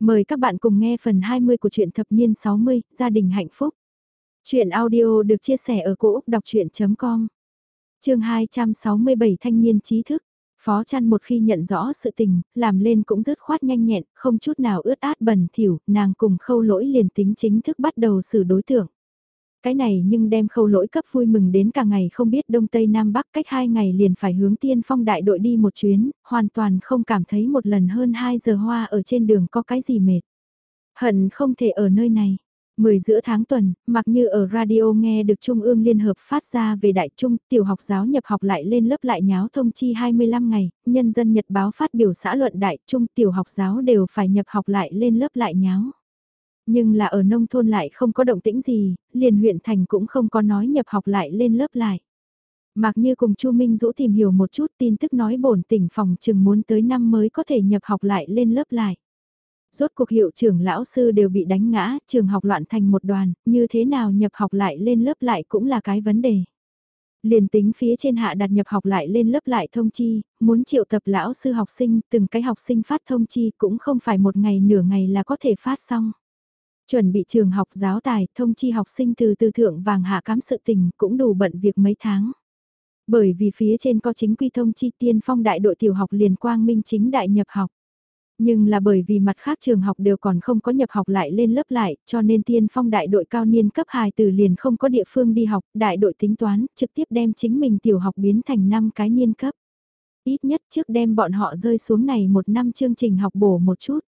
Mời các bạn cùng nghe phần 20 của truyện thập niên 60, gia đình hạnh phúc. Chuyện audio được chia sẻ ở cỗ đọc chuyện.com Trường 267 Thanh niên trí thức Phó chăn một khi nhận rõ sự tình, làm lên cũng rất khoát nhanh nhẹn, không chút nào ướt át bẩn thỉu, nàng cùng khâu lỗi liền tính chính thức bắt đầu xử đối tượng. Cái này nhưng đem khâu lỗi cấp vui mừng đến cả ngày không biết Đông Tây Nam Bắc cách hai ngày liền phải hướng tiên phong đại đội đi một chuyến, hoàn toàn không cảm thấy một lần hơn 2 giờ hoa ở trên đường có cái gì mệt. Hận không thể ở nơi này. Mười giữa tháng tuần, mặc như ở radio nghe được Trung ương Liên Hợp phát ra về Đại Trung, tiểu học giáo nhập học lại lên lớp lại nháo thông chi 25 ngày, nhân dân Nhật báo phát biểu xã luận Đại Trung tiểu học giáo đều phải nhập học lại lên lớp lại nháo. Nhưng là ở nông thôn lại không có động tĩnh gì, liền huyện thành cũng không có nói nhập học lại lên lớp lại. Mặc như cùng Chu Minh Dũ tìm hiểu một chút tin tức nói bổn tỉnh phòng chừng muốn tới năm mới có thể nhập học lại lên lớp lại. Rốt cuộc hiệu trưởng lão sư đều bị đánh ngã, trường học loạn thành một đoàn, như thế nào nhập học lại lên lớp lại cũng là cái vấn đề. Liền tính phía trên hạ đặt nhập học lại lên lớp lại thông chi, muốn triệu tập lão sư học sinh, từng cái học sinh phát thông chi cũng không phải một ngày nửa ngày là có thể phát xong. Chuẩn bị trường học giáo tài, thông chi học sinh từ từ thượng vàng hạ cám sự tình cũng đủ bận việc mấy tháng. Bởi vì phía trên có chính quy thông chi tiên phong đại đội tiểu học liền quang minh chính đại nhập học. Nhưng là bởi vì mặt khác trường học đều còn không có nhập học lại lên lớp lại, cho nên tiên phong đại đội cao niên cấp 2 từ liền không có địa phương đi học, đại đội tính toán, trực tiếp đem chính mình tiểu học biến thành 5 cái niên cấp. Ít nhất trước đem bọn họ rơi xuống này một năm chương trình học bổ một chút.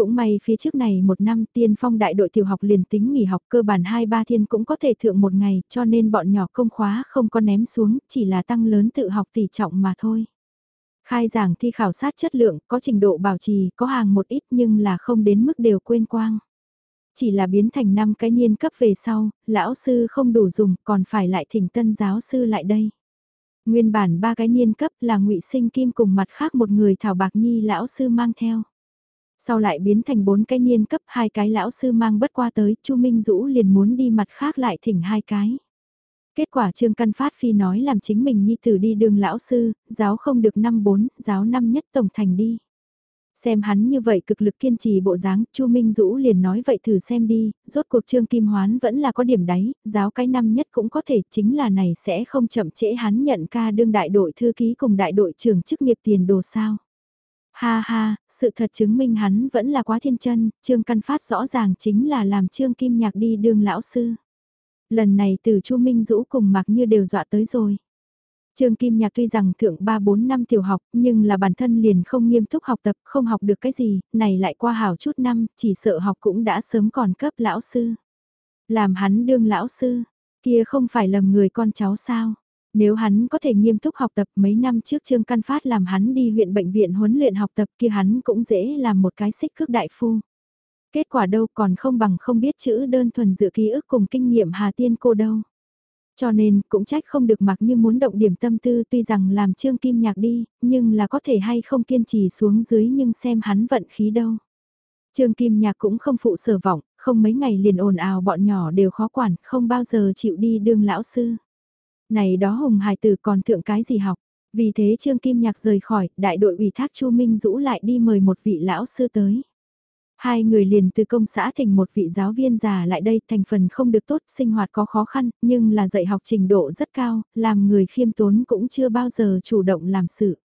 Cũng may phía trước này một năm tiên phong đại đội tiểu học liền tính nghỉ học cơ bản 2-3 thiên cũng có thể thượng một ngày cho nên bọn nhỏ công khóa không có ném xuống chỉ là tăng lớn tự học tỷ trọng mà thôi. Khai giảng thi khảo sát chất lượng có trình độ bảo trì có hàng một ít nhưng là không đến mức đều quên quang. Chỉ là biến thành năm cái niên cấp về sau, lão sư không đủ dùng còn phải lại thỉnh tân giáo sư lại đây. Nguyên bản ba cái niên cấp là ngụy Sinh Kim cùng mặt khác một người Thảo Bạc Nhi lão sư mang theo. Sau lại biến thành bốn cái niên cấp hai cái lão sư mang bất qua tới, Chu Minh Dũ liền muốn đi mặt khác lại thỉnh hai cái. Kết quả Trương Căn Phát Phi nói làm chính mình nhi tử đi đường lão sư, giáo không được năm bốn, giáo năm nhất tổng thành đi. Xem hắn như vậy cực lực kiên trì bộ dáng, Chu Minh Dũ liền nói vậy thử xem đi, rốt cuộc Trương Kim Hoán vẫn là có điểm đáy, giáo cái năm nhất cũng có thể, chính là này sẽ không chậm trễ hắn nhận ca đương đại đội thư ký cùng đại đội trưởng chức nghiệp tiền đồ sao. Ha ha, sự thật chứng minh hắn vẫn là quá thiên chân, Trương Căn Phát rõ ràng chính là làm Trương Kim Nhạc đi đường lão sư. Lần này từ Chu Minh Dũ cùng mạc như đều dọa tới rồi. Trương Kim Nhạc tuy rằng thượng 3-4 năm tiểu học, nhưng là bản thân liền không nghiêm túc học tập, không học được cái gì, này lại qua hảo chút năm, chỉ sợ học cũng đã sớm còn cấp lão sư. Làm hắn đương lão sư, kia không phải lầm người con cháu sao? Nếu hắn có thể nghiêm túc học tập mấy năm trước Trương Căn Phát làm hắn đi huyện bệnh viện huấn luyện học tập kia hắn cũng dễ làm một cái xích cước đại phu. Kết quả đâu còn không bằng không biết chữ đơn thuần dựa ký ức cùng kinh nghiệm Hà Tiên cô đâu. Cho nên cũng trách không được mặc như muốn động điểm tâm tư tuy rằng làm Trương Kim Nhạc đi, nhưng là có thể hay không kiên trì xuống dưới nhưng xem hắn vận khí đâu. Trương Kim Nhạc cũng không phụ sở vọng, không mấy ngày liền ồn ào bọn nhỏ đều khó quản, không bao giờ chịu đi đương lão sư. Này đó hùng hài tử còn thượng cái gì học. Vì thế Trương Kim Nhạc rời khỏi, đại đội ủy thác Chu Minh Dũ lại đi mời một vị lão sư tới. Hai người liền từ công xã thành một vị giáo viên già lại đây thành phần không được tốt, sinh hoạt có khó khăn, nhưng là dạy học trình độ rất cao, làm người khiêm tốn cũng chưa bao giờ chủ động làm sự.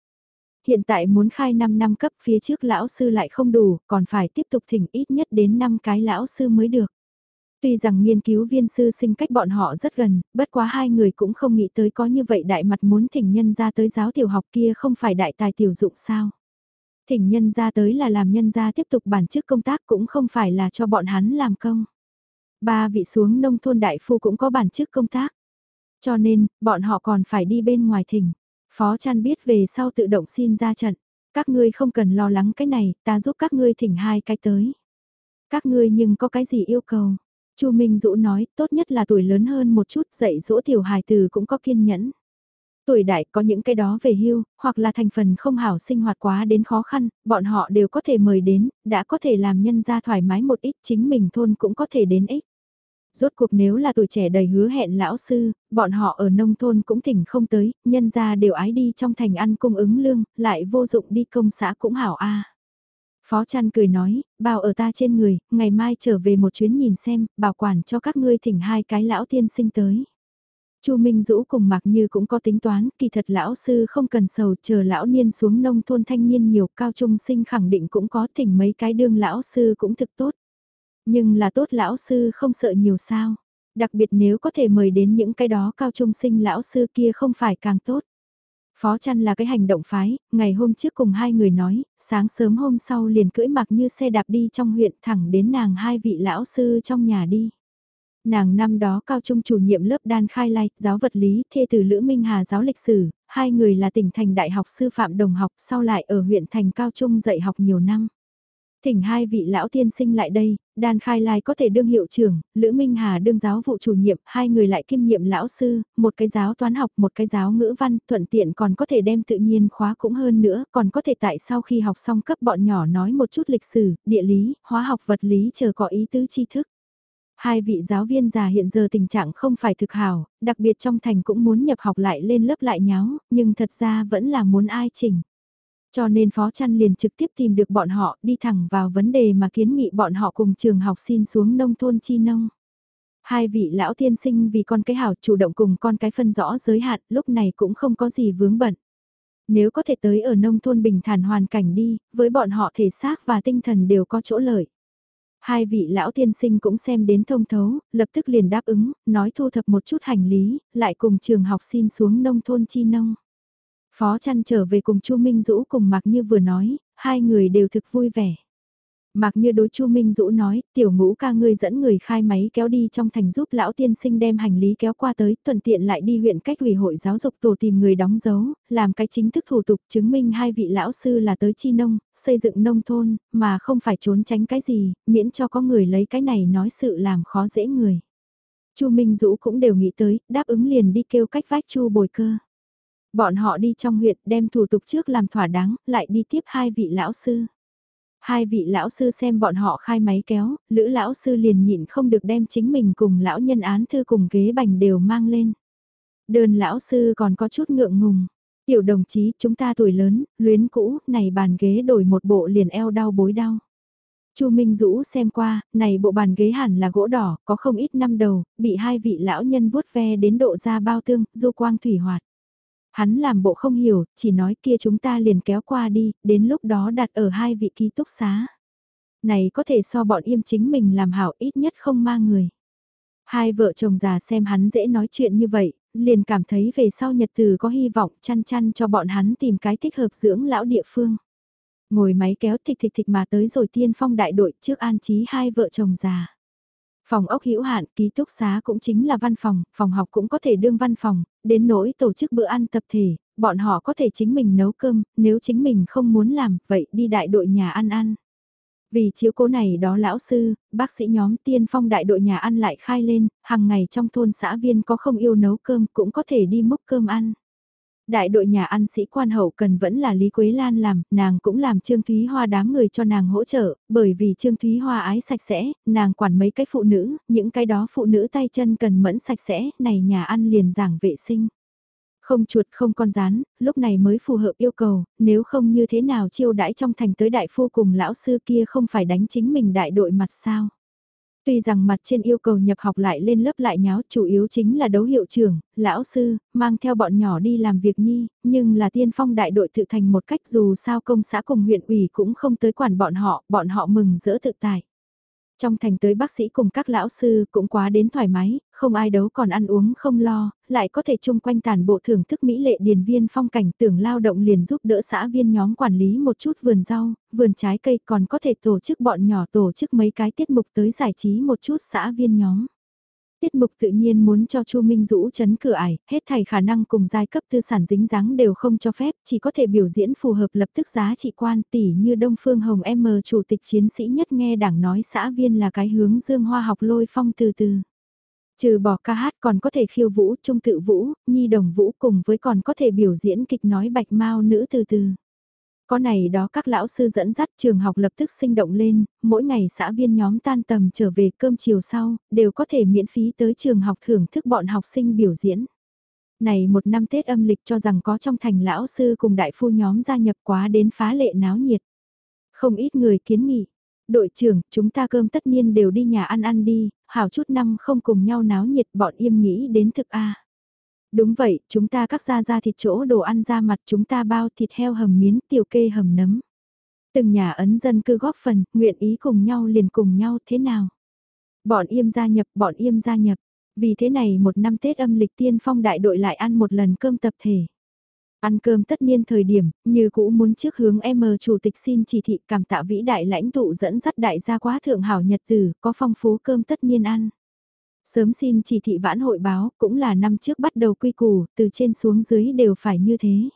Hiện tại muốn khai 5 năm cấp phía trước lão sư lại không đủ, còn phải tiếp tục thỉnh ít nhất đến 5 cái lão sư mới được. Tuy rằng nghiên cứu viên sư sinh cách bọn họ rất gần, bất quá hai người cũng không nghĩ tới có như vậy đại mặt muốn thỉnh nhân ra tới giáo tiểu học kia không phải đại tài tiểu dụng sao. Thỉnh nhân ra tới là làm nhân ra tiếp tục bản chức công tác cũng không phải là cho bọn hắn làm công. Ba vị xuống nông thôn đại phu cũng có bản chức công tác. Cho nên, bọn họ còn phải đi bên ngoài thỉnh. Phó chăn biết về sau tự động xin ra trận. Các ngươi không cần lo lắng cái này, ta giúp các ngươi thỉnh hai cái tới. Các ngươi nhưng có cái gì yêu cầu? Chu Minh Dũ nói, tốt nhất là tuổi lớn hơn một chút, dạy dỗ tiểu hài từ cũng có kiên nhẫn. Tuổi đại có những cái đó về hưu, hoặc là thành phần không hảo sinh hoạt quá đến khó khăn, bọn họ đều có thể mời đến, đã có thể làm nhân ra thoải mái một ít, chính mình thôn cũng có thể đến ích. Rốt cuộc nếu là tuổi trẻ đầy hứa hẹn lão sư, bọn họ ở nông thôn cũng thỉnh không tới, nhân ra đều ái đi trong thành ăn cung ứng lương, lại vô dụng đi công xã cũng hảo a. Phó Trăn cười nói, bảo ở ta trên người, ngày mai trở về một chuyến nhìn xem, bảo quản cho các ngươi thỉnh hai cái lão tiên sinh tới. Chu Minh Dũ cùng Mạc Như cũng có tính toán, kỳ thật lão sư không cần sầu, chờ lão niên xuống nông thôn thanh niên nhiều, cao trung sinh khẳng định cũng có thỉnh mấy cái đương lão sư cũng thực tốt. Nhưng là tốt lão sư không sợ nhiều sao, đặc biệt nếu có thể mời đến những cái đó cao trung sinh lão sư kia không phải càng tốt. Phó chăn là cái hành động phái, ngày hôm trước cùng hai người nói, sáng sớm hôm sau liền cưỡi mặc như xe đạp đi trong huyện thẳng đến nàng hai vị lão sư trong nhà đi. Nàng năm đó cao trung chủ nhiệm lớp đan khai lai, giáo vật lý, thê từ Lữ Minh Hà giáo lịch sử, hai người là tỉnh thành đại học sư phạm đồng học sau lại ở huyện thành cao trung dạy học nhiều năm. Thỉnh hai vị lão tiên sinh lại đây, Đan Khai Lai có thể đương hiệu trưởng, Lữ Minh Hà đương giáo vụ chủ nhiệm, hai người lại kiêm nhiệm lão sư, một cái giáo toán học, một cái giáo ngữ văn, thuận tiện còn có thể đem tự nhiên khóa cũng hơn nữa, còn có thể tại sau khi học xong cấp bọn nhỏ nói một chút lịch sử, địa lý, hóa học vật lý chờ có ý tứ tri thức. Hai vị giáo viên già hiện giờ tình trạng không phải thực hảo, đặc biệt trong thành cũng muốn nhập học lại lên lớp lại nháo, nhưng thật ra vẫn là muốn ai chỉnh. Cho nên Phó Trăn liền trực tiếp tìm được bọn họ đi thẳng vào vấn đề mà kiến nghị bọn họ cùng trường học xin xuống nông thôn chi nông. Hai vị lão tiên sinh vì con cái hảo chủ động cùng con cái phân rõ giới hạn lúc này cũng không có gì vướng bận. Nếu có thể tới ở nông thôn bình thản hoàn cảnh đi, với bọn họ thể xác và tinh thần đều có chỗ lợi. Hai vị lão tiên sinh cũng xem đến thông thấu, lập tức liền đáp ứng, nói thu thập một chút hành lý, lại cùng trường học xin xuống nông thôn chi nông. Phó chăn trở về cùng Chu Minh Dũ cùng Mạc Như vừa nói, hai người đều thực vui vẻ. Mạc Như đối Chu Minh Dũ nói, tiểu ngũ ca ngươi dẫn người khai máy kéo đi trong thành giúp lão tiên sinh đem hành lý kéo qua tới, thuận tiện lại đi huyện cách ủy hội giáo dục tổ tìm người đóng dấu, làm cái chính thức thủ tục chứng minh hai vị lão sư là tới chi nông, xây dựng nông thôn, mà không phải trốn tránh cái gì, miễn cho có người lấy cái này nói sự làm khó dễ người. Chu Minh Dũ cũng đều nghĩ tới, đáp ứng liền đi kêu cách vách Chu bồi cơ. Bọn họ đi trong huyện đem thủ tục trước làm thỏa đáng, lại đi tiếp hai vị lão sư. Hai vị lão sư xem bọn họ khai máy kéo, lữ lão sư liền nhịn không được đem chính mình cùng lão nhân án thư cùng ghế bành đều mang lên. Đơn lão sư còn có chút ngượng ngùng. Tiểu đồng chí, chúng ta tuổi lớn, luyến cũ, này bàn ghế đổi một bộ liền eo đau bối đau. Chu Minh Dũ xem qua, này bộ bàn ghế hẳn là gỗ đỏ, có không ít năm đầu, bị hai vị lão nhân vuốt ve đến độ ra bao tương, du quang thủy hoạt. Hắn làm bộ không hiểu, chỉ nói kia chúng ta liền kéo qua đi, đến lúc đó đặt ở hai vị ký túc xá. Này có thể so bọn im chính mình làm hảo ít nhất không ma người. Hai vợ chồng già xem hắn dễ nói chuyện như vậy, liền cảm thấy về sau nhật từ có hy vọng chăn chăn cho bọn hắn tìm cái thích hợp dưỡng lão địa phương. Ngồi máy kéo thịch thịch thịch mà tới rồi tiên phong đại đội trước an trí hai vợ chồng già. Phòng ốc hữu hạn, ký túc xá cũng chính là văn phòng, phòng học cũng có thể đương văn phòng, đến nỗi tổ chức bữa ăn tập thể, bọn họ có thể chính mình nấu cơm, nếu chính mình không muốn làm, vậy đi đại đội nhà ăn ăn. Vì chiếu cố này đó lão sư, bác sĩ nhóm tiên phong đại đội nhà ăn lại khai lên, hàng ngày trong thôn xã viên có không yêu nấu cơm cũng có thể đi múc cơm ăn. Đại đội nhà ăn sĩ quan hậu cần vẫn là Lý Quế Lan làm, nàng cũng làm Trương Thúy Hoa đám người cho nàng hỗ trợ, bởi vì Trương Thúy Hoa ái sạch sẽ, nàng quản mấy cái phụ nữ, những cái đó phụ nữ tay chân cần mẫn sạch sẽ, này nhà ăn liền giảng vệ sinh. Không chuột không con rán, lúc này mới phù hợp yêu cầu, nếu không như thế nào chiêu đãi trong thành tới đại phu cùng lão sư kia không phải đánh chính mình đại đội mặt sao. Tuy rằng mặt trên yêu cầu nhập học lại lên lớp lại nháo chủ yếu chính là đấu hiệu trưởng, lão sư, mang theo bọn nhỏ đi làm việc nhi, nhưng là tiên phong đại đội tự thành một cách dù sao công xã cùng huyện ủy cũng không tới quản bọn họ, bọn họ mừng rỡ tự tại. Trong thành tới bác sĩ cùng các lão sư cũng quá đến thoải mái, không ai đấu còn ăn uống không lo, lại có thể chung quanh tàn bộ thưởng thức mỹ lệ điền viên phong cảnh tưởng lao động liền giúp đỡ xã viên nhóm quản lý một chút vườn rau, vườn trái cây còn có thể tổ chức bọn nhỏ tổ chức mấy cái tiết mục tới giải trí một chút xã viên nhóm tiết mục tự nhiên muốn cho Chu Minh Dũ chấn cửa ải, hết thảy khả năng cùng giai cấp tư sản dính dáng đều không cho phép, chỉ có thể biểu diễn phù hợp lập tức giá trị quan tỷ như Đông Phương Hồng M chủ tịch chiến sĩ nhất nghe đảng nói xã viên là cái hướng dương hoa học lôi phong từ từ. Trừ bỏ ca hát còn có thể khiêu vũ, trung tự vũ, nhi đồng vũ cùng với còn có thể biểu diễn kịch nói bạch mau nữ từ từ. Có này đó các lão sư dẫn dắt trường học lập tức sinh động lên, mỗi ngày xã viên nhóm tan tầm trở về cơm chiều sau, đều có thể miễn phí tới trường học thưởng thức bọn học sinh biểu diễn. Này một năm Tết âm lịch cho rằng có trong thành lão sư cùng đại phu nhóm gia nhập quá đến phá lệ náo nhiệt. Không ít người kiến nghị. Đội trưởng, chúng ta cơm tất nhiên đều đi nhà ăn ăn đi, hảo chút năm không cùng nhau náo nhiệt bọn im nghĩ đến thực A. Đúng vậy, chúng ta cắt ra ra thịt chỗ đồ ăn ra mặt chúng ta bao thịt heo hầm miến tiểu kê hầm nấm. Từng nhà ấn dân cư góp phần, nguyện ý cùng nhau liền cùng nhau thế nào. Bọn im gia nhập, bọn im gia nhập. Vì thế này một năm Tết âm lịch tiên phong đại đội lại ăn một lần cơm tập thể. Ăn cơm tất niên thời điểm, như cũ muốn trước hướng M chủ tịch xin chỉ thị cảm tạ vĩ đại lãnh tụ dẫn dắt đại gia quá thượng hảo nhật tử, có phong phú cơm tất niên ăn. Sớm xin chỉ thị vãn hội báo, cũng là năm trước bắt đầu quy củ, từ trên xuống dưới đều phải như thế.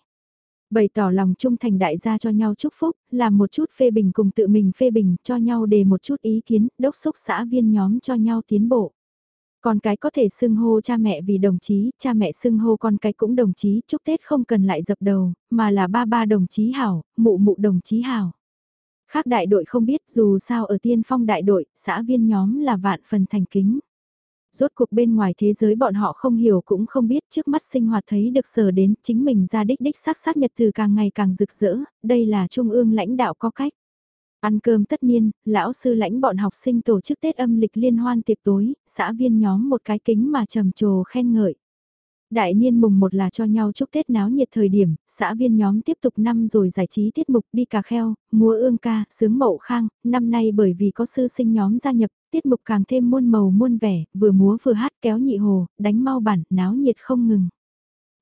Bày tỏ lòng trung thành đại gia cho nhau chúc phúc, làm một chút phê bình cùng tự mình phê bình, cho nhau đề một chút ý kiến, đốc xúc xã viên nhóm cho nhau tiến bộ. Con cái có thể xưng hô cha mẹ vì đồng chí, cha mẹ xưng hô con cái cũng đồng chí, chúc Tết không cần lại dập đầu, mà là ba ba đồng chí hảo, mụ mụ đồng chí hảo. Khác đại đội không biết dù sao ở tiên phong đại đội, xã viên nhóm là vạn phần thành kính rốt cuộc bên ngoài thế giới bọn họ không hiểu cũng không biết trước mắt sinh hoạt thấy được sở đến chính mình ra đích đích xác xác nhật từ càng ngày càng rực rỡ, đây là trung ương lãnh đạo có cách. Ăn cơm tất niên, lão sư lãnh bọn học sinh tổ chức Tết âm lịch liên hoan tiệc tối, xã viên nhóm một cái kính mà trầm trồ khen ngợi. Đại niên mùng một là cho nhau chúc Tết náo nhiệt thời điểm, xã viên nhóm tiếp tục năm rồi giải trí tiết mục đi cà kheo, múa ương ca, sướng mậu khang, năm nay bởi vì có sư sinh nhóm gia nhập, tiết mục càng thêm muôn màu muôn vẻ, vừa múa vừa hát kéo nhị hồ, đánh mau bản, náo nhiệt không ngừng.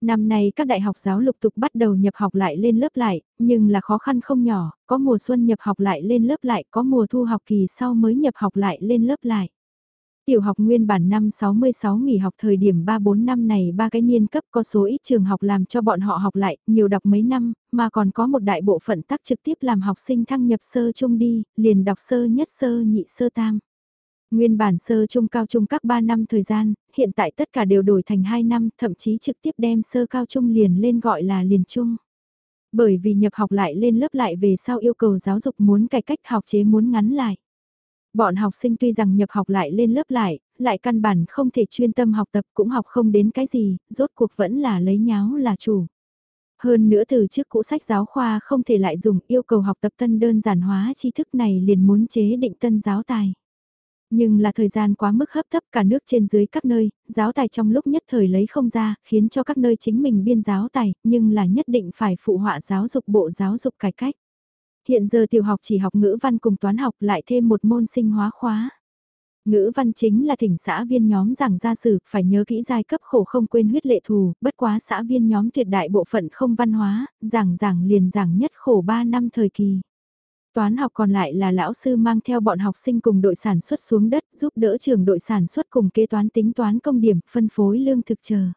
Năm nay các đại học giáo lục tục bắt đầu nhập học lại lên lớp lại, nhưng là khó khăn không nhỏ, có mùa xuân nhập học lại lên lớp lại, có mùa thu học kỳ sau mới nhập học lại lên lớp lại. Tiểu học nguyên bản năm 66 nghỉ học thời điểm 3-4 năm này ba cái niên cấp có số ít trường học làm cho bọn họ học lại, nhiều đọc mấy năm, mà còn có một đại bộ phận tác trực tiếp làm học sinh thăng nhập sơ trung đi, liền đọc sơ nhất sơ nhị sơ tam. Nguyên bản sơ trung cao trung các 3 năm thời gian, hiện tại tất cả đều đổi thành 2 năm, thậm chí trực tiếp đem sơ cao trung liền lên gọi là liền trung. Bởi vì nhập học lại lên lớp lại về sau yêu cầu giáo dục muốn cải cách học chế muốn ngắn lại. Bọn học sinh tuy rằng nhập học lại lên lớp lại, lại căn bản không thể chuyên tâm học tập cũng học không đến cái gì, rốt cuộc vẫn là lấy nháo là chủ. Hơn nữa từ trước cũ sách giáo khoa không thể lại dùng yêu cầu học tập tân đơn giản hóa tri thức này liền muốn chế định tân giáo tài. Nhưng là thời gian quá mức hấp thấp cả nước trên dưới các nơi, giáo tài trong lúc nhất thời lấy không ra, khiến cho các nơi chính mình biên giáo tài, nhưng là nhất định phải phụ họa giáo dục bộ giáo dục cải cách. Hiện giờ tiểu học chỉ học ngữ văn cùng toán học lại thêm một môn sinh hóa khóa. Ngữ văn chính là thỉnh xã viên nhóm giảng gia sử, phải nhớ kỹ giai cấp khổ không quên huyết lệ thù, bất quá xã viên nhóm tuyệt đại bộ phận không văn hóa, giảng giảng liền giảng nhất khổ 3 năm thời kỳ. Toán học còn lại là lão sư mang theo bọn học sinh cùng đội sản xuất xuống đất giúp đỡ trường đội sản xuất cùng kế toán tính toán công điểm, phân phối lương thực chờ.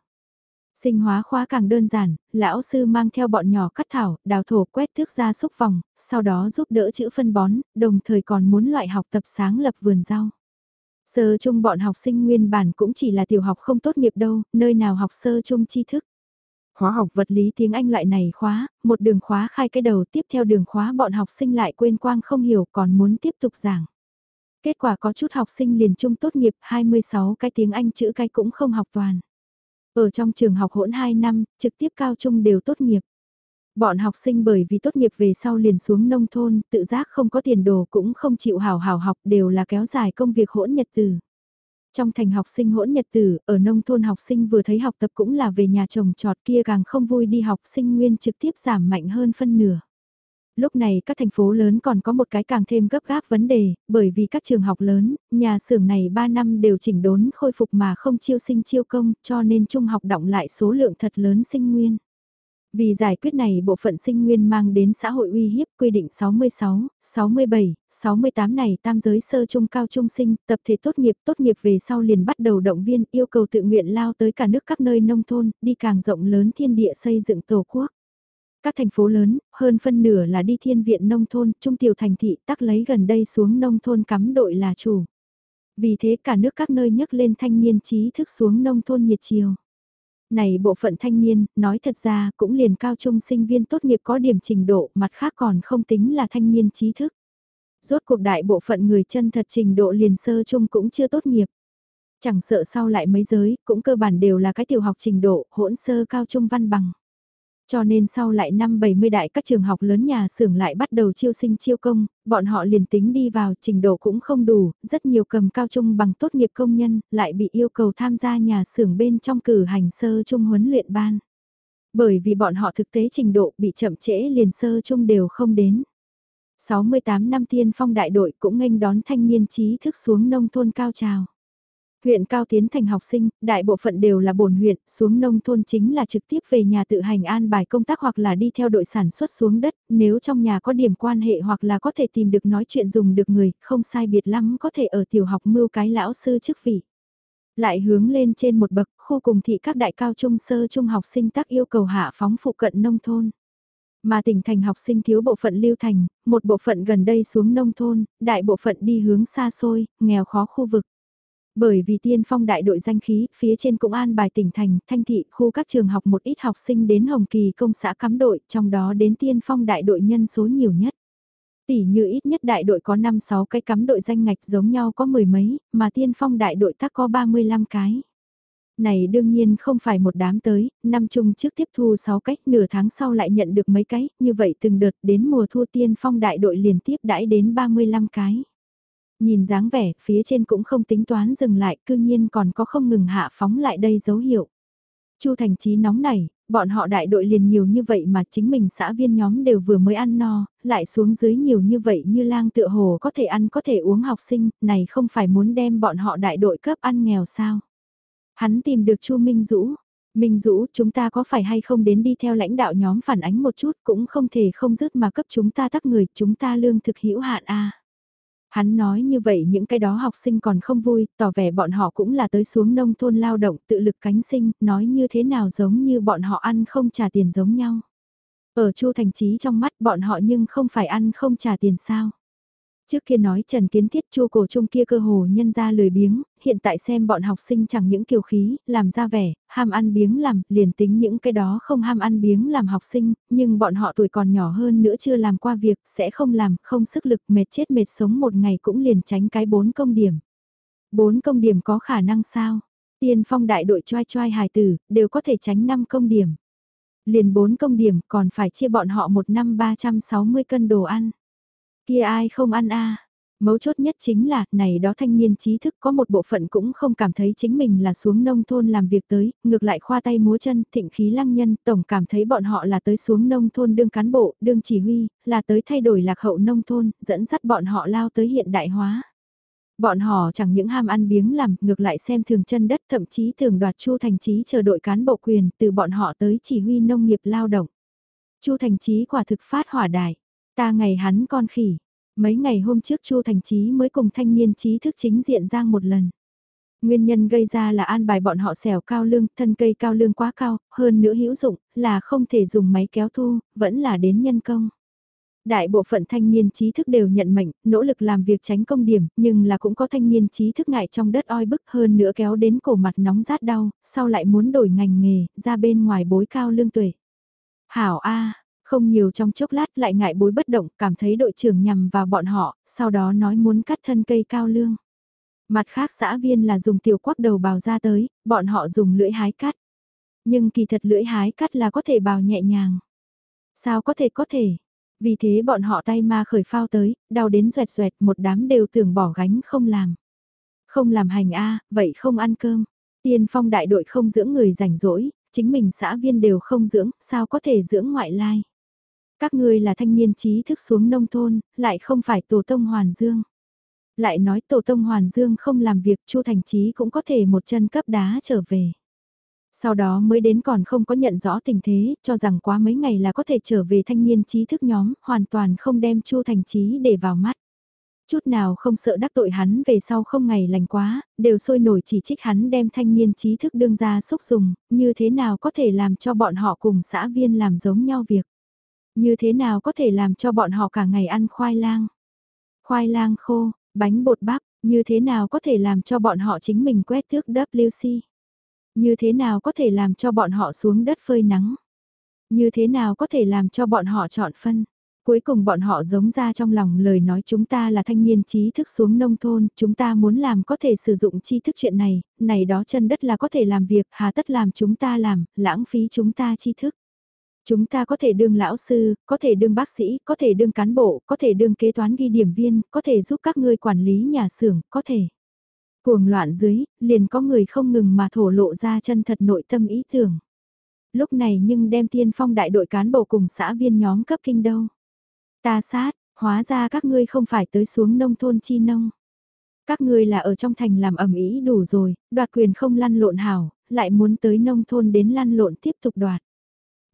Sinh hóa khóa càng đơn giản, lão sư mang theo bọn nhỏ cắt thảo, đào thổ quét thước ra xúc vòng, sau đó giúp đỡ chữ phân bón, đồng thời còn muốn loại học tập sáng lập vườn rau. Sơ trung bọn học sinh nguyên bản cũng chỉ là tiểu học không tốt nghiệp đâu, nơi nào học sơ trung tri thức. Hóa học vật lý tiếng Anh loại này khóa, một đường khóa khai cái đầu tiếp theo đường khóa bọn học sinh lại quên quang không hiểu còn muốn tiếp tục giảng. Kết quả có chút học sinh liền trung tốt nghiệp 26 cái tiếng Anh chữ cái cũng không học toàn. Ở trong trường học hỗn 2 năm, trực tiếp cao trung đều tốt nghiệp. Bọn học sinh bởi vì tốt nghiệp về sau liền xuống nông thôn, tự giác không có tiền đồ cũng không chịu hảo hảo học đều là kéo dài công việc hỗn nhật từ. Trong thành học sinh hỗn nhật tử, ở nông thôn học sinh vừa thấy học tập cũng là về nhà chồng trọt kia càng không vui đi học sinh nguyên trực tiếp giảm mạnh hơn phân nửa lúc này các thành phố lớn còn có một cái càng thêm gấp gáp vấn đề, bởi vì các trường học lớn, nhà xưởng này 3 năm đều chỉnh đốn khôi phục mà không chiêu sinh chiêu công, cho nên trung học động lại số lượng thật lớn sinh nguyên. Vì giải quyết này bộ phận sinh nguyên mang đến xã hội uy hiếp quy định 66, 67, 68 này tam giới sơ trung cao trung sinh, tập thể tốt nghiệp tốt nghiệp về sau liền bắt đầu động viên yêu cầu tự nguyện lao tới cả nước các nơi nông thôn, đi càng rộng lớn thiên địa xây dựng tổ quốc. Các thành phố lớn, hơn phân nửa là đi thiên viện nông thôn, trung tiểu thành thị tắc lấy gần đây xuống nông thôn cắm đội là chủ. Vì thế cả nước các nơi nhấc lên thanh niên trí thức xuống nông thôn nhiệt chiều. Này bộ phận thanh niên, nói thật ra cũng liền cao trung sinh viên tốt nghiệp có điểm trình độ, mặt khác còn không tính là thanh niên trí thức. Rốt cuộc đại bộ phận người chân thật trình độ liền sơ trung cũng chưa tốt nghiệp. Chẳng sợ sau lại mấy giới, cũng cơ bản đều là cái tiểu học trình độ, hỗn sơ cao trung văn bằng. Cho nên sau lại năm 70 đại các trường học lớn nhà xưởng lại bắt đầu chiêu sinh chiêu công, bọn họ liền tính đi vào trình độ cũng không đủ, rất nhiều cầm cao trung bằng tốt nghiệp công nhân lại bị yêu cầu tham gia nhà xưởng bên trong cử hành sơ trung huấn luyện ban. Bởi vì bọn họ thực tế trình độ bị chậm trễ liền sơ trung đều không đến. 68 năm tiên phong đại đội cũng nghênh đón thanh niên trí thức xuống nông thôn cao trào. Huyện cao tiến thành học sinh, đại bộ phận đều là bổn huyện, xuống nông thôn chính là trực tiếp về nhà tự hành an bài công tác hoặc là đi theo đội sản xuất xuống đất, nếu trong nhà có điểm quan hệ hoặc là có thể tìm được nói chuyện dùng được người, không sai biệt lắm có thể ở tiểu học mưu cái lão sư chức vị. Lại hướng lên trên một bậc, khu cùng thị các đại cao trung sơ trung học sinh tác yêu cầu hạ phóng phụ cận nông thôn. Mà tỉnh thành học sinh thiếu bộ phận lưu thành, một bộ phận gần đây xuống nông thôn, đại bộ phận đi hướng xa xôi, nghèo khó khu vực. Bởi vì tiên phong đại đội danh khí, phía trên cũng an bài tỉnh thành, thanh thị, khu các trường học một ít học sinh đến Hồng Kỳ công xã cắm đội, trong đó đến tiên phong đại đội nhân số nhiều nhất. Tỷ như ít nhất đại đội có 5-6 cái cắm đội danh ngạch giống nhau có mười mấy, mà tiên phong đại đội tác có 35 cái. Này đương nhiên không phải một đám tới, năm chung trước tiếp thu 6 cách, nửa tháng sau lại nhận được mấy cái, như vậy từng đợt đến mùa thu tiên phong đại đội liền tiếp đãi đến 35 cái. Nhìn dáng vẻ, phía trên cũng không tính toán dừng lại, cư nhiên còn có không ngừng hạ phóng lại đây dấu hiệu. Chu Thành Chí nóng nảy, bọn họ đại đội liền nhiều như vậy mà chính mình xã viên nhóm đều vừa mới ăn no, lại xuống dưới nhiều như vậy như lang tựa hồ có thể ăn có thể uống học sinh, này không phải muốn đem bọn họ đại đội cấp ăn nghèo sao. Hắn tìm được Chu Minh Dũ, Minh Dũ chúng ta có phải hay không đến đi theo lãnh đạo nhóm phản ánh một chút cũng không thể không dứt mà cấp chúng ta tắc người chúng ta lương thực hữu hạn a Hắn nói như vậy những cái đó học sinh còn không vui, tỏ vẻ bọn họ cũng là tới xuống nông thôn lao động tự lực cánh sinh, nói như thế nào giống như bọn họ ăn không trả tiền giống nhau. Ở Chu Thành Trí trong mắt bọn họ nhưng không phải ăn không trả tiền sao. Trước kia nói Trần Kiến Thiết chu cổ trung kia cơ hồ nhân ra lười biếng, hiện tại xem bọn học sinh chẳng những kiều khí, làm ra vẻ, ham ăn biếng làm, liền tính những cái đó không ham ăn biếng làm học sinh, nhưng bọn họ tuổi còn nhỏ hơn nữa chưa làm qua việc, sẽ không làm, không sức lực mệt chết mệt sống một ngày cũng liền tránh cái bốn công điểm. Bốn công điểm có khả năng sao? Tiên phong đại đội choai choai hài tử, đều có thể tránh 5 công điểm. Liền 4 công điểm còn phải chia bọn họ một năm 360 cân đồ ăn. Kia ai không ăn a Mấu chốt nhất chính là, này đó thanh niên trí thức có một bộ phận cũng không cảm thấy chính mình là xuống nông thôn làm việc tới, ngược lại khoa tay múa chân, thịnh khí lăng nhân, tổng cảm thấy bọn họ là tới xuống nông thôn đương cán bộ, đương chỉ huy, là tới thay đổi lạc hậu nông thôn, dẫn dắt bọn họ lao tới hiện đại hóa. Bọn họ chẳng những ham ăn biếng làm, ngược lại xem thường chân đất thậm chí thường đoạt Chu Thành trí chờ đội cán bộ quyền từ bọn họ tới chỉ huy nông nghiệp lao động. Chu Thành trí quả thực phát hỏa đại. Ta ngày hắn con khỉ. Mấy ngày hôm trước Chu Thành Chí mới cùng thanh niên trí thức chính diện giang một lần. Nguyên nhân gây ra là an bài bọn họ xẻo cao lương, thân cây cao lương quá cao, hơn nữa hữu dụng, là không thể dùng máy kéo thu, vẫn là đến nhân công. Đại bộ phận thanh niên trí thức đều nhận mệnh, nỗ lực làm việc tránh công điểm, nhưng là cũng có thanh niên trí thức ngại trong đất oi bức hơn nữa kéo đến cổ mặt nóng rát đau, sau lại muốn đổi ngành nghề, ra bên ngoài bối cao lương tuổi. Hảo A, không nhiều trong chốc lát lại ngại bối bất động, cảm thấy đội trưởng nhằm vào bọn họ, sau đó nói muốn cắt thân cây cao lương. Mặt khác xã viên là dùng tiểu quắc đầu bào ra tới, bọn họ dùng lưỡi hái cắt. Nhưng kỳ thật lưỡi hái cắt là có thể bào nhẹ nhàng. Sao có thể có thể? Vì thế bọn họ tay ma khởi phao tới, đau đến xoẹt xoẹt một đám đều tưởng bỏ gánh không làm. Không làm hành a vậy không ăn cơm. Tiên phong đại đội không dưỡng người rảnh rỗi, chính mình xã viên đều không dưỡng, sao có thể dưỡng ngoại lai. Các ngươi là thanh niên trí thức xuống nông thôn, lại không phải tổ tông Hoàn Dương. Lại nói tổ tông Hoàn Dương không làm việc Chu Thành Trí cũng có thể một chân cấp đá trở về. Sau đó mới đến còn không có nhận rõ tình thế, cho rằng quá mấy ngày là có thể trở về thanh niên trí thức nhóm, hoàn toàn không đem Chu Thành Trí để vào mắt. Chút nào không sợ đắc tội hắn về sau không ngày lành quá, đều sôi nổi chỉ trích hắn đem thanh niên trí thức đương ra xúc dùng, như thế nào có thể làm cho bọn họ cùng xã viên làm giống nhau việc. Như thế nào có thể làm cho bọn họ cả ngày ăn khoai lang? Khoai lang khô, bánh bột bắp, như thế nào có thể làm cho bọn họ chính mình quét thước WC? Như thế nào có thể làm cho bọn họ xuống đất phơi nắng? Như thế nào có thể làm cho bọn họ chọn phân? Cuối cùng bọn họ giống ra trong lòng lời nói chúng ta là thanh niên trí thức xuống nông thôn, chúng ta muốn làm có thể sử dụng tri thức chuyện này, này đó chân đất là có thể làm việc, hà tất làm chúng ta làm, lãng phí chúng ta tri thức. Chúng ta có thể đương lão sư, có thể đương bác sĩ, có thể đương cán bộ, có thể đương kế toán ghi điểm viên, có thể giúp các ngươi quản lý nhà xưởng, có thể. Cuồng loạn dưới, liền có người không ngừng mà thổ lộ ra chân thật nội tâm ý tưởng. Lúc này nhưng đem tiên phong đại đội cán bộ cùng xã viên nhóm cấp kinh đâu. Ta sát, hóa ra các ngươi không phải tới xuống nông thôn chi nông. Các ngươi là ở trong thành làm ẩm ý đủ rồi, đoạt quyền không lăn lộn hảo, lại muốn tới nông thôn đến lăn lộn tiếp tục đoạt.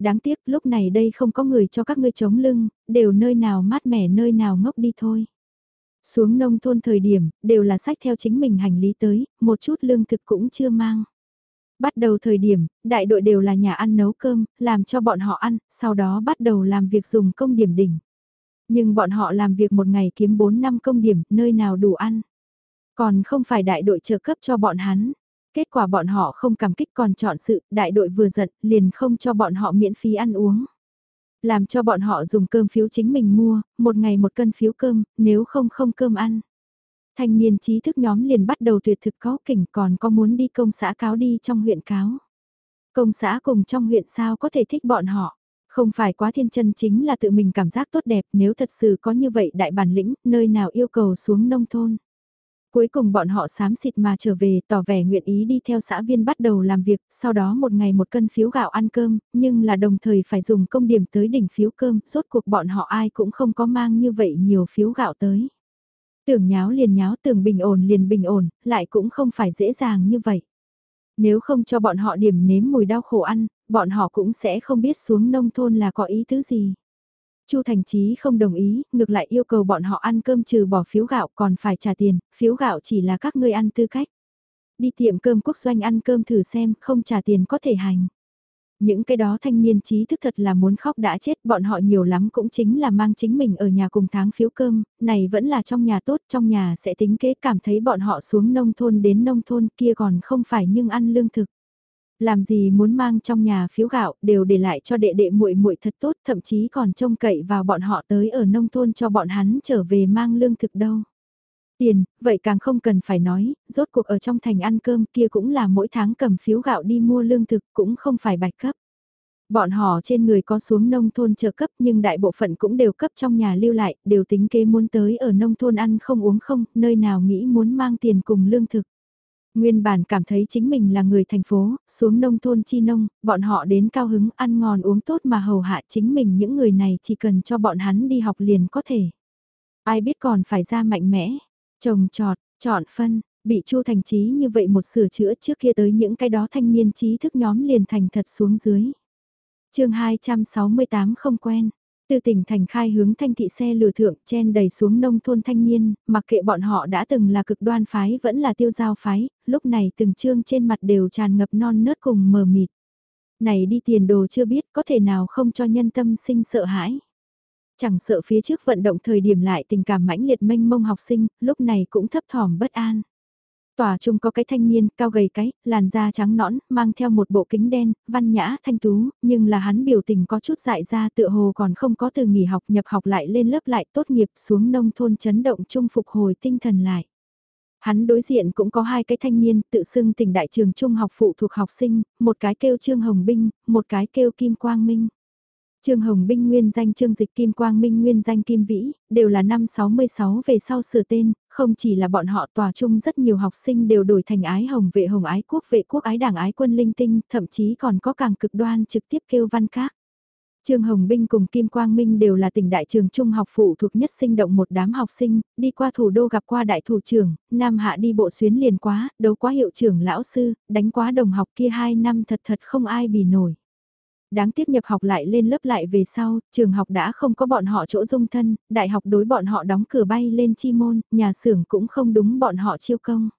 Đáng tiếc lúc này đây không có người cho các ngươi chống lưng, đều nơi nào mát mẻ nơi nào ngốc đi thôi. Xuống nông thôn thời điểm, đều là sách theo chính mình hành lý tới, một chút lương thực cũng chưa mang. Bắt đầu thời điểm, đại đội đều là nhà ăn nấu cơm, làm cho bọn họ ăn, sau đó bắt đầu làm việc dùng công điểm đỉnh. Nhưng bọn họ làm việc một ngày kiếm 4 năm công điểm, nơi nào đủ ăn. Còn không phải đại đội trợ cấp cho bọn hắn. Kết quả bọn họ không cảm kích còn chọn sự, đại đội vừa giận, liền không cho bọn họ miễn phí ăn uống. Làm cho bọn họ dùng cơm phiếu chính mình mua, một ngày một cân phiếu cơm, nếu không không cơm ăn. Thanh niên trí thức nhóm liền bắt đầu tuyệt thực có kỉnh còn có muốn đi công xã cáo đi trong huyện cáo. Công xã cùng trong huyện sao có thể thích bọn họ. Không phải quá thiên chân chính là tự mình cảm giác tốt đẹp nếu thật sự có như vậy đại bản lĩnh, nơi nào yêu cầu xuống nông thôn. Cuối cùng bọn họ sám xịt mà trở về tỏ vẻ nguyện ý đi theo xã viên bắt đầu làm việc, sau đó một ngày một cân phiếu gạo ăn cơm, nhưng là đồng thời phải dùng công điểm tới đỉnh phiếu cơm, rốt cuộc bọn họ ai cũng không có mang như vậy nhiều phiếu gạo tới. Tưởng nháo liền nháo tưởng bình ổn liền bình ổn, lại cũng không phải dễ dàng như vậy. Nếu không cho bọn họ điểm nếm mùi đau khổ ăn, bọn họ cũng sẽ không biết xuống nông thôn là có ý thứ gì. Chu Thành Chí không đồng ý, ngược lại yêu cầu bọn họ ăn cơm trừ bỏ phiếu gạo còn phải trả tiền, phiếu gạo chỉ là các ngươi ăn tư cách. Đi tiệm cơm quốc doanh ăn cơm thử xem, không trả tiền có thể hành. Những cái đó thanh niên trí thức thật là muốn khóc đã chết, bọn họ nhiều lắm cũng chính là mang chính mình ở nhà cùng tháng phiếu cơm, này vẫn là trong nhà tốt, trong nhà sẽ tính kế cảm thấy bọn họ xuống nông thôn đến nông thôn kia còn không phải nhưng ăn lương thực. Làm gì muốn mang trong nhà phiếu gạo đều để lại cho đệ đệ muội muội thật tốt, thậm chí còn trông cậy vào bọn họ tới ở nông thôn cho bọn hắn trở về mang lương thực đâu. Tiền, vậy càng không cần phải nói, rốt cuộc ở trong thành ăn cơm kia cũng là mỗi tháng cầm phiếu gạo đi mua lương thực cũng không phải bạch cấp. Bọn họ trên người có xuống nông thôn trợ cấp nhưng đại bộ phận cũng đều cấp trong nhà lưu lại, đều tính kế muốn tới ở nông thôn ăn không uống không, nơi nào nghĩ muốn mang tiền cùng lương thực. Nguyên bản cảm thấy chính mình là người thành phố, xuống nông thôn chi nông, bọn họ đến cao hứng ăn ngon uống tốt mà hầu hạ chính mình những người này chỉ cần cho bọn hắn đi học liền có thể. Ai biết còn phải ra mạnh mẽ, trồng trọt, chọn phân, bị Chu Thành Trí như vậy một sửa chữa trước kia tới những cái đó thanh niên trí thức nhóm liền thành thật xuống dưới. chương 268 không quen, từ tỉnh thành khai hướng thanh thị xe lừa thượng chen đầy xuống nông thôn thanh niên, mặc kệ bọn họ đã từng là cực đoan phái vẫn là tiêu giao phái, lúc này từng chương trên mặt đều tràn ngập non nớt cùng mờ mịt. Này đi tiền đồ chưa biết có thể nào không cho nhân tâm sinh sợ hãi. Chẳng sợ phía trước vận động thời điểm lại tình cảm mãnh liệt mênh mông học sinh, lúc này cũng thấp thỏm bất an. Tòa trung có cái thanh niên, cao gầy cái, làn da trắng nõn, mang theo một bộ kính đen, văn nhã, thanh tú, nhưng là hắn biểu tình có chút dại ra tựa hồ còn không có từ nghỉ học nhập học lại lên lớp lại tốt nghiệp xuống nông thôn chấn động trung phục hồi tinh thần lại. Hắn đối diện cũng có hai cái thanh niên tự xưng tỉnh đại trường trung học phụ thuộc học sinh, một cái kêu Trương Hồng Binh, một cái kêu Kim Quang Minh. Trương Hồng Binh nguyên danh Trương Dịch Kim Quang Minh nguyên danh Kim Vĩ, đều là năm 66 về sau sửa tên, không chỉ là bọn họ tòa chung rất nhiều học sinh đều đổi thành ái hồng vệ hồng ái quốc vệ quốc ái đảng ái quân linh tinh, thậm chí còn có càng cực đoan trực tiếp kêu văn các. Trương Hồng Binh cùng Kim Quang Minh đều là tỉnh đại trường trung học phụ thuộc nhất sinh động một đám học sinh, đi qua thủ đô gặp qua đại thủ trưởng, Nam Hạ đi bộ xuyến liền quá, đấu quá hiệu trưởng lão sư, đánh quá đồng học kia hai năm thật thật không ai bì nổi đáng tiếc nhập học lại lên lớp lại về sau, trường học đã không có bọn họ chỗ dung thân, đại học đối bọn họ đóng cửa bay lên chi môn, nhà xưởng cũng không đúng bọn họ chiêu công.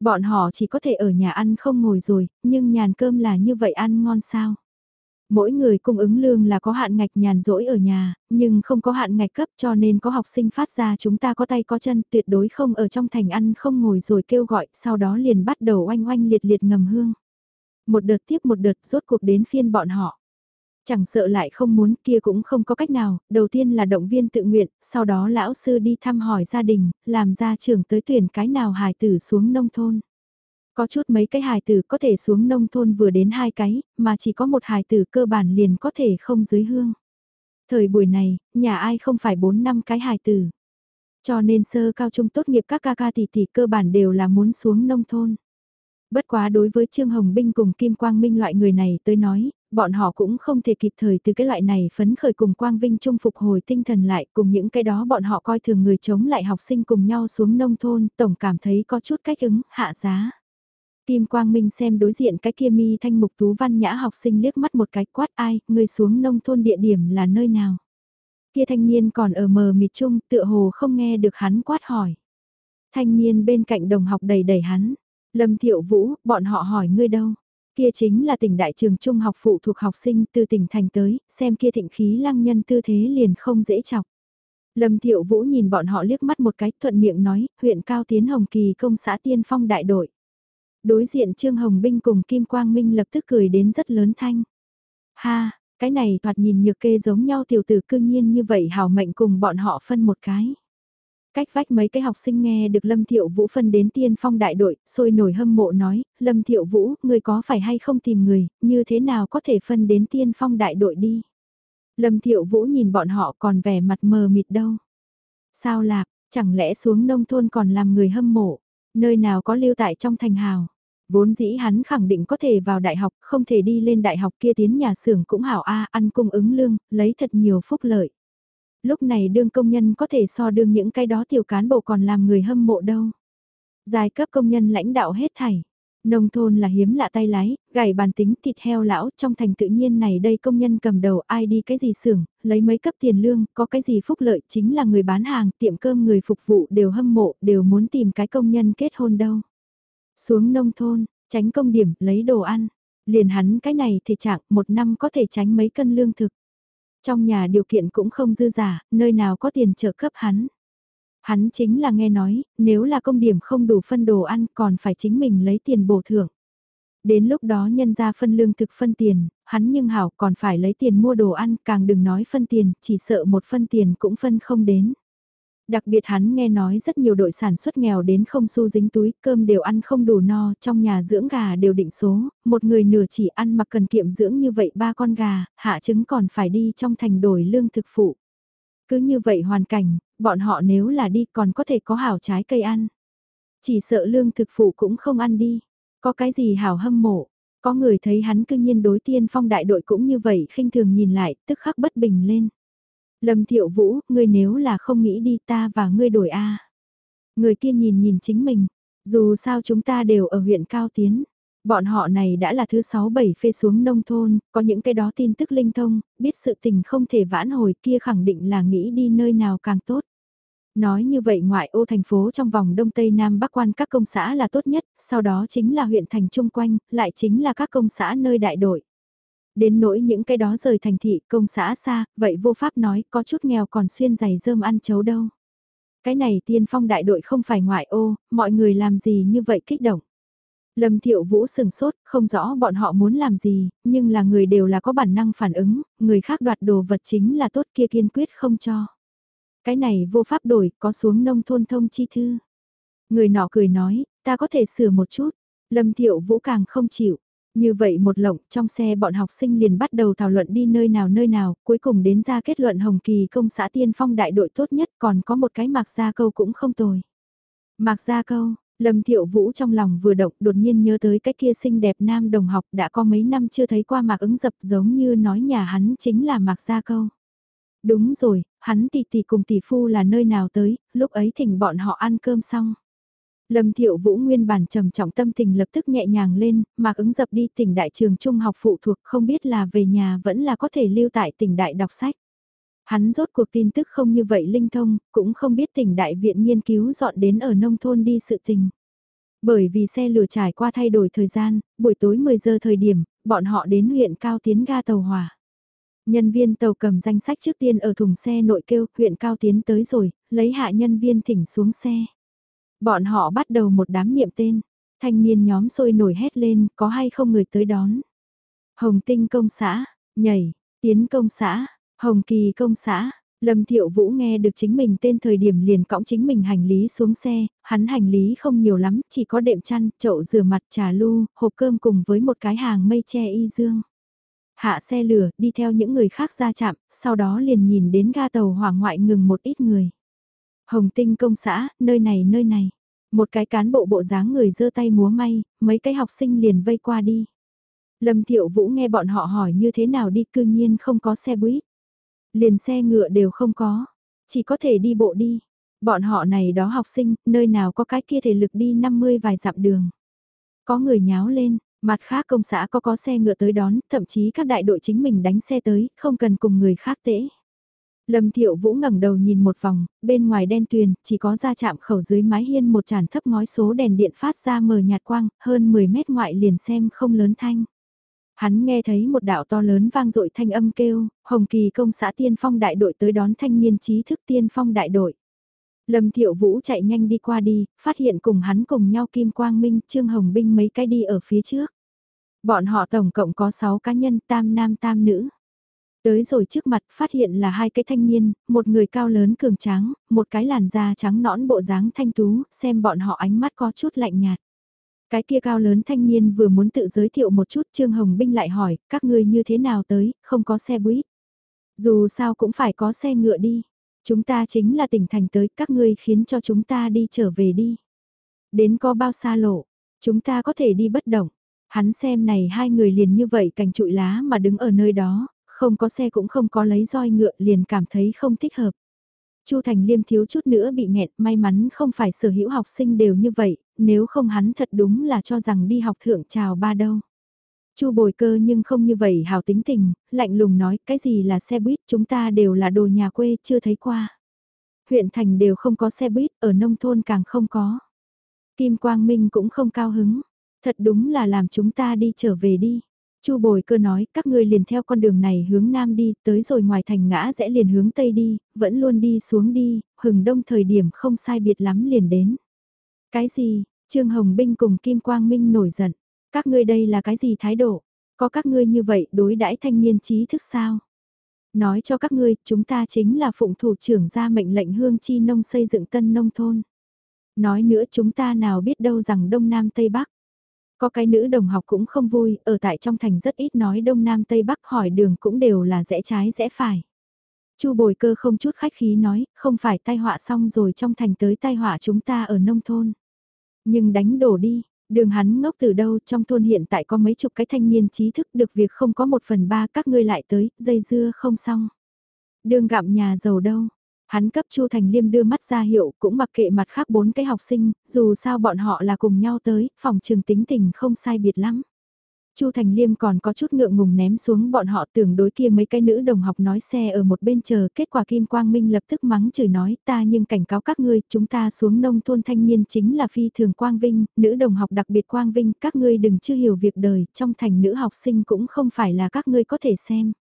Bọn họ chỉ có thể ở nhà ăn không ngồi rồi, nhưng nhàn cơm là như vậy ăn ngon sao? Mỗi người cung ứng lương là có hạn ngạch nhàn rỗi ở nhà, nhưng không có hạn ngạch cấp cho nên có học sinh phát ra chúng ta có tay có chân tuyệt đối không ở trong thành ăn không ngồi rồi kêu gọi, sau đó liền bắt đầu oanh oanh liệt liệt ngầm hương. Một đợt tiếp một đợt rốt cuộc đến phiên bọn họ. Chẳng sợ lại không muốn kia cũng không có cách nào, đầu tiên là động viên tự nguyện, sau đó lão sư đi thăm hỏi gia đình, làm ra trường tới tuyển cái nào hài tử xuống nông thôn. Có chút mấy cái hài tử có thể xuống nông thôn vừa đến hai cái, mà chỉ có một hài tử cơ bản liền có thể không dưới hương. Thời buổi này, nhà ai không phải bốn năm cái hài tử. Cho nên sơ cao trung tốt nghiệp các ca ca tỷ tỷ cơ bản đều là muốn xuống nông thôn. Bất quá đối với Trương Hồng Binh cùng Kim Quang Minh loại người này tới nói, bọn họ cũng không thể kịp thời từ cái loại này phấn khởi cùng Quang Vinh trung phục hồi tinh thần lại cùng những cái đó bọn họ coi thường người chống lại học sinh cùng nhau xuống nông thôn, tổng cảm thấy có chút cách ứng, hạ giá. Kim Quang Minh xem đối diện cái kia mi thanh mục tú văn nhã học sinh liếc mắt một cái quát ai, người xuống nông thôn địa điểm là nơi nào. Kia thanh niên còn ở mờ mịt chung tựa hồ không nghe được hắn quát hỏi. Thanh niên bên cạnh đồng học đầy đẩy hắn, Lâm Thiệu Vũ, bọn họ hỏi ngươi đâu? Kia chính là tỉnh đại trường trung học phụ thuộc học sinh từ tỉnh thành tới, xem kia thịnh khí lăng nhân tư thế liền không dễ chọc. Lâm Thiệu Vũ nhìn bọn họ liếc mắt một cái thuận miệng nói, huyện Cao Tiến Hồng Kỳ công xã tiên phong đại đội. Đối diện Trương Hồng Binh cùng Kim Quang Minh lập tức cười đến rất lớn thanh. Ha, cái này thoạt nhìn nhược kê giống nhau tiểu tử cương nhiên như vậy hào mệnh cùng bọn họ phân một cái. Cách vách mấy cái học sinh nghe được Lâm Thiệu Vũ phân đến tiên phong đại đội, sôi nổi hâm mộ nói, Lâm Thiệu Vũ, người có phải hay không tìm người, như thế nào có thể phân đến tiên phong đại đội đi. Lâm Thiệu Vũ nhìn bọn họ còn vẻ mặt mờ mịt đâu. Sao lạc, chẳng lẽ xuống nông thôn còn làm người hâm mộ, nơi nào có lưu tại trong thành hào. Vốn dĩ hắn khẳng định có thể vào đại học, không thể đi lên đại học kia tiến nhà xưởng cũng hảo A, ăn cung ứng lương, lấy thật nhiều phúc lợi. Lúc này đương công nhân có thể so đương những cái đó tiểu cán bộ còn làm người hâm mộ đâu. Giai cấp công nhân lãnh đạo hết thảy. Nông thôn là hiếm lạ tay lái, gảy bàn tính thịt heo lão trong thành tự nhiên này đây công nhân cầm đầu ai đi cái gì xưởng, lấy mấy cấp tiền lương, có cái gì phúc lợi chính là người bán hàng, tiệm cơm người phục vụ đều hâm mộ, đều muốn tìm cái công nhân kết hôn đâu. Xuống nông thôn, tránh công điểm, lấy đồ ăn. Liền hắn cái này thì trạng một năm có thể tránh mấy cân lương thực. Trong nhà điều kiện cũng không dư giả, nơi nào có tiền trợ cấp hắn. Hắn chính là nghe nói, nếu là công điểm không đủ phân đồ ăn còn phải chính mình lấy tiền bổ thưởng. Đến lúc đó nhân ra phân lương thực phân tiền, hắn nhưng hảo còn phải lấy tiền mua đồ ăn, càng đừng nói phân tiền, chỉ sợ một phân tiền cũng phân không đến. Đặc biệt hắn nghe nói rất nhiều đội sản xuất nghèo đến không xu dính túi, cơm đều ăn không đủ no, trong nhà dưỡng gà đều định số, một người nửa chỉ ăn mặc cần kiệm dưỡng như vậy ba con gà, hạ trứng còn phải đi trong thành đổi lương thực phụ. Cứ như vậy hoàn cảnh, bọn họ nếu là đi còn có thể có hảo trái cây ăn. Chỉ sợ lương thực phụ cũng không ăn đi, có cái gì hảo hâm mộ. Có người thấy hắn cư nhiên đối tiên phong đại đội cũng như vậy khinh thường nhìn lại, tức khắc bất bình lên. Lâm Thiệu Vũ, ngươi nếu là không nghĩ đi ta và ngươi đổi A. Người kia nhìn nhìn chính mình, dù sao chúng ta đều ở huyện Cao Tiến. Bọn họ này đã là thứ 6-7 phê xuống nông thôn, có những cái đó tin tức linh thông, biết sự tình không thể vãn hồi kia khẳng định là nghĩ đi nơi nào càng tốt. Nói như vậy ngoại ô thành phố trong vòng Đông Tây Nam Bắc quan các công xã là tốt nhất, sau đó chính là huyện thành chung quanh, lại chính là các công xã nơi đại đội. Đến nỗi những cái đó rời thành thị công xã xa, vậy vô pháp nói có chút nghèo còn xuyên giày dơm ăn chấu đâu. Cái này tiên phong đại đội không phải ngoại ô, mọi người làm gì như vậy kích động. Lâm Thiệu Vũ sừng sốt, không rõ bọn họ muốn làm gì, nhưng là người đều là có bản năng phản ứng, người khác đoạt đồ vật chính là tốt kia kiên quyết không cho. Cái này vô pháp đổi, có xuống nông thôn thông chi thư. Người nọ cười nói, ta có thể sửa một chút. Lâm Thiệu Vũ càng không chịu. Như vậy một lộng, trong xe bọn học sinh liền bắt đầu thảo luận đi nơi nào nơi nào, cuối cùng đến ra kết luận Hồng Kỳ công xã tiên phong đại đội tốt nhất còn có một cái mạc gia câu cũng không tồi. Mạc gia câu, Lâm Thiệu Vũ trong lòng vừa động đột nhiên nhớ tới cái kia xinh đẹp nam đồng học đã có mấy năm chưa thấy qua mạc ứng dập giống như nói nhà hắn chính là mạc gia câu. Đúng rồi, hắn tỷ tỷ cùng tỷ phu là nơi nào tới, lúc ấy thỉnh bọn họ ăn cơm xong. Lâm Thiệu Vũ nguyên bản trầm trọng tâm tình lập tức nhẹ nhàng lên, mạc ứng dập đi tỉnh đại trường trung học phụ thuộc không biết là về nhà vẫn là có thể lưu tại tỉnh đại đọc sách. Hắn rốt cuộc tin tức không như vậy linh thông, cũng không biết tỉnh đại viện nghiên cứu dọn đến ở nông thôn đi sự tình. Bởi vì xe lửa trải qua thay đổi thời gian, buổi tối 10 giờ thời điểm, bọn họ đến huyện Cao Tiến ga tàu hỏa. Nhân viên tàu cầm danh sách trước tiên ở thùng xe nội kêu huyện Cao Tiến tới rồi, lấy hạ nhân viên thỉnh xuống xe. Bọn họ bắt đầu một đám niệm tên, thanh niên nhóm sôi nổi hét lên, có hay không người tới đón. Hồng tinh công xã, nhảy, tiến công xã, hồng kỳ công xã, Lâm Thiệu Vũ nghe được chính mình tên thời điểm liền cõng chính mình hành lý xuống xe, hắn hành lý không nhiều lắm, chỉ có đệm chăn, chậu rửa mặt, trà lu, hộp cơm cùng với một cái hàng mây che y dương. Hạ xe lửa, đi theo những người khác ra chạm, sau đó liền nhìn đến ga tàu hỏa ngoại ngừng một ít người. Hồng Tinh công xã, nơi này nơi này. Một cái cán bộ bộ dáng người giơ tay múa may, mấy cái học sinh liền vây qua đi. Lâm Thiệu Vũ nghe bọn họ hỏi như thế nào đi cư nhiên không có xe buýt. Liền xe ngựa đều không có, chỉ có thể đi bộ đi. Bọn họ này đó học sinh, nơi nào có cái kia thể lực đi 50 vài dặm đường. Có người nháo lên, mặt khác công xã có có xe ngựa tới đón, thậm chí các đại đội chính mình đánh xe tới, không cần cùng người khác tễ. Lâm Thiệu Vũ ngẩng đầu nhìn một vòng, bên ngoài đen tuyền, chỉ có ra chạm khẩu dưới mái hiên một tràn thấp ngói số đèn điện phát ra mờ nhạt quang, hơn 10 mét ngoại liền xem không lớn thanh. Hắn nghe thấy một đạo to lớn vang dội thanh âm kêu, Hồng Kỳ công xã tiên phong đại đội tới đón thanh niên trí thức tiên phong đại đội. Lâm Thiệu Vũ chạy nhanh đi qua đi, phát hiện cùng hắn cùng nhau Kim Quang Minh, Trương Hồng Binh mấy cái đi ở phía trước. Bọn họ tổng cộng có 6 cá nhân tam nam tam nữ. Tới rồi trước mặt phát hiện là hai cái thanh niên, một người cao lớn cường tráng, một cái làn da trắng nõn bộ dáng thanh tú, xem bọn họ ánh mắt có chút lạnh nhạt. Cái kia cao lớn thanh niên vừa muốn tự giới thiệu một chút Trương Hồng Binh lại hỏi, các ngươi như thế nào tới, không có xe buýt. Dù sao cũng phải có xe ngựa đi. Chúng ta chính là tỉnh thành tới, các ngươi khiến cho chúng ta đi trở về đi. Đến có bao xa lộ, chúng ta có thể đi bất động. Hắn xem này hai người liền như vậy cành trụi lá mà đứng ở nơi đó, không có xe cũng không có lấy roi ngựa liền cảm thấy không thích hợp. Chu Thành Liêm thiếu chút nữa bị nghẹn, may mắn không phải sở hữu học sinh đều như vậy, nếu không hắn thật đúng là cho rằng đi học thượng trào ba đâu. Chu bồi cơ nhưng không như vậy hào tính tình, lạnh lùng nói cái gì là xe buýt chúng ta đều là đồ nhà quê chưa thấy qua. Huyện thành đều không có xe buýt, ở nông thôn càng không có. Kim Quang Minh cũng không cao hứng, thật đúng là làm chúng ta đi trở về đi. Chu bồi cơ nói các ngươi liền theo con đường này hướng nam đi, tới rồi ngoài thành ngã rẽ liền hướng tây đi, vẫn luôn đi xuống đi, hừng đông thời điểm không sai biệt lắm liền đến. Cái gì, Trương Hồng Binh cùng Kim Quang Minh nổi giận, các ngươi đây là cái gì thái độ, có các ngươi như vậy đối đãi thanh niên trí thức sao? Nói cho các ngươi, chúng ta chính là phụng thủ trưởng ra mệnh lệnh hương chi nông xây dựng tân nông thôn. Nói nữa chúng ta nào biết đâu rằng Đông Nam Tây Bắc có cái nữ đồng học cũng không vui, ở tại trong thành rất ít nói đông nam tây bắc hỏi đường cũng đều là rẽ trái rẽ phải. Chu bồi cơ không chút khách khí nói, không phải tai họa xong rồi trong thành tới tai họa chúng ta ở nông thôn. Nhưng đánh đổ đi, đường hắn ngốc từ đâu trong thôn hiện tại có mấy chục cái thanh niên trí thức được việc không có một phần ba các ngươi lại tới, dây dưa không xong. Đường gặm nhà giàu đâu, Hắn cấp Chu Thành Liêm đưa mắt ra hiệu cũng mặc kệ mặt khác bốn cái học sinh, dù sao bọn họ là cùng nhau tới, phòng trường tính tình không sai biệt lắm. Chu Thành Liêm còn có chút ngượng ngùng ném xuống bọn họ tưởng đối kia mấy cái nữ đồng học nói xe ở một bên chờ, kết quả Kim Quang Minh lập tức mắng chửi nói ta nhưng cảnh cáo các ngươi, chúng ta xuống nông thôn thanh niên chính là phi thường Quang Vinh, nữ đồng học đặc biệt Quang Vinh, các ngươi đừng chưa hiểu việc đời, trong thành nữ học sinh cũng không phải là các ngươi có thể xem.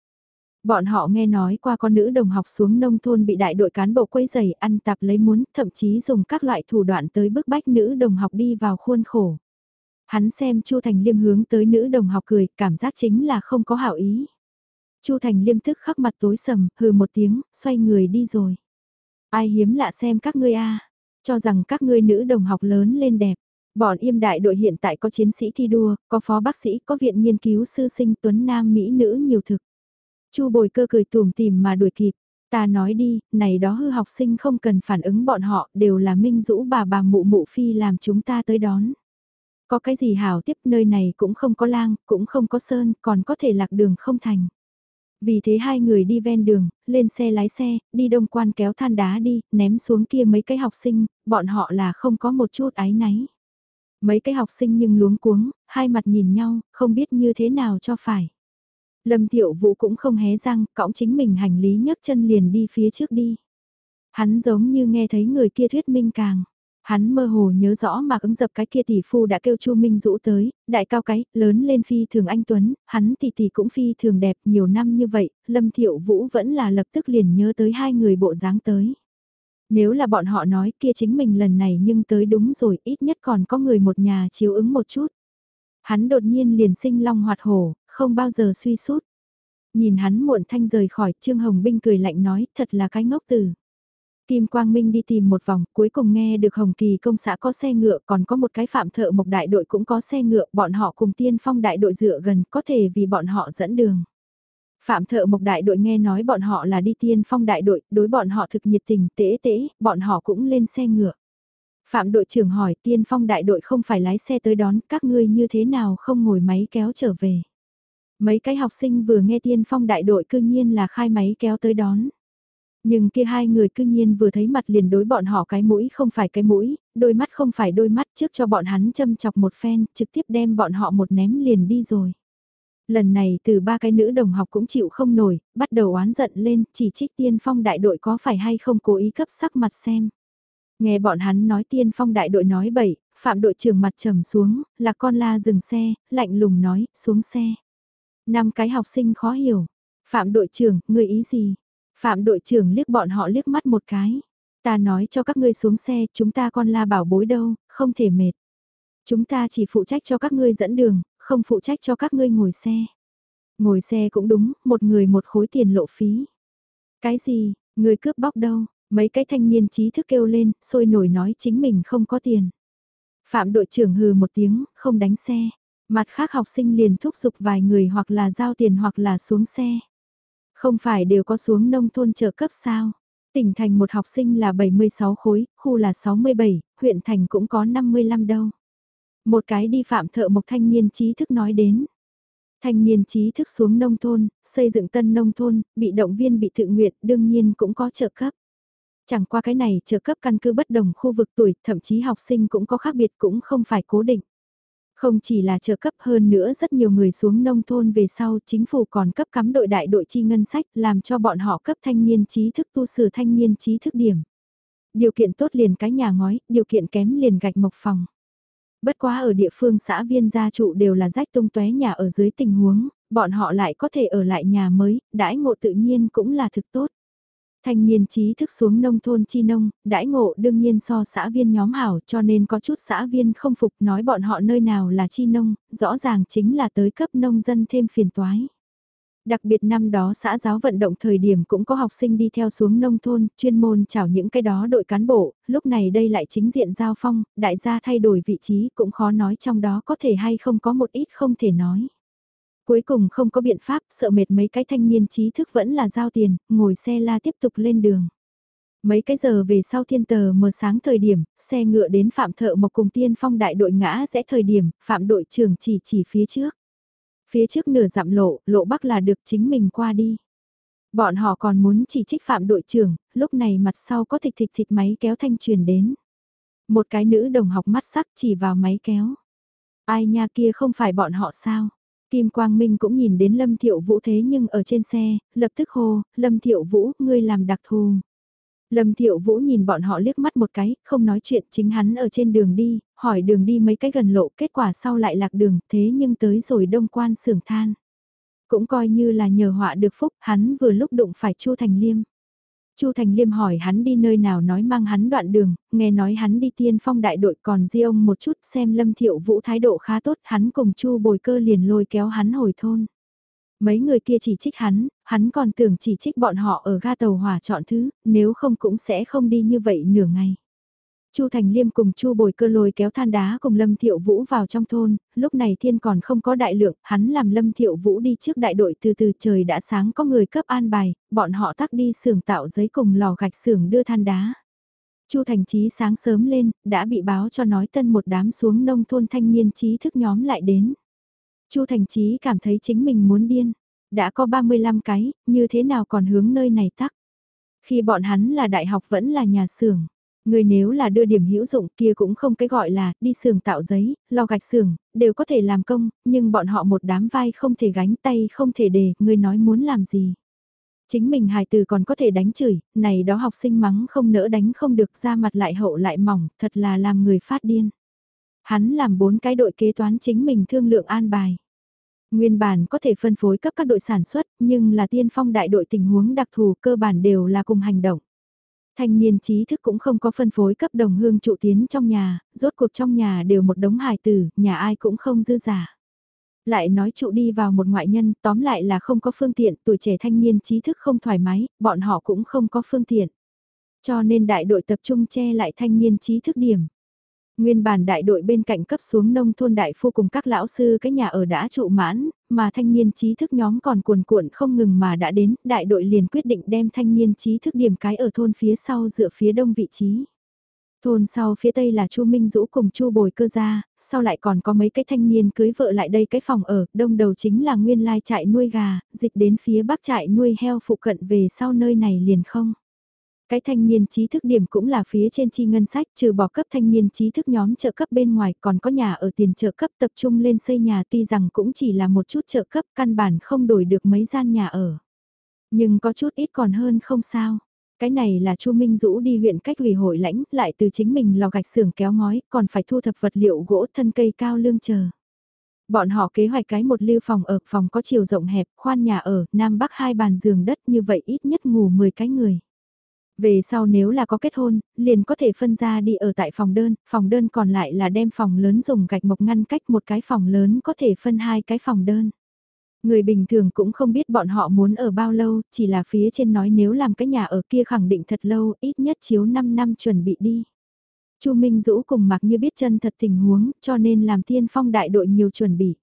Bọn họ nghe nói qua con nữ đồng học xuống nông thôn bị đại đội cán bộ quấy giày ăn tạp lấy muốn, thậm chí dùng các loại thủ đoạn tới bức bách nữ đồng học đi vào khuôn khổ. Hắn xem Chu Thành Liêm hướng tới nữ đồng học cười, cảm giác chính là không có hảo ý. Chu Thành Liêm tức khắc mặt tối sầm, hừ một tiếng, xoay người đi rồi. Ai hiếm lạ xem các ngươi a, cho rằng các ngươi nữ đồng học lớn lên đẹp. Bọn im đại đội hiện tại có chiến sĩ thi đua, có phó bác sĩ, có viện nghiên cứu sư sinh tuấn nam mỹ nữ nhiều thực. Chu bồi cơ cười tùm tìm mà đuổi kịp. Ta nói đi, này đó hư học sinh không cần phản ứng bọn họ, đều là minh rũ bà bà mụ mụ phi làm chúng ta tới đón. Có cái gì hảo tiếp nơi này cũng không có lang, cũng không có sơn, còn có thể lạc đường không thành. Vì thế hai người đi ven đường, lên xe lái xe, đi đông quan kéo than đá đi, ném xuống kia mấy cái học sinh, bọn họ là không có một chút ái náy. Mấy cái học sinh nhưng luống cuống, hai mặt nhìn nhau, không biết như thế nào cho phải. Lâm Tiểu Vũ cũng không hé răng, cõng chính mình hành lý nhấc chân liền đi phía trước đi. Hắn giống như nghe thấy người kia thuyết minh càng. Hắn mơ hồ nhớ rõ mà ứng dập cái kia tỷ phu đã kêu Chu Minh Dũ tới, đại cao cái, lớn lên phi thường anh Tuấn, hắn tỷ tỷ cũng phi thường đẹp nhiều năm như vậy, Lâm Thiệu Vũ vẫn là lập tức liền nhớ tới hai người bộ dáng tới. Nếu là bọn họ nói kia chính mình lần này nhưng tới đúng rồi, ít nhất còn có người một nhà chiếu ứng một chút. Hắn đột nhiên liền sinh long hoạt hổ, không bao giờ suy sút. Nhìn hắn muộn thanh rời khỏi, Trương Hồng Binh cười lạnh nói, thật là cái ngốc tử. Kim Quang Minh đi tìm một vòng, cuối cùng nghe được Hồng Kỳ công xã có xe ngựa, còn có một cái phạm thợ mộc đại đội cũng có xe ngựa, bọn họ cùng tiên phong đại đội dựa gần, có thể vì bọn họ dẫn đường. Phạm thợ mộc đại đội nghe nói bọn họ là đi tiên phong đại đội, đối bọn họ thực nhiệt tình, tế tế, bọn họ cũng lên xe ngựa. Phạm đội trưởng hỏi tiên phong đại đội không phải lái xe tới đón, các ngươi như thế nào không ngồi máy kéo trở về. Mấy cái học sinh vừa nghe tiên phong đại đội cư nhiên là khai máy kéo tới đón. Nhưng kia hai người cư nhiên vừa thấy mặt liền đối bọn họ cái mũi không phải cái mũi, đôi mắt không phải đôi mắt trước cho bọn hắn châm chọc một phen, trực tiếp đem bọn họ một ném liền đi rồi. Lần này từ ba cái nữ đồng học cũng chịu không nổi, bắt đầu oán giận lên, chỉ trích tiên phong đại đội có phải hay không cố ý cấp sắc mặt xem. Nghe bọn hắn nói tiên phong đại đội nói bậy, phạm đội trưởng mặt trầm xuống, là con la dừng xe, lạnh lùng nói, xuống xe. Năm cái học sinh khó hiểu. Phạm đội trưởng, người ý gì? Phạm đội trưởng liếc bọn họ liếc mắt một cái. Ta nói cho các ngươi xuống xe, chúng ta con la bảo bối đâu, không thể mệt. Chúng ta chỉ phụ trách cho các ngươi dẫn đường, không phụ trách cho các ngươi ngồi xe. Ngồi xe cũng đúng, một người một khối tiền lộ phí. Cái gì, người cướp bóc đâu, mấy cái thanh niên trí thức kêu lên, sôi nổi nói chính mình không có tiền. Phạm đội trưởng hừ một tiếng, không đánh xe. Mặt khác học sinh liền thúc giục vài người hoặc là giao tiền hoặc là xuống xe. Không phải đều có xuống nông thôn trợ cấp sao? Tỉnh thành một học sinh là 76 khối, khu là 67, huyện thành cũng có 55 đâu. Một cái đi phạm thợ một thanh niên trí thức nói đến. Thanh niên trí thức xuống nông thôn, xây dựng tân nông thôn, bị động viên bị tự nguyện đương nhiên cũng có trợ cấp. Chẳng qua cái này trợ cấp căn cứ bất đồng khu vực tuổi, thậm chí học sinh cũng có khác biệt cũng không phải cố định. Không chỉ là trợ cấp hơn nữa rất nhiều người xuống nông thôn về sau chính phủ còn cấp cắm đội đại đội chi ngân sách làm cho bọn họ cấp thanh niên trí thức tu sửa thanh niên trí thức điểm. Điều kiện tốt liền cái nhà ngói, điều kiện kém liền gạch mộc phòng. Bất quá ở địa phương xã viên gia trụ đều là rách tung tóe nhà ở dưới tình huống, bọn họ lại có thể ở lại nhà mới, đãi ngộ tự nhiên cũng là thực tốt. Thanh niên trí thức xuống nông thôn chi nông, đãi ngộ đương nhiên so xã viên nhóm hảo cho nên có chút xã viên không phục nói bọn họ nơi nào là chi nông, rõ ràng chính là tới cấp nông dân thêm phiền toái. Đặc biệt năm đó xã giáo vận động thời điểm cũng có học sinh đi theo xuống nông thôn, chuyên môn chào những cái đó đội cán bộ, lúc này đây lại chính diện giao phong, đại gia thay đổi vị trí cũng khó nói trong đó có thể hay không có một ít không thể nói. Cuối cùng không có biện pháp, sợ mệt mấy cái thanh niên trí thức vẫn là giao tiền, ngồi xe la tiếp tục lên đường. Mấy cái giờ về sau thiên tờ mờ sáng thời điểm, xe ngựa đến Phạm Thợ một cùng tiên phong đại đội ngã rẽ thời điểm, Phạm đội trưởng chỉ chỉ phía trước. Phía trước nửa dặm lộ, lộ bắc là được chính mình qua đi. Bọn họ còn muốn chỉ trích Phạm đội trưởng, lúc này mặt sau có thịt thịt thịt máy kéo thanh truyền đến. Một cái nữ đồng học mắt sắc chỉ vào máy kéo. Ai nha kia không phải bọn họ sao? Kim Quang Minh cũng nhìn đến Lâm Thiệu Vũ thế nhưng ở trên xe, lập tức hô, Lâm Thiệu Vũ, ngươi làm đặc thù. Lâm Thiệu Vũ nhìn bọn họ liếc mắt một cái, không nói chuyện chính hắn ở trên đường đi, hỏi đường đi mấy cái gần lộ kết quả sau lại lạc đường thế nhưng tới rồi đông quan sưởng than. Cũng coi như là nhờ họa được phúc hắn vừa lúc đụng phải Chu Thành Liêm. Chu Thành Liêm hỏi hắn đi nơi nào nói mang hắn đoạn đường, nghe nói hắn đi tiên phong đại đội còn di ông một chút xem Lâm Thiệu Vũ thái độ khá tốt, hắn cùng Chu Bồi Cơ liền lôi kéo hắn hồi thôn. Mấy người kia chỉ trích hắn, hắn còn tưởng chỉ trích bọn họ ở ga tàu hỏa chọn thứ, nếu không cũng sẽ không đi như vậy nửa ngày. Chu Thành Liêm cùng Chu Bồi Cơ lôi kéo than đá cùng Lâm Thiệu Vũ vào trong thôn, lúc này thiên còn không có đại lượng, hắn làm Lâm Thiệu Vũ đi trước đại đội từ từ trời đã sáng có người cấp an bài, bọn họ tắc đi xưởng tạo giấy cùng lò gạch xưởng đưa than đá. Chu Thành Chí sáng sớm lên, đã bị báo cho nói tân một đám xuống nông thôn thanh niên trí thức nhóm lại đến. Chu Thành Chí cảm thấy chính mình muốn điên, đã có 35 cái, như thế nào còn hướng nơi này tắc. Khi bọn hắn là đại học vẫn là nhà xưởng Người nếu là đưa điểm hữu dụng kia cũng không cái gọi là đi xưởng tạo giấy, lo gạch xưởng, đều có thể làm công, nhưng bọn họ một đám vai không thể gánh tay không thể đề, người nói muốn làm gì. Chính mình hài từ còn có thể đánh chửi, này đó học sinh mắng không nỡ đánh không được ra mặt lại hậu lại mỏng, thật là làm người phát điên. Hắn làm bốn cái đội kế toán chính mình thương lượng an bài. Nguyên bản có thể phân phối cấp các đội sản xuất, nhưng là tiên phong đại đội tình huống đặc thù cơ bản đều là cùng hành động. Thanh niên trí thức cũng không có phân phối cấp đồng hương trụ tiến trong nhà, rốt cuộc trong nhà đều một đống hài tử, nhà ai cũng không dư giả. Lại nói trụ đi vào một ngoại nhân, tóm lại là không có phương tiện, tuổi trẻ thanh niên trí thức không thoải mái, bọn họ cũng không có phương tiện. Cho nên đại đội tập trung che lại thanh niên trí thức điểm. Nguyên bản đại đội bên cạnh cấp xuống nông thôn đại phu cùng các lão sư cái nhà ở đã trụ mãn, mà thanh niên trí thức nhóm còn cuồn cuộn không ngừng mà đã đến, đại đội liền quyết định đem thanh niên trí thức điểm cái ở thôn phía sau dựa phía đông vị trí. Thôn sau phía tây là Chu Minh Dũ cùng Chu Bồi Cơ gia, sau lại còn có mấy cái thanh niên cưới vợ lại đây cái phòng ở, đông đầu chính là nguyên lai trại nuôi gà, dịch đến phía bắc trại nuôi heo phụ cận về sau nơi này liền không. Cái thanh niên trí thức điểm cũng là phía trên chi ngân sách trừ bỏ cấp thanh niên trí thức nhóm trợ cấp bên ngoài còn có nhà ở tiền trợ cấp tập trung lên xây nhà tuy rằng cũng chỉ là một chút trợ cấp căn bản không đổi được mấy gian nhà ở. Nhưng có chút ít còn hơn không sao. Cái này là Chu Minh Dũ đi huyện cách ủy hội lãnh, lại từ chính mình lò gạch xưởng kéo ngói, còn phải thu thập vật liệu gỗ thân cây cao lương chờ. Bọn họ kế hoạch cái một lưu phòng ở, phòng có chiều rộng hẹp, khoan nhà ở, nam bắc hai bàn giường đất như vậy ít nhất ngủ 10 cái người. Về sau nếu là có kết hôn, liền có thể phân ra đi ở tại phòng đơn, phòng đơn còn lại là đem phòng lớn dùng gạch mộc ngăn cách một cái phòng lớn có thể phân hai cái phòng đơn. Người bình thường cũng không biết bọn họ muốn ở bao lâu, chỉ là phía trên nói nếu làm cái nhà ở kia khẳng định thật lâu, ít nhất chiếu 5 năm chuẩn bị đi. Chu Minh Dũ cùng mặc như biết chân thật tình huống, cho nên làm tiên phong đại đội nhiều chuẩn bị.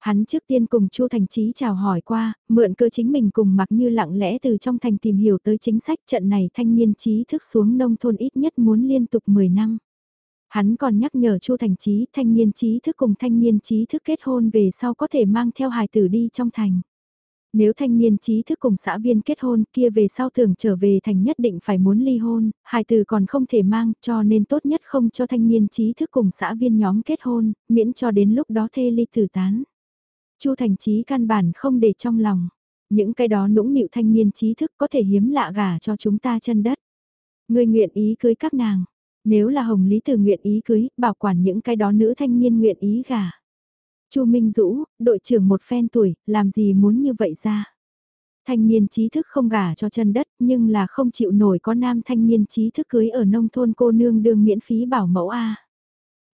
Hắn trước tiên cùng Chu Thành Chí chào hỏi qua, mượn cơ chính mình cùng mặc như lặng lẽ từ trong thành tìm hiểu tới chính sách trận này thanh niên trí thức xuống nông thôn ít nhất muốn liên tục 10 năm. Hắn còn nhắc nhở Chu Thành Chí thanh niên trí thức cùng thanh niên trí thức kết hôn về sau có thể mang theo hài tử đi trong thành. Nếu thanh niên trí thức cùng xã viên kết hôn kia về sau thường trở về thành nhất định phải muốn ly hôn, hài tử còn không thể mang cho nên tốt nhất không cho thanh niên trí thức cùng xã viên nhóm kết hôn, miễn cho đến lúc đó thê ly tử tán. Chu Thành Chí căn bản không để trong lòng. Những cái đó nũng nịu thanh niên trí thức có thể hiếm lạ gả cho chúng ta chân đất. Người nguyện ý cưới các nàng. Nếu là Hồng Lý Từ nguyện ý cưới, bảo quản những cái đó nữ thanh niên nguyện ý gả. Chu Minh Dũ, đội trưởng một phen tuổi, làm gì muốn như vậy ra? Thanh niên trí thức không gả cho chân đất, nhưng là không chịu nổi có nam thanh niên trí thức cưới ở nông thôn cô nương đương miễn phí bảo mẫu A.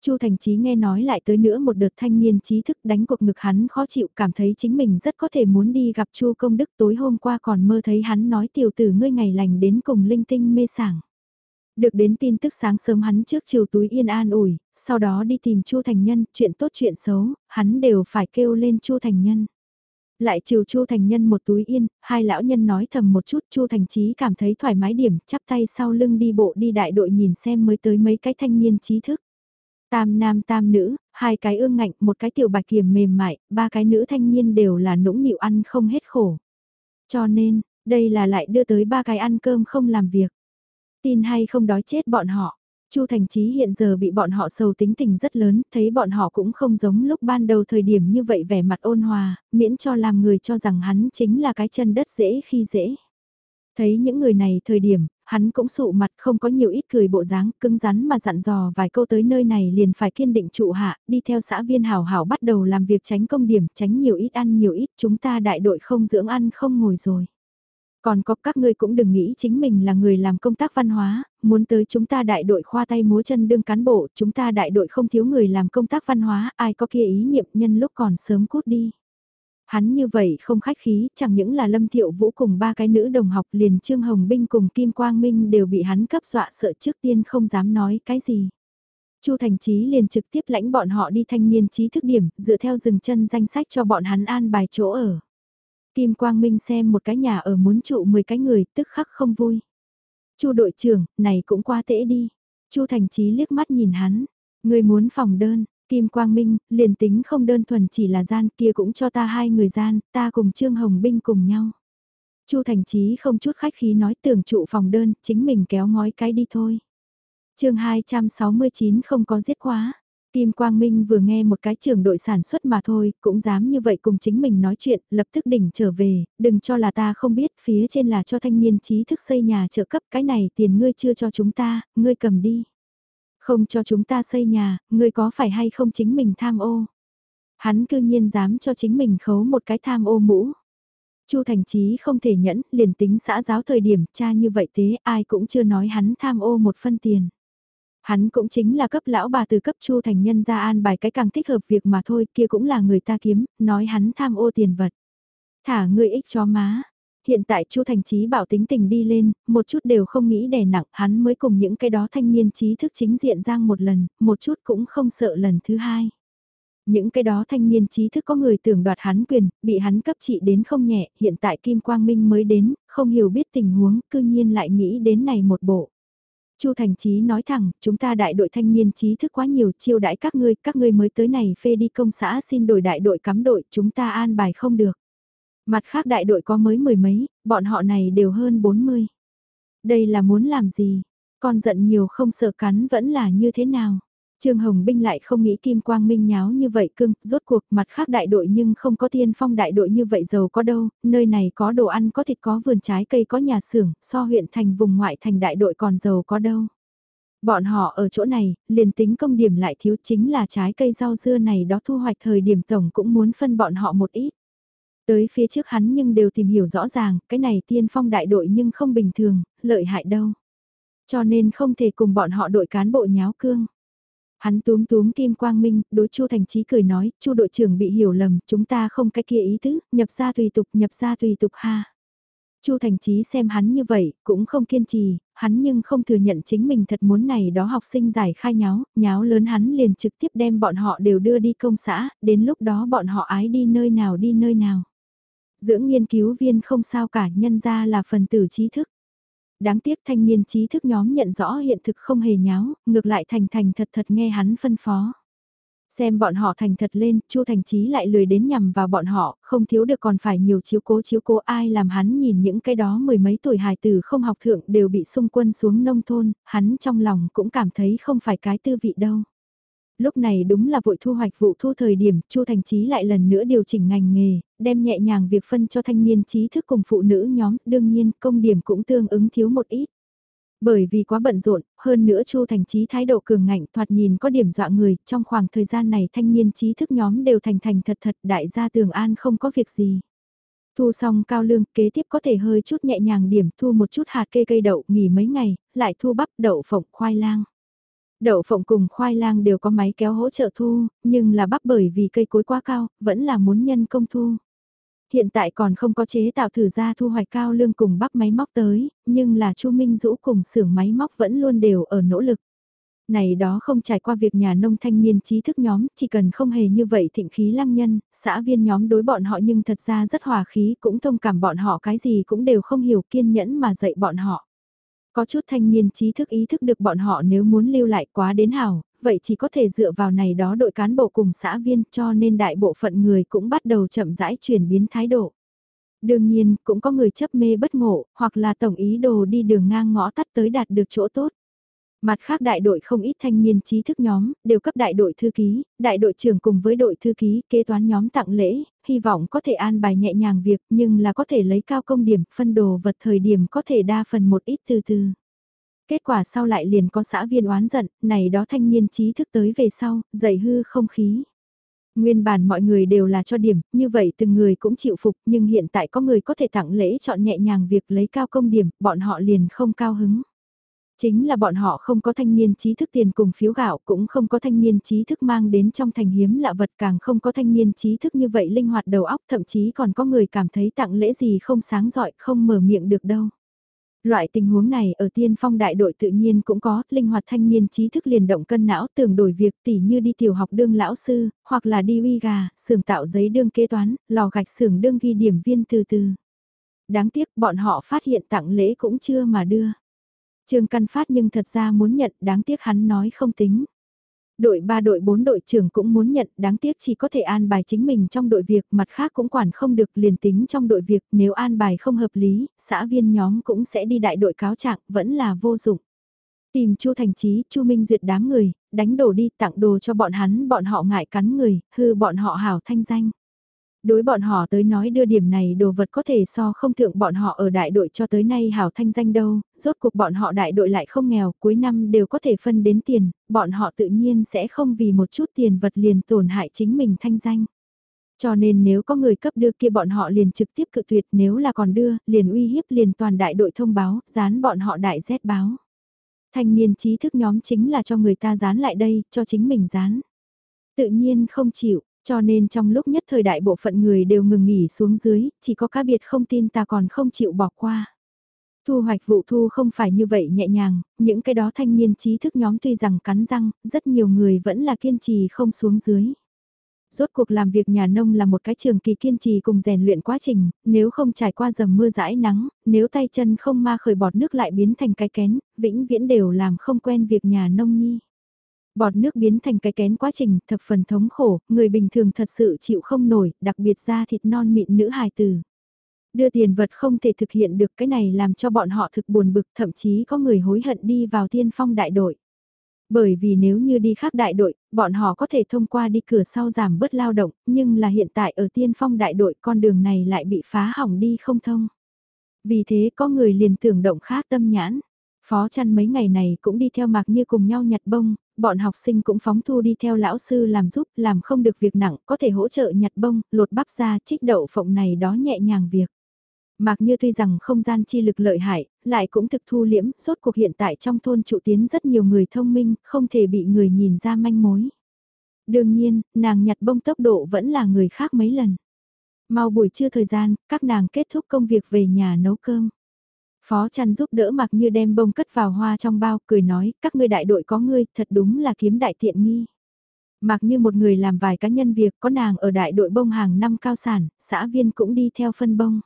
Chu Thành Chí nghe nói lại tới nữa một đợt thanh niên trí thức đánh cuộc ngực hắn khó chịu cảm thấy chính mình rất có thể muốn đi gặp Chu Công Đức tối hôm qua còn mơ thấy hắn nói tiểu tử ngươi ngày lành đến cùng linh tinh mê sảng. Được đến tin tức sáng sớm hắn trước chiều túi yên an ủi, sau đó đi tìm Chu Thành Nhân, chuyện tốt chuyện xấu, hắn đều phải kêu lên Chu Thành Nhân. Lại chiều Chu Thành Nhân một túi yên, hai lão nhân nói thầm một chút Chu Thành Chí cảm thấy thoải mái điểm, chắp tay sau lưng đi bộ đi đại đội nhìn xem mới tới mấy cái thanh niên trí thức. Tam nam tam nữ, hai cái ương ngạnh, một cái tiểu bạch kiềm mềm mại, ba cái nữ thanh niên đều là nũng nịu ăn không hết khổ. Cho nên, đây là lại đưa tới ba cái ăn cơm không làm việc. Tin hay không đói chết bọn họ. Chu Thành Chí hiện giờ bị bọn họ sầu tính tình rất lớn, thấy bọn họ cũng không giống lúc ban đầu thời điểm như vậy vẻ mặt ôn hòa, miễn cho làm người cho rằng hắn chính là cái chân đất dễ khi dễ. Thấy những người này thời điểm, hắn cũng sụ mặt không có nhiều ít cười bộ dáng, cứng rắn mà dặn dò vài câu tới nơi này liền phải kiên định trụ hạ, đi theo xã viên hảo hảo bắt đầu làm việc tránh công điểm, tránh nhiều ít ăn nhiều ít, chúng ta đại đội không dưỡng ăn không ngồi rồi. Còn có các ngươi cũng đừng nghĩ chính mình là người làm công tác văn hóa, muốn tới chúng ta đại đội khoa tay múa chân đương cán bộ, chúng ta đại đội không thiếu người làm công tác văn hóa, ai có kia ý niệm nhân lúc còn sớm cút đi. Hắn như vậy không khách khí, chẳng những là Lâm Thiệu Vũ cùng ba cái nữ đồng học liền Trương Hồng Binh cùng Kim Quang Minh đều bị hắn cấp dọa sợ trước tiên không dám nói cái gì. Chu Thành Chí liền trực tiếp lãnh bọn họ đi thanh niên trí thức điểm, dựa theo dừng chân danh sách cho bọn hắn an bài chỗ ở. Kim Quang Minh xem một cái nhà ở muốn trụ 10 cái người, tức khắc không vui. Chu đội trưởng, này cũng qua tễ đi. Chu Thành Chí liếc mắt nhìn hắn, người muốn phòng đơn, Kim Quang Minh, liền tính không đơn thuần chỉ là gian kia cũng cho ta hai người gian, ta cùng Trương Hồng Binh cùng nhau. Chu Thành Chí không chút khách khí nói tưởng trụ phòng đơn, chính mình kéo ngói cái đi thôi. chương 269 không có giết quá. Kim Quang Minh vừa nghe một cái trưởng đội sản xuất mà thôi, cũng dám như vậy cùng chính mình nói chuyện, lập tức đỉnh trở về, đừng cho là ta không biết, phía trên là cho thanh niên trí thức xây nhà trợ cấp, cái này tiền ngươi chưa cho chúng ta, ngươi cầm đi. Không cho chúng ta xây nhà, ngươi có phải hay không chính mình tham ô? Hắn cư nhiên dám cho chính mình khấu một cái tham ô mũ. Chu Thành Chí không thể nhẫn, liền tính xã giáo thời điểm cha như vậy thế ai cũng chưa nói hắn tham ô một phân tiền. Hắn cũng chính là cấp lão bà từ cấp chu thành nhân ra an bài cái càng thích hợp việc mà thôi kia cũng là người ta kiếm, nói hắn tham ô tiền vật. Thả ngươi ích cho má. Hiện tại chu thành trí bảo tính tình đi lên, một chút đều không nghĩ đè nặng, hắn mới cùng những cái đó thanh niên trí thức chính diện giang một lần, một chút cũng không sợ lần thứ hai. Những cái đó thanh niên trí thức có người tưởng đoạt hắn quyền, bị hắn cấp trị đến không nhẹ, hiện tại Kim Quang Minh mới đến, không hiểu biết tình huống, cư nhiên lại nghĩ đến này một bộ. Chu Thành Chí nói thẳng, chúng ta đại đội thanh niên trí thức quá nhiều chiêu đãi các ngươi, các ngươi mới tới này phê đi công xã xin đổi đại đội cắm đội, chúng ta an bài không được. Mặt khác đại đội có mới mười mấy, bọn họ này đều hơn bốn mươi. Đây là muốn làm gì? Con giận nhiều không sợ cắn vẫn là như thế nào? Trương Hồng Binh lại không nghĩ Kim Quang Minh nháo như vậy cưng, rốt cuộc mặt khác đại đội nhưng không có tiên phong đại đội như vậy giàu có đâu, nơi này có đồ ăn có thịt có vườn trái cây có nhà xưởng, so huyện thành vùng ngoại thành đại đội còn giàu có đâu. Bọn họ ở chỗ này, liền tính công điểm lại thiếu chính là trái cây rau dưa này đó thu hoạch thời điểm tổng cũng muốn phân bọn họ một ít. Tới phía trước hắn nhưng đều tìm hiểu rõ ràng, cái này tiên phong đại đội nhưng không bình thường, lợi hại đâu. Cho nên không thể cùng bọn họ đội cán bộ nháo cương. Hắn túm túm Kim Quang Minh, đối Chu Thành Chí cười nói, Chu đội trưởng bị hiểu lầm, chúng ta không cái kia ý tứ, nhập ra tùy tục, nhập ra tùy tục ha. Chu Thành Chí xem hắn như vậy, cũng không kiên trì, hắn nhưng không thừa nhận chính mình thật muốn này đó học sinh giải khai nháo, nháo lớn hắn liền trực tiếp đem bọn họ đều đưa đi công xã, đến lúc đó bọn họ ái đi nơi nào đi nơi nào. Dưỡng nghiên cứu viên không sao cả, nhân ra là phần tử trí thức. Đáng tiếc thanh niên trí thức nhóm nhận rõ hiện thực không hề nháo, ngược lại thành thành thật thật nghe hắn phân phó. Xem bọn họ thành thật lên, Chu Thành Chí lại lười đến nhằm vào bọn họ, không thiếu được còn phải nhiều chiếu cố chiếu cố ai làm hắn nhìn những cái đó mười mấy tuổi hài tử không học thượng đều bị xung quân xuống nông thôn, hắn trong lòng cũng cảm thấy không phải cái tư vị đâu. Lúc này đúng là vội thu hoạch vụ thu thời điểm, Chu Thành Chí lại lần nữa điều chỉnh ngành nghề, đem nhẹ nhàng việc phân cho thanh niên trí thức cùng phụ nữ nhóm, đương nhiên công điểm cũng tương ứng thiếu một ít. Bởi vì quá bận rộn, hơn nữa Chu Thành Chí thái độ cường ngạnh thoạt nhìn có điểm dọa người, trong khoảng thời gian này thanh niên trí thức nhóm đều thành thành thật thật đại gia tường an không có việc gì. Thu xong cao lương, kế tiếp có thể hơi chút nhẹ nhàng điểm, thu một chút hạt kê cây đậu, nghỉ mấy ngày, lại thu bắp đậu phộng khoai lang. Đậu phộng cùng khoai lang đều có máy kéo hỗ trợ thu, nhưng là bắp bởi vì cây cối quá cao, vẫn là muốn nhân công thu. Hiện tại còn không có chế tạo thử ra thu hoạch cao lương cùng bắp máy móc tới, nhưng là Chu Minh Dũ cùng xưởng máy móc vẫn luôn đều ở nỗ lực. Này đó không trải qua việc nhà nông thanh niên trí thức nhóm, chỉ cần không hề như vậy thịnh khí lăng nhân, xã viên nhóm đối bọn họ nhưng thật ra rất hòa khí cũng thông cảm bọn họ cái gì cũng đều không hiểu kiên nhẫn mà dạy bọn họ. Có chút thanh niên trí thức ý thức được bọn họ nếu muốn lưu lại quá đến hảo, vậy chỉ có thể dựa vào này đó đội cán bộ cùng xã viên cho nên đại bộ phận người cũng bắt đầu chậm rãi chuyển biến thái độ. Đương nhiên, cũng có người chấp mê bất ngộ, hoặc là tổng ý đồ đi đường ngang ngõ tắt tới đạt được chỗ tốt. Mặt khác đại đội không ít thanh niên trí thức nhóm, đều cấp đại đội thư ký, đại đội trưởng cùng với đội thư ký kế toán nhóm tặng lễ, hy vọng có thể an bài nhẹ nhàng việc nhưng là có thể lấy cao công điểm, phân đồ vật thời điểm có thể đa phần một ít từ từ. Kết quả sau lại liền có xã viên oán giận, này đó thanh niên trí thức tới về sau, dậy hư không khí. Nguyên bản mọi người đều là cho điểm, như vậy từng người cũng chịu phục nhưng hiện tại có người có thể tặng lễ chọn nhẹ nhàng việc lấy cao công điểm, bọn họ liền không cao hứng. Chính là bọn họ không có thanh niên trí thức tiền cùng phiếu gạo, cũng không có thanh niên trí thức mang đến trong thành hiếm lạ vật càng không có thanh niên trí thức như vậy linh hoạt đầu óc thậm chí còn có người cảm thấy tặng lễ gì không sáng giỏi không mở miệng được đâu. Loại tình huống này ở tiên phong đại đội tự nhiên cũng có, linh hoạt thanh niên trí thức liền động cân não tưởng đổi việc tỉ như đi tiểu học đương lão sư, hoặc là đi uy gà, xưởng tạo giấy đương kế toán, lò gạch xưởng đương ghi điểm viên từ từ. Đáng tiếc bọn họ phát hiện tặng lễ cũng chưa mà đưa. Trương Căn Phát nhưng thật ra muốn nhận, đáng tiếc hắn nói không tính. Đội 3 đội 4 đội trưởng cũng muốn nhận, đáng tiếc chỉ có thể an bài chính mình trong đội việc, mặt khác cũng quản không được liền tính trong đội việc, nếu an bài không hợp lý, xã viên nhóm cũng sẽ đi đại đội cáo trạng, vẫn là vô dụng. Tìm Chu Thành Chí, Chu Minh duyệt đám người, đánh đổ đi tặng đồ cho bọn hắn, bọn họ ngại cắn người, hư bọn họ hảo thanh danh. Đối bọn họ tới nói đưa điểm này đồ vật có thể so không thượng bọn họ ở đại đội cho tới nay hảo thanh danh đâu, rốt cuộc bọn họ đại đội lại không nghèo, cuối năm đều có thể phân đến tiền, bọn họ tự nhiên sẽ không vì một chút tiền vật liền tổn hại chính mình thanh danh. Cho nên nếu có người cấp đưa kia bọn họ liền trực tiếp cự tuyệt nếu là còn đưa, liền uy hiếp liền toàn đại đội thông báo, dán bọn họ đại rét báo. Thanh niên trí thức nhóm chính là cho người ta dán lại đây, cho chính mình dán. Tự nhiên không chịu, cho nên trong lúc nhất thời đại bộ phận người đều ngừng nghỉ xuống dưới, chỉ có cá biệt không tin ta còn không chịu bỏ qua. Thu hoạch vụ thu không phải như vậy nhẹ nhàng, những cái đó thanh niên trí thức nhóm tuy rằng cắn răng, rất nhiều người vẫn là kiên trì không xuống dưới. Rốt cuộc làm việc nhà nông là một cái trường kỳ kiên trì cùng rèn luyện quá trình, nếu không trải qua dầm mưa rãi nắng, nếu tay chân không ma khởi bọt nước lại biến thành cái kén, vĩnh viễn đều làm không quen việc nhà nông nhi. Bọt nước biến thành cái kén quá trình thập phần thống khổ, người bình thường thật sự chịu không nổi, đặc biệt ra thịt non mịn nữ hài tử. Đưa tiền vật không thể thực hiện được cái này làm cho bọn họ thực buồn bực thậm chí có người hối hận đi vào tiên phong đại đội. Bởi vì nếu như đi khác đại đội, bọn họ có thể thông qua đi cửa sau giảm bớt lao động, nhưng là hiện tại ở tiên phong đại đội con đường này lại bị phá hỏng đi không thông. Vì thế có người liền tưởng động khác tâm nhãn. Phó chăn mấy ngày này cũng đi theo mạc như cùng nhau nhặt bông, bọn học sinh cũng phóng thu đi theo lão sư làm giúp, làm không được việc nặng, có thể hỗ trợ nhặt bông, lột bắp ra, trích đậu phộng này đó nhẹ nhàng việc. Mạc Như tuy rằng không gian chi lực lợi hại, lại cũng thực thu liễm, rốt cuộc hiện tại trong thôn trụ tiến rất nhiều người thông minh, không thể bị người nhìn ra manh mối. Đương nhiên, nàng nhặt bông tốc độ vẫn là người khác mấy lần. Mau buổi trưa thời gian, các nàng kết thúc công việc về nhà nấu cơm. Phó chăn giúp đỡ Mặc Như đem bông cất vào hoa trong bao, cười nói, các ngươi đại đội có ngươi, thật đúng là kiếm đại tiện nghi. Mặc Như một người làm vài cá nhân việc, có nàng ở đại đội bông hàng năm cao sản, xã viên cũng đi theo phân bông.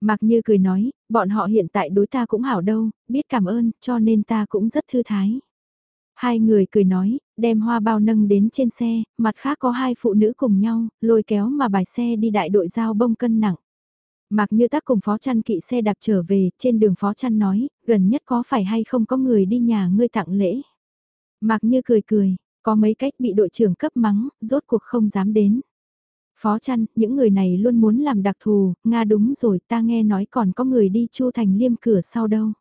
Mặc Như cười nói, bọn họ hiện tại đối ta cũng hảo đâu, biết cảm ơn, cho nên ta cũng rất thư thái. Hai người cười nói, đem hoa bao nâng đến trên xe, mặt khác có hai phụ nữ cùng nhau, lôi kéo mà bài xe đi đại đội giao bông cân nặng. Mạc Như Tác cùng Phó Trăn kỵ xe đạp trở về, trên đường Phó Trăn nói, gần nhất có phải hay không có người đi nhà ngươi tặng lễ. Mạc Như cười cười, có mấy cách bị đội trưởng cấp mắng, rốt cuộc không dám đến. Phó chăn, những người này luôn muốn làm đặc thù, Nga đúng rồi ta nghe nói còn có người đi chu thành liêm cửa sau đâu.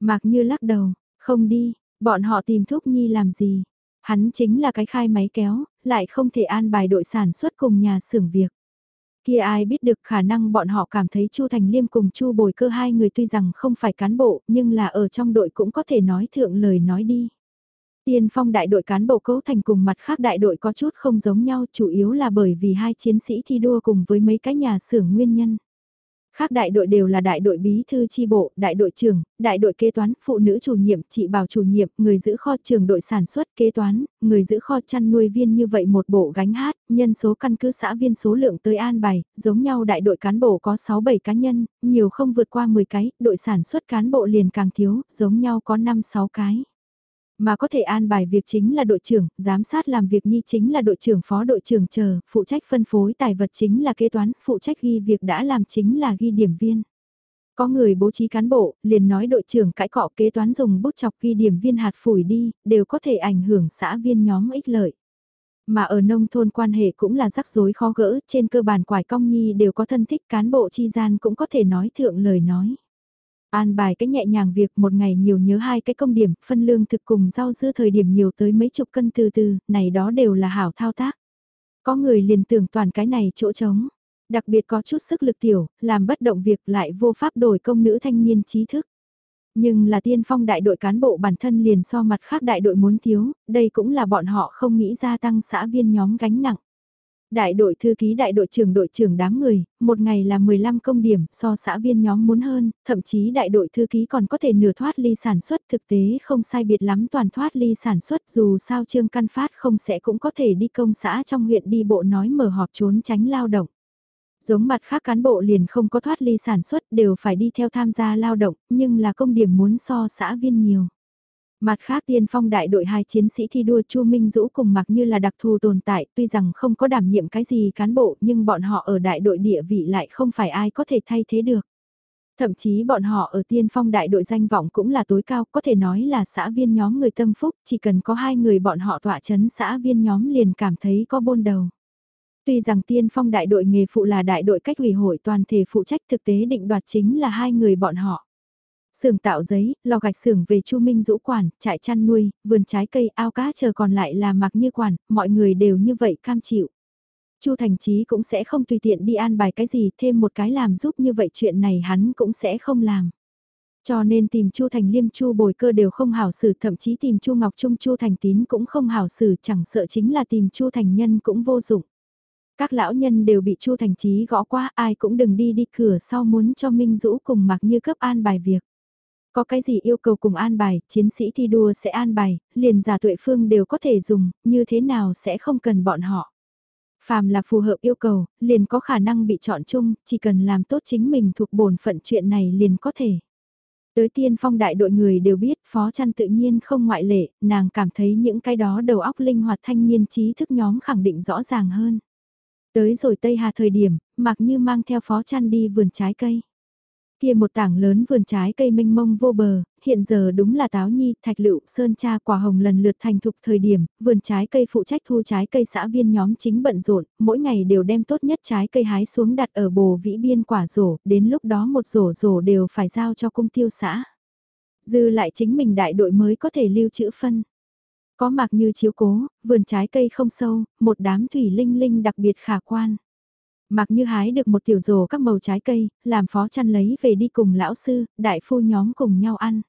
Mạc như lắc đầu, không đi, bọn họ tìm Thúc Nhi làm gì. Hắn chính là cái khai máy kéo, lại không thể an bài đội sản xuất cùng nhà xưởng việc. Kia ai biết được khả năng bọn họ cảm thấy Chu Thành Liêm cùng Chu Bồi Cơ hai người tuy rằng không phải cán bộ, nhưng là ở trong đội cũng có thể nói thượng lời nói đi. Tiên phong đại đội cán bộ cấu thành cùng mặt khác đại đội có chút không giống nhau chủ yếu là bởi vì hai chiến sĩ thi đua cùng với mấy cái nhà xưởng nguyên nhân. Khác đại đội đều là đại đội bí thư chi bộ, đại đội trưởng, đại đội kế toán, phụ nữ chủ nhiệm, chị bảo chủ nhiệm, người giữ kho trường đội sản xuất kế toán, người giữ kho chăn nuôi viên như vậy một bộ gánh hát, nhân số căn cứ xã viên số lượng tới an bài, giống nhau đại đội cán bộ có 6-7 cá nhân, nhiều không vượt qua 10 cái, đội sản xuất cán bộ liền càng thiếu, giống nhau có 5-6 cái. Mà có thể an bài việc chính là đội trưởng, giám sát làm việc nhi chính là đội trưởng phó đội trưởng chờ, phụ trách phân phối tài vật chính là kế toán, phụ trách ghi việc đã làm chính là ghi điểm viên. Có người bố trí cán bộ, liền nói đội trưởng cãi cọ kế toán dùng bút chọc ghi điểm viên hạt phủi đi, đều có thể ảnh hưởng xã viên nhóm ích lợi. Mà ở nông thôn quan hệ cũng là rắc rối khó gỡ, trên cơ bản quải cong nhi đều có thân thích cán bộ chi gian cũng có thể nói thượng lời nói. An bài cái nhẹ nhàng việc một ngày nhiều nhớ hai cái công điểm, phân lương thực cùng rau dưa thời điểm nhiều tới mấy chục cân từ từ, này đó đều là hảo thao tác. Có người liền tưởng toàn cái này chỗ trống, đặc biệt có chút sức lực tiểu, làm bất động việc lại vô pháp đổi công nữ thanh niên trí thức. Nhưng là tiên phong đại đội cán bộ bản thân liền so mặt khác đại đội muốn thiếu, đây cũng là bọn họ không nghĩ gia tăng xã viên nhóm gánh nặng. Đại đội thư ký đại đội trưởng đội trưởng đám người, một ngày là 15 công điểm so xã viên nhóm muốn hơn, thậm chí đại đội thư ký còn có thể nửa thoát ly sản xuất thực tế không sai biệt lắm toàn thoát ly sản xuất dù sao trương căn phát không sẽ cũng có thể đi công xã trong huyện đi bộ nói mở họp trốn tránh lao động. Giống mặt khác cán bộ liền không có thoát ly sản xuất đều phải đi theo tham gia lao động, nhưng là công điểm muốn so xã viên nhiều. Mặt khác tiên phong đại đội hai chiến sĩ thi đua Chu Minh Dũ cùng mặc như là đặc thù tồn tại tuy rằng không có đảm nhiệm cái gì cán bộ nhưng bọn họ ở đại đội địa vị lại không phải ai có thể thay thế được. Thậm chí bọn họ ở tiên phong đại đội danh vọng cũng là tối cao, có thể nói là xã viên nhóm người tâm phúc, chỉ cần có hai người bọn họ tỏa chấn xã viên nhóm liền cảm thấy có bôn đầu. Tuy rằng tiên phong đại đội nghề phụ là đại đội cách ủy hội toàn thể phụ trách thực tế định đoạt chính là hai người bọn họ. Sưởng tạo giấy, lò gạch xưởng về Chu Minh Dũ quản, trại chăn nuôi, vườn trái cây, ao cá chờ còn lại là mặc như quản, mọi người đều như vậy cam chịu. Chu Thành Chí cũng sẽ không tùy tiện đi an bài cái gì, thêm một cái làm giúp như vậy chuyện này hắn cũng sẽ không làm. Cho nên tìm Chu Thành Liêm Chu Bồi Cơ đều không hảo xử, thậm chí tìm Chu Ngọc Trung Chu Thành Tín cũng không hảo xử, chẳng sợ chính là tìm Chu Thành Nhân cũng vô dụng. Các lão nhân đều bị Chu Thành Chí gõ qua, ai cũng đừng đi đi cửa sau muốn cho Minh Dũ cùng mặc như cấp an bài việc. Có cái gì yêu cầu cùng an bài, chiến sĩ thi đua sẽ an bài, liền giả tuệ phương đều có thể dùng, như thế nào sẽ không cần bọn họ. Phàm là phù hợp yêu cầu, liền có khả năng bị chọn chung, chỉ cần làm tốt chính mình thuộc bổn phận chuyện này liền có thể. Tới tiên phong đại đội người đều biết phó chăn tự nhiên không ngoại lệ, nàng cảm thấy những cái đó đầu óc linh hoạt thanh niên trí thức nhóm khẳng định rõ ràng hơn. Tới rồi Tây Hà thời điểm, mặc như mang theo phó chăn đi vườn trái cây. Kia một tảng lớn vườn trái cây mênh mông vô bờ, hiện giờ đúng là táo nhi, thạch lựu, sơn cha quả hồng lần lượt thành thục thời điểm, vườn trái cây phụ trách thu trái cây xã viên nhóm chính bận rộn, mỗi ngày đều đem tốt nhất trái cây hái xuống đặt ở bồ vĩ biên quả rổ, đến lúc đó một rổ rổ đều phải giao cho cung tiêu xã. Dư lại chính mình đại đội mới có thể lưu trữ phân. Có mạc như chiếu cố, vườn trái cây không sâu, một đám thủy linh linh đặc biệt khả quan. Mặc như hái được một tiểu rổ các màu trái cây, làm phó chăn lấy về đi cùng lão sư, đại phu nhóm cùng nhau ăn.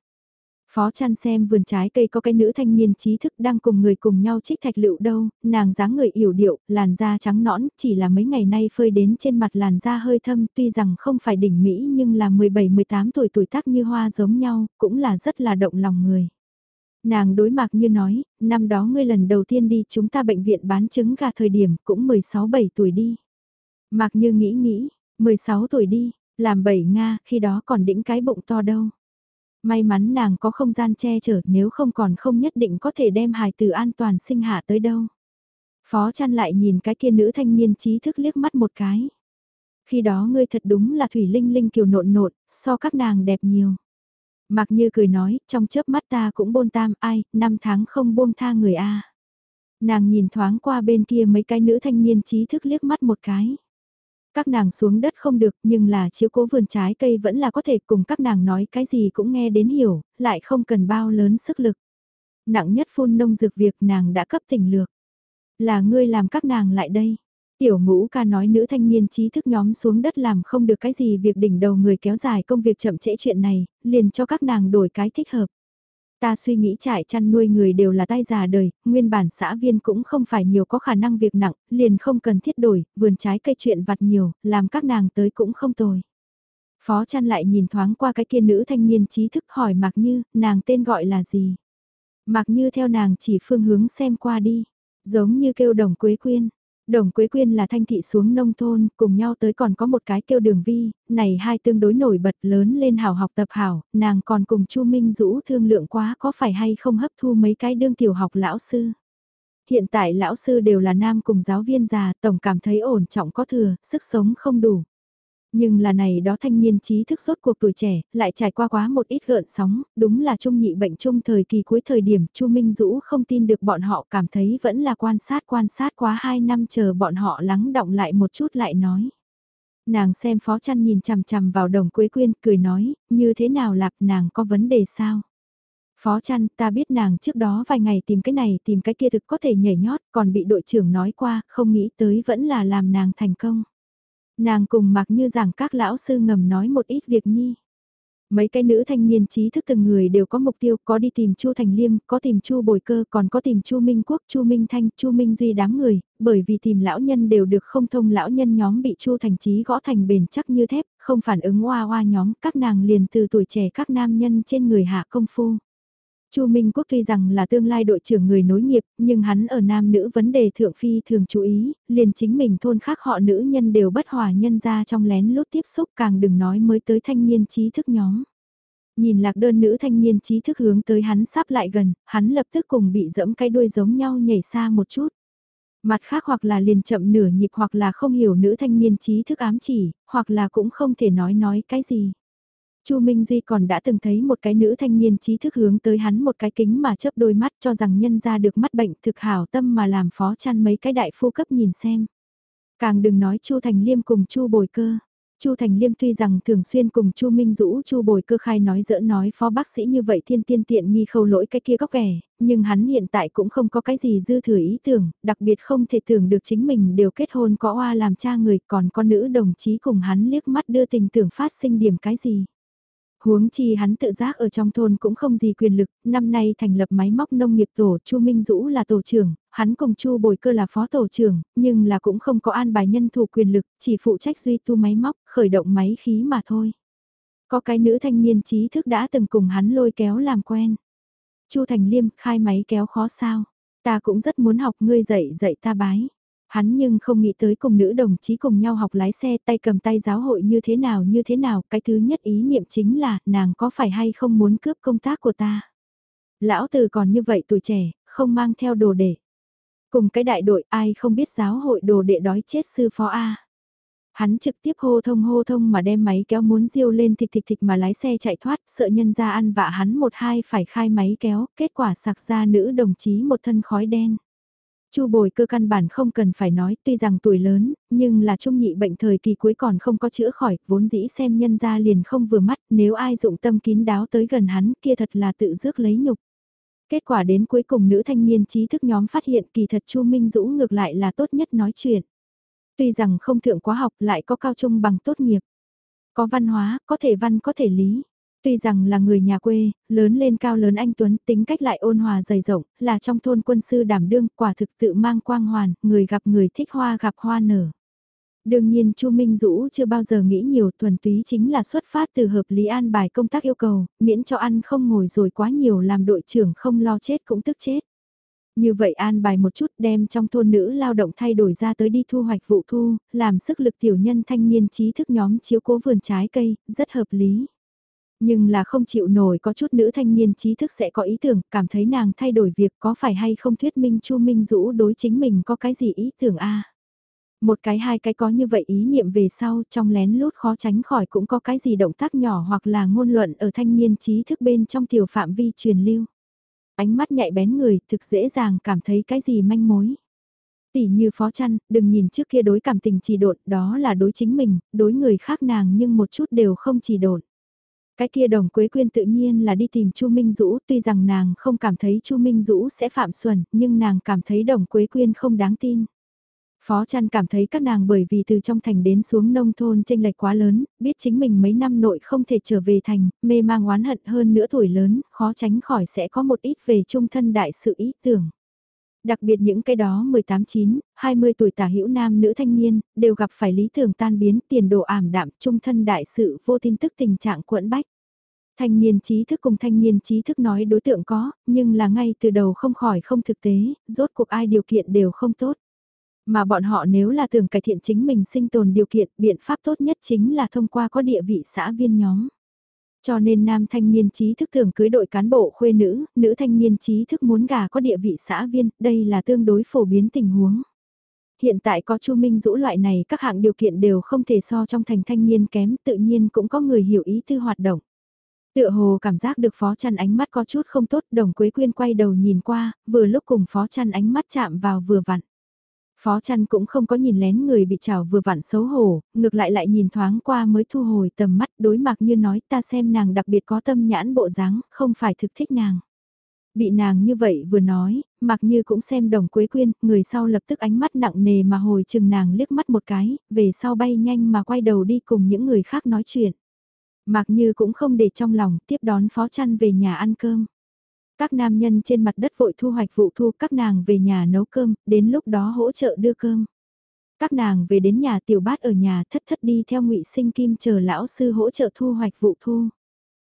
Phó chăn xem vườn trái cây có cái nữ thanh niên trí thức đang cùng người cùng nhau trích thạch lựu đâu, nàng dáng người yểu điệu, làn da trắng nõn, chỉ là mấy ngày nay phơi đến trên mặt làn da hơi thâm tuy rằng không phải đỉnh Mỹ nhưng là 17-18 tuổi tuổi tác như hoa giống nhau, cũng là rất là động lòng người. Nàng đối mặt như nói, năm đó ngươi lần đầu tiên đi chúng ta bệnh viện bán trứng gà thời điểm cũng 16-7 tuổi đi. Mạc như nghĩ nghĩ, 16 tuổi đi, làm bảy Nga, khi đó còn đĩnh cái bụng to đâu. May mắn nàng có không gian che chở nếu không còn không nhất định có thể đem hài từ an toàn sinh hạ tới đâu. Phó chăn lại nhìn cái kia nữ thanh niên trí thức liếc mắt một cái. Khi đó ngươi thật đúng là thủy linh linh kiều nộn nộn, so các nàng đẹp nhiều. Mặc như cười nói, trong chớp mắt ta cũng bôn tam ai, năm tháng không buông tha người a. Nàng nhìn thoáng qua bên kia mấy cái nữ thanh niên trí thức liếc mắt một cái. Các nàng xuống đất không được nhưng là chiếu cố vườn trái cây vẫn là có thể cùng các nàng nói cái gì cũng nghe đến hiểu, lại không cần bao lớn sức lực. Nặng nhất phun nông dược việc nàng đã cấp tỉnh lược. Là ngươi làm các nàng lại đây. Tiểu ngũ ca nói nữ thanh niên trí thức nhóm xuống đất làm không được cái gì việc đỉnh đầu người kéo dài công việc chậm trễ chuyện này, liền cho các nàng đổi cái thích hợp. Ta suy nghĩ trại chăn nuôi người đều là tay già đời, nguyên bản xã viên cũng không phải nhiều có khả năng việc nặng, liền không cần thiết đổi, vườn trái cây chuyện vặt nhiều, làm các nàng tới cũng không tồi. Phó chăn lại nhìn thoáng qua cái kia nữ thanh niên trí thức hỏi Mạc Như, nàng tên gọi là gì? Mạc Như theo nàng chỉ phương hướng xem qua đi, giống như kêu đồng quế quyên, Đồng Quế Quyên là thanh thị xuống nông thôn, cùng nhau tới còn có một cái kêu đường vi, này hai tương đối nổi bật lớn lên hào học tập hảo, nàng còn cùng Chu Minh Dũ thương lượng quá có phải hay không hấp thu mấy cái đương tiểu học lão sư. Hiện tại lão sư đều là nam cùng giáo viên già, tổng cảm thấy ổn trọng có thừa, sức sống không đủ. Nhưng là này đó thanh niên trí thức suốt cuộc tuổi trẻ, lại trải qua quá một ít gợn sóng, đúng là trung nhị bệnh trung thời kỳ cuối thời điểm Chu Minh Dũ không tin được bọn họ cảm thấy vẫn là quan sát quan sát quá 2 năm chờ bọn họ lắng động lại một chút lại nói. Nàng xem phó chăn nhìn chằm chằm vào đồng quế quyên cười nói, như thế nào lạc nàng có vấn đề sao? Phó chăn, ta biết nàng trước đó vài ngày tìm cái này tìm cái kia thực có thể nhảy nhót, còn bị đội trưởng nói qua, không nghĩ tới vẫn là làm nàng thành công. Nàng cùng mặc như rằng các lão sư ngầm nói một ít việc nhi. Mấy cái nữ thanh niên trí thức từng người đều có mục tiêu, có đi tìm Chu Thành Liêm, có tìm Chu Bồi Cơ, còn có tìm Chu Minh Quốc, Chu Minh Thanh, Chu Minh Duy đám người, bởi vì tìm lão nhân đều được không thông lão nhân nhóm bị Chu Thành trí gõ thành bền chắc như thép, không phản ứng oa oa nhóm, các nàng liền từ tuổi trẻ các nam nhân trên người hạ công phu. Chu Minh Quốc tuy rằng là tương lai đội trưởng người nối nghiệp, nhưng hắn ở nam nữ vấn đề thượng phi thường chú ý, liền chính mình thôn khác họ nữ nhân đều bất hòa nhân ra trong lén lút tiếp xúc càng đừng nói mới tới thanh niên trí thức nhóm. Nhìn lạc đơn nữ thanh niên trí thức hướng tới hắn sắp lại gần, hắn lập tức cùng bị dẫm cái đuôi giống nhau nhảy xa một chút. Mặt khác hoặc là liền chậm nửa nhịp hoặc là không hiểu nữ thanh niên trí thức ám chỉ, hoặc là cũng không thể nói nói cái gì. Chu Minh Duy còn đã từng thấy một cái nữ thanh niên trí thức hướng tới hắn một cái kính mà chớp đôi mắt cho rằng nhân ra được mắt bệnh thực hảo tâm mà làm phó chăn mấy cái đại phu cấp nhìn xem. Càng đừng nói Chu Thành Liêm cùng Chu Bồi Cơ. Chu Thành Liêm tuy rằng thường xuyên cùng Chu Minh Dũ Chu Bồi Cơ khai nói dỡ nói phó bác sĩ như vậy thiên tiên tiện nghi khâu lỗi cái kia góc vẻ, nhưng hắn hiện tại cũng không có cái gì dư thừa ý tưởng, đặc biệt không thể tưởng được chính mình đều kết hôn có oa làm cha người còn con nữ đồng chí cùng hắn liếc mắt đưa tình tưởng phát sinh điểm cái gì. Huống chi hắn tự giác ở trong thôn cũng không gì quyền lực, năm nay thành lập máy móc nông nghiệp tổ, Chu Minh Dũ là tổ trưởng, hắn cùng Chu Bồi Cơ là phó tổ trưởng, nhưng là cũng không có an bài nhân thủ quyền lực, chỉ phụ trách duy tu máy móc, khởi động máy khí mà thôi. Có cái nữ thanh niên trí thức đã từng cùng hắn lôi kéo làm quen. Chu Thành Liêm, khai máy kéo khó sao? Ta cũng rất muốn học ngươi dạy dạy ta bái. Hắn nhưng không nghĩ tới cùng nữ đồng chí cùng nhau học lái xe tay cầm tay giáo hội như thế nào như thế nào. Cái thứ nhất ý niệm chính là nàng có phải hay không muốn cướp công tác của ta. Lão từ còn như vậy tuổi trẻ, không mang theo đồ đệ Cùng cái đại đội ai không biết giáo hội đồ đệ đói chết sư phó A. Hắn trực tiếp hô thông hô thông mà đem máy kéo muốn diêu lên thịt thịt thịt mà lái xe chạy thoát, sợ nhân ra ăn vạ hắn một hai phải khai máy kéo, kết quả sạc ra nữ đồng chí một thân khói đen. Chu bồi cơ căn bản không cần phải nói tuy rằng tuổi lớn, nhưng là trung nhị bệnh thời kỳ cuối còn không có chữa khỏi, vốn dĩ xem nhân ra liền không vừa mắt, nếu ai dụng tâm kín đáo tới gần hắn kia thật là tự rước lấy nhục. Kết quả đến cuối cùng nữ thanh niên trí thức nhóm phát hiện kỳ thật Chu Minh Dũ ngược lại là tốt nhất nói chuyện. Tuy rằng không thượng quá học lại có cao trung bằng tốt nghiệp. Có văn hóa, có thể văn có thể lý. Tuy rằng là người nhà quê, lớn lên cao lớn anh Tuấn, tính cách lại ôn hòa dày rộng, là trong thôn quân sư đảm đương, quả thực tự mang quang hoàn, người gặp người thích hoa gặp hoa nở. Đương nhiên Chu Minh Dũ chưa bao giờ nghĩ nhiều thuần túy chính là xuất phát từ hợp lý an bài công tác yêu cầu, miễn cho ăn không ngồi rồi quá nhiều làm đội trưởng không lo chết cũng tức chết. Như vậy an bài một chút đem trong thôn nữ lao động thay đổi ra tới đi thu hoạch vụ thu, làm sức lực tiểu nhân thanh niên trí thức nhóm chiếu cố vườn trái cây, rất hợp lý. Nhưng là không chịu nổi có chút nữ thanh niên trí thức sẽ có ý tưởng, cảm thấy nàng thay đổi việc có phải hay không thuyết minh Chu Minh Dũ đối chính mình có cái gì ý tưởng a Một cái hai cái có như vậy ý niệm về sau trong lén lút khó tránh khỏi cũng có cái gì động tác nhỏ hoặc là ngôn luận ở thanh niên trí thức bên trong tiểu phạm vi truyền lưu. Ánh mắt nhạy bén người thực dễ dàng cảm thấy cái gì manh mối. Tỷ như phó chăn, đừng nhìn trước kia đối cảm tình chỉ đột, đó là đối chính mình, đối người khác nàng nhưng một chút đều không chỉ đột. Cái kia đồng quế quyên tự nhiên là đi tìm Chu Minh Dũ, tuy rằng nàng không cảm thấy Chu Minh Dũ sẽ phạm xuẩn, nhưng nàng cảm thấy đồng quế quyên không đáng tin. Phó Trăn cảm thấy các nàng bởi vì từ trong thành đến xuống nông thôn tranh lệch quá lớn, biết chính mình mấy năm nội không thể trở về thành, mê mang oán hận hơn nữa tuổi lớn, khó tránh khỏi sẽ có một ít về trung thân đại sự ý tưởng. Đặc biệt những cái đó 18-9, 20 tuổi tả hữu nam nữ thanh niên, đều gặp phải lý tưởng tan biến tiền đồ ảm đạm trung thân đại sự vô tin tức tình trạng quẫn bách. Thanh niên trí thức cùng thanh niên trí thức nói đối tượng có, nhưng là ngay từ đầu không khỏi không thực tế, rốt cuộc ai điều kiện đều không tốt. Mà bọn họ nếu là tưởng cải thiện chính mình sinh tồn điều kiện, biện pháp tốt nhất chính là thông qua có địa vị xã viên nhóm. Cho nên nam thanh niên trí thức thường cưới đội cán bộ khuê nữ, nữ thanh niên trí thức muốn gà có địa vị xã viên, đây là tương đối phổ biến tình huống. Hiện tại có Chu Minh Dũ loại này các hạng điều kiện đều không thể so trong thành thanh niên kém, tự nhiên cũng có người hiểu ý tư hoạt động. Tựa hồ cảm giác được phó chăn ánh mắt có chút không tốt, đồng quế quyên quay đầu nhìn qua, vừa lúc cùng phó chăn ánh mắt chạm vào vừa vặn. Phó chăn cũng không có nhìn lén người bị chảo vừa vặn xấu hổ, ngược lại lại nhìn thoáng qua mới thu hồi tầm mắt đối mặt như nói ta xem nàng đặc biệt có tâm nhãn bộ dáng, không phải thực thích nàng. Bị nàng như vậy vừa nói, mặc như cũng xem đồng quế quyên, người sau lập tức ánh mắt nặng nề mà hồi chừng nàng liếc mắt một cái, về sau bay nhanh mà quay đầu đi cùng những người khác nói chuyện. Mặc như cũng không để trong lòng tiếp đón phó chăn về nhà ăn cơm. Các nam nhân trên mặt đất vội thu hoạch vụ thu các nàng về nhà nấu cơm, đến lúc đó hỗ trợ đưa cơm. Các nàng về đến nhà tiểu bát ở nhà thất thất đi theo ngụy sinh kim chờ lão sư hỗ trợ thu hoạch vụ thu.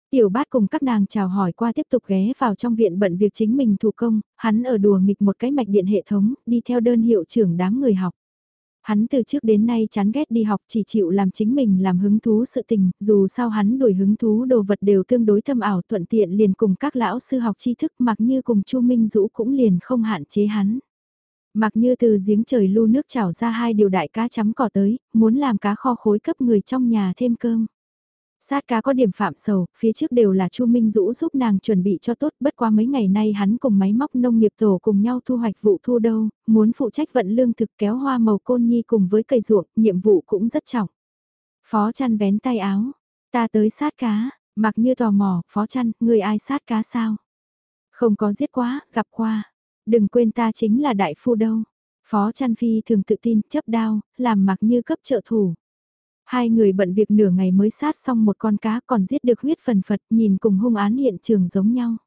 Tiểu bát cùng các nàng chào hỏi qua tiếp tục ghé vào trong viện bận việc chính mình thủ công, hắn ở đùa nghịch một cái mạch điện hệ thống, đi theo đơn hiệu trưởng đám người học. Hắn từ trước đến nay chán ghét đi học chỉ chịu làm chính mình làm hứng thú sự tình, dù sao hắn đuổi hứng thú đồ vật đều tương đối thâm ảo thuận tiện liền cùng các lão sư học tri thức mặc như cùng Chu Minh Dũ cũng liền không hạn chế hắn. Mặc như từ giếng trời lu nước chảo ra hai điều đại cá chấm cỏ tới, muốn làm cá kho khối cấp người trong nhà thêm cơm. Sát cá có điểm phạm sầu, phía trước đều là Chu Minh Dũ giúp nàng chuẩn bị cho tốt, bất qua mấy ngày nay hắn cùng máy móc nông nghiệp tổ cùng nhau thu hoạch vụ thu đâu, muốn phụ trách vận lương thực kéo hoa màu côn nhi cùng với cây ruộng, nhiệm vụ cũng rất trọng. Phó chăn vén tay áo, ta tới sát cá, mặc như tò mò, phó chăn, người ai sát cá sao? Không có giết quá, gặp qua. Đừng quên ta chính là đại phu đâu. Phó chăn phi thường tự tin, chấp đao, làm mặc như cấp trợ thủ. Hai người bận việc nửa ngày mới sát xong một con cá còn giết được huyết phần phật nhìn cùng hung án hiện trường giống nhau.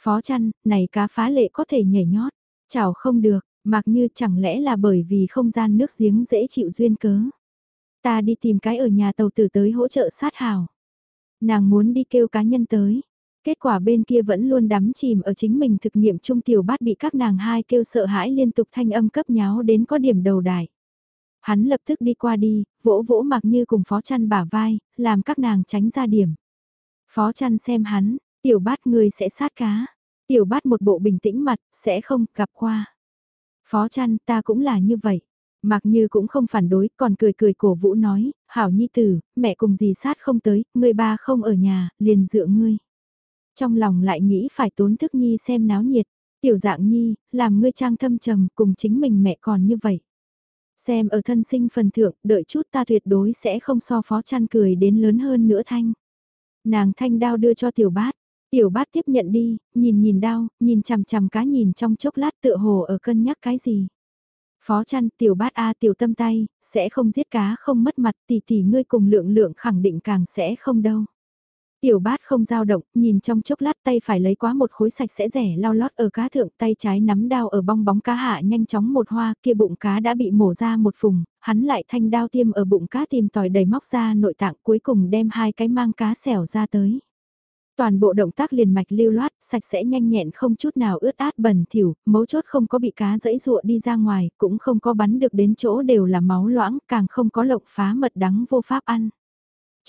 Phó chăn, này cá phá lệ có thể nhảy nhót, chảo không được, mặc như chẳng lẽ là bởi vì không gian nước giếng dễ chịu duyên cớ. Ta đi tìm cái ở nhà tàu tử tới hỗ trợ sát hào. Nàng muốn đi kêu cá nhân tới. Kết quả bên kia vẫn luôn đắm chìm ở chính mình thực nghiệm trung tiểu bát bị các nàng hai kêu sợ hãi liên tục thanh âm cấp nháo đến có điểm đầu đài. Hắn lập tức đi qua đi, vỗ vỗ mặc như cùng phó chăn bả vai, làm các nàng tránh ra điểm. Phó chăn xem hắn, tiểu bát người sẽ sát cá. Tiểu bát một bộ bình tĩnh mặt, sẽ không gặp qua. Phó chăn ta cũng là như vậy. Mặc như cũng không phản đối, còn cười cười cổ vũ nói, hảo nhi tử, mẹ cùng gì sát không tới, người ba không ở nhà, liền dựa ngươi. Trong lòng lại nghĩ phải tốn thức nhi xem náo nhiệt, tiểu dạng nhi, làm ngươi trang thâm trầm cùng chính mình mẹ còn như vậy. Xem ở thân sinh phần thượng, đợi chút ta tuyệt đối sẽ không so phó chăn cười đến lớn hơn nữa thanh. Nàng thanh đao đưa cho tiểu bát, tiểu bát tiếp nhận đi, nhìn nhìn đao, nhìn chằm chằm cá nhìn trong chốc lát tựa hồ ở cân nhắc cái gì. Phó chăn tiểu bát A tiểu tâm tay, sẽ không giết cá không mất mặt tỷ tỷ ngươi cùng lượng lượng khẳng định càng sẽ không đâu. Tiểu bát không dao động, nhìn trong chốc lát tay phải lấy quá một khối sạch sẽ rẻ lau lót ở cá thượng tay trái nắm đao ở bong bóng cá hạ nhanh chóng một hoa kia bụng cá đã bị mổ ra một phùng, hắn lại thanh đao tiêm ở bụng cá tìm tòi đầy móc ra nội tạng cuối cùng đem hai cái mang cá xẻo ra tới. Toàn bộ động tác liền mạch lưu loát, sạch sẽ nhanh nhẹn không chút nào ướt át bẩn thỉu, mấu chốt không có bị cá dẫy rụa đi ra ngoài, cũng không có bắn được đến chỗ đều là máu loãng, càng không có lộng phá mật đắng vô pháp ăn.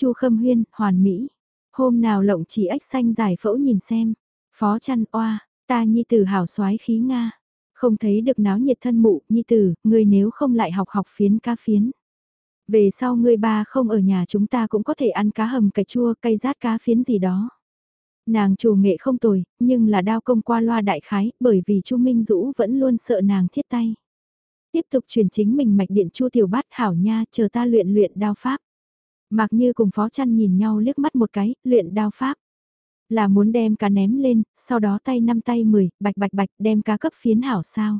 Chu Khâm Huyên, hoàn mỹ. Hôm nào lộng chỉ ếch xanh giải phẫu nhìn xem. Phó chăn oa, ta nhi tử hảo soái khí Nga. Không thấy được náo nhiệt thân mụ, nhi tử, ngươi nếu không lại học học phiến ca phiến. Về sau ngươi ba không ở nhà chúng ta cũng có thể ăn cá hầm cà chua cây rát cá phiến gì đó. Nàng chủ nghệ không tồi, nhưng là đao công qua loa đại khái, bởi vì Chu Minh Dũ vẫn luôn sợ nàng thiết tay. Tiếp tục truyền chính mình mạch điện Chu Tiểu Bát hảo nha, chờ ta luyện luyện đao pháp. Mặc như cùng phó chăn nhìn nhau liếc mắt một cái, luyện đao pháp. Là muốn đem cá ném lên, sau đó tay năm tay 10, bạch bạch bạch đem cá cấp phiến hảo sao.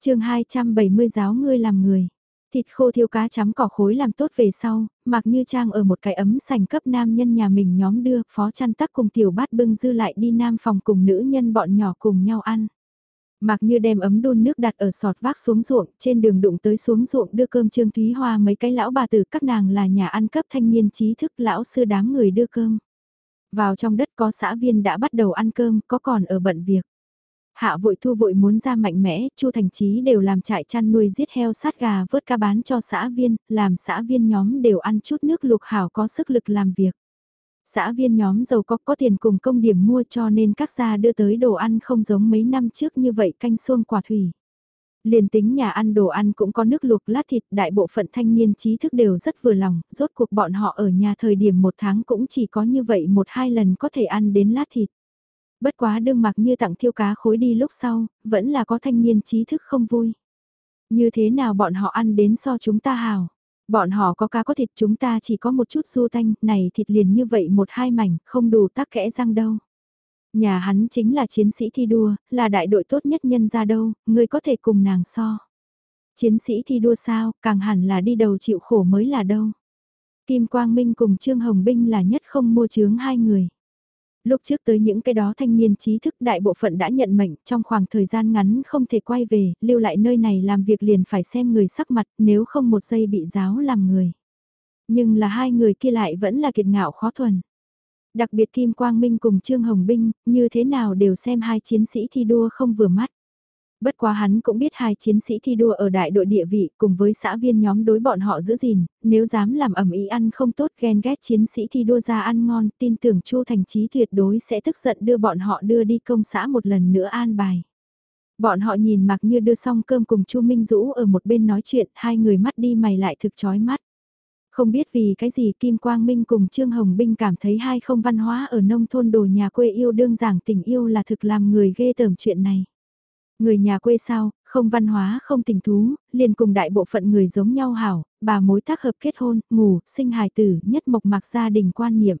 chương 270 giáo ngươi làm người. Thịt khô thiêu cá chấm cỏ khối làm tốt về sau, mặc như trang ở một cái ấm sành cấp nam nhân nhà mình nhóm đưa, phó chăn tắc cùng tiểu bát bưng dư lại đi nam phòng cùng nữ nhân bọn nhỏ cùng nhau ăn. Mặc như đem ấm đun nước đặt ở sọt vác xuống ruộng, trên đường đụng tới xuống ruộng đưa cơm Trương Thúy Hoa mấy cái lão bà tử các nàng là nhà ăn cấp thanh niên trí thức lão sư đám người đưa cơm. Vào trong đất có xã viên đã bắt đầu ăn cơm, có còn ở bận việc. Hạ vội thu vội muốn ra mạnh mẽ, Chu Thành Chí đều làm trại chăn nuôi giết heo sát gà vớt cá bán cho xã viên, làm xã viên nhóm đều ăn chút nước lục hảo có sức lực làm việc. Xã viên nhóm giàu có có tiền cùng công điểm mua cho nên các gia đưa tới đồ ăn không giống mấy năm trước như vậy canh xuông quả thủy. Liền tính nhà ăn đồ ăn cũng có nước luộc lát thịt, đại bộ phận thanh niên trí thức đều rất vừa lòng, rốt cuộc bọn họ ở nhà thời điểm một tháng cũng chỉ có như vậy một hai lần có thể ăn đến lát thịt. Bất quá đương mặc như tặng thiêu cá khối đi lúc sau, vẫn là có thanh niên trí thức không vui. Như thế nào bọn họ ăn đến so chúng ta hào. Bọn họ có cá có thịt chúng ta chỉ có một chút du tanh, này thịt liền như vậy một hai mảnh, không đủ tắc kẽ răng đâu. Nhà hắn chính là chiến sĩ thi đua, là đại đội tốt nhất nhân ra đâu, người có thể cùng nàng so. Chiến sĩ thi đua sao, càng hẳn là đi đầu chịu khổ mới là đâu. Kim Quang Minh cùng Trương Hồng Binh là nhất không mua chướng hai người lúc trước tới những cái đó thanh niên trí thức đại bộ phận đã nhận mệnh trong khoảng thời gian ngắn không thể quay về, lưu lại nơi này làm việc liền phải xem người sắc mặt nếu không một giây bị giáo làm người. Nhưng là hai người kia lại vẫn là kiệt ngạo khó thuần. Đặc biệt Kim Quang Minh cùng Trương Hồng Binh, như thế nào đều xem hai chiến sĩ thi đua không vừa mắt. Bất quá hắn cũng biết hai chiến sĩ thi đua ở đại đội địa vị cùng với xã viên nhóm đối bọn họ giữ gìn, nếu dám làm ẩm ý ăn không tốt ghen ghét chiến sĩ thi đua ra ăn ngon, tin tưởng Chu Thành Chí tuyệt đối sẽ tức giận đưa bọn họ đưa đi công xã một lần nữa an bài. Bọn họ nhìn mặc như đưa xong cơm cùng Chu Minh Dũ ở một bên nói chuyện, hai người mắt đi mày lại thực chói mắt. Không biết vì cái gì Kim Quang Minh cùng Trương Hồng Binh cảm thấy hai không văn hóa ở nông thôn đồ nhà quê yêu đương giảng tình yêu là thực làm người ghê tởm chuyện này. Người nhà quê sao, không văn hóa không tình thú, liền cùng đại bộ phận người giống nhau hảo, bà mối tác hợp kết hôn, ngủ, sinh hài tử, nhất mộc mạc gia đình quan niệm.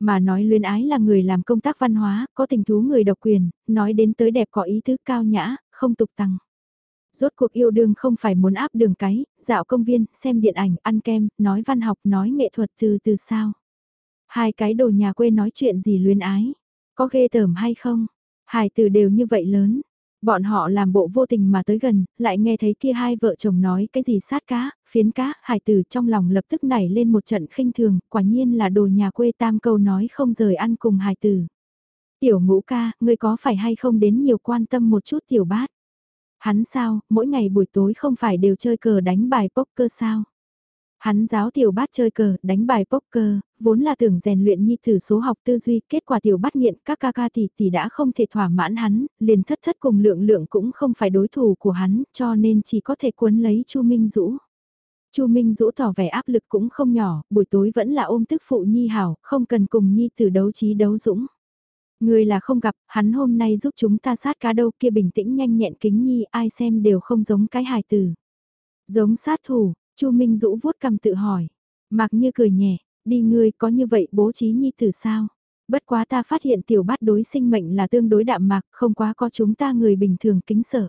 Mà nói luyến ái là người làm công tác văn hóa, có tình thú người độc quyền, nói đến tới đẹp có ý thức cao nhã, không tục tăng. Rốt cuộc yêu đương không phải muốn áp đường cái, dạo công viên, xem điện ảnh, ăn kem, nói văn học, nói nghệ thuật từ từ sao. Hai cái đồ nhà quê nói chuyện gì luyến ái, có ghê tởm hay không? hài tử đều như vậy lớn, Bọn họ làm bộ vô tình mà tới gần, lại nghe thấy kia hai vợ chồng nói cái gì sát cá, phiến cá, hải tử trong lòng lập tức nảy lên một trận khinh thường, quả nhiên là đồ nhà quê tam câu nói không rời ăn cùng hải tử. Tiểu ngũ ca, ngươi có phải hay không đến nhiều quan tâm một chút tiểu bát? Hắn sao, mỗi ngày buổi tối không phải đều chơi cờ đánh bài poker sao? Hắn giáo tiểu bát chơi cờ, đánh bài poker, vốn là tưởng rèn luyện nhi thử số học tư duy, kết quả tiểu bát nghiện các ca ca tỷ tỷ đã không thể thỏa mãn hắn, liền thất thất cùng lượng lượng cũng không phải đối thủ của hắn, cho nên chỉ có thể cuốn lấy Chu Minh Dũ. Chu Minh Dũ tỏ vẻ áp lực cũng không nhỏ, buổi tối vẫn là ôm tức phụ nhi hảo, không cần cùng nhi tử đấu trí đấu dũng. Người là không gặp, hắn hôm nay giúp chúng ta sát cá đâu kia bình tĩnh nhanh nhẹn kính nhi ai xem đều không giống cái hài tử. Giống sát thủ, Chu Minh Dũ vuốt cầm tự hỏi. Mạc Như cười nhẹ, đi ngươi có như vậy bố trí nhi tử sao? Bất quá ta phát hiện tiểu bát đối sinh mệnh là tương đối đạm mạc, không quá có chúng ta người bình thường kính sợ.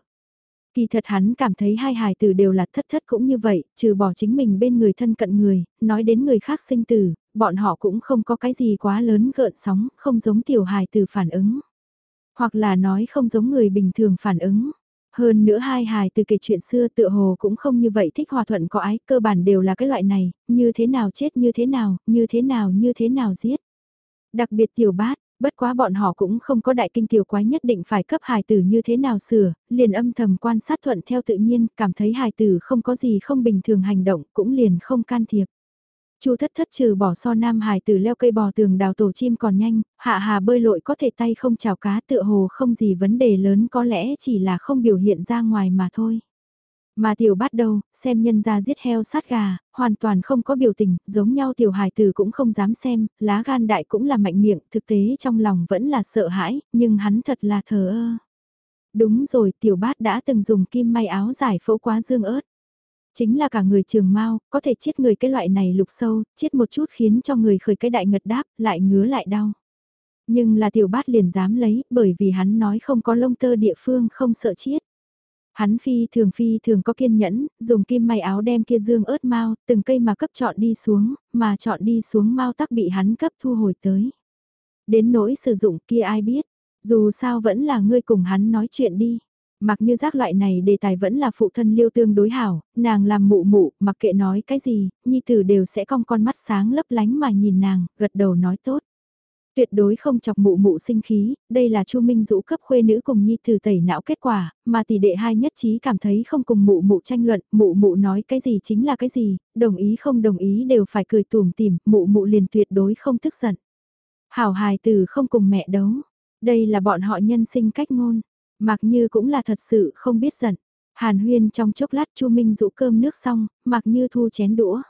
Kỳ thật hắn cảm thấy hai hài tử đều là thất thất cũng như vậy, trừ bỏ chính mình bên người thân cận người, nói đến người khác sinh tử, bọn họ cũng không có cái gì quá lớn gợn sóng, không giống tiểu hài tử phản ứng. Hoặc là nói không giống người bình thường phản ứng. Hơn nữa hai hài từ kể chuyện xưa tựa hồ cũng không như vậy thích hòa thuận có ái, cơ bản đều là cái loại này, như thế nào chết như thế nào, như thế nào như thế nào giết. Đặc biệt tiểu bát, bất quá bọn họ cũng không có đại kinh tiểu quái nhất định phải cấp hài tử như thế nào sửa, liền âm thầm quan sát thuận theo tự nhiên, cảm thấy hài tử không có gì không bình thường hành động, cũng liền không can thiệp. Chu thất thất trừ bỏ so nam hải tử leo cây bò tường đào tổ chim còn nhanh, hạ hà bơi lội có thể tay không chào cá tựa hồ không gì vấn đề lớn có lẽ chỉ là không biểu hiện ra ngoài mà thôi. Mà tiểu bắt đầu, xem nhân ra giết heo sát gà, hoàn toàn không có biểu tình, giống nhau tiểu hải tử cũng không dám xem, lá gan đại cũng là mạnh miệng, thực tế trong lòng vẫn là sợ hãi, nhưng hắn thật là thờ ơ. Đúng rồi, tiểu bát đã từng dùng kim may áo giải phẫu quá dương ớt. Chính là cả người trường mau, có thể chết người cái loại này lục sâu, chết một chút khiến cho người khởi cái đại ngật đáp, lại ngứa lại đau. Nhưng là tiểu bát liền dám lấy, bởi vì hắn nói không có lông tơ địa phương không sợ chết. Hắn phi thường phi thường có kiên nhẫn, dùng kim may áo đem kia dương ớt mau, từng cây mà cấp chọn đi xuống, mà chọn đi xuống mau tắc bị hắn cấp thu hồi tới. Đến nỗi sử dụng kia ai biết, dù sao vẫn là ngươi cùng hắn nói chuyện đi. Mặc như giác loại này đề tài vẫn là phụ thân liêu tương đối hảo, nàng làm mụ mụ, mặc kệ nói cái gì, nhi tử đều sẽ cong con mắt sáng lấp lánh mà nhìn nàng, gật đầu nói tốt. Tuyệt đối không chọc mụ mụ sinh khí, đây là Chu Minh Dũ cấp khuê nữ cùng nhi tử tẩy não kết quả, mà tỷ đệ hai nhất trí cảm thấy không cùng mụ mụ tranh luận, mụ mụ nói cái gì chính là cái gì, đồng ý không đồng ý đều phải cười tủm tìm, mụ mụ liền tuyệt đối không tức giận. Hảo hài tử không cùng mẹ đấu, đây là bọn họ nhân sinh cách ngôn. Mạc Như cũng là thật sự không biết giận. Hàn huyên trong chốc lát Chu Minh rũ cơm nước xong, Mạc Như thu chén đũa.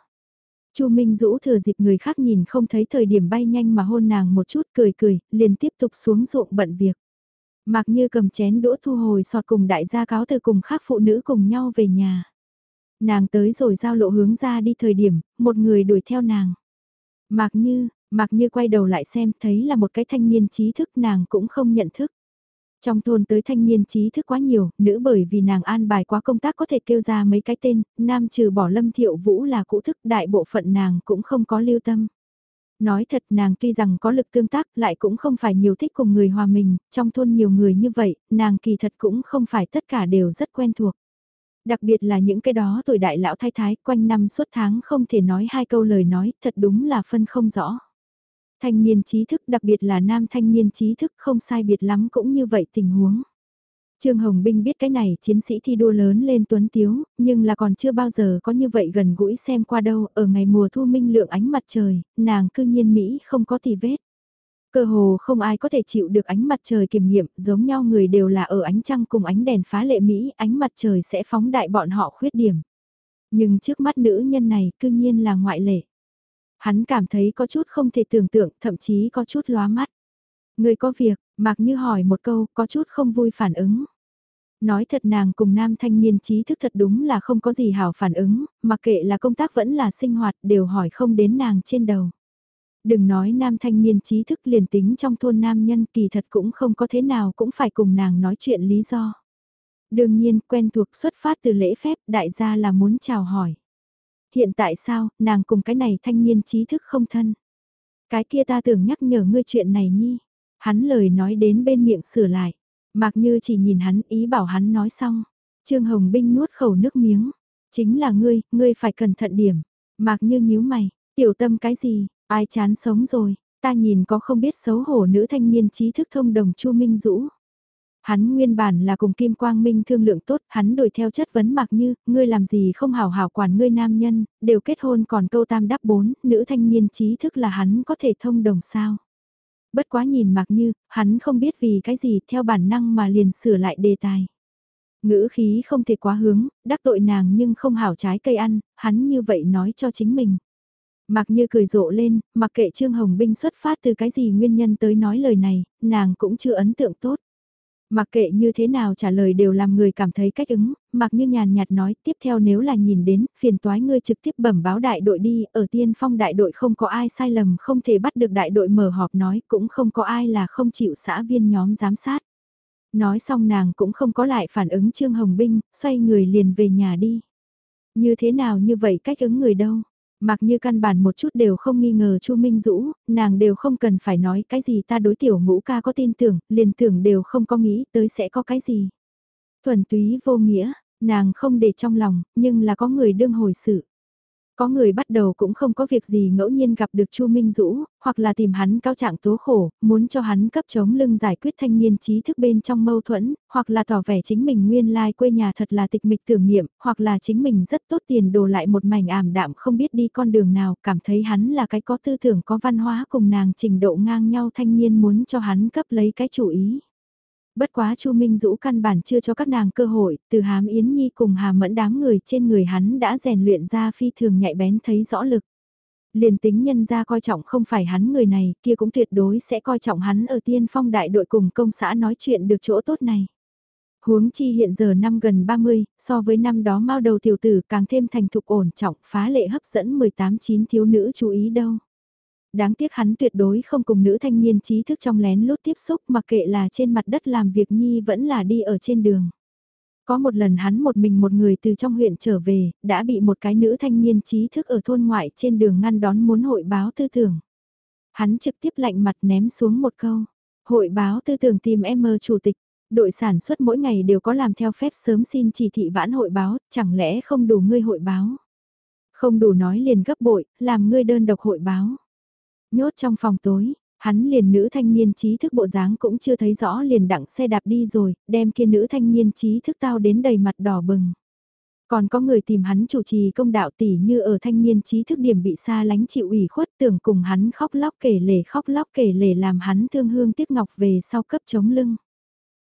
Chu Minh dũ thừa dịp người khác nhìn không thấy thời điểm bay nhanh mà hôn nàng một chút cười cười, liền tiếp tục xuống ruộng bận việc. Mạc Như cầm chén đũa thu hồi sọt cùng đại gia cáo từ cùng khác phụ nữ cùng nhau về nhà. Nàng tới rồi giao lộ hướng ra đi thời điểm, một người đuổi theo nàng. Mạc Như, Mạc Như quay đầu lại xem thấy là một cái thanh niên trí thức nàng cũng không nhận thức. Trong thôn tới thanh niên trí thức quá nhiều, nữ bởi vì nàng an bài quá công tác có thể kêu ra mấy cái tên, nam trừ bỏ lâm thiệu vũ là cũ thức đại bộ phận nàng cũng không có lưu tâm. Nói thật nàng tuy rằng có lực tương tác lại cũng không phải nhiều thích cùng người hòa mình, trong thôn nhiều người như vậy, nàng kỳ thật cũng không phải tất cả đều rất quen thuộc. Đặc biệt là những cái đó tuổi đại lão thái thái quanh năm suốt tháng không thể nói hai câu lời nói, thật đúng là phân không rõ. Thanh niên trí thức đặc biệt là nam thanh niên trí thức không sai biệt lắm cũng như vậy tình huống. Trương Hồng Binh biết cái này chiến sĩ thi đua lớn lên tuấn tiếu, nhưng là còn chưa bao giờ có như vậy gần gũi xem qua đâu, ở ngày mùa thu minh lượng ánh mặt trời, nàng cư nhiên Mỹ không có thì vết. Cơ hồ không ai có thể chịu được ánh mặt trời kiểm nghiệm, giống nhau người đều là ở ánh trăng cùng ánh đèn phá lệ Mỹ, ánh mặt trời sẽ phóng đại bọn họ khuyết điểm. Nhưng trước mắt nữ nhân này cư nhiên là ngoại lệ. Hắn cảm thấy có chút không thể tưởng tượng, thậm chí có chút lóa mắt. Người có việc, mặc như hỏi một câu, có chút không vui phản ứng. Nói thật nàng cùng nam thanh niên trí thức thật đúng là không có gì hảo phản ứng, mặc kệ là công tác vẫn là sinh hoạt đều hỏi không đến nàng trên đầu. Đừng nói nam thanh niên trí thức liền tính trong thôn nam nhân kỳ thật cũng không có thế nào cũng phải cùng nàng nói chuyện lý do. Đương nhiên, quen thuộc xuất phát từ lễ phép, đại gia là muốn chào hỏi. Hiện tại sao, nàng cùng cái này thanh niên trí thức không thân. Cái kia ta tưởng nhắc nhở ngươi chuyện này nhi. Hắn lời nói đến bên miệng sửa lại. Mạc Như chỉ nhìn hắn ý bảo hắn nói xong. Trương Hồng Binh nuốt khẩu nước miếng. Chính là ngươi, ngươi phải cẩn thận điểm. Mạc Như nhíu mày, tiểu tâm cái gì, ai chán sống rồi, ta nhìn có không biết xấu hổ nữ thanh niên trí thức thông đồng Chu Minh Dũ. Hắn nguyên bản là cùng Kim Quang Minh thương lượng tốt, hắn đổi theo chất vấn mặc Như, ngươi làm gì không hảo hảo quản ngươi nam nhân, đều kết hôn còn câu tam đáp bốn, nữ thanh niên trí thức là hắn có thể thông đồng sao. Bất quá nhìn mặc Như, hắn không biết vì cái gì theo bản năng mà liền sửa lại đề tài. Ngữ khí không thể quá hướng, đắc tội nàng nhưng không hảo trái cây ăn, hắn như vậy nói cho chính mình. Mặc như cười rộ lên, mặc kệ Trương Hồng Binh xuất phát từ cái gì nguyên nhân tới nói lời này, nàng cũng chưa ấn tượng tốt. Mặc kệ như thế nào trả lời đều làm người cảm thấy cách ứng, mặc như nhàn nhạt nói tiếp theo nếu là nhìn đến, phiền toái ngươi trực tiếp bẩm báo đại đội đi, ở tiên phong đại đội không có ai sai lầm không thể bắt được đại đội mở họp nói cũng không có ai là không chịu xã viên nhóm giám sát. Nói xong nàng cũng không có lại phản ứng Trương Hồng Binh, xoay người liền về nhà đi. Như thế nào như vậy cách ứng người đâu? Mặc như căn bản một chút đều không nghi ngờ Chu Minh Dũ, nàng đều không cần phải nói cái gì ta đối tiểu ngũ ca có tin tưởng, liền tưởng đều không có nghĩ tới sẽ có cái gì. Thuần túy vô nghĩa, nàng không để trong lòng, nhưng là có người đương hồi sự. Có người bắt đầu cũng không có việc gì ngẫu nhiên gặp được Chu Minh Dũ, hoặc là tìm hắn cao trạng tố khổ, muốn cho hắn cấp chống lưng giải quyết thanh niên trí thức bên trong mâu thuẫn, hoặc là tỏ vẻ chính mình nguyên lai quê nhà thật là tịch mịch tưởng niệm, hoặc là chính mình rất tốt tiền đồ lại một mảnh ảm đạm không biết đi con đường nào, cảm thấy hắn là cái có tư tưởng có văn hóa cùng nàng trình độ ngang nhau thanh niên muốn cho hắn cấp lấy cái chủ ý. Bất quá Chu Minh Dũ căn bản chưa cho các nàng cơ hội, từ Hàm Yến Nhi cùng Hà Mẫn đám người trên người hắn đã rèn luyện ra phi thường nhạy bén thấy rõ lực. Liền tính nhân ra coi trọng không phải hắn người này, kia cũng tuyệt đối sẽ coi trọng hắn ở tiên phong đại đội cùng công xã nói chuyện được chỗ tốt này. Huống chi hiện giờ năm gần 30, so với năm đó mao đầu tiểu tử càng thêm thành thục ổn trọng phá lệ hấp dẫn 18-9 thiếu nữ chú ý đâu đáng tiếc hắn tuyệt đối không cùng nữ thanh niên trí thức trong lén lút tiếp xúc mà kệ là trên mặt đất làm việc nhi vẫn là đi ở trên đường. Có một lần hắn một mình một người từ trong huyện trở về, đã bị một cái nữ thanh niên trí thức ở thôn ngoại trên đường ngăn đón muốn hội báo tư tưởng. Hắn trực tiếp lạnh mặt ném xuống một câu, hội báo tư tưởng tìm em chủ tịch, đội sản xuất mỗi ngày đều có làm theo phép sớm xin chỉ thị vãn hội báo, chẳng lẽ không đủ ngươi hội báo. Không đủ nói liền gấp bội, làm ngươi đơn độc hội báo. Nhốt trong phòng tối, hắn liền nữ thanh niên trí thức bộ dáng cũng chưa thấy rõ liền đặng xe đạp đi rồi, đem kia nữ thanh niên trí thức tao đến đầy mặt đỏ bừng. Còn có người tìm hắn chủ trì công đạo tỷ như ở thanh niên trí thức điểm bị xa lánh chịu ủy khuất tưởng cùng hắn khóc lóc kể lể khóc lóc kể lể làm hắn thương hương tiếc ngọc về sau cấp chống lưng.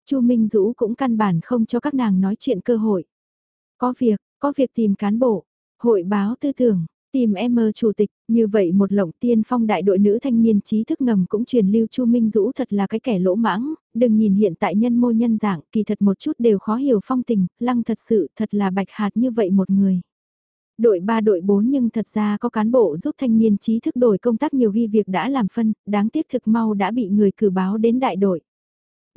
Chu Minh Dũ cũng căn bản không cho các nàng nói chuyện cơ hội. Có việc, có việc tìm cán bộ, hội báo tư tưởng, Tìm em chủ tịch, như vậy một lộng tiên phong đại đội nữ thanh niên trí thức ngầm cũng truyền lưu Chu Minh Dũ thật là cái kẻ lỗ mãng, đừng nhìn hiện tại nhân mô nhân dạng, kỳ thật một chút đều khó hiểu phong tình, lăng thật sự thật là bạch hạt như vậy một người. Đội 3 đội 4 nhưng thật ra có cán bộ giúp thanh niên trí thức đổi công tác nhiều ghi việc đã làm phân, đáng tiếc thực mau đã bị người cử báo đến đại đội.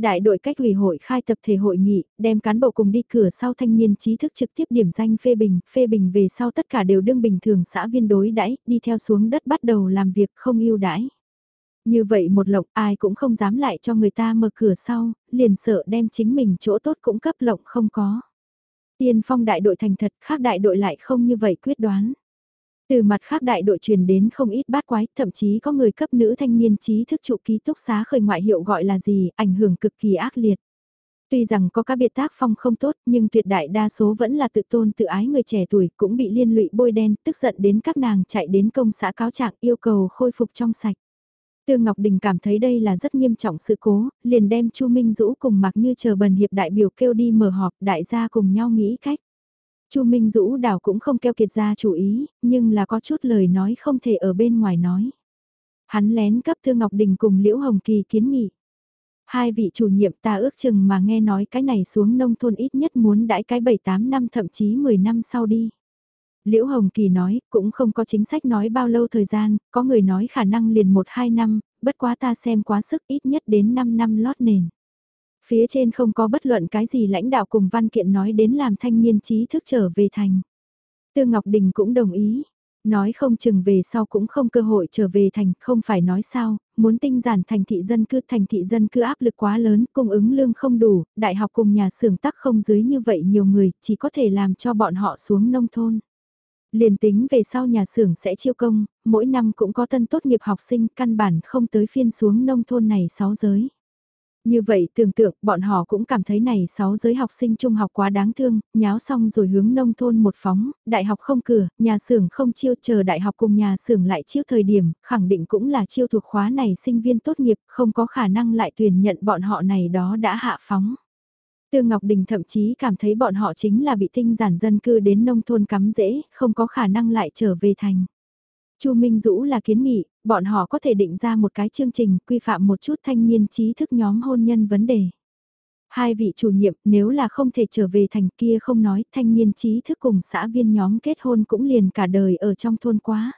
Đại đội cách ủy hội khai tập thể hội nghị, đem cán bộ cùng đi cửa sau thanh niên trí thức trực tiếp điểm danh phê bình, phê bình về sau tất cả đều đương bình thường xã viên đối đãi đi theo xuống đất bắt đầu làm việc không yêu đãi. Như vậy một lộng ai cũng không dám lại cho người ta mở cửa sau, liền sợ đem chính mình chỗ tốt cũng cấp lộng không có. Tiên phong đại đội thành thật khác đại đội lại không như vậy quyết đoán. Từ mặt khác đại đội truyền đến không ít bát quái, thậm chí có người cấp nữ thanh niên trí thức trụ ký túc xá khởi ngoại hiệu gọi là gì, ảnh hưởng cực kỳ ác liệt. Tuy rằng có các biệt tác phong không tốt, nhưng tuyệt đại đa số vẫn là tự tôn tự ái người trẻ tuổi cũng bị liên lụy bôi đen, tức giận đến các nàng chạy đến công xã cáo trạng yêu cầu khôi phục trong sạch. Tương Ngọc Đình cảm thấy đây là rất nghiêm trọng sự cố, liền đem Chu Minh Dũ cùng mặc như chờ bần hiệp đại biểu kêu đi mở họp đại gia cùng nhau nghĩ cách. Chu Minh Dũ đảo cũng không keo kiệt ra chủ ý, nhưng là có chút lời nói không thể ở bên ngoài nói. Hắn lén cấp Thư Ngọc Đình cùng Liễu Hồng Kỳ kiến nghị. Hai vị chủ nhiệm ta ước chừng mà nghe nói cái này xuống nông thôn ít nhất muốn đãi cái 7-8 năm thậm chí 10 năm sau đi. Liễu Hồng Kỳ nói, cũng không có chính sách nói bao lâu thời gian, có người nói khả năng liền 1-2 năm, bất quá ta xem quá sức ít nhất đến 5 năm lót nền. Phía trên không có bất luận cái gì lãnh đạo cùng văn kiện nói đến làm thanh niên trí thức trở về thành. Tương Ngọc Đình cũng đồng ý, nói không chừng về sau cũng không cơ hội trở về thành, không phải nói sao, muốn tinh giản thành thị dân cư thành thị dân cư áp lực quá lớn, cung ứng lương không đủ, đại học cùng nhà xưởng tắc không dưới như vậy nhiều người, chỉ có thể làm cho bọn họ xuống nông thôn. Liền tính về sau nhà xưởng sẽ chiêu công, mỗi năm cũng có tân tốt nghiệp học sinh căn bản không tới phiên xuống nông thôn này sáu giới. Như vậy tưởng tượng bọn họ cũng cảm thấy này sáu giới học sinh trung học quá đáng thương, nháo xong rồi hướng nông thôn một phóng, đại học không cửa, nhà xưởng không chiêu chờ đại học cùng nhà xưởng lại chiêu thời điểm, khẳng định cũng là chiêu thuộc khóa này sinh viên tốt nghiệp, không có khả năng lại tuyển nhận bọn họ này đó đã hạ phóng. Tương Ngọc Đình thậm chí cảm thấy bọn họ chính là bị tinh giản dân cư đến nông thôn cắm dễ, không có khả năng lại trở về thành. Chu Minh Dũ là kiến nghị, bọn họ có thể định ra một cái chương trình quy phạm một chút thanh niên trí thức nhóm hôn nhân vấn đề. Hai vị chủ nhiệm nếu là không thể trở về thành kia không nói thanh niên trí thức cùng xã viên nhóm kết hôn cũng liền cả đời ở trong thôn quá.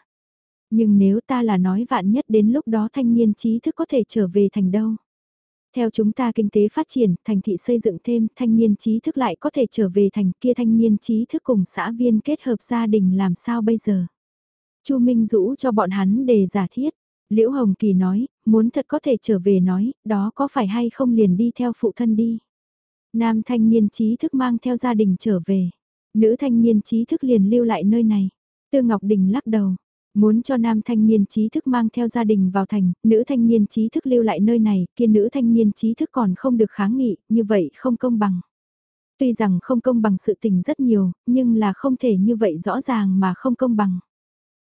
Nhưng nếu ta là nói vạn nhất đến lúc đó thanh niên trí thức có thể trở về thành đâu. Theo chúng ta kinh tế phát triển, thành thị xây dựng thêm, thanh niên trí thức lại có thể trở về thành kia thanh niên trí thức cùng xã viên kết hợp gia đình làm sao bây giờ. Chu Minh Dũ cho bọn hắn đề giả thiết. Liễu Hồng Kỳ nói, muốn thật có thể trở về nói, đó có phải hay không liền đi theo phụ thân đi. Nam thanh niên trí thức mang theo gia đình trở về. Nữ thanh niên trí thức liền lưu lại nơi này. Tư Ngọc Đình lắc đầu. Muốn cho nam thanh niên trí thức mang theo gia đình vào thành, nữ thanh niên trí thức lưu lại nơi này, kia nữ thanh niên trí thức còn không được kháng nghị, như vậy không công bằng. Tuy rằng không công bằng sự tình rất nhiều, nhưng là không thể như vậy rõ ràng mà không công bằng.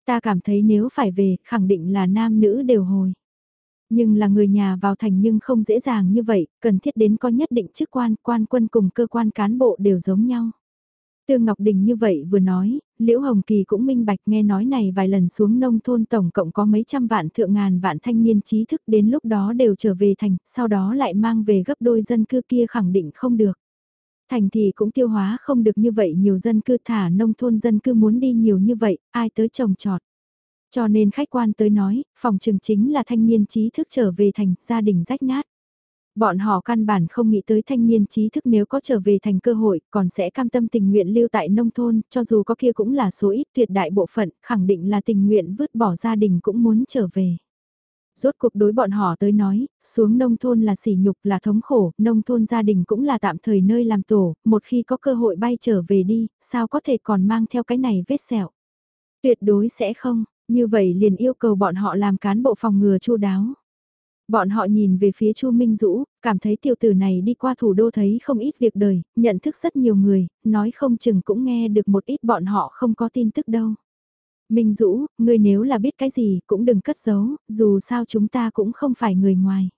Ta cảm thấy nếu phải về, khẳng định là nam nữ đều hồi. Nhưng là người nhà vào thành nhưng không dễ dàng như vậy, cần thiết đến có nhất định chức quan, quan quân cùng cơ quan cán bộ đều giống nhau. Tương Ngọc Đình như vậy vừa nói, Liễu Hồng Kỳ cũng minh bạch nghe nói này vài lần xuống nông thôn tổng cộng có mấy trăm vạn thượng ngàn vạn thanh niên trí thức đến lúc đó đều trở về thành, sau đó lại mang về gấp đôi dân cư kia khẳng định không được. Thành thì cũng tiêu hóa không được như vậy nhiều dân cư thả nông thôn dân cư muốn đi nhiều như vậy, ai tới trồng trọt. Cho nên khách quan tới nói, phòng trường chính là thanh niên trí thức trở về thành gia đình rách nát. Bọn họ căn bản không nghĩ tới thanh niên trí thức nếu có trở về thành cơ hội, còn sẽ cam tâm tình nguyện lưu tại nông thôn, cho dù có kia cũng là số ít tuyệt đại bộ phận, khẳng định là tình nguyện vứt bỏ gia đình cũng muốn trở về. Rốt cuộc đối bọn họ tới nói, xuống nông thôn là sỉ nhục là thống khổ, nông thôn gia đình cũng là tạm thời nơi làm tổ, một khi có cơ hội bay trở về đi, sao có thể còn mang theo cái này vết sẹo. Tuyệt đối sẽ không, như vậy liền yêu cầu bọn họ làm cán bộ phòng ngừa chu đáo. Bọn họ nhìn về phía Chu Minh Dũ, cảm thấy tiểu tử này đi qua thủ đô thấy không ít việc đời, nhận thức rất nhiều người, nói không chừng cũng nghe được một ít bọn họ không có tin tức đâu. Minh Dũ, ngươi nếu là biết cái gì cũng đừng cất giấu, dù sao chúng ta cũng không phải người ngoài.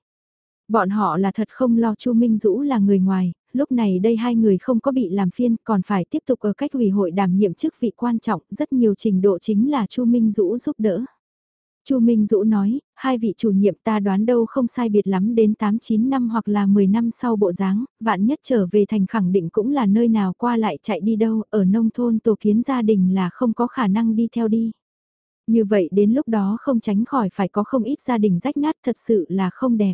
Bọn họ là thật không lo Chu Minh Dũ là người ngoài, lúc này đây hai người không có bị làm phiên, còn phải tiếp tục ở cách ủy hội đảm nhiệm chức vị quan trọng, rất nhiều trình độ chính là Chu Minh Dũ giúp đỡ. Chu Minh Dũ nói, hai vị chủ nhiệm ta đoán đâu không sai biệt lắm đến 8-9 năm hoặc là 10 năm sau bộ dáng, vạn nhất trở về thành khẳng định cũng là nơi nào qua lại chạy đi đâu, ở nông thôn tổ kiến gia đình là không có khả năng đi theo đi. Như vậy đến lúc đó không tránh khỏi phải có không ít gia đình rách nát thật sự là không đẹp.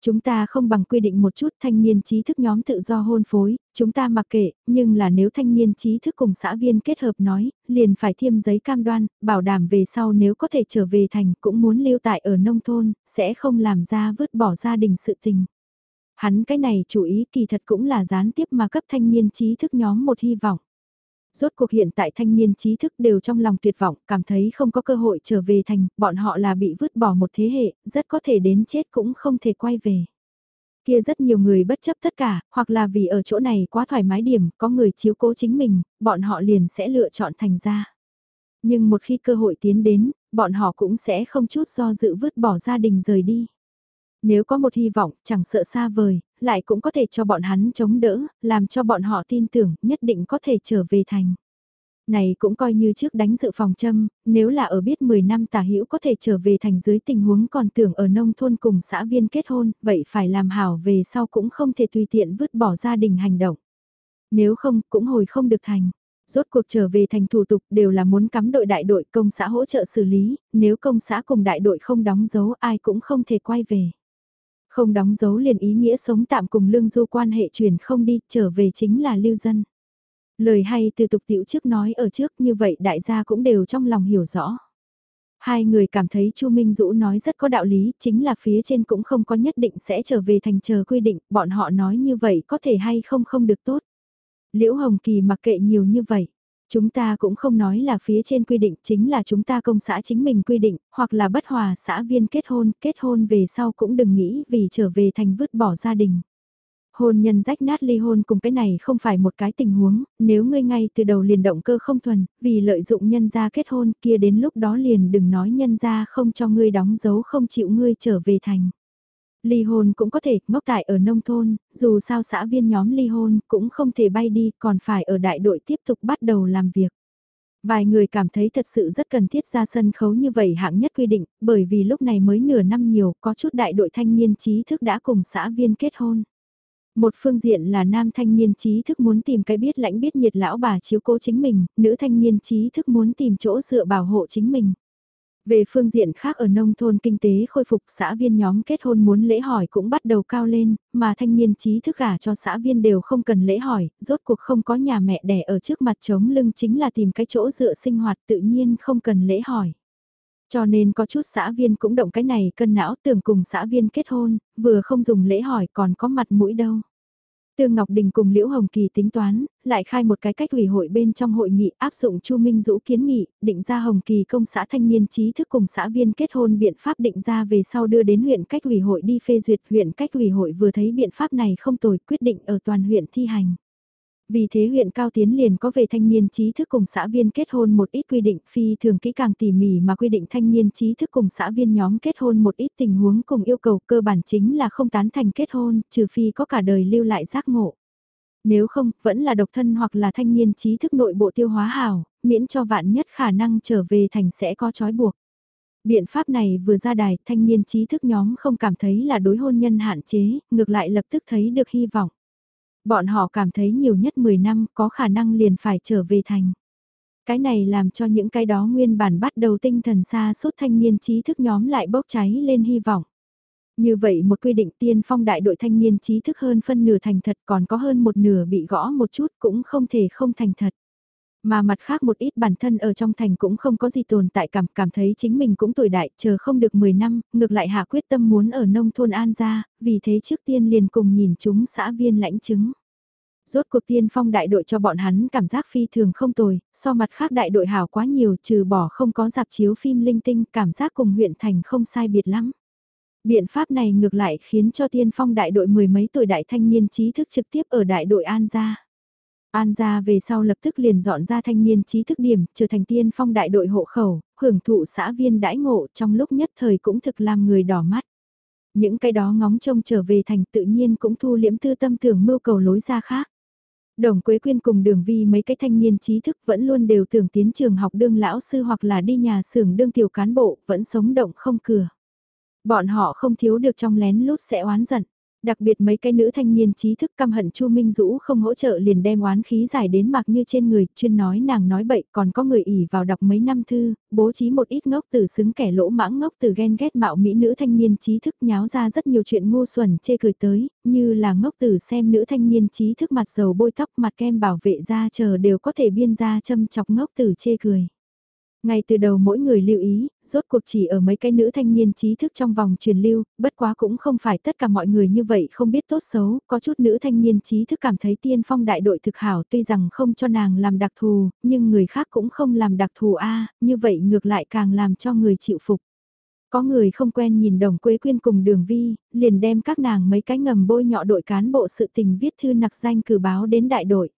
Chúng ta không bằng quy định một chút thanh niên trí thức nhóm tự do hôn phối, chúng ta mặc kệ, nhưng là nếu thanh niên trí thức cùng xã viên kết hợp nói, liền phải thiêm giấy cam đoan, bảo đảm về sau nếu có thể trở về thành cũng muốn lưu tại ở nông thôn, sẽ không làm ra vứt bỏ gia đình sự tình. Hắn cái này chủ ý kỳ thật cũng là gián tiếp mà cấp thanh niên trí thức nhóm một hy vọng. Rốt cuộc hiện tại thanh niên trí thức đều trong lòng tuyệt vọng, cảm thấy không có cơ hội trở về thành, bọn họ là bị vứt bỏ một thế hệ, rất có thể đến chết cũng không thể quay về. Kia rất nhiều người bất chấp tất cả, hoặc là vì ở chỗ này quá thoải mái điểm, có người chiếu cố chính mình, bọn họ liền sẽ lựa chọn thành ra. Nhưng một khi cơ hội tiến đến, bọn họ cũng sẽ không chút do dự vứt bỏ gia đình rời đi. Nếu có một hy vọng, chẳng sợ xa vời, lại cũng có thể cho bọn hắn chống đỡ, làm cho bọn họ tin tưởng nhất định có thể trở về thành. Này cũng coi như trước đánh dự phòng châm, nếu là ở biết 10 năm tả hữu có thể trở về thành dưới tình huống còn tưởng ở nông thôn cùng xã viên kết hôn, vậy phải làm hảo về sau cũng không thể tùy tiện vứt bỏ gia đình hành động. Nếu không, cũng hồi không được thành rốt cuộc trở về thành thủ tục đều là muốn cắm đội đại đội công xã hỗ trợ xử lý, nếu công xã cùng đại đội không đóng dấu ai cũng không thể quay về. Không đóng dấu liền ý nghĩa sống tạm cùng lương du quan hệ truyền không đi, trở về chính là lưu dân. Lời hay từ tục tiểu trước nói ở trước như vậy đại gia cũng đều trong lòng hiểu rõ. Hai người cảm thấy Chu Minh Dũ nói rất có đạo lý, chính là phía trên cũng không có nhất định sẽ trở về thành chờ quy định, bọn họ nói như vậy có thể hay không không được tốt. Liễu Hồng Kỳ mặc kệ nhiều như vậy. Chúng ta cũng không nói là phía trên quy định chính là chúng ta công xã chính mình quy định, hoặc là bất hòa xã viên kết hôn, kết hôn về sau cũng đừng nghĩ vì trở về thành vứt bỏ gia đình. Hôn nhân rách nát ly hôn cùng cái này không phải một cái tình huống, nếu ngươi ngay từ đầu liền động cơ không thuần, vì lợi dụng nhân gia kết hôn kia đến lúc đó liền đừng nói nhân gia không cho ngươi đóng dấu không chịu ngươi trở về thành. Ly hôn cũng có thể, ngốc tại ở nông thôn, dù sao xã viên nhóm ly hôn cũng không thể bay đi, còn phải ở đại đội tiếp tục bắt đầu làm việc. Vài người cảm thấy thật sự rất cần thiết ra sân khấu như vậy hạng nhất quy định, bởi vì lúc này mới nửa năm nhiều, có chút đại đội thanh niên trí thức đã cùng xã viên kết hôn. Một phương diện là nam thanh niên trí thức muốn tìm cái biết lãnh biết nhiệt lão bà chiếu cố chính mình, nữ thanh niên trí thức muốn tìm chỗ dựa bảo hộ chính mình. Về phương diện khác ở nông thôn kinh tế khôi phục xã viên nhóm kết hôn muốn lễ hỏi cũng bắt đầu cao lên, mà thanh niên trí thức gả cho xã viên đều không cần lễ hỏi, rốt cuộc không có nhà mẹ đẻ ở trước mặt chống lưng chính là tìm cái chỗ dựa sinh hoạt tự nhiên không cần lễ hỏi. Cho nên có chút xã viên cũng động cái này cân não tưởng cùng xã viên kết hôn, vừa không dùng lễ hỏi còn có mặt mũi đâu. Tương Ngọc Đình cùng Liễu Hồng Kỳ tính toán, lại khai một cái cách ủy hội bên trong hội nghị áp dụng Chu Minh Dũ kiến nghị, định ra Hồng Kỳ công xã thanh niên trí thức cùng xã viên kết hôn biện pháp định ra về sau đưa đến huyện cách ủy hội đi phê duyệt huyện cách ủy hội vừa thấy biện pháp này không tồi quyết định ở toàn huyện thi hành. Vì thế huyện Cao Tiến liền có về thanh niên trí thức cùng xã viên kết hôn một ít quy định phi thường kỹ càng tỉ mỉ mà quy định thanh niên trí thức cùng xã viên nhóm kết hôn một ít tình huống cùng yêu cầu cơ bản chính là không tán thành kết hôn, trừ phi có cả đời lưu lại giác ngộ. Nếu không, vẫn là độc thân hoặc là thanh niên trí thức nội bộ tiêu hóa hảo, miễn cho vạn nhất khả năng trở về thành sẽ có trói buộc. Biện pháp này vừa ra đài, thanh niên trí thức nhóm không cảm thấy là đối hôn nhân hạn chế, ngược lại lập tức thấy được hy vọng. Bọn họ cảm thấy nhiều nhất 10 năm có khả năng liền phải trở về thành. Cái này làm cho những cái đó nguyên bản bắt đầu tinh thần xa suốt thanh niên trí thức nhóm lại bốc cháy lên hy vọng. Như vậy một quy định tiên phong đại đội thanh niên trí thức hơn phân nửa thành thật còn có hơn một nửa bị gõ một chút cũng không thể không thành thật. Mà mặt khác một ít bản thân ở trong thành cũng không có gì tồn tại cảm, cảm thấy chính mình cũng tuổi đại, chờ không được 10 năm, ngược lại hạ quyết tâm muốn ở nông thôn an gia vì thế trước tiên liền cùng nhìn chúng xã viên lãnh chứng. Rốt cuộc tiên phong đại đội cho bọn hắn cảm giác phi thường không tồi, so mặt khác đại đội hảo quá nhiều trừ bỏ không có dạp chiếu phim linh tinh cảm giác cùng huyện thành không sai biệt lắm. Biện pháp này ngược lại khiến cho tiên phong đại đội mười mấy tuổi đại thanh niên trí thức trực tiếp ở đại đội An gia. An gia về sau lập tức liền dọn ra thanh niên trí thức điểm, trở thành tiên phong đại đội hộ khẩu, hưởng thụ xã viên đãi ngộ trong lúc nhất thời cũng thực làm người đỏ mắt. Những cái đó ngóng trông trở về thành tự nhiên cũng thu liễm tư tâm tưởng mưu cầu lối ra khác. Đồng Quế Quyên cùng đường vi mấy cái thanh niên trí thức vẫn luôn đều tưởng tiến trường học đương lão sư hoặc là đi nhà xưởng đương tiểu cán bộ, vẫn sống động không cửa. Bọn họ không thiếu được trong lén lút sẽ oán giận. Đặc biệt mấy cái nữ thanh niên trí thức căm hận Chu Minh Dũ không hỗ trợ liền đem oán khí giải đến mặc như trên người, chuyên nói nàng nói bậy, còn có người ỉ vào đọc mấy năm thư, bố trí một ít ngốc từ xứng kẻ lỗ mãng ngốc từ ghen ghét mạo mỹ nữ thanh niên trí thức nháo ra rất nhiều chuyện ngu xuẩn chê cười tới, như là ngốc từ xem nữ thanh niên trí thức mặt dầu bôi tóc mặt kem bảo vệ da chờ đều có thể biên ra châm chọc ngốc từ chê cười. Ngay từ đầu mỗi người lưu ý, rốt cuộc chỉ ở mấy cái nữ thanh niên trí thức trong vòng truyền lưu, bất quá cũng không phải tất cả mọi người như vậy không biết tốt xấu, có chút nữ thanh niên trí thức cảm thấy tiên phong đại đội thực hảo tuy rằng không cho nàng làm đặc thù, nhưng người khác cũng không làm đặc thù a như vậy ngược lại càng làm cho người chịu phục. Có người không quen nhìn đồng quế quyên cùng đường vi, liền đem các nàng mấy cái ngầm bôi nhọ đội cán bộ sự tình viết thư nặc danh cử báo đến đại đội.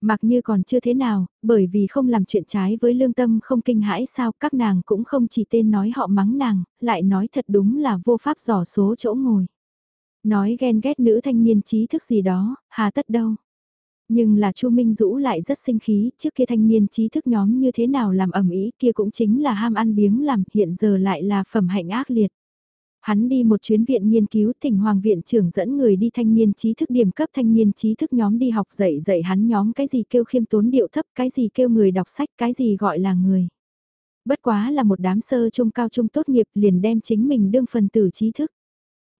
Mặc như còn chưa thế nào, bởi vì không làm chuyện trái với lương tâm không kinh hãi sao các nàng cũng không chỉ tên nói họ mắng nàng, lại nói thật đúng là vô pháp dò số chỗ ngồi. Nói ghen ghét nữ thanh niên trí thức gì đó, hà tất đâu. Nhưng là Chu Minh Dũ lại rất sinh khí, trước kia thanh niên trí thức nhóm như thế nào làm ẩm ý kia cũng chính là ham ăn biếng làm, hiện giờ lại là phẩm hạnh ác liệt. Hắn đi một chuyến viện nghiên cứu thỉnh hoàng viện trưởng dẫn người đi thanh niên trí thức điểm cấp thanh niên trí thức nhóm đi học dạy dạy hắn nhóm cái gì kêu khiêm tốn điệu thấp, cái gì kêu người đọc sách, cái gì gọi là người. Bất quá là một đám sơ trung cao trung tốt nghiệp liền đem chính mình đương phần tử trí thức.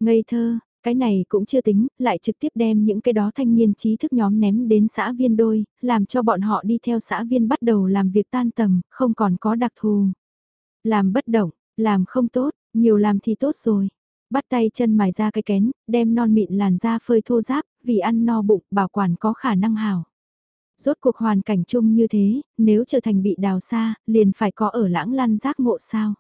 Ngây thơ, cái này cũng chưa tính, lại trực tiếp đem những cái đó thanh niên trí thức nhóm ném đến xã viên đôi, làm cho bọn họ đi theo xã viên bắt đầu làm việc tan tầm, không còn có đặc thù. Làm bất động, làm không tốt, nhiều làm thì tốt rồi. Bắt tay chân mài ra cái kén, đem non mịn làn da phơi thô giáp, vì ăn no bụng, bảo quản có khả năng hảo. Rốt cuộc hoàn cảnh chung như thế, nếu trở thành bị đào xa, liền phải có ở lãng lăn giác ngộ sao.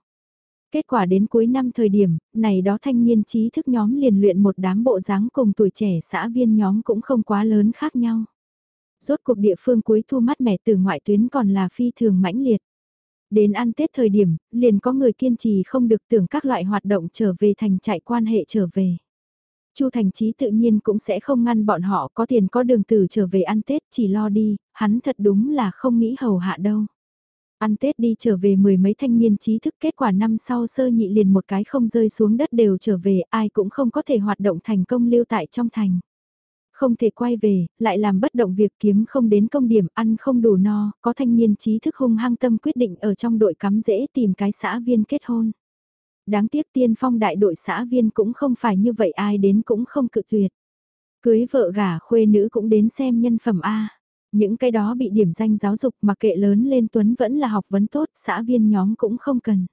Kết quả đến cuối năm thời điểm, này đó thanh niên trí thức nhóm liền luyện một đám bộ dáng cùng tuổi trẻ xã viên nhóm cũng không quá lớn khác nhau. Rốt cuộc địa phương cuối thu mắt mẻ từ ngoại tuyến còn là phi thường mãnh liệt. Đến ăn Tết thời điểm, liền có người kiên trì không được tưởng các loại hoạt động trở về thành chạy quan hệ trở về. Chu Thành Chí tự nhiên cũng sẽ không ngăn bọn họ có tiền có đường từ trở về ăn Tết chỉ lo đi, hắn thật đúng là không nghĩ hầu hạ đâu. Ăn Tết đi trở về mười mấy thanh niên trí thức kết quả năm sau sơ nhị liền một cái không rơi xuống đất đều trở về ai cũng không có thể hoạt động thành công lưu tại trong thành. Không thể quay về, lại làm bất động việc kiếm không đến công điểm ăn không đủ no, có thanh niên trí thức hung hăng tâm quyết định ở trong đội cắm dễ tìm cái xã viên kết hôn. Đáng tiếc tiên phong đại đội xã viên cũng không phải như vậy ai đến cũng không cự tuyệt. Cưới vợ gả khuê nữ cũng đến xem nhân phẩm A. Những cái đó bị điểm danh giáo dục mà kệ lớn lên Tuấn vẫn là học vấn tốt, xã viên nhóm cũng không cần.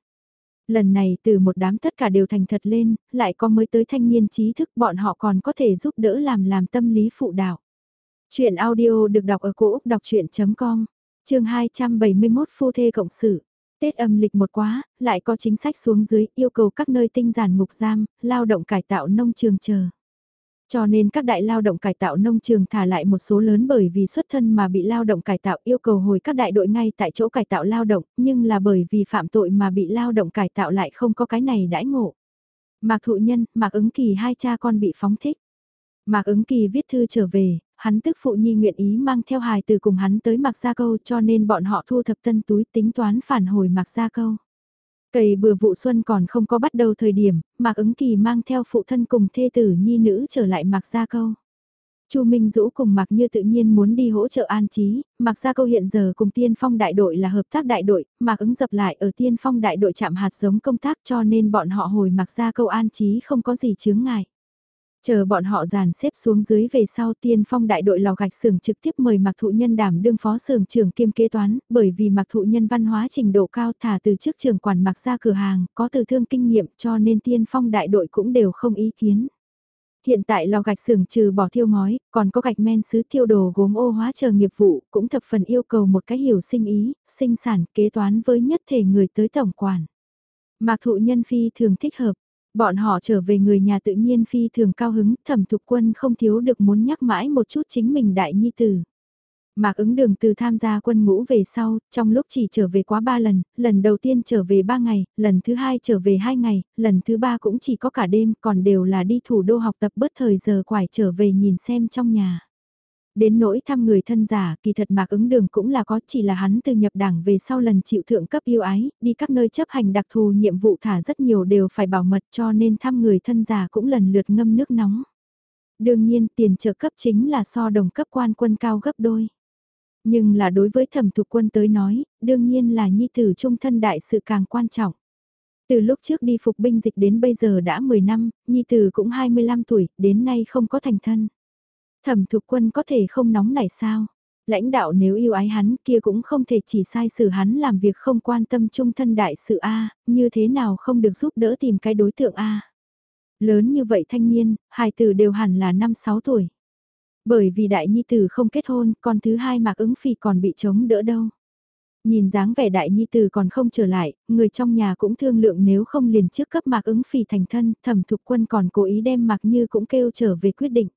Lần này từ một đám tất cả đều thành thật lên, lại có mới tới thanh niên trí thức bọn họ còn có thể giúp đỡ làm làm tâm lý phụ đạo. Chuyện audio được đọc ở cổ Úc đọc chuyện.com, trường 271 phu thê cộng sự. Tết âm lịch một quá, lại có chính sách xuống dưới yêu cầu các nơi tinh giản ngục giam, lao động cải tạo nông trường chờ. Cho nên các đại lao động cải tạo nông trường thả lại một số lớn bởi vì xuất thân mà bị lao động cải tạo yêu cầu hồi các đại đội ngay tại chỗ cải tạo lao động, nhưng là bởi vì phạm tội mà bị lao động cải tạo lại không có cái này đãi ngộ. Mạc Thụ Nhân, Mạc Ứng Kỳ hai cha con bị phóng thích. Mạc Ứng Kỳ viết thư trở về, hắn tức phụ nhi nguyện ý mang theo hài từ cùng hắn tới Mạc Gia Câu cho nên bọn họ thu thập tân túi tính toán phản hồi Mạc Gia Câu. Cày bừa vụ xuân còn không có bắt đầu thời điểm, Mạc Ứng Kỳ mang theo phụ thân cùng thê tử nhi nữ trở lại Mạc Gia Câu. Chu Minh Dũ cùng Mạc Như tự nhiên muốn đi hỗ trợ an trí, Mạc Gia Câu hiện giờ cùng Tiên Phong đại đội là hợp tác đại đội, Mạc ứng dập lại ở Tiên Phong đại đội chạm hạt giống công tác cho nên bọn họ hồi Mạc Gia Câu an trí không có gì chướng ngại. Chờ bọn họ dàn xếp xuống dưới về sau tiên phong đại đội lò gạch xưởng trực tiếp mời mặc thụ nhân đảm đương phó xưởng trưởng kiêm kế toán, bởi vì mặc thụ nhân văn hóa trình độ cao thả từ trước trường quản mặc ra cửa hàng, có từ thương kinh nghiệm cho nên tiên phong đại đội cũng đều không ý kiến. Hiện tại lò gạch xưởng trừ bỏ thiêu ngói, còn có gạch men sứ thiêu đồ gốm ô hóa chờ nghiệp vụ, cũng thập phần yêu cầu một cái hiểu sinh ý, sinh sản, kế toán với nhất thể người tới tổng quản. Mạc thụ nhân phi thường thích hợp, Bọn họ trở về người nhà tự nhiên phi thường cao hứng, thẩm thục quân không thiếu được muốn nhắc mãi một chút chính mình đại nhi tử. Mạc ứng đường từ tham gia quân ngũ về sau, trong lúc chỉ trở về quá 3 lần, lần đầu tiên trở về 3 ngày, lần thứ hai trở về 2 ngày, lần thứ ba cũng chỉ có cả đêm, còn đều là đi thủ đô học tập bớt thời giờ quải trở về nhìn xem trong nhà. Đến nỗi thăm người thân giả, kỳ thật mạc ứng đường cũng là có chỉ là hắn từ nhập đảng về sau lần chịu thượng cấp yêu ái, đi các nơi chấp hành đặc thù nhiệm vụ thả rất nhiều đều phải bảo mật cho nên thăm người thân giả cũng lần lượt ngâm nước nóng. Đương nhiên tiền trợ cấp chính là so đồng cấp quan quân cao gấp đôi. Nhưng là đối với thẩm thục quân tới nói, đương nhiên là nhi tử trung thân đại sự càng quan trọng. Từ lúc trước đi phục binh dịch đến bây giờ đã 10 năm, nhi tử cũng 25 tuổi, đến nay không có thành thân. Thẩm thục quân có thể không nóng nảy sao? Lãnh đạo nếu yêu ái hắn kia cũng không thể chỉ sai xử hắn làm việc không quan tâm trung thân đại sự A, như thế nào không được giúp đỡ tìm cái đối tượng A. Lớn như vậy thanh niên, hài tử đều hẳn là 5-6 tuổi. Bởi vì đại nhi tử không kết hôn, còn thứ hai mạc ứng phi còn bị chống đỡ đâu. Nhìn dáng vẻ đại nhi tử còn không trở lại, người trong nhà cũng thương lượng nếu không liền trước cấp mạc ứng phi thành thân, thẩm thục quân còn cố ý đem mạc như cũng kêu trở về quyết định.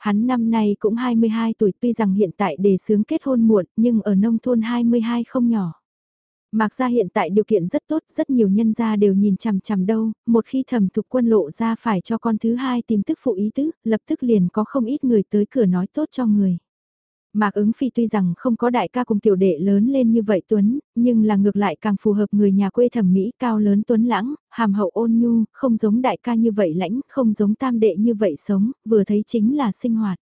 Hắn năm nay cũng 22 tuổi tuy rằng hiện tại đề xướng kết hôn muộn nhưng ở nông thôn 22 không nhỏ. Mạc gia hiện tại điều kiện rất tốt, rất nhiều nhân gia đều nhìn chằm chằm đâu, một khi thẩm thục quân lộ ra phải cho con thứ hai tìm tức phụ ý tứ, lập tức liền có không ít người tới cửa nói tốt cho người. Mạc ứng phi tuy rằng không có đại ca cùng tiểu đệ lớn lên như vậy Tuấn, nhưng là ngược lại càng phù hợp người nhà quê thẩm mỹ cao lớn Tuấn lãng, hàm hậu ôn nhu, không giống đại ca như vậy lãnh, không giống tam đệ như vậy sống, vừa thấy chính là sinh hoạt.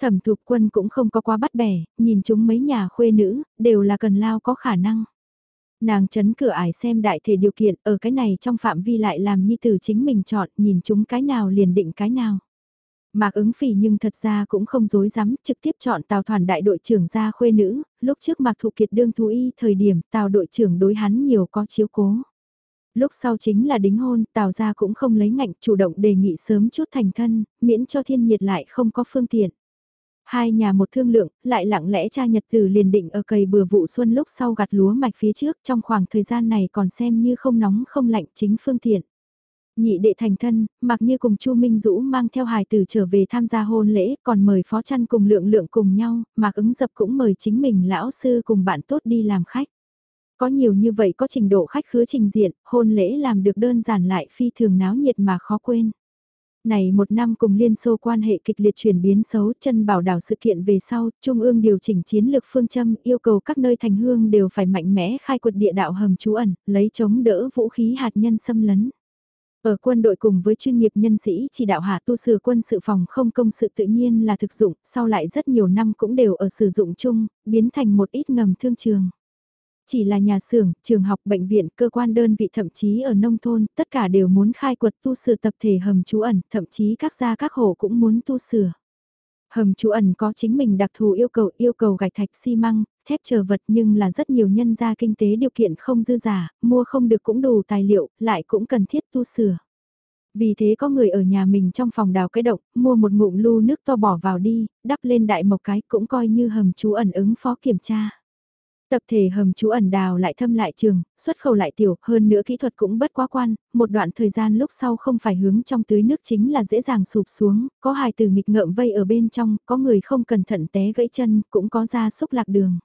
Thẩm thục quân cũng không có quá bắt bẻ, nhìn chúng mấy nhà khuê nữ, đều là cần lao có khả năng. Nàng chấn cửa ải xem đại thể điều kiện ở cái này trong phạm vi lại làm nhi tử chính mình chọn nhìn chúng cái nào liền định cái nào. Mạc ứng phỉ nhưng thật ra cũng không dối dám trực tiếp chọn tào thoản đại đội trưởng ra khuê nữ, lúc trước Mạc Thụ Kiệt đương thú y thời điểm tào đội trưởng đối hắn nhiều có chiếu cố. Lúc sau chính là đính hôn, tào gia cũng không lấy ngạnh chủ động đề nghị sớm chút thành thân, miễn cho thiên nhiệt lại không có phương tiện. Hai nhà một thương lượng, lại lặng lẽ cha nhật từ liền định ở cầy bừa vụ xuân lúc sau gặt lúa mạch phía trước trong khoảng thời gian này còn xem như không nóng không lạnh chính phương tiện. Nhị đệ thành thân, mặc như cùng Chu Minh Dũ mang theo hài tử trở về tham gia hôn lễ, còn mời phó chăn cùng lượng lượng cùng nhau, mạc ứng dập cũng mời chính mình lão sư cùng bạn tốt đi làm khách. Có nhiều như vậy có trình độ khách khứa trình diện, hôn lễ làm được đơn giản lại phi thường náo nhiệt mà khó quên. Này một năm cùng Liên Xô quan hệ kịch liệt chuyển biến xấu chân bảo đảo sự kiện về sau, Trung ương điều chỉnh chiến lược phương châm yêu cầu các nơi thành hương đều phải mạnh mẽ khai quật địa đạo hầm trú ẩn, lấy chống đỡ vũ khí hạt nhân xâm lấn. Ở quân đội cùng với chuyên nghiệp nhân sĩ chỉ đạo hạ tu sửa quân sự phòng không công sự tự nhiên là thực dụng, sau lại rất nhiều năm cũng đều ở sử dụng chung, biến thành một ít ngầm thương trường. Chỉ là nhà xưởng, trường học, bệnh viện, cơ quan đơn vị thậm chí ở nông thôn, tất cả đều muốn khai quật tu sửa tập thể hầm trú ẩn, thậm chí các gia các hộ cũng muốn tu sửa. Hầm trú ẩn có chính mình đặc thù yêu cầu yêu cầu gạch thạch xi măng, thép chờ vật nhưng là rất nhiều nhân gia kinh tế điều kiện không dư giả, mua không được cũng đủ tài liệu, lại cũng cần thiết tu sửa. Vì thế có người ở nhà mình trong phòng đào cái động, mua một ngụm lu nước to bỏ vào đi, đắp lên đại một cái cũng coi như hầm chú ẩn ứng phó kiểm tra. Tập thể hầm trú ẩn đào lại thâm lại trường, xuất khẩu lại tiểu, hơn nữa kỹ thuật cũng bất quá quan, một đoạn thời gian lúc sau không phải hướng trong tưới nước chính là dễ dàng sụp xuống, có hài từ nghịch ngợm vây ở bên trong, có người không cẩn thận té gãy chân, cũng có ra xúc lạc đường.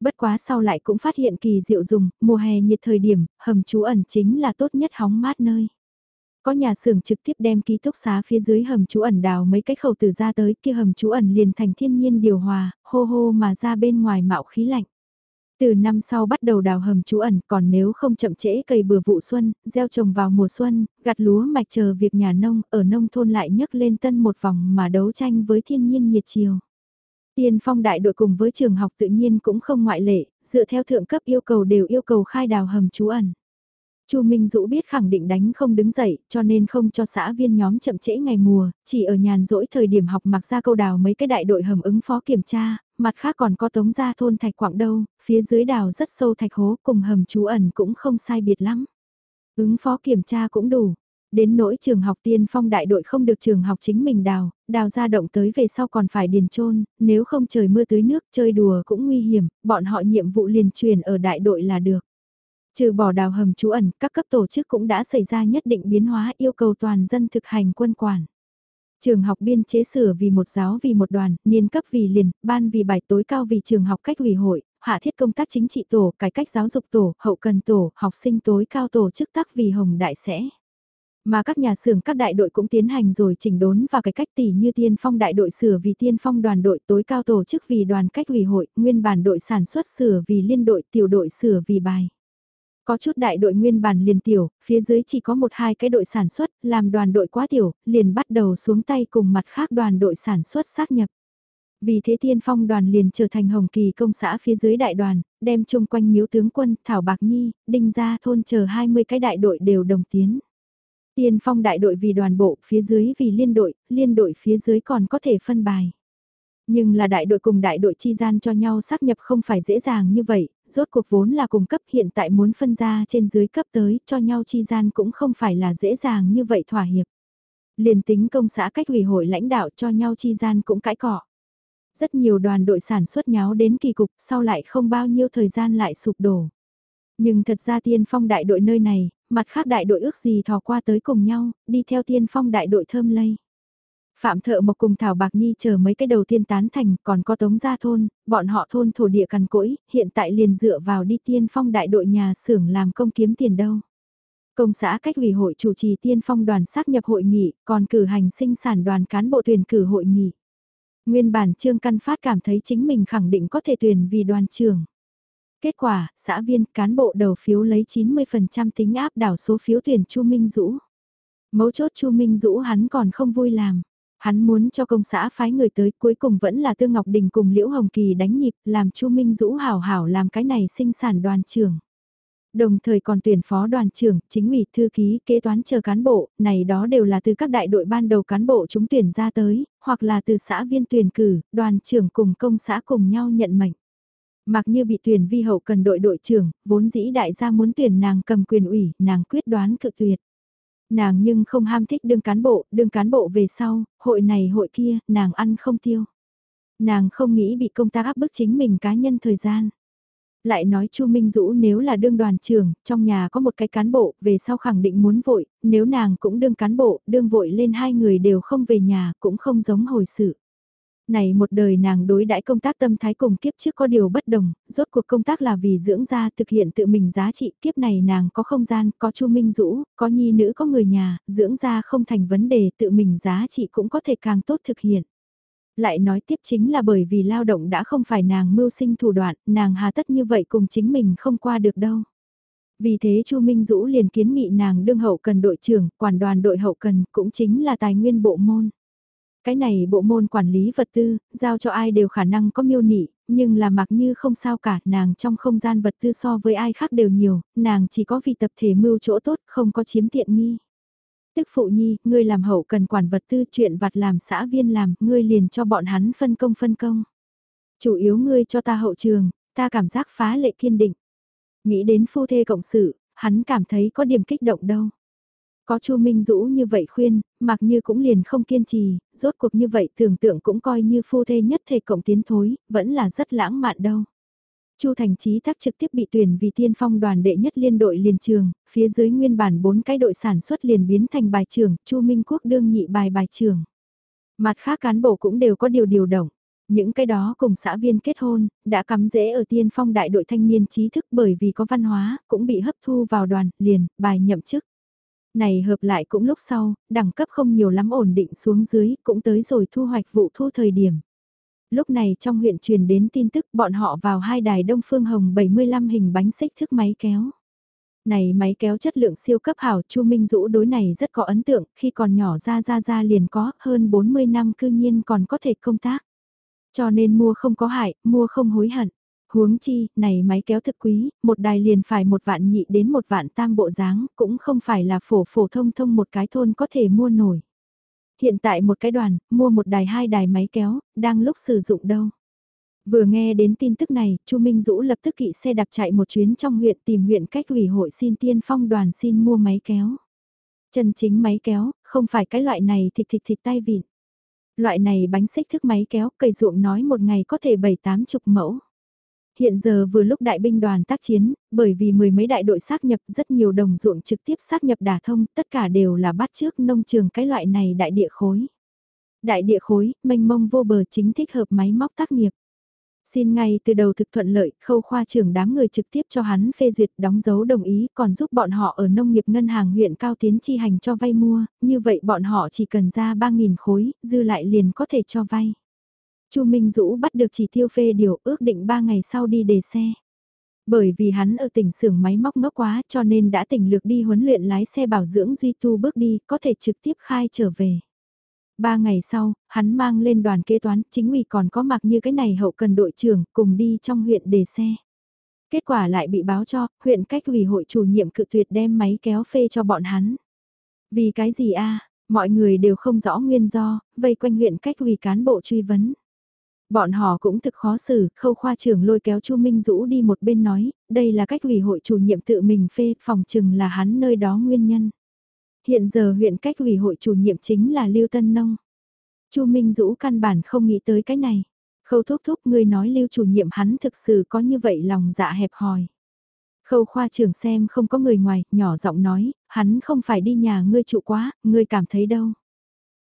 Bất quá sau lại cũng phát hiện kỳ diệu dùng, mùa hè nhiệt thời điểm, hầm trú ẩn chính là tốt nhất hóng mát nơi. Có nhà xưởng trực tiếp đem ký túc xá phía dưới hầm trú ẩn đào mấy cái khẩu từ ra tới kia hầm trú ẩn liền thành thiên nhiên điều hòa, hô hô mà ra bên ngoài mạo khí lạnh. Từ năm sau bắt đầu đào hầm trú ẩn còn nếu không chậm trễ cây bừa vụ xuân, gieo trồng vào mùa xuân, gặt lúa mạch chờ việc nhà nông ở nông thôn lại nhấc lên tân một vòng mà đấu tranh với thiên nhiên nhiệt chiều. Tiên phong đại đội cùng với trường học tự nhiên cũng không ngoại lệ, dựa theo thượng cấp yêu cầu đều yêu cầu khai đào hầm trú ẩn. Chu Minh Dũ biết khẳng định đánh không đứng dậy, cho nên không cho xã viên nhóm chậm trễ ngày mùa, chỉ ở nhàn rỗi thời điểm học mặc ra câu đào mấy cái đại đội hầm ứng phó kiểm tra, mặt khác còn có tống gia thôn thạch quảng đâu, phía dưới đào rất sâu thạch hố cùng hầm trú ẩn cũng không sai biệt lắm. Ứng phó kiểm tra cũng đủ. Đến nỗi trường học tiên phong đại đội không được trường học chính mình đào, đào ra động tới về sau còn phải điền trôn, nếu không trời mưa tưới nước chơi đùa cũng nguy hiểm, bọn họ nhiệm vụ liền truyền ở đại đội là được. Trừ bỏ đào hầm trú ẩn, các cấp tổ chức cũng đã xảy ra nhất định biến hóa yêu cầu toàn dân thực hành quân quản. Trường học biên chế sửa vì một giáo vì một đoàn, niên cấp vì liền, ban vì bài tối cao vì trường học cách ủy hội, hạ thiết công tác chính trị tổ, cải cách giáo dục tổ, hậu cần tổ, học sinh tối cao tổ chức tác vì hồng đại sẽ. Mà các nhà xưởng các đại đội cũng tiến hành rồi chỉnh đốn và cải cách tỷ như tiên phong đại đội sửa vì tiên phong đoàn đội tối cao tổ chức vì đoàn cách ủy hội, nguyên bản đội sản xuất sửa vì liên đội tiểu đội sửa vì bài. Có chút đại đội nguyên bản liền tiểu, phía dưới chỉ có một hai cái đội sản xuất, làm đoàn đội quá tiểu, liền bắt đầu xuống tay cùng mặt khác đoàn đội sản xuất xác nhập. Vì thế tiên phong đoàn liền trở thành hồng kỳ công xã phía dưới đại đoàn, đem chung quanh miếu tướng quân, Thảo Bạc Nhi, Đinh Gia thôn chờ 20 cái đại đội đều đồng tiến. Tiên phong đại đội vì đoàn bộ, phía dưới vì liên đội, liên đội phía dưới còn có thể phân bài. Nhưng là đại đội cùng đại đội chi gian cho nhau xác nhập không phải dễ dàng như vậy, rốt cuộc vốn là cùng cấp hiện tại muốn phân ra trên dưới cấp tới cho nhau chi gian cũng không phải là dễ dàng như vậy thỏa hiệp. Liền tính công xã cách ủy hội lãnh đạo cho nhau chi gian cũng cãi cọ. Rất nhiều đoàn đội sản xuất nháo đến kỳ cục sau lại không bao nhiêu thời gian lại sụp đổ. Nhưng thật ra tiên phong đại đội nơi này, mặt khác đại đội ước gì thò qua tới cùng nhau, đi theo tiên phong đại đội thơm lây. Phạm thợ mộc cùng Thảo Bạc Nhi chờ mấy cái đầu tiên tán thành còn có tống gia thôn, bọn họ thôn thổ địa cằn cỗi, hiện tại liền dựa vào đi tiên phong đại đội nhà xưởng làm công kiếm tiền đâu. Công xã cách ủy hội chủ trì tiên phong đoàn xác nhập hội nghị, còn cử hành sinh sản đoàn cán bộ tuyển cử hội nghị. Nguyên bản Trương Căn Phát cảm thấy chính mình khẳng định có thể tuyển vì đoàn trưởng. Kết quả, xã viên cán bộ đầu phiếu lấy 90% tính áp đảo số phiếu tuyển Chu Minh Dũ. Mấu chốt Chu Minh Dũ hắn còn không vui làm. Hắn muốn cho công xã phái người tới cuối cùng vẫn là Tương Ngọc Đình cùng Liễu Hồng Kỳ đánh nhịp làm Chu Minh Dũ hảo hảo làm cái này sinh sản đoàn trưởng. Đồng thời còn tuyển phó đoàn trưởng, chính ủy, thư ký, kế toán chờ cán bộ, này đó đều là từ các đại đội ban đầu cán bộ chúng tuyển ra tới, hoặc là từ xã viên tuyển cử, đoàn trưởng cùng công xã cùng nhau nhận mệnh. Mặc như bị tuyển vi hậu cần đội đội trưởng, vốn dĩ đại gia muốn tuyển nàng cầm quyền ủy, nàng quyết đoán cự tuyệt. Nàng nhưng không ham thích đương cán bộ, đương cán bộ về sau, hội này hội kia, nàng ăn không tiêu. Nàng không nghĩ bị công tác áp bức chính mình cá nhân thời gian lại nói Chu Minh Dũ nếu là đương đoàn trưởng, trong nhà có một cái cán bộ, về sau khẳng định muốn vội, nếu nàng cũng đương cán bộ, đương vội lên hai người đều không về nhà, cũng không giống hồi sự. Này một đời nàng đối đãi công tác tâm thái cùng kiếp trước có điều bất đồng, rốt cuộc công tác là vì dưỡng ra thực hiện tự mình giá trị, kiếp này nàng có không gian, có Chu Minh Dũ, có nhi nữ có người nhà, dưỡng ra không thành vấn đề, tự mình giá trị cũng có thể càng tốt thực hiện. Lại nói tiếp chính là bởi vì lao động đã không phải nàng mưu sinh thủ đoạn, nàng hà tất như vậy cùng chính mình không qua được đâu. Vì thế Chu Minh Dũ liền kiến nghị nàng đương hậu cần đội trưởng, quản đoàn đội hậu cần cũng chính là tài nguyên bộ môn. Cái này bộ môn quản lý vật tư, giao cho ai đều khả năng có miêu nị, nhưng là mặc như không sao cả, nàng trong không gian vật tư so với ai khác đều nhiều, nàng chỉ có vì tập thể mưu chỗ tốt, không có chiếm tiện nghi. Tức phụ nhi, ngươi làm hậu cần quản vật tư chuyện vặt làm xã viên làm, ngươi liền cho bọn hắn phân công phân công. Chủ yếu ngươi cho ta hậu trường, ta cảm giác phá lệ kiên định. Nghĩ đến phu thê cộng sự, hắn cảm thấy có điểm kích động đâu. Có Chu Minh Dũ như vậy khuyên, mặc như cũng liền không kiên trì, rốt cuộc như vậy tưởng tượng cũng coi như phu thê nhất thể cộng tiến thối, vẫn là rất lãng mạn đâu. Chu Thành Chí thắc trực tiếp bị tuyển vì tiên phong đoàn đệ nhất liên đội liền trường, phía dưới nguyên bản bốn cái đội sản xuất liền biến thành bài trưởng, Chu Minh Quốc đương nhị bài bài trưởng. Mặt khác cán bộ cũng đều có điều điều động. Những cái đó cùng xã viên kết hôn, đã cắm rễ ở tiên phong đại đội thanh niên trí thức bởi vì có văn hóa, cũng bị hấp thu vào đoàn, liền, bài nhậm chức. Này hợp lại cũng lúc sau, đẳng cấp không nhiều lắm ổn định xuống dưới, cũng tới rồi thu hoạch vụ thu thời điểm. Lúc này trong huyện truyền đến tin tức bọn họ vào hai đài Đông Phương Hồng 75 hình bánh xích thức máy kéo. Này máy kéo chất lượng siêu cấp hảo Chu Minh Dũ đối này rất có ấn tượng, khi còn nhỏ ra ra ra liền có hơn 40 năm cư nhiên còn có thể công tác. Cho nên mua không có hại, mua không hối hận. Huống chi, này máy kéo thực quý, một đài liền phải một vạn nhị đến một vạn tam bộ dáng, cũng không phải là phổ phổ thông thông một cái thôn có thể mua nổi hiện tại một cái đoàn, mua một đài hai đài máy kéo, đang lúc sử dụng đâu. Vừa nghe đến tin tức này, Chu Minh Dũ lập tức kỵ xe đạp chạy một chuyến trong huyện tìm huyện cách ủy hội xin tiên phong đoàn xin mua máy kéo. Chân chính máy kéo, không phải cái loại này thịt thịt thịt tay vịn. Loại này bánh xích thức máy kéo, cây ruộng nói một ngày có thể bảy tám chục mẫu. Hiện giờ vừa lúc đại binh đoàn tác chiến, bởi vì mười mấy đại đội xác nhập rất nhiều đồng ruộng trực tiếp xác nhập đả thông, tất cả đều là bắt trước nông trường cái loại này đại địa khối. Đại địa khối, mênh mông vô bờ chính thích hợp máy móc tác nghiệp. Xin ngay từ đầu thực thuận lợi, khâu khoa trưởng đám người trực tiếp cho hắn phê duyệt đóng dấu đồng ý còn giúp bọn họ ở nông nghiệp ngân hàng huyện cao tiến chi hành cho vay mua, như vậy bọn họ chỉ cần ra 3.000 khối, dư lại liền có thể cho vay. Chu Minh Dũ bắt được chỉ tiêu phê điều ước định 3 ngày sau đi đề xe. Bởi vì hắn ở tỉnh xưởng máy móc ngốc quá cho nên đã tỉnh lược đi huấn luyện lái xe bảo dưỡng duy tu bước đi có thể trực tiếp khai trở về. Ba ngày sau, hắn mang lên đoàn kế toán, chính ủy còn có mặc như cái này hậu cần đội trưởng cùng đi trong huyện đề xe. Kết quả lại bị báo cho, huyện cách ủy hội chủ nhiệm cự tuyệt đem máy kéo phê cho bọn hắn. Vì cái gì a mọi người đều không rõ nguyên do, vây quanh huyện cách ủy cán bộ truy vấn. Bọn họ cũng thực khó xử, khâu khoa trưởng lôi kéo Chu Minh Dũ đi một bên nói, đây là cách ủy hội chủ nhiệm tự mình phê, phòng chừng là hắn nơi đó nguyên nhân. Hiện giờ huyện cách ủy hội chủ nhiệm chính là Lưu Tân Nông. Chu Minh Dũ căn bản không nghĩ tới cái này. Khâu thúc thúc người nói Lưu chủ nhiệm hắn thực sự có như vậy lòng dạ hẹp hòi. Khâu khoa trưởng xem không có người ngoài, nhỏ giọng nói, hắn không phải đi nhà ngươi trụ quá, ngươi cảm thấy đâu.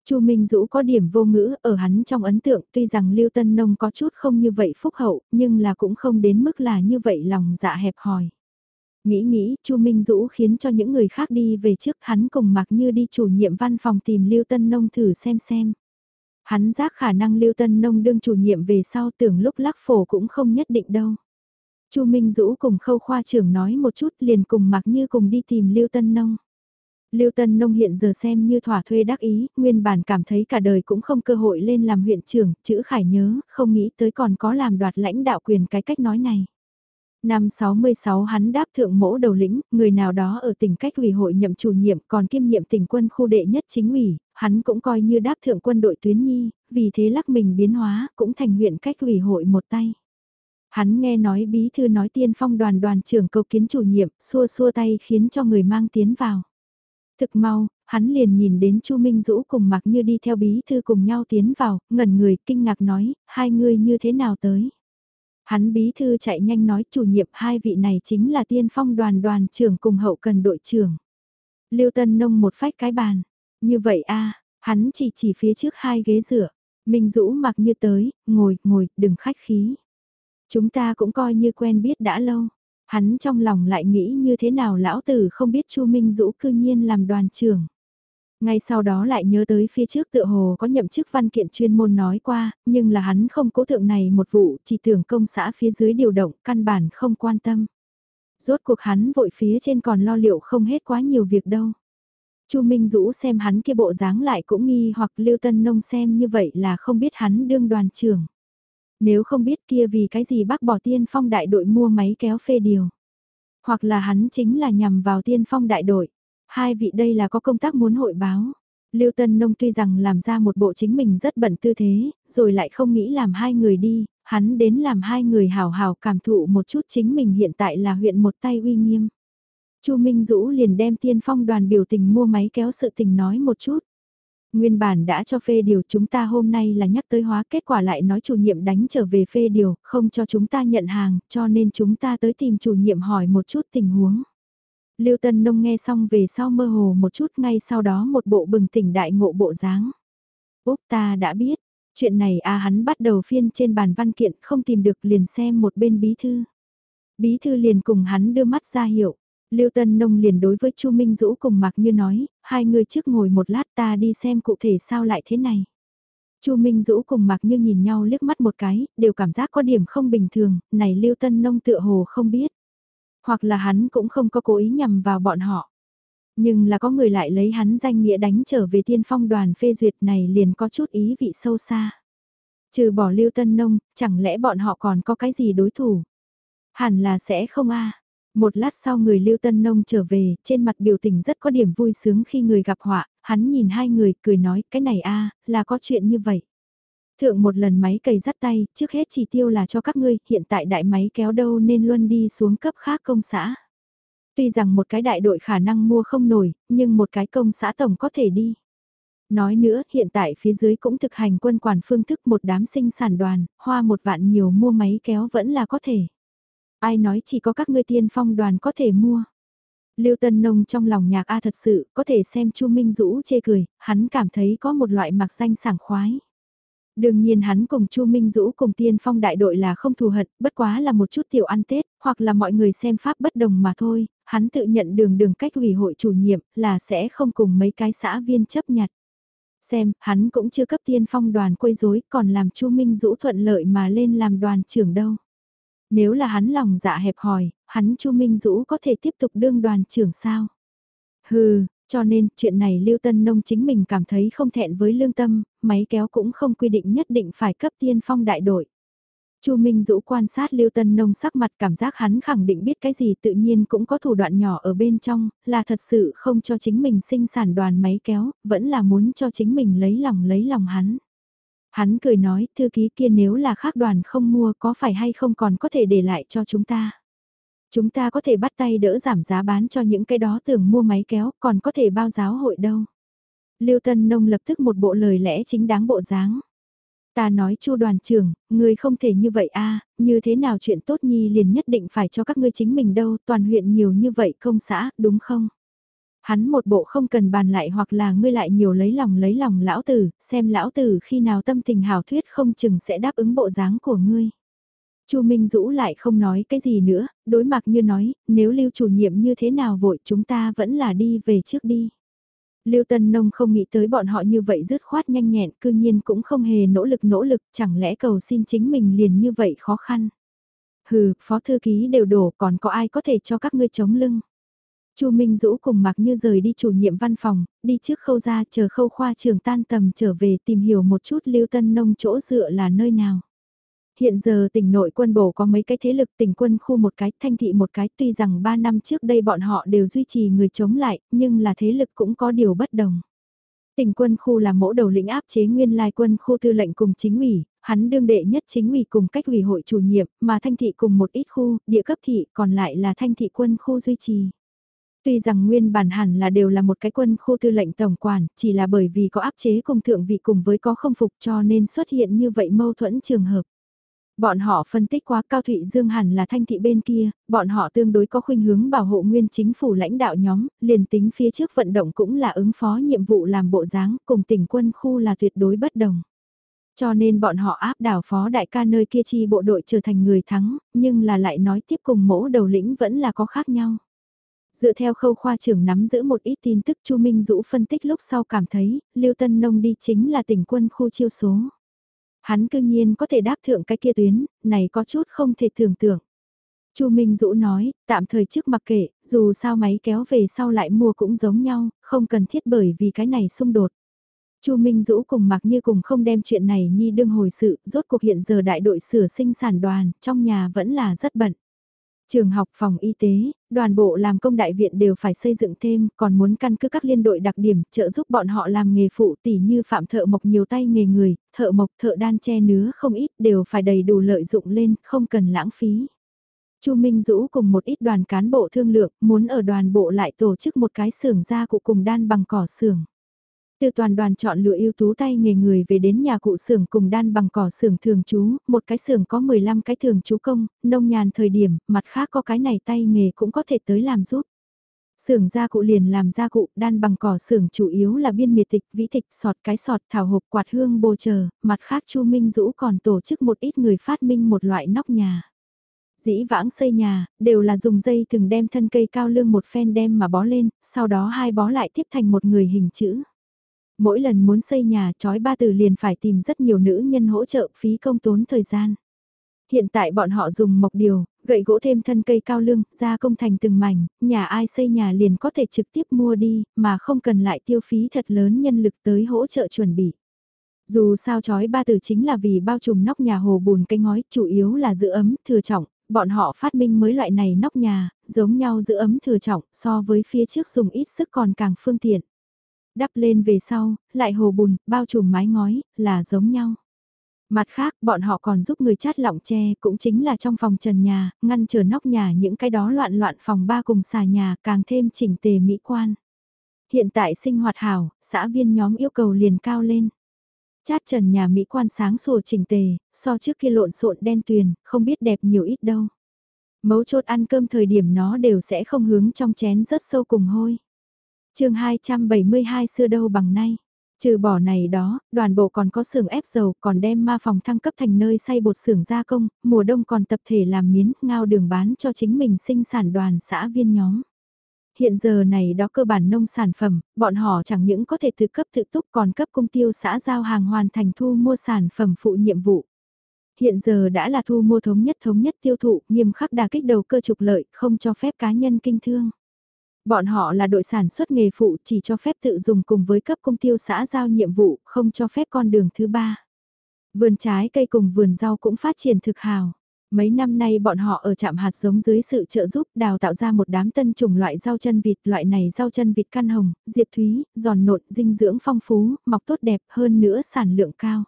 Chu Minh Dũ có điểm vô ngữ ở hắn trong ấn tượng tuy rằng Lưu Tân Nông có chút không như vậy phúc hậu, nhưng là cũng không đến mức là như vậy lòng dạ hẹp hòi. Nghĩ nghĩ, Chu Minh Dũ khiến cho những người khác đi về trước hắn cùng mặc như đi chủ nhiệm văn phòng tìm Lưu Tân Nông thử xem xem. Hắn giác khả năng Lưu Tân Nông đương chủ nhiệm về sau tưởng lúc lắc phổ cũng không nhất định đâu. Chu Minh Dũ cùng khâu khoa trưởng nói một chút liền cùng mặc như cùng đi tìm Lưu Tân Nông. Lưu Tân Nông hiện giờ xem như thỏa thuê đắc ý, nguyên bản cảm thấy cả đời cũng không cơ hội lên làm huyện trưởng, chữ khải nhớ, không nghĩ tới còn có làm đoạt lãnh đạo quyền cái cách nói này. Năm 66 hắn đáp thượng mỗ đầu lĩnh, người nào đó ở tỉnh cách ủy hội nhậm chủ nhiệm còn kiêm nhiệm tỉnh quân khu đệ nhất chính ủy, hắn cũng coi như đáp thượng quân đội tuyến nhi, vì thế lắc mình biến hóa, cũng thành huyện cách ủy hội một tay. Hắn nghe nói bí thư nói tiên phong đoàn đoàn trưởng cầu kiến chủ nhiệm, xua xua tay khiến cho người mang tiến vào. Thực mau, hắn liền nhìn đến Chu Minh Dũ cùng mặc như đi theo bí thư cùng nhau tiến vào, ngẩn người kinh ngạc nói, hai người như thế nào tới. Hắn bí thư chạy nhanh nói chủ nhiệm hai vị này chính là tiên phong đoàn đoàn trưởng cùng hậu cần đội trưởng. Lưu Tân Nông một phách cái bàn. Như vậy a hắn chỉ chỉ phía trước hai ghế rửa. Minh Dũ mặc như tới, ngồi, ngồi, đừng khách khí. Chúng ta cũng coi như quen biết đã lâu. Hắn trong lòng lại nghĩ như thế nào lão tử không biết Chu Minh Dũ cư nhiên làm đoàn trưởng. Ngay sau đó lại nhớ tới phía trước tựa hồ có nhậm chức văn kiện chuyên môn nói qua, nhưng là hắn không cố thượng này một vụ, chỉ tưởng công xã phía dưới điều động, căn bản không quan tâm. Rốt cuộc hắn vội phía trên còn lo liệu không hết quá nhiều việc đâu. Chu Minh Dũ xem hắn kia bộ dáng lại cũng nghi hoặc Lưu Tân Nông xem như vậy là không biết hắn đương đoàn trưởng. Nếu không biết kia vì cái gì bác bỏ tiên phong đại đội mua máy kéo phê điều. Hoặc là hắn chính là nhằm vào tiên phong đại đội. Hai vị đây là có công tác muốn hội báo. Lưu Tân Nông tuy rằng làm ra một bộ chính mình rất bận tư thế, rồi lại không nghĩ làm hai người đi, hắn đến làm hai người hào hào cảm thụ một chút chính mình hiện tại là huyện một tay uy nghiêm. Chu Minh Dũ liền đem tiên phong đoàn biểu tình mua máy kéo sự tình nói một chút. Nguyên bản đã cho phê điều chúng ta hôm nay là nhắc tới hóa kết quả lại nói chủ nhiệm đánh trở về phê điều, không cho chúng ta nhận hàng, cho nên chúng ta tới tìm chủ nhiệm hỏi một chút tình huống. Lưu Tân Nông nghe xong về sau mơ hồ một chút ngay sau đó một bộ bừng tỉnh đại ngộ bộ dáng. Úc ta đã biết, chuyện này à hắn bắt đầu phiên trên bàn văn kiện không tìm được liền xem một bên bí thư. Bí thư liền cùng hắn đưa mắt ra hiệu. Lưu Tân Nông liền đối với Chu Minh Dũ cùng Mạc Như nói, hai người trước ngồi một lát ta đi xem cụ thể sao lại thế này. Chu Minh Dũ cùng Mạc Như nhìn nhau liếc mắt một cái, đều cảm giác có điểm không bình thường, này Lưu Tân Nông tựa hồ không biết. Hoặc là hắn cũng không có cố ý nhằm vào bọn họ. Nhưng là có người lại lấy hắn danh nghĩa đánh trở về tiên phong đoàn phê duyệt này liền có chút ý vị sâu xa. Trừ bỏ Lưu Tân Nông, chẳng lẽ bọn họ còn có cái gì đối thủ? Hẳn là sẽ không a. Một lát sau người Lưu Tân Nông trở về, trên mặt biểu tình rất có điểm vui sướng khi người gặp họa, hắn nhìn hai người cười nói cái này a là có chuyện như vậy. Thượng một lần máy cày dắt tay, trước hết chỉ tiêu là cho các ngươi, hiện tại đại máy kéo đâu nên luôn đi xuống cấp khác công xã. Tuy rằng một cái đại đội khả năng mua không nổi, nhưng một cái công xã tổng có thể đi. Nói nữa, hiện tại phía dưới cũng thực hành quân quản phương thức một đám sinh sản đoàn, hoa một vạn nhiều mua máy kéo vẫn là có thể. Ai nói chỉ có các ngươi tiên phong đoàn có thể mua. Lưu Tân Nông trong lòng nhạc A thật sự có thể xem Chu Minh Dũ chê cười, hắn cảm thấy có một loại mặc danh sảng khoái. Đương nhiên hắn cùng Chu Minh Dũ cùng tiên phong đại đội là không thù hận, bất quá là một chút tiểu ăn Tết, hoặc là mọi người xem pháp bất đồng mà thôi, hắn tự nhận đường đường cách ủy hội chủ nhiệm là sẽ không cùng mấy cái xã viên chấp nhặt. Xem, hắn cũng chưa cấp tiên phong đoàn quấy rối còn làm Chu Minh Dũ thuận lợi mà lên làm đoàn trưởng đâu. Nếu là hắn lòng dạ hẹp hòi, hắn Chu Minh Dũ có thể tiếp tục đương đoàn trưởng sao? Hừ, cho nên chuyện này Lưu Tân Nông chính mình cảm thấy không thẹn với lương tâm, máy kéo cũng không quy định nhất định phải cấp tiên phong đại đội. Chu Minh Dũ quan sát Lưu Tân Nông sắc mặt cảm giác hắn khẳng định biết cái gì tự nhiên cũng có thủ đoạn nhỏ ở bên trong, là thật sự không cho chính mình sinh sản đoàn máy kéo, vẫn là muốn cho chính mình lấy lòng lấy lòng hắn. Hắn cười nói, thư ký kia nếu là khác đoàn không mua có phải hay không còn có thể để lại cho chúng ta. Chúng ta có thể bắt tay đỡ giảm giá bán cho những cái đó tưởng mua máy kéo, còn có thể bao giáo hội đâu. Lưu Tân Nông lập tức một bộ lời lẽ chính đáng bộ dáng. Ta nói chu đoàn trưởng, người không thể như vậy a như thế nào chuyện tốt nhi liền nhất định phải cho các ngươi chính mình đâu, toàn huyện nhiều như vậy công xã, đúng không? Hắn một bộ không cần bàn lại hoặc là ngươi lại nhiều lấy lòng lấy lòng lão tử, xem lão tử khi nào tâm tình hào thuyết không chừng sẽ đáp ứng bộ dáng của ngươi. Chu Minh Dũ lại không nói cái gì nữa, đối mặt như nói, nếu lưu chủ nhiệm như thế nào vội chúng ta vẫn là đi về trước đi. Lưu Tân Nông không nghĩ tới bọn họ như vậy dứt khoát nhanh nhẹn, cư nhiên cũng không hề nỗ lực nỗ lực, chẳng lẽ cầu xin chính mình liền như vậy khó khăn. Hừ, phó thư ký đều đổ còn có ai có thể cho các ngươi chống lưng. Chu Minh Dũ cùng Mạc Như rời đi chủ nhiệm văn phòng, đi trước khâu ra chờ khâu khoa trường tan tầm trở về tìm hiểu một chút Lưu Tân Nông chỗ dựa là nơi nào. Hiện giờ tỉnh nội quân bổ có mấy cái thế lực tỉnh quân khu một cái, thanh thị một cái, tuy rằng 3 năm trước đây bọn họ đều duy trì người chống lại, nhưng là thế lực cũng có điều bất đồng. Tỉnh quân khu là mẫu đầu lĩnh áp chế nguyên lai quân khu tư lệnh cùng chính ủy, hắn đương đệ nhất chính ủy cùng cách ủy hội chủ nhiệm, mà thanh thị cùng một ít khu, địa cấp thị còn lại là thanh thị quân khu duy trì. Tuy rằng nguyên bản hẳn là đều là một cái quân khu tư lệnh tổng quản, chỉ là bởi vì có áp chế cùng thượng vị cùng với có không phục cho nên xuất hiện như vậy mâu thuẫn trường hợp. Bọn họ phân tích quá Cao Thụy Dương hẳn là thanh thị bên kia, bọn họ tương đối có khuynh hướng bảo hộ nguyên chính phủ lãnh đạo nhóm, liền tính phía trước vận động cũng là ứng phó nhiệm vụ làm bộ dáng, cùng tỉnh quân khu là tuyệt đối bất đồng. Cho nên bọn họ áp đảo phó đại ca nơi kia chi bộ đội trở thành người thắng, nhưng là lại nói tiếp cùng mẫu đầu lĩnh vẫn là có khác nhau. Dựa theo khâu khoa trưởng nắm giữ một ít tin tức Chu Minh Dũ phân tích lúc sau cảm thấy, Lưu Tân Nông đi chính là tỉnh quân khu chiêu số. Hắn cương nhiên có thể đáp thượng cái kia tuyến, này có chút không thể tưởng tượng. Chu Minh Dũ nói, tạm thời trước mặc kệ, dù sao máy kéo về sau lại mua cũng giống nhau, không cần thiết bởi vì cái này xung đột. Chu Minh Dũ cùng mặc như cùng không đem chuyện này nhi đương hồi sự, rốt cuộc hiện giờ đại đội sửa sinh sản đoàn, trong nhà vẫn là rất bận. Trường học phòng y tế, đoàn bộ làm công đại viện đều phải xây dựng thêm, còn muốn căn cứ các liên đội đặc điểm trợ giúp bọn họ làm nghề phụ tỉ như phạm thợ mộc nhiều tay nghề người, thợ mộc thợ đan che nứa không ít đều phải đầy đủ lợi dụng lên, không cần lãng phí. Chu Minh Dũ cùng một ít đoàn cán bộ thương lượng, muốn ở đoàn bộ lại tổ chức một cái xưởng gia cụ cùng đan bằng cỏ xưởng. Từ toàn đoàn chọn lựa ưu tú tay nghề người về đến nhà cụ xưởng cùng đan bằng cỏ xưởng thường trú, một cái xưởng có 15 cái thường trú công, nông nhàn thời điểm, mặt khác có cái này tay nghề cũng có thể tới làm giúp. Xưởng gia cụ liền làm gia cụ, đan bằng cỏ xưởng chủ yếu là biên miệt tịch, vĩ tịch, sọt cái sọt, thảo hộp, quạt hương bồ chờ, mặt khác Chu Minh Dũ còn tổ chức một ít người phát minh một loại nóc nhà. Dĩ vãng xây nhà, đều là dùng dây từng đem thân cây cao lương một phen đem mà bó lên, sau đó hai bó lại tiếp thành một người hình chữ. Mỗi lần muốn xây nhà chói ba từ liền phải tìm rất nhiều nữ nhân hỗ trợ phí công tốn thời gian. Hiện tại bọn họ dùng mộc điều, gậy gỗ thêm thân cây cao lương, ra công thành từng mảnh, nhà ai xây nhà liền có thể trực tiếp mua đi, mà không cần lại tiêu phí thật lớn nhân lực tới hỗ trợ chuẩn bị. Dù sao chói ba từ chính là vì bao trùm nóc nhà hồ bùn cây ngói, chủ yếu là giữ ấm, thừa trọng, bọn họ phát minh mới loại này nóc nhà, giống nhau giữ ấm thừa trọng, so với phía trước dùng ít sức còn càng phương tiện đắp lên về sau, lại hồ bùn, bao trùm mái ngói, là giống nhau. Mặt khác, bọn họ còn giúp người chát lọng tre, cũng chính là trong phòng trần nhà, ngăn chờ nóc nhà những cái đó loạn loạn phòng ba cùng xà nhà, càng thêm chỉnh tề mỹ quan. Hiện tại sinh hoạt hảo, xã viên nhóm yêu cầu liền cao lên. Chát trần nhà mỹ quan sáng sủa chỉnh tề, so trước kia lộn xộn đen tuyền, không biết đẹp nhiều ít đâu. Mấu chốt ăn cơm thời điểm nó đều sẽ không hướng trong chén rất sâu cùng hôi chương 272 xưa đâu bằng nay. Trừ bỏ này đó, đoàn bộ còn có xưởng ép dầu, còn đem ma phòng thăng cấp thành nơi xây bột xưởng gia công, mùa đông còn tập thể làm miến, ngao đường bán cho chính mình sinh sản đoàn xã viên nhóm. Hiện giờ này đó cơ bản nông sản phẩm, bọn họ chẳng những có thể tự cấp tự túc còn cấp công tiêu xã giao hàng hoàn thành thu mua sản phẩm phụ nhiệm vụ. Hiện giờ đã là thu mua thống nhất thống nhất tiêu thụ, nghiêm khắc đà kích đầu cơ trục lợi, không cho phép cá nhân kinh thương. Bọn họ là đội sản xuất nghề phụ chỉ cho phép tự dùng cùng với cấp công tiêu xã giao nhiệm vụ, không cho phép con đường thứ ba. Vườn trái cây cùng vườn rau cũng phát triển thực hào. Mấy năm nay bọn họ ở trạm hạt giống dưới sự trợ giúp đào tạo ra một đám tân chủng loại rau chân vịt. Loại này rau chân vịt căn hồng, diệp thúy, giòn nộn, dinh dưỡng phong phú, mọc tốt đẹp hơn nữa sản lượng cao.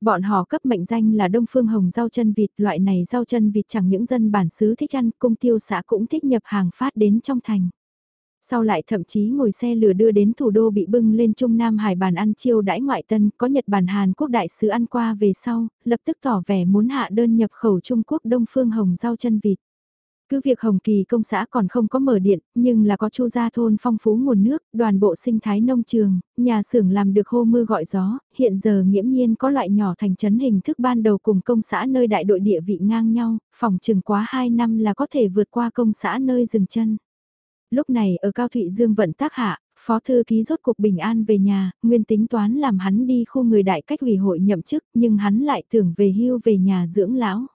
Bọn họ cấp mệnh danh là Đông Phương Hồng rau chân vịt, loại này rau chân vịt chẳng những dân bản xứ thích ăn, công tiêu xã cũng thích nhập hàng phát đến trong thành sau lại thậm chí ngồi xe lửa đưa đến thủ đô bị bưng lên Trung Nam Hải bàn ăn chiêu đãi ngoại tân, có Nhật Bản Hàn Quốc đại sứ ăn qua về sau, lập tức tỏ vẻ muốn hạ đơn nhập khẩu Trung Quốc Đông Phương Hồng rau chân vịt. Cứ việc Hồng Kỳ công xã còn không có mở điện, nhưng là có chu gia thôn phong phú nguồn nước, đoàn bộ sinh thái nông trường, nhà xưởng làm được hô mưa gọi gió, hiện giờ nghiễm nhiên có loại nhỏ thành trấn hình thức ban đầu cùng công xã nơi đại đội địa vị ngang nhau, phòng chừng quá 2 năm là có thể vượt qua công xã nơi dừng chân. Lúc này ở Cao Thụy Dương vận tác hạ, Phó Thư Ký rốt cuộc bình an về nhà, nguyên tính toán làm hắn đi khu người đại cách ủy hội nhậm chức, nhưng hắn lại tưởng về hưu về nhà dưỡng lão.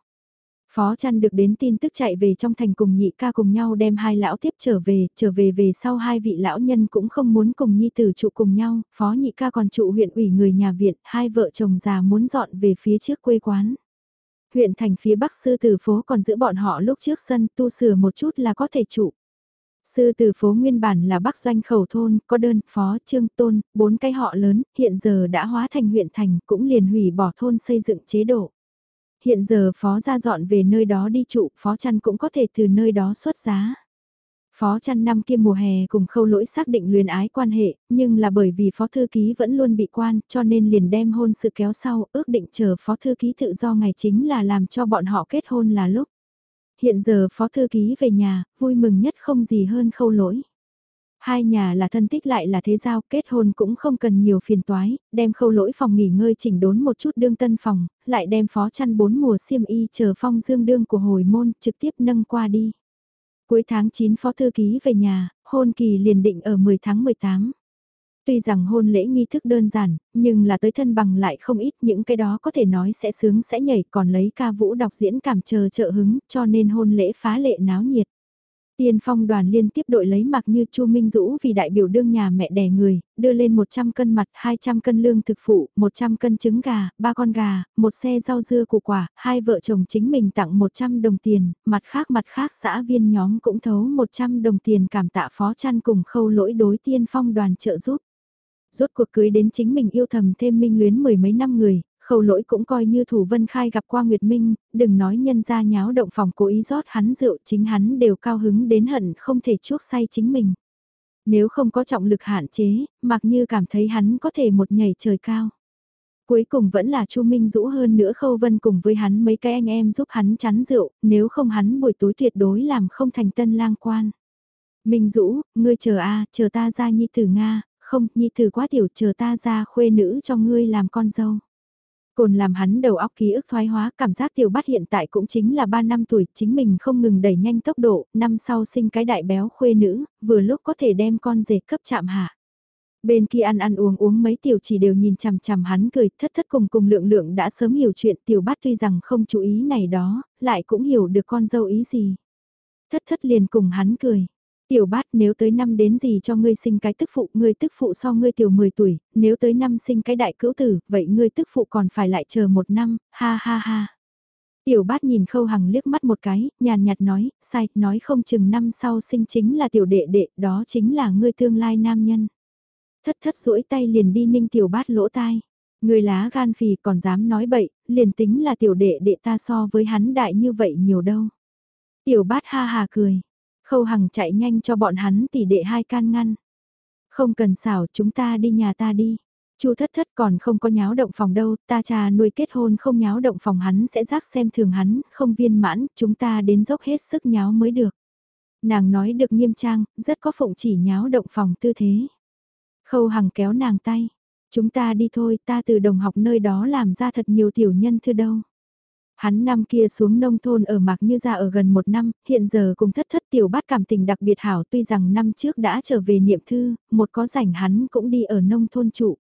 Phó chăn được đến tin tức chạy về trong thành cùng nhị ca cùng nhau đem hai lão tiếp trở về, trở về về sau hai vị lão nhân cũng không muốn cùng nhi tử trụ cùng nhau, phó nhị ca còn trụ huyện ủy người nhà viện, hai vợ chồng già muốn dọn về phía trước quê quán. Huyện thành phía bắc sư tử phố còn giữ bọn họ lúc trước sân tu sửa một chút là có thể trụ. Sư từ phố nguyên bản là bắc doanh khẩu thôn, có đơn, phó, trương, tôn, bốn cái họ lớn, hiện giờ đã hóa thành huyện thành, cũng liền hủy bỏ thôn xây dựng chế độ. Hiện giờ phó ra dọn về nơi đó đi trụ, phó chăn cũng có thể từ nơi đó xuất giá. Phó chăn năm kia mùa hè cùng khâu lỗi xác định luyến ái quan hệ, nhưng là bởi vì phó thư ký vẫn luôn bị quan cho nên liền đem hôn sự kéo sau, ước định chờ phó thư ký tự do ngày chính là làm cho bọn họ kết hôn là lúc. Hiện giờ phó thư ký về nhà, vui mừng nhất không gì hơn khâu lỗi. Hai nhà là thân tích lại là thế giao, kết hôn cũng không cần nhiều phiền toái, đem khâu lỗi phòng nghỉ ngơi chỉnh đốn một chút đương tân phòng, lại đem phó chăn bốn mùa xiêm y chờ phong dương đương của hồi môn trực tiếp nâng qua đi. Cuối tháng 9 phó thư ký về nhà, hôn kỳ liền định ở 10 tháng 18. Tuy rằng hôn lễ nghi thức đơn giản, nhưng là tới thân bằng lại không ít những cái đó có thể nói sẽ sướng sẽ nhảy còn lấy ca vũ đọc diễn cảm chờ trợ hứng cho nên hôn lễ phá lệ náo nhiệt. Tiên phong đoàn liên tiếp đội lấy mặc như Chu Minh Dũ vì đại biểu đương nhà mẹ đẻ người, đưa lên 100 cân mặt, 200 cân lương thực phụ, 100 cân trứng gà, ba con gà, một xe rau dưa củ quả, hai vợ chồng chính mình tặng 100 đồng tiền, mặt khác mặt khác xã viên nhóm cũng thấu 100 đồng tiền cảm tạ phó chăn cùng khâu lỗi đối tiên phong đoàn trợ giúp. Rốt cuộc cưới đến chính mình yêu thầm thêm minh luyến mười mấy năm người, khâu lỗi cũng coi như thủ vân khai gặp qua Nguyệt Minh, đừng nói nhân ra nháo động phòng cố ý rót hắn rượu chính hắn đều cao hứng đến hận không thể chuốc say chính mình. Nếu không có trọng lực hạn chế, mặc như cảm thấy hắn có thể một nhảy trời cao. Cuối cùng vẫn là Chu Minh Dũ hơn nữa Khâu Vân cùng với hắn mấy cái anh em giúp hắn chắn rượu, nếu không hắn buổi tối tuyệt đối làm không thành tân lang quan. Minh Dũ, ngươi chờ a, chờ ta ra nhi tử Nga, không, nhi từ quá tiểu chờ ta ra khuê nữ cho ngươi làm con dâu. Cồn làm hắn đầu óc ký ức thoái hóa, cảm giác tiểu bắt hiện tại cũng chính là 3 năm tuổi, chính mình không ngừng đẩy nhanh tốc độ, năm sau sinh cái đại béo khuê nữ, vừa lúc có thể đem con rể cấp chạm hạ. Bên kia ăn ăn uống uống mấy tiểu chỉ đều nhìn chằm chằm hắn cười, thất thất cùng cùng lượng lượng đã sớm hiểu chuyện tiểu bát tuy rằng không chú ý này đó, lại cũng hiểu được con dâu ý gì. Thất thất liền cùng hắn cười, Tiểu bát nếu tới năm đến gì cho ngươi sinh cái tức phụ, ngươi tức phụ so ngươi tiểu 10 tuổi, nếu tới năm sinh cái đại cữu tử, vậy ngươi tức phụ còn phải lại chờ một năm, ha ha ha. Tiểu bát nhìn khâu hằng liếc mắt một cái, nhàn nhạt nói, sai, nói không chừng năm sau sinh chính là tiểu đệ đệ, đó chính là ngươi tương lai nam nhân. Thất thất duỗi tay liền đi ninh tiểu bát lỗ tai. Người lá gan phì còn dám nói bậy, liền tính là tiểu đệ đệ ta so với hắn đại như vậy nhiều đâu. Tiểu bát ha hà cười, Khâu Hằng chạy nhanh cho bọn hắn tỉ đệ hai can ngăn. Không cần xảo chúng ta đi nhà ta đi. Chu thất thất còn không có nháo động phòng đâu, ta cha nuôi kết hôn không nháo động phòng hắn sẽ rác xem thường hắn, không viên mãn, chúng ta đến dốc hết sức nháo mới được. Nàng nói được nghiêm trang, rất có phụng chỉ nháo động phòng tư thế. Khâu hằng kéo nàng tay, chúng ta đi thôi, ta từ đồng học nơi đó làm ra thật nhiều tiểu nhân thư đâu. Hắn năm kia xuống nông thôn ở Mạc Như ra ở gần một năm, hiện giờ cùng thất thất tiểu bát cảm tình đặc biệt hảo tuy rằng năm trước đã trở về niệm thư, một có rảnh hắn cũng đi ở nông thôn trụ.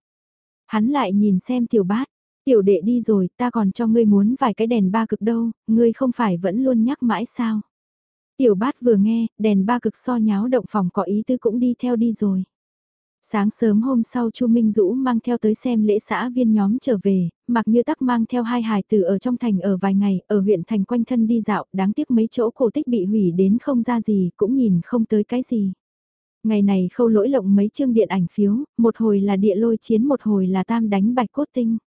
Hắn lại nhìn xem tiểu bát, tiểu đệ đi rồi ta còn cho ngươi muốn vài cái đèn ba cực đâu, ngươi không phải vẫn luôn nhắc mãi sao. Tiểu bát vừa nghe, đèn ba cực so nháo động phòng có ý tư cũng đi theo đi rồi. Sáng sớm hôm sau Chu Minh Dũ mang theo tới xem lễ xã viên nhóm trở về, mặc như tắc mang theo hai hài tử ở trong thành ở vài ngày, ở huyện thành quanh thân đi dạo, đáng tiếc mấy chỗ cổ tích bị hủy đến không ra gì, cũng nhìn không tới cái gì. Ngày này khâu lỗi lộng mấy chương điện ảnh phiếu, một hồi là địa lôi chiến một hồi là tam đánh bạch cốt tinh.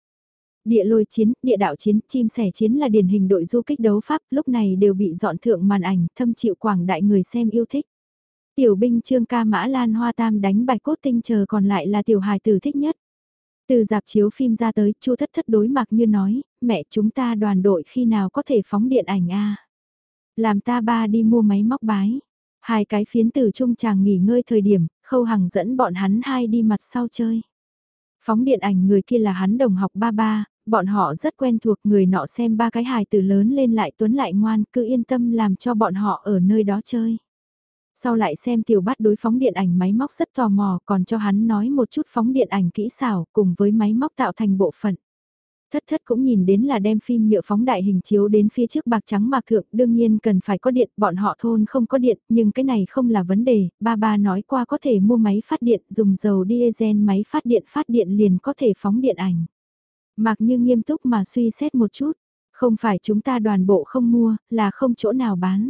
Địa lôi chiến, địa đạo chiến, chim sẻ chiến là điển hình đội du kích đấu Pháp, lúc này đều bị dọn thượng màn ảnh, thâm chịu quảng đại người xem yêu thích. Tiểu binh trương ca mã lan hoa tam đánh bạch cốt tinh chờ còn lại là tiểu hài tử thích nhất. Từ dạp chiếu phim ra tới, chu thất thất đối mặt như nói, mẹ chúng ta đoàn đội khi nào có thể phóng điện ảnh a Làm ta ba đi mua máy móc bái. Hai cái phiến tử trung chàng nghỉ ngơi thời điểm, khâu hằng dẫn bọn hắn hai đi mặt sau chơi. Phóng điện ảnh người kia là hắn đồng học ba ba, bọn họ rất quen thuộc người nọ xem ba cái hài tử lớn lên lại tuấn lại ngoan, cứ yên tâm làm cho bọn họ ở nơi đó chơi. Sau lại xem tiểu bát đối phóng điện ảnh máy móc rất tò mò còn cho hắn nói một chút phóng điện ảnh kỹ xảo cùng với máy móc tạo thành bộ phận. Thất thất cũng nhìn đến là đem phim nhựa phóng đại hình chiếu đến phía trước bạc trắng mạc thượng đương nhiên cần phải có điện, bọn họ thôn không có điện, nhưng cái này không là vấn đề, ba ba nói qua có thể mua máy phát điện, dùng dầu diesel máy phát điện phát điện liền có thể phóng điện ảnh. Mạc như nghiêm túc mà suy xét một chút, Không phải chúng ta đoàn bộ không mua, là không chỗ nào bán.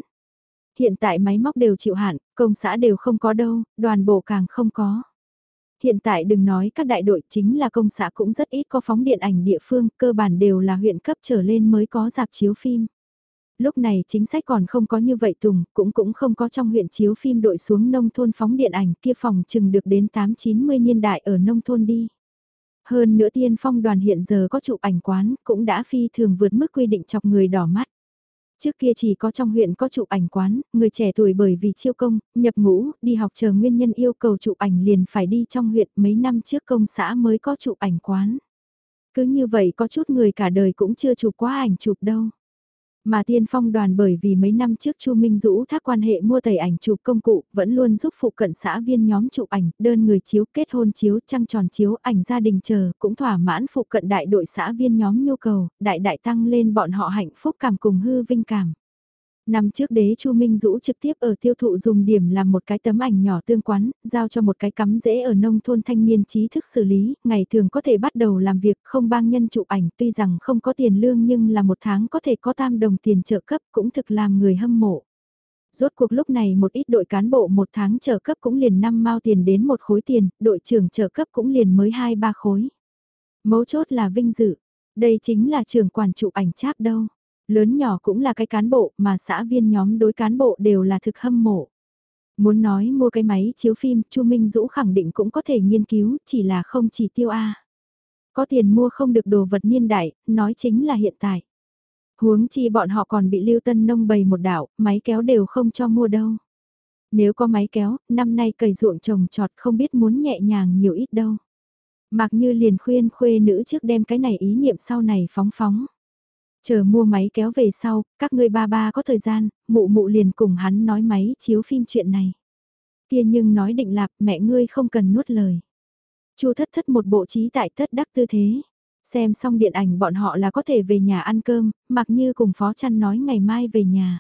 Hiện tại máy móc đều chịu hạn, công xã đều không có đâu, đoàn bộ càng không có. Hiện tại đừng nói các đại đội chính là công xã cũng rất ít có phóng điện ảnh địa phương, cơ bản đều là huyện cấp trở lên mới có dạp chiếu phim. Lúc này chính sách còn không có như vậy Tùng, cũng cũng không có trong huyện chiếu phim đội xuống nông thôn phóng điện ảnh kia phòng chừng được đến 8-90 niên đại ở nông thôn đi. Hơn nữa tiên phong đoàn hiện giờ có chụp ảnh quán cũng đã phi thường vượt mức quy định chọc người đỏ mắt. Trước kia chỉ có trong huyện có chụp ảnh quán, người trẻ tuổi bởi vì chiêu công, nhập ngũ, đi học chờ nguyên nhân yêu cầu chụp ảnh liền phải đi trong huyện mấy năm trước công xã mới có chụp ảnh quán. Cứ như vậy có chút người cả đời cũng chưa chụp quá ảnh chụp đâu. Mà tiên phong đoàn bởi vì mấy năm trước Chu Minh Dũ thác quan hệ mua tẩy ảnh chụp công cụ, vẫn luôn giúp phụ cận xã viên nhóm chụp ảnh, đơn người chiếu, kết hôn chiếu, trăng tròn chiếu, ảnh gia đình chờ, cũng thỏa mãn phụ cận đại đội xã viên nhóm nhu cầu, đại đại tăng lên bọn họ hạnh phúc cảm cùng hư vinh cảm. Năm trước đế Chu Minh Dũ trực tiếp ở tiêu thụ dùng điểm làm một cái tấm ảnh nhỏ tương quán, giao cho một cái cắm dễ ở nông thôn thanh niên trí thức xử lý, ngày thường có thể bắt đầu làm việc không bang nhân chụp ảnh tuy rằng không có tiền lương nhưng là một tháng có thể có tam đồng tiền trợ cấp cũng thực làm người hâm mộ. Rốt cuộc lúc này một ít đội cán bộ một tháng trợ cấp cũng liền năm mao tiền đến một khối tiền, đội trưởng trợ cấp cũng liền mới hai ba khối. Mấu chốt là vinh dự, đây chính là trường quản chụp ảnh cháp đâu Lớn nhỏ cũng là cái cán bộ mà xã viên nhóm đối cán bộ đều là thực hâm mộ. Muốn nói mua cái máy chiếu phim, Chu Minh Dũ khẳng định cũng có thể nghiên cứu, chỉ là không chỉ tiêu A. Có tiền mua không được đồ vật niên đại, nói chính là hiện tại. Huống chi bọn họ còn bị Lưu Tân Nông bày một đảo, máy kéo đều không cho mua đâu. Nếu có máy kéo, năm nay cày ruộng trồng trọt không biết muốn nhẹ nhàng nhiều ít đâu. Mặc như liền khuyên khuê nữ trước đem cái này ý niệm sau này phóng phóng. Chờ mua máy kéo về sau, các ngươi ba ba có thời gian, mụ mụ liền cùng hắn nói máy chiếu phim chuyện này. Kia nhưng nói định lạp mẹ ngươi không cần nuốt lời. Chu thất thất một bộ trí tại thất đắc tư thế. Xem xong điện ảnh bọn họ là có thể về nhà ăn cơm, mặc như cùng Phó Chăn nói ngày mai về nhà.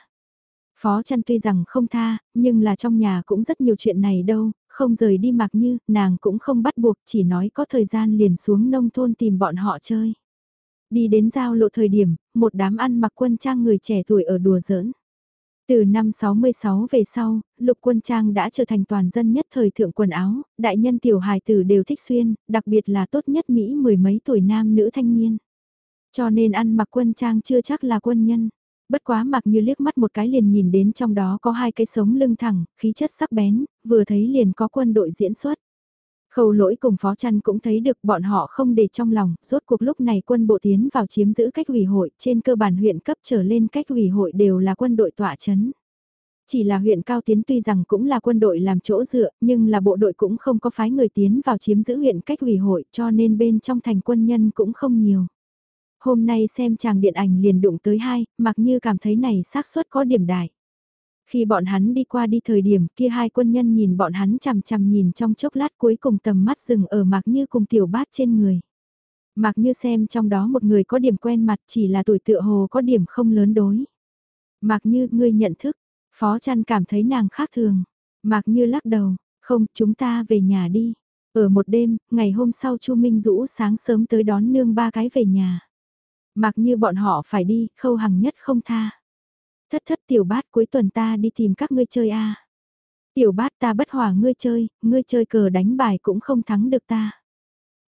Phó Chăn tuy rằng không tha, nhưng là trong nhà cũng rất nhiều chuyện này đâu, không rời đi mặc như, nàng cũng không bắt buộc, chỉ nói có thời gian liền xuống nông thôn tìm bọn họ chơi. Đi đến giao lộ thời điểm, một đám ăn mặc quân trang người trẻ tuổi ở đùa giỡn. Từ năm 66 về sau, lục quân trang đã trở thành toàn dân nhất thời thượng quần áo, đại nhân tiểu hài tử đều thích xuyên, đặc biệt là tốt nhất Mỹ mười mấy tuổi nam nữ thanh niên. Cho nên ăn mặc quân trang chưa chắc là quân nhân. Bất quá mặc như liếc mắt một cái liền nhìn đến trong đó có hai cái sống lưng thẳng, khí chất sắc bén, vừa thấy liền có quân đội diễn xuất. Khâu lỗi cùng phó chăn cũng thấy được bọn họ không để trong lòng, rốt cuộc lúc này quân bộ tiến vào chiếm giữ cách ủy hội, trên cơ bản huyện cấp trở lên cách ủy hội đều là quân đội tỏa chấn. Chỉ là huyện Cao Tiến tuy rằng cũng là quân đội làm chỗ dựa, nhưng là bộ đội cũng không có phái người tiến vào chiếm giữ huyện cách ủy hội cho nên bên trong thành quân nhân cũng không nhiều. Hôm nay xem chàng điện ảnh liền đụng tới hai, mặc như cảm thấy này xác suất có điểm đại. Khi bọn hắn đi qua đi thời điểm kia hai quân nhân nhìn bọn hắn chằm chằm nhìn trong chốc lát cuối cùng tầm mắt dừng ở Mạc Như cùng tiểu bát trên người. Mạc Như xem trong đó một người có điểm quen mặt chỉ là tuổi tựa hồ có điểm không lớn đối. Mạc Như, ngươi nhận thức, Phó chăn cảm thấy nàng khác thường. Mạc Như lắc đầu, không, chúng ta về nhà đi. Ở một đêm, ngày hôm sau Chu Minh Dũ sáng sớm tới đón nương ba cái về nhà. Mạc Như bọn họ phải đi, khâu hằng nhất không tha. Thất thất tiểu bát cuối tuần ta đi tìm các ngươi chơi a. Tiểu bát ta bất hòa ngươi chơi, ngươi chơi cờ đánh bài cũng không thắng được ta.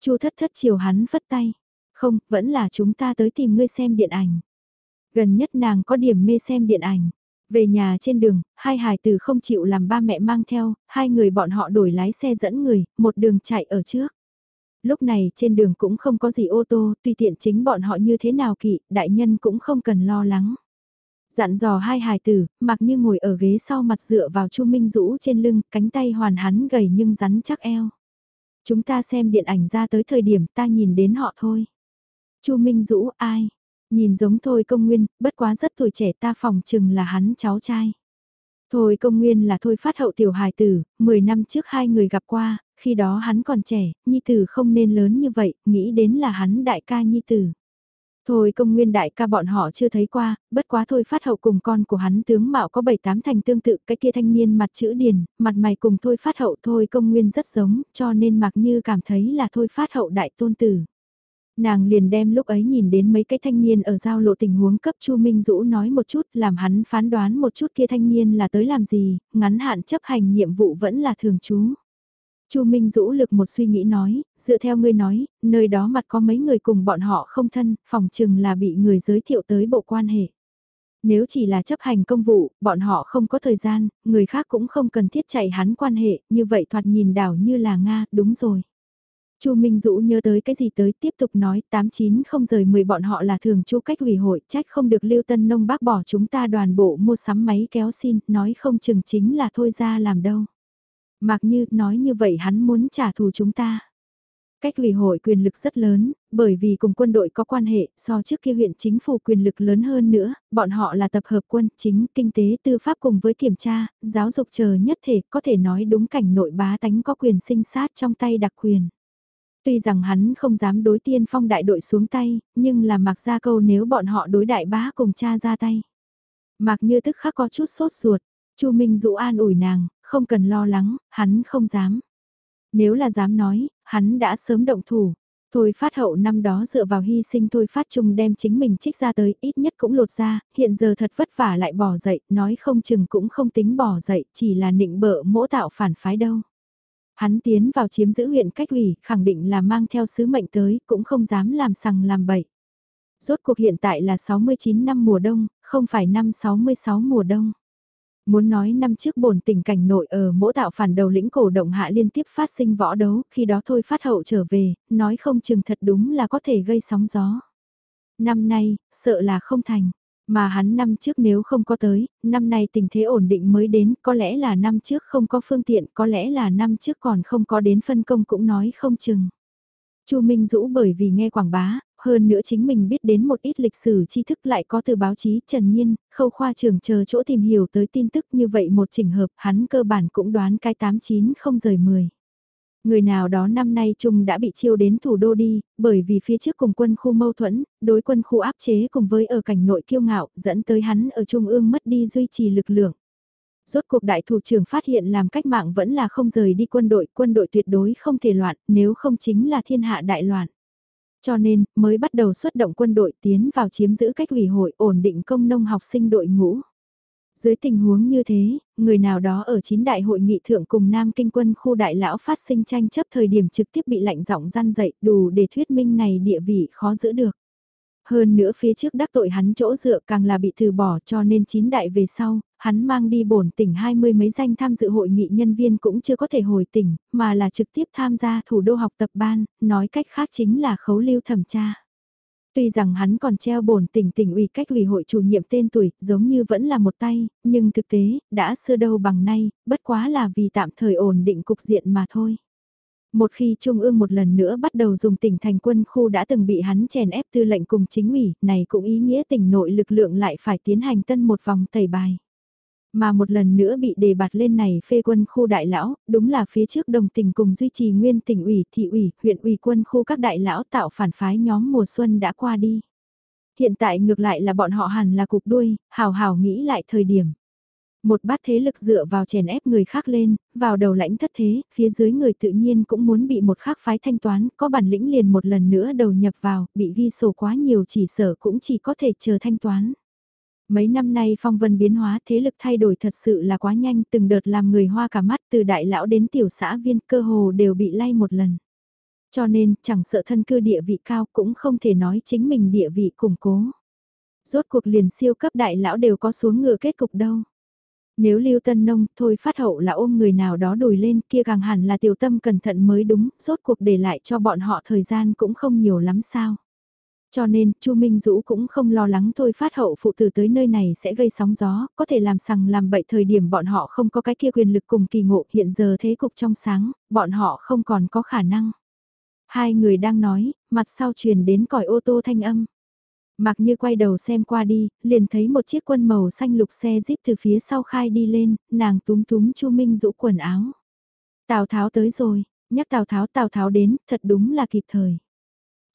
Chu thất thất chiều hắn phất tay. Không, vẫn là chúng ta tới tìm ngươi xem điện ảnh. Gần nhất nàng có điểm mê xem điện ảnh. Về nhà trên đường, hai hài tử không chịu làm ba mẹ mang theo, hai người bọn họ đổi lái xe dẫn người, một đường chạy ở trước. Lúc này trên đường cũng không có gì ô tô, tùy tiện chính bọn họ như thế nào kỵ, đại nhân cũng không cần lo lắng. Dặn dò hai hài tử, mặc như ngồi ở ghế sau mặt dựa vào Chu Minh Dũ trên lưng, cánh tay hoàn hắn gầy nhưng rắn chắc eo. Chúng ta xem điện ảnh ra tới thời điểm ta nhìn đến họ thôi. Chu Minh Dũ ai? Nhìn giống thôi công nguyên, bất quá rất tuổi trẻ ta phòng chừng là hắn cháu trai. Thôi công nguyên là thôi phát hậu tiểu hài tử, 10 năm trước hai người gặp qua, khi đó hắn còn trẻ, nhi tử không nên lớn như vậy, nghĩ đến là hắn đại ca nhi tử. Thôi công nguyên đại ca bọn họ chưa thấy qua, bất quá thôi phát hậu cùng con của hắn tướng mạo có bảy tám thành tương tự cái kia thanh niên mặt chữ điền, mặt mày cùng thôi phát hậu thôi công nguyên rất giống, cho nên mặc như cảm thấy là thôi phát hậu đại tôn tử. Nàng liền đem lúc ấy nhìn đến mấy cái thanh niên ở giao lộ tình huống cấp Chu Minh Dũ nói một chút làm hắn phán đoán một chút kia thanh niên là tới làm gì, ngắn hạn chấp hành nhiệm vụ vẫn là thường trú. Chu Minh Dũ lực một suy nghĩ nói, dựa theo ngươi nói, nơi đó mặt có mấy người cùng bọn họ không thân, phòng chừng là bị người giới thiệu tới bộ quan hệ. Nếu chỉ là chấp hành công vụ, bọn họ không có thời gian, người khác cũng không cần thiết chạy hắn quan hệ, như vậy thoạt nhìn đảo như là Nga, đúng rồi. Chu Minh Dũ nhớ tới cái gì tới tiếp tục nói 89 không rời 10 bọn họ là thường chu cách hủy hội trách không được Lưu Tân Nông bác bỏ chúng ta đoàn bộ mua sắm máy kéo xin nói không chừng chính là thôi ra làm đâu. Mặc như nói như vậy hắn muốn trả thù chúng ta. Cách ủy hội quyền lực rất lớn, bởi vì cùng quân đội có quan hệ, so trước kia huyện chính phủ quyền lực lớn hơn nữa, bọn họ là tập hợp quân, chính, kinh tế, tư pháp cùng với kiểm tra, giáo dục chờ nhất thể, có thể nói đúng cảnh nội bá tánh có quyền sinh sát trong tay đặc quyền. Tuy rằng hắn không dám đối tiên phong đại đội xuống tay, nhưng là mặc ra câu nếu bọn họ đối đại bá cùng cha ra tay. Mặc như tức khắc có chút sốt ruột, Chu Minh dụ an ủi nàng, không cần lo lắng, hắn không dám. Nếu là dám nói, hắn đã sớm động thủ. Thôi phát hậu năm đó dựa vào hy sinh thôi phát trung đem chính mình trích ra tới, ít nhất cũng lột ra, hiện giờ thật vất vả lại bỏ dậy, nói không chừng cũng không tính bỏ dậy, chỉ là nịnh bợ mỗ tạo phản phái đâu. Hắn tiến vào chiếm giữ huyện cách ủy, khẳng định là mang theo sứ mệnh tới, cũng không dám làm sằng làm bậy. Rốt cuộc hiện tại là 69 năm mùa đông, không phải năm 66 mùa đông. Muốn nói năm trước bổn tình cảnh nội ở mỗi tạo phản đầu lĩnh cổ động hạ liên tiếp phát sinh võ đấu, khi đó thôi phát hậu trở về, nói không chừng thật đúng là có thể gây sóng gió. Năm nay, sợ là không thành. Mà hắn năm trước nếu không có tới, năm nay tình thế ổn định mới đến, có lẽ là năm trước không có phương tiện, có lẽ là năm trước còn không có đến phân công cũng nói không chừng. Chu Minh Dũ bởi vì nghe quảng bá, hơn nữa chính mình biết đến một ít lịch sử tri thức lại có từ báo chí Trần Nhiên, khâu khoa trường chờ chỗ tìm hiểu tới tin tức như vậy một trình hợp hắn cơ bản cũng đoán cái 89 không rời 10. Người nào đó năm nay Trung đã bị chiêu đến thủ đô đi, bởi vì phía trước cùng quân khu mâu thuẫn, đối quân khu áp chế cùng với ở cảnh nội kiêu ngạo, dẫn tới hắn ở Trung ương mất đi duy trì lực lượng. Rốt cuộc đại thủ trưởng phát hiện làm cách mạng vẫn là không rời đi quân đội, quân đội tuyệt đối không thể loạn, nếu không chính là thiên hạ đại loạn. Cho nên, mới bắt đầu xuất động quân đội tiến vào chiếm giữ cách ủy hội ổn định công nông học sinh đội ngũ. Dưới tình huống như thế, người nào đó ở chín đại hội nghị thượng cùng Nam Kinh quân khu đại lão phát sinh tranh chấp thời điểm trực tiếp bị lạnh giọng gian dậy đủ để thuyết minh này địa vị khó giữ được. Hơn nữa phía trước đắc tội hắn chỗ dựa càng là bị từ bỏ cho nên chín đại về sau, hắn mang đi bổn tỉnh hai mươi mấy danh tham dự hội nghị nhân viên cũng chưa có thể hồi tỉnh, mà là trực tiếp tham gia thủ đô học tập ban, nói cách khác chính là khấu lưu thẩm tra. Tuy rằng hắn còn treo bổn tỉnh tỉnh ủy cách ủy hội chủ nhiệm tên tuổi, giống như vẫn là một tay, nhưng thực tế, đã xưa đâu bằng nay, bất quá là vì tạm thời ổn định cục diện mà thôi. Một khi Trung ương một lần nữa bắt đầu dùng tỉnh thành quân khu đã từng bị hắn chèn ép tư lệnh cùng chính ủy, này cũng ý nghĩa tỉnh nội lực lượng lại phải tiến hành tân một vòng tẩy bài. Mà một lần nữa bị đề bạt lên này phê quân khu đại lão, đúng là phía trước đồng tình cùng duy trì nguyên tỉnh ủy, thị ủy, huyện ủy quân khu các đại lão tạo phản phái nhóm mùa xuân đã qua đi. Hiện tại ngược lại là bọn họ hẳn là cục đuôi, hào hào nghĩ lại thời điểm. Một bát thế lực dựa vào chèn ép người khác lên, vào đầu lãnh thất thế, phía dưới người tự nhiên cũng muốn bị một khác phái thanh toán, có bản lĩnh liền một lần nữa đầu nhập vào, bị ghi sổ quá nhiều chỉ sở cũng chỉ có thể chờ thanh toán. Mấy năm nay phong vân biến hóa thế lực thay đổi thật sự là quá nhanh từng đợt làm người hoa cả mắt từ đại lão đến tiểu xã viên cơ hồ đều bị lay một lần. Cho nên chẳng sợ thân cư địa vị cao cũng không thể nói chính mình địa vị củng cố. Rốt cuộc liền siêu cấp đại lão đều có xuống ngựa kết cục đâu. Nếu lưu tân nông thôi phát hậu là ôm người nào đó đùi lên kia càng hẳn là tiểu tâm cẩn thận mới đúng, rốt cuộc để lại cho bọn họ thời gian cũng không nhiều lắm sao. Cho nên, Chu Minh Dũ cũng không lo lắng thôi phát hậu phụ tử tới nơi này sẽ gây sóng gió, có thể làm sằng làm bậy thời điểm bọn họ không có cái kia quyền lực cùng kỳ ngộ hiện giờ thế cục trong sáng, bọn họ không còn có khả năng. Hai người đang nói, mặt sau truyền đến còi ô tô thanh âm. Mặc như quay đầu xem qua đi, liền thấy một chiếc quân màu xanh lục xe jeep từ phía sau khai đi lên, nàng túm túm Chu Minh Dũ quần áo. Tào Tháo tới rồi, nhắc Tào Tháo Tào Tháo đến, thật đúng là kịp thời.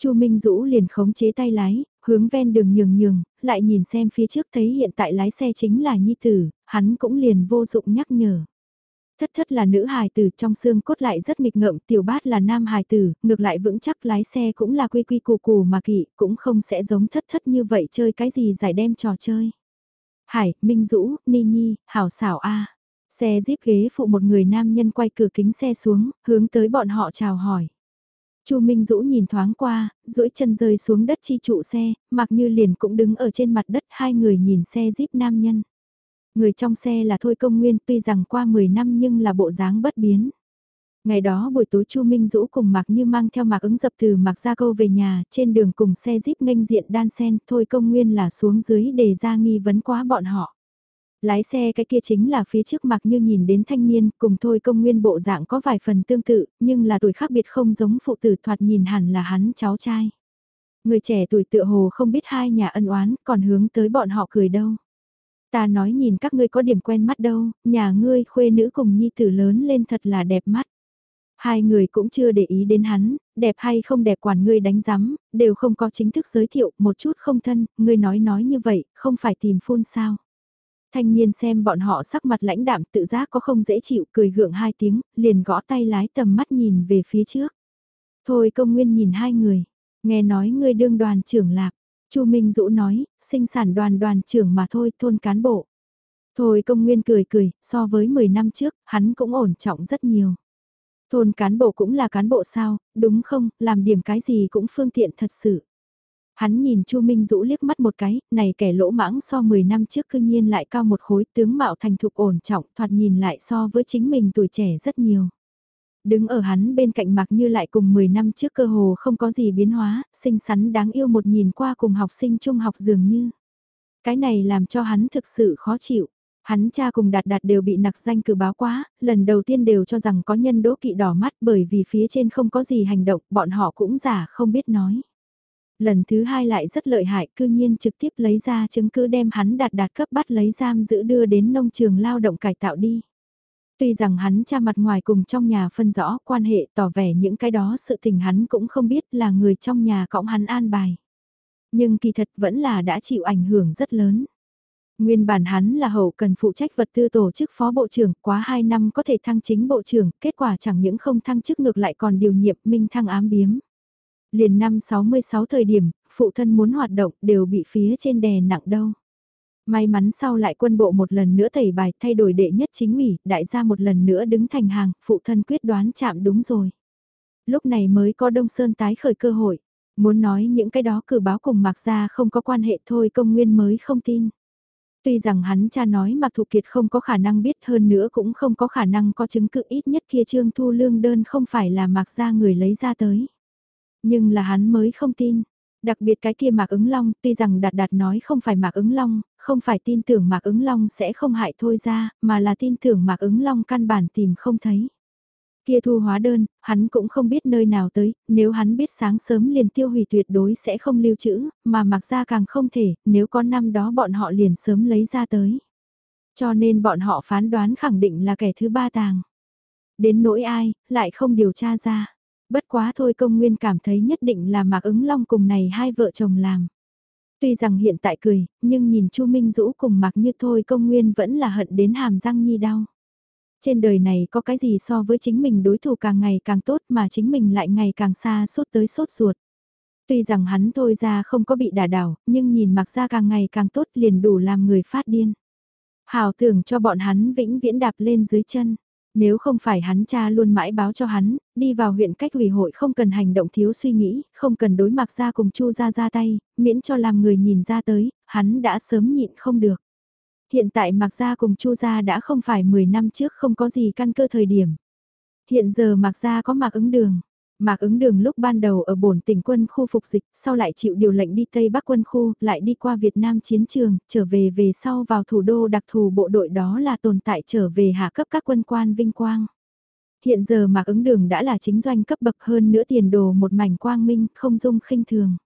Chu Minh Dũ liền khống chế tay lái, hướng ven đường nhường nhường, lại nhìn xem phía trước thấy hiện tại lái xe chính là Nhi Tử, hắn cũng liền vô dụng nhắc nhở. Thất thất là nữ hài tử trong xương cốt lại rất nghịch ngợm, tiểu bát là nam hài tử, ngược lại vững chắc lái xe cũng là quy quy củ củ mà kỵ, cũng không sẽ giống thất thất như vậy chơi cái gì giải đem trò chơi. Hải, Minh Dũ, Ni Nhi, Hảo xảo A. Xe díp ghế phụ một người nam nhân quay cửa kính xe xuống, hướng tới bọn họ chào hỏi. Chu Minh Dũ nhìn thoáng qua, duỗi chân rơi xuống đất chi trụ xe, mặc như liền cũng đứng ở trên mặt đất hai người nhìn xe jeep nam nhân. Người trong xe là Thôi Công Nguyên tuy rằng qua 10 năm nhưng là bộ dáng bất biến. Ngày đó buổi tối Chu Minh Dũ cùng Mạc Như mang theo Mạc ứng dập từ Mạc Gia Câu về nhà, trên đường cùng xe jeep nghênh diện đan sen, Thôi Công Nguyên là xuống dưới để ra nghi vấn quá bọn họ. Lái xe cái kia chính là phía trước mặt Như nhìn đến thanh niên, cùng Thôi Công Nguyên bộ dạng có vài phần tương tự, nhưng là tuổi khác biệt không giống phụ tử thoạt nhìn hẳn là hắn cháu trai. Người trẻ tuổi tựa hồ không biết hai nhà ân oán, còn hướng tới bọn họ cười đâu. Ta nói nhìn các ngươi có điểm quen mắt đâu, nhà ngươi khuê nữ cùng nhi tử lớn lên thật là đẹp mắt. Hai người cũng chưa để ý đến hắn, đẹp hay không đẹp quản ngươi đánh giám, đều không có chính thức giới thiệu, một chút không thân, ngươi nói nói như vậy, không phải tìm phun sao. Thanh niên xem bọn họ sắc mặt lãnh đạm tự giác có không dễ chịu, cười gượng hai tiếng, liền gõ tay lái tầm mắt nhìn về phía trước. Thôi công nguyên nhìn hai người, nghe nói ngươi đương đoàn trưởng lạc, Chu Minh Dũ nói, sinh sản đoàn đoàn trưởng mà thôi, thôn cán bộ. Thôi công nguyên cười cười, so với 10 năm trước, hắn cũng ổn trọng rất nhiều. Thôn cán bộ cũng là cán bộ sao, đúng không, làm điểm cái gì cũng phương tiện thật sự. Hắn nhìn Chu Minh Dũ liếc mắt một cái, này kẻ lỗ mãng so 10 năm trước cư nhiên lại cao một khối tướng mạo thành thục ổn trọng thoạt nhìn lại so với chính mình tuổi trẻ rất nhiều. Đứng ở hắn bên cạnh mặc như lại cùng 10 năm trước cơ hồ không có gì biến hóa, xinh xắn đáng yêu một nhìn qua cùng học sinh trung học dường như. Cái này làm cho hắn thực sự khó chịu. Hắn cha cùng đạt đạt đều bị nặc danh cử báo quá, lần đầu tiên đều cho rằng có nhân đỗ kỵ đỏ mắt bởi vì phía trên không có gì hành động, bọn họ cũng giả không biết nói. Lần thứ hai lại rất lợi hại, cư nhiên trực tiếp lấy ra chứng cứ đem hắn đạt đạt cấp bắt lấy giam giữ đưa đến nông trường lao động cải tạo đi. Tuy rằng hắn cha mặt ngoài cùng trong nhà phân rõ quan hệ tỏ vẻ những cái đó sự tình hắn cũng không biết là người trong nhà cõng hắn an bài. Nhưng kỳ thật vẫn là đã chịu ảnh hưởng rất lớn. Nguyên bản hắn là hậu cần phụ trách vật tư tổ chức phó bộ trưởng, quá 2 năm có thể thăng chính bộ trưởng, kết quả chẳng những không thăng chức ngược lại còn điều nhiệm minh thăng ám biếm. Liền năm 66 thời điểm, phụ thân muốn hoạt động đều bị phía trên đè nặng đâu. May mắn sau lại quân bộ một lần nữa tẩy bài thay đổi đệ nhất chính ủy, đại gia một lần nữa đứng thành hàng, phụ thân quyết đoán chạm đúng rồi. Lúc này mới có Đông Sơn tái khởi cơ hội. Muốn nói những cái đó cử báo cùng Mạc Gia không có quan hệ thôi công nguyên mới không tin. Tuy rằng hắn cha nói Mạc thụ Kiệt không có khả năng biết hơn nữa cũng không có khả năng có chứng cứ ít nhất kia trương thu lương đơn không phải là Mạc Gia người lấy ra tới. Nhưng là hắn mới không tin. Đặc biệt cái kia Mạc ứng long, tuy rằng Đạt Đạt nói không phải Mạc ứng long, không phải tin tưởng Mạc ứng long sẽ không hại thôi ra, mà là tin tưởng Mạc ứng long căn bản tìm không thấy. Kia thu hóa đơn, hắn cũng không biết nơi nào tới, nếu hắn biết sáng sớm liền tiêu hủy tuyệt đối sẽ không lưu trữ, mà mặc ra càng không thể, nếu có năm đó bọn họ liền sớm lấy ra tới. Cho nên bọn họ phán đoán khẳng định là kẻ thứ ba tàng. Đến nỗi ai, lại không điều tra ra. Bất quá thôi công nguyên cảm thấy nhất định là Mạc ứng long cùng này hai vợ chồng làm. Tuy rằng hiện tại cười, nhưng nhìn Chu Minh Dũ cùng Mạc Như thôi công nguyên vẫn là hận đến hàm răng nhi đau. Trên đời này có cái gì so với chính mình đối thủ càng ngày càng tốt mà chính mình lại ngày càng xa suốt tới sốt ruột. Tuy rằng hắn thôi ra không có bị đả đảo, nhưng nhìn mặc ra càng ngày càng tốt liền đủ làm người phát điên. Hào tưởng cho bọn hắn vĩnh viễn đạp lên dưới chân. Nếu không phải hắn cha luôn mãi báo cho hắn, đi vào huyện cách ủy hội không cần hành động thiếu suy nghĩ, không cần đối mặt ra cùng chu ra ra tay, miễn cho làm người nhìn ra tới, hắn đã sớm nhịn không được. Hiện tại Mạc Gia cùng Chu Gia đã không phải 10 năm trước không có gì căn cơ thời điểm. Hiện giờ Mạc Gia có Mạc ứng đường. Mạc ứng đường lúc ban đầu ở bổn tỉnh quân khu phục dịch, sau lại chịu điều lệnh đi Tây Bắc quân khu, lại đi qua Việt Nam chiến trường, trở về về sau vào thủ đô đặc thù bộ đội đó là tồn tại trở về hạ cấp các quân quan vinh quang. Hiện giờ Mạc ứng đường đã là chính doanh cấp bậc hơn nữa tiền đồ một mảnh quang minh, không dung khinh thường.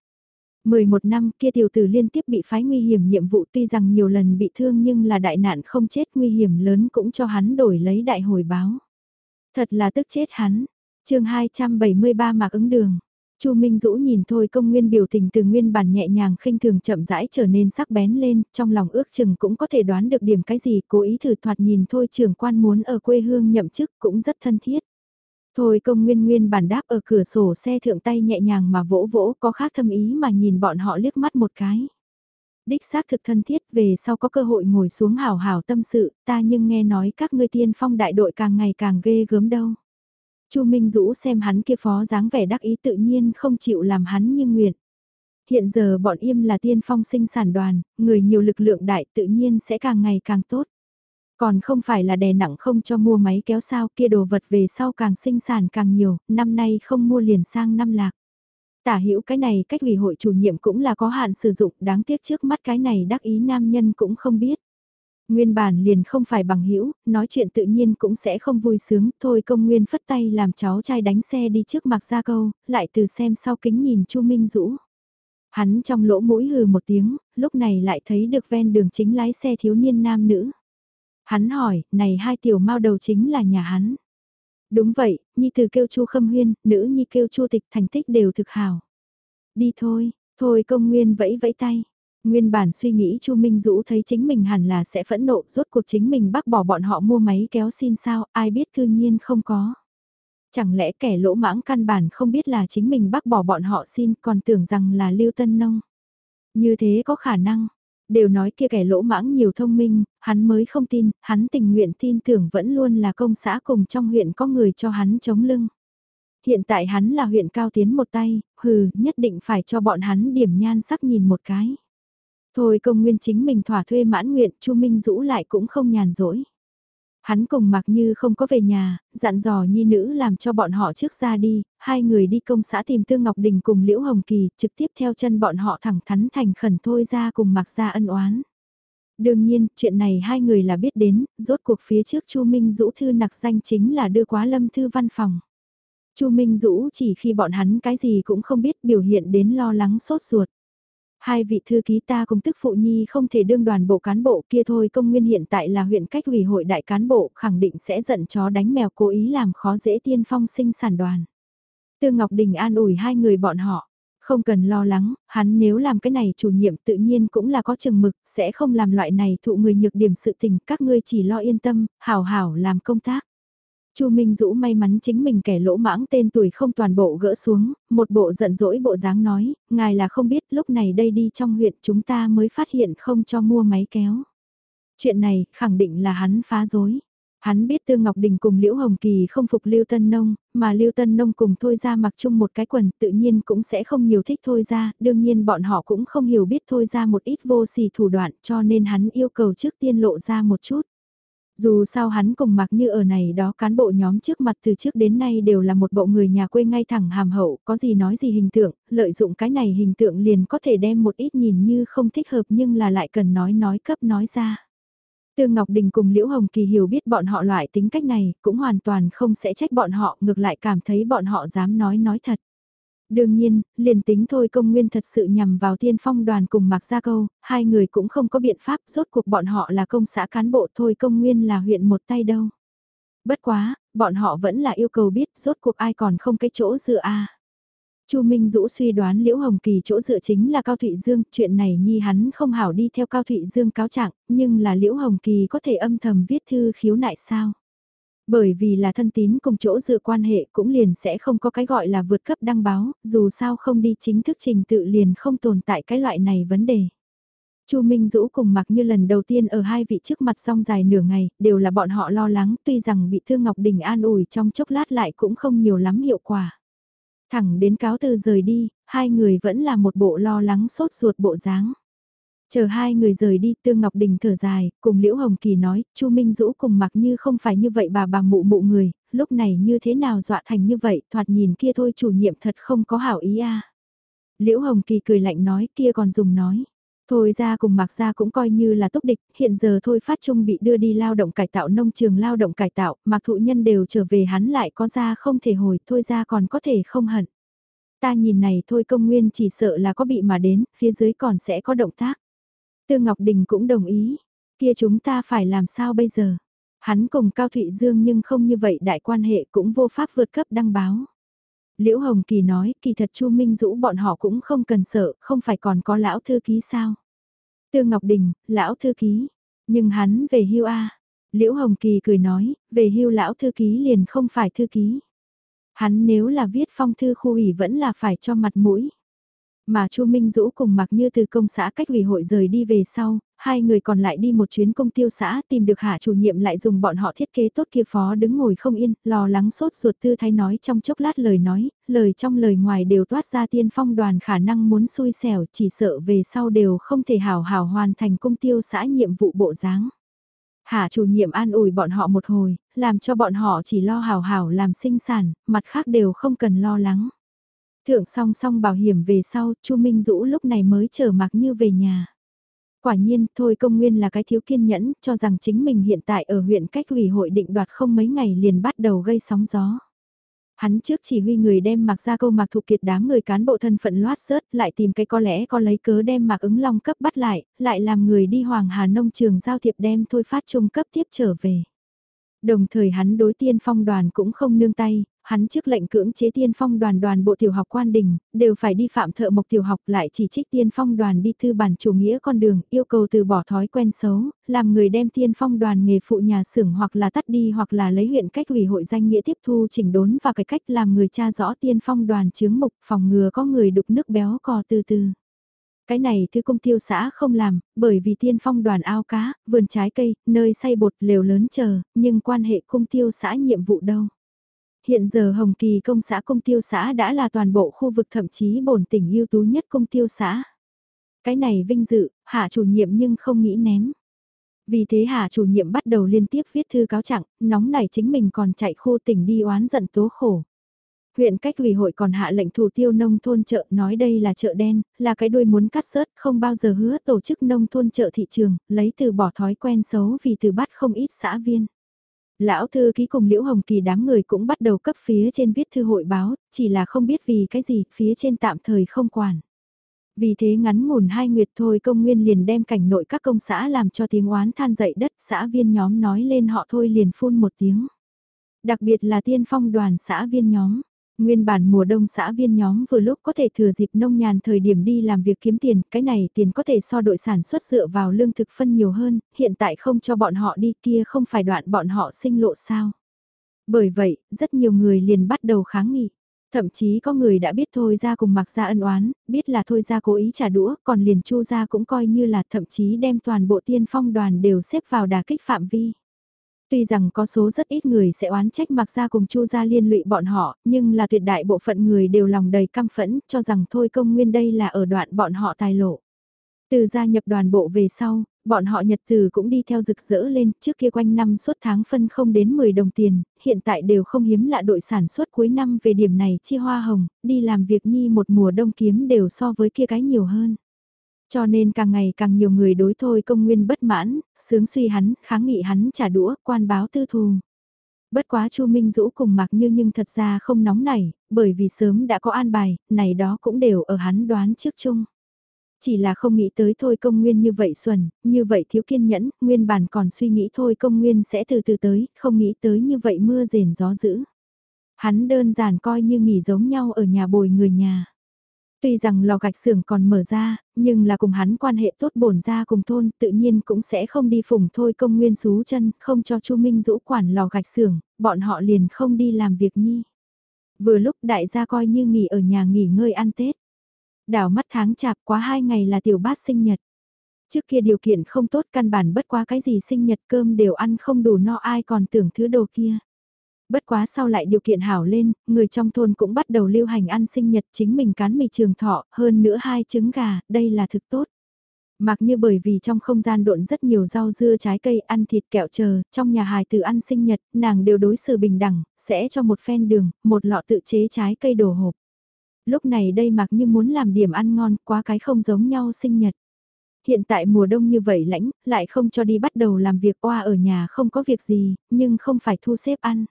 11 năm kia tiểu tử liên tiếp bị phái nguy hiểm nhiệm vụ tuy rằng nhiều lần bị thương nhưng là đại nạn không chết nguy hiểm lớn cũng cho hắn đổi lấy đại hồi báo. Thật là tức chết hắn chương 273 mạc ứng đường. Chu Minh Dũ nhìn thôi công nguyên biểu tình từ nguyên bản nhẹ nhàng khinh thường chậm rãi trở nên sắc bén lên, trong lòng ước chừng cũng có thể đoán được điểm cái gì, cố ý thử thoạt nhìn thôi trưởng quan muốn ở quê hương nhậm chức cũng rất thân thiết. Thôi công nguyên nguyên bản đáp ở cửa sổ xe thượng tay nhẹ nhàng mà vỗ vỗ có khác thâm ý mà nhìn bọn họ liếc mắt một cái. Đích xác thực thân thiết về sau có cơ hội ngồi xuống hào hào tâm sự ta nhưng nghe nói các ngươi tiên phong đại đội càng ngày càng ghê gớm đâu. Chu Minh Dũ xem hắn kia phó dáng vẻ đắc ý tự nhiên không chịu làm hắn như nguyện. Hiện giờ bọn im là tiên phong sinh sản đoàn, người nhiều lực lượng đại tự nhiên sẽ càng ngày càng tốt. Còn không phải là đè nặng không cho mua máy kéo sao kia đồ vật về sau càng sinh sản càng nhiều, năm nay không mua liền sang năm lạc. Tả hữu cái này cách ủy hội chủ nhiệm cũng là có hạn sử dụng, đáng tiếc trước mắt cái này đắc ý nam nhân cũng không biết. Nguyên bản liền không phải bằng hữu nói chuyện tự nhiên cũng sẽ không vui sướng, thôi công nguyên phất tay làm cháu trai đánh xe đi trước mặt ra câu, lại từ xem sau kính nhìn Chu Minh Dũ. Hắn trong lỗ mũi hừ một tiếng, lúc này lại thấy được ven đường chính lái xe thiếu niên nam nữ. Hắn hỏi, này hai tiểu mao đầu chính là nhà hắn. Đúng vậy, Nhi từ kêu Chu Khâm Huyên, nữ Nhi kêu Chu Tịch thành tích đều thực hảo. Đi thôi, thôi công nguyên vẫy vẫy tay. Nguyên bản suy nghĩ Chu Minh Dũ thấy chính mình hẳn là sẽ phẫn nộ, rốt cuộc chính mình bác bỏ bọn họ mua máy kéo xin sao, ai biết cư nhiên không có. Chẳng lẽ kẻ lỗ mãng căn bản không biết là chính mình bác bỏ bọn họ xin còn tưởng rằng là Lưu Tân Nông. Như thế có khả năng, đều nói kia kẻ lỗ mãng nhiều thông minh, hắn mới không tin, hắn tình nguyện tin tưởng vẫn luôn là công xã cùng trong huyện có người cho hắn chống lưng. Hiện tại hắn là huyện cao tiến một tay, hừ, nhất định phải cho bọn hắn điểm nhan sắc nhìn một cái. Thôi công nguyên chính mình thỏa thuê mãn nguyện, Chu Minh Dũ lại cũng không nhàn rỗi. Hắn cùng mặc như không có về nhà, dặn dò nhi nữ làm cho bọn họ trước ra đi, hai người đi công xã tìm Tương Ngọc Đình cùng Liễu Hồng Kỳ, trực tiếp theo chân bọn họ thẳng thắn thành khẩn thôi ra cùng mặc ra ân oán. Đương nhiên, chuyện này hai người là biết đến, rốt cuộc phía trước Chu Minh Dũ thư nặc danh chính là đưa quá lâm thư văn phòng. Chu Minh Dũ chỉ khi bọn hắn cái gì cũng không biết biểu hiện đến lo lắng sốt ruột. Hai vị thư ký ta cùng tức phụ nhi không thể đương đoàn bộ cán bộ kia thôi công nguyên hiện tại là huyện cách ủy hội đại cán bộ khẳng định sẽ giận chó đánh mèo cố ý làm khó dễ tiên phong sinh sản đoàn. Tương Ngọc Đình an ủi hai người bọn họ. Không cần lo lắng, hắn nếu làm cái này chủ nhiệm tự nhiên cũng là có chừng mực, sẽ không làm loại này thụ người nhược điểm sự tình, các ngươi chỉ lo yên tâm, hảo hảo làm công tác. Chu Minh Dũ may mắn chính mình kẻ lỗ mãng tên tuổi không toàn bộ gỡ xuống, một bộ giận dỗi bộ dáng nói, ngài là không biết lúc này đây đi trong huyện chúng ta mới phát hiện không cho mua máy kéo. Chuyện này khẳng định là hắn phá dối. Hắn biết Tương Ngọc Đình cùng Liễu Hồng Kỳ không phục Lưu Tân Nông, mà Lưu Tân Nông cùng Thôi ra mặc chung một cái quần tự nhiên cũng sẽ không nhiều thích Thôi ra, đương nhiên bọn họ cũng không hiểu biết Thôi ra một ít vô sỉ thủ đoạn cho nên hắn yêu cầu trước tiên lộ ra một chút. Dù sao hắn cùng mặc như ở này đó cán bộ nhóm trước mặt từ trước đến nay đều là một bộ người nhà quê ngay thẳng hàm hậu, có gì nói gì hình tượng, lợi dụng cái này hình tượng liền có thể đem một ít nhìn như không thích hợp nhưng là lại cần nói nói cấp nói ra. Tương Ngọc Đình cùng Liễu Hồng Kỳ hiểu biết bọn họ loại tính cách này, cũng hoàn toàn không sẽ trách bọn họ, ngược lại cảm thấy bọn họ dám nói nói thật. Đương nhiên, liền tính thôi công nguyên thật sự nhằm vào tiên phong đoàn cùng Mạc Gia Câu, hai người cũng không có biện pháp, rốt cuộc bọn họ là công xã cán bộ thôi công nguyên là huyện một tay đâu. Bất quá, bọn họ vẫn là yêu cầu biết rốt cuộc ai còn không cái chỗ dựa a. Chu Minh Dũ suy đoán Liễu Hồng Kỳ chỗ dựa chính là Cao Thụy Dương, chuyện này nhi hắn không hảo đi theo Cao Thụy Dương cáo trạng, nhưng là Liễu Hồng Kỳ có thể âm thầm viết thư khiếu nại sao? Bởi vì là thân tín cùng chỗ dựa quan hệ cũng liền sẽ không có cái gọi là vượt cấp đăng báo, dù sao không đi chính thức trình tự liền không tồn tại cái loại này vấn đề. Chu Minh Dũ cùng mặc như lần đầu tiên ở hai vị trước mặt song dài nửa ngày, đều là bọn họ lo lắng tuy rằng bị Thương Ngọc Đình an ủi trong chốc lát lại cũng không nhiều lắm hiệu quả. Thẳng đến cáo từ rời đi, hai người vẫn là một bộ lo lắng sốt ruột bộ dáng. Chờ hai người rời đi Tương Ngọc Đình thở dài, cùng Liễu Hồng Kỳ nói, Chu Minh Dũ cùng mặc như không phải như vậy bà bà mụ mụ người, lúc này như thế nào dọa thành như vậy, thoạt nhìn kia thôi chủ nhiệm thật không có hảo ý a. Liễu Hồng Kỳ cười lạnh nói kia còn dùng nói. Thôi ra cùng mặc ra cũng coi như là tốc địch, hiện giờ thôi phát trung bị đưa đi lao động cải tạo nông trường lao động cải tạo, mặc thụ nhân đều trở về hắn lại có ra không thể hồi, thôi ra còn có thể không hận. Ta nhìn này thôi công nguyên chỉ sợ là có bị mà đến, phía dưới còn sẽ có động tác. Tư Ngọc Đình cũng đồng ý, kia chúng ta phải làm sao bây giờ? Hắn cùng Cao Thụy Dương nhưng không như vậy đại quan hệ cũng vô pháp vượt cấp đăng báo. Liễu Hồng Kỳ nói, kỳ thật Chu Minh Dũ bọn họ cũng không cần sợ, không phải còn có lão thư ký sao. Tương Ngọc Đình, lão thư ký, nhưng hắn về hưu a. Liễu Hồng Kỳ cười nói, về hưu lão thư ký liền không phải thư ký. Hắn nếu là viết phong thư khu ủy vẫn là phải cho mặt mũi. Mà Chu Minh Dũ cùng Mạc Như từ công xã cách ủy hội rời đi về sau, hai người còn lại đi một chuyến công tiêu xã tìm được hạ chủ nhiệm lại dùng bọn họ thiết kế tốt kia phó đứng ngồi không yên, lo lắng sốt ruột tư thái nói trong chốc lát lời nói, lời trong lời ngoài đều toát ra tiên phong đoàn khả năng muốn xui xẻo chỉ sợ về sau đều không thể hào hào hoàn thành công tiêu xã nhiệm vụ bộ dáng. Hạ chủ nhiệm an ủi bọn họ một hồi, làm cho bọn họ chỉ lo hào hào làm sinh sản, mặt khác đều không cần lo lắng. Thượng song song bảo hiểm về sau, Chu Minh Dũ lúc này mới chờ mặc như về nhà. Quả nhiên, thôi công nguyên là cái thiếu kiên nhẫn, cho rằng chính mình hiện tại ở huyện cách ủy hội định đoạt không mấy ngày liền bắt đầu gây sóng gió. Hắn trước chỉ huy người đem mặc ra câu mặc thuộc kiệt đám người cán bộ thân phận loát rớt, lại tìm cái có lẽ có lấy cớ đem mặc ứng long cấp bắt lại, lại làm người đi Hoàng Hà Nông trường giao thiệp đem thôi phát trung cấp tiếp trở về. Đồng thời hắn đối tiên phong đoàn cũng không nương tay, hắn trước lệnh cưỡng chế tiên phong đoàn đoàn bộ tiểu học quan đình, đều phải đi phạm thợ mộc tiểu học lại chỉ trích tiên phong đoàn đi thư bản chủ nghĩa con đường, yêu cầu từ bỏ thói quen xấu, làm người đem tiên phong đoàn nghề phụ nhà xưởng hoặc là tắt đi hoặc là lấy huyện cách ủy hội danh nghĩa tiếp thu chỉnh đốn và cái cách làm người cha rõ tiên phong đoàn chướng mục phòng ngừa có người đục nước béo cò từ từ. Cái này thư công tiêu xã không làm, bởi vì tiên phong đoàn ao cá, vườn trái cây, nơi xây bột lều lớn chờ, nhưng quan hệ công tiêu xã nhiệm vụ đâu. Hiện giờ Hồng Kỳ công xã công tiêu xã đã là toàn bộ khu vực thậm chí bổn tỉnh ưu tú nhất công tiêu xã. Cái này vinh dự, hạ chủ nhiệm nhưng không nghĩ ném. Vì thế hạ chủ nhiệm bắt đầu liên tiếp viết thư cáo trạng, nóng này chính mình còn chạy khu tỉnh đi oán giận tố khổ. Huyện cách ủy hội còn hạ lệnh thủ tiêu nông thôn chợ nói đây là chợ đen, là cái đuôi muốn cắt sớt, không bao giờ hứa tổ chức nông thôn chợ thị trường, lấy từ bỏ thói quen xấu vì từ bắt không ít xã viên. Lão thư ký cùng Liễu Hồng Kỳ đám người cũng bắt đầu cấp phía trên viết thư hội báo, chỉ là không biết vì cái gì, phía trên tạm thời không quản. Vì thế ngắn ngủn hai nguyệt thôi công nguyên liền đem cảnh nội các công xã làm cho tiếng oán than dậy đất xã viên nhóm nói lên họ thôi liền phun một tiếng. Đặc biệt là tiên phong đoàn xã viên nhóm, Nguyên bản mùa đông xã viên nhóm vừa lúc có thể thừa dịp nông nhàn thời điểm đi làm việc kiếm tiền, cái này tiền có thể so đội sản xuất dựa vào lương thực phân nhiều hơn, hiện tại không cho bọn họ đi kia không phải đoạn bọn họ sinh lộ sao. Bởi vậy, rất nhiều người liền bắt đầu kháng nghị. Thậm chí có người đã biết thôi ra cùng mặc ra ân oán, biết là thôi ra cố ý trả đũa, còn liền chu ra cũng coi như là thậm chí đem toàn bộ tiên phong đoàn đều xếp vào đà kích phạm vi. Tuy rằng có số rất ít người sẽ oán trách mặc ra cùng chu gia liên lụy bọn họ, nhưng là tuyệt đại bộ phận người đều lòng đầy căm phẫn, cho rằng thôi công nguyên đây là ở đoạn bọn họ tài lộ. Từ gia nhập đoàn bộ về sau, bọn họ nhật từ cũng đi theo rực rỡ lên, trước kia quanh năm suốt tháng phân không đến 10 đồng tiền, hiện tại đều không hiếm lạ đội sản xuất cuối năm về điểm này chi hoa hồng, đi làm việc nhi một mùa đông kiếm đều so với kia cái nhiều hơn. Cho nên càng ngày càng nhiều người đối thôi công nguyên bất mãn, sướng suy hắn, kháng nghị hắn trả đũa, quan báo tư thù. Bất quá Chu Minh Dũ cùng mặc như nhưng thật ra không nóng nảy, bởi vì sớm đã có an bài, này đó cũng đều ở hắn đoán trước chung. Chỉ là không nghĩ tới thôi công nguyên như vậy xuẩn, như vậy thiếu kiên nhẫn, nguyên bản còn suy nghĩ thôi công nguyên sẽ từ từ tới, không nghĩ tới như vậy mưa rền gió dữ. Hắn đơn giản coi như nghỉ giống nhau ở nhà bồi người nhà. Tuy rằng lò gạch xưởng còn mở ra, nhưng là cùng hắn quan hệ tốt bổn ra cùng thôn tự nhiên cũng sẽ không đi phủng thôi công nguyên xú chân, không cho Chu Minh Dũ quản lò gạch xưởng, bọn họ liền không đi làm việc nhi. Vừa lúc đại gia coi như nghỉ ở nhà nghỉ ngơi ăn Tết. Đảo mắt tháng chạp quá hai ngày là tiểu bát sinh nhật. Trước kia điều kiện không tốt căn bản bất quá cái gì sinh nhật cơm đều ăn không đủ no ai còn tưởng thứ đồ kia. Bất quá sau lại điều kiện hảo lên, người trong thôn cũng bắt đầu lưu hành ăn sinh nhật chính mình cán mì trường thọ, hơn nữa hai trứng gà, đây là thực tốt. Mặc như bởi vì trong không gian độn rất nhiều rau dưa trái cây ăn thịt kẹo chờ, trong nhà hài từ ăn sinh nhật, nàng đều đối xử bình đẳng, sẽ cho một phen đường, một lọ tự chế trái cây đổ hộp. Lúc này đây mặc như muốn làm điểm ăn ngon, quá cái không giống nhau sinh nhật. Hiện tại mùa đông như vậy lãnh, lại không cho đi bắt đầu làm việc qua ở nhà không có việc gì, nhưng không phải thu xếp ăn.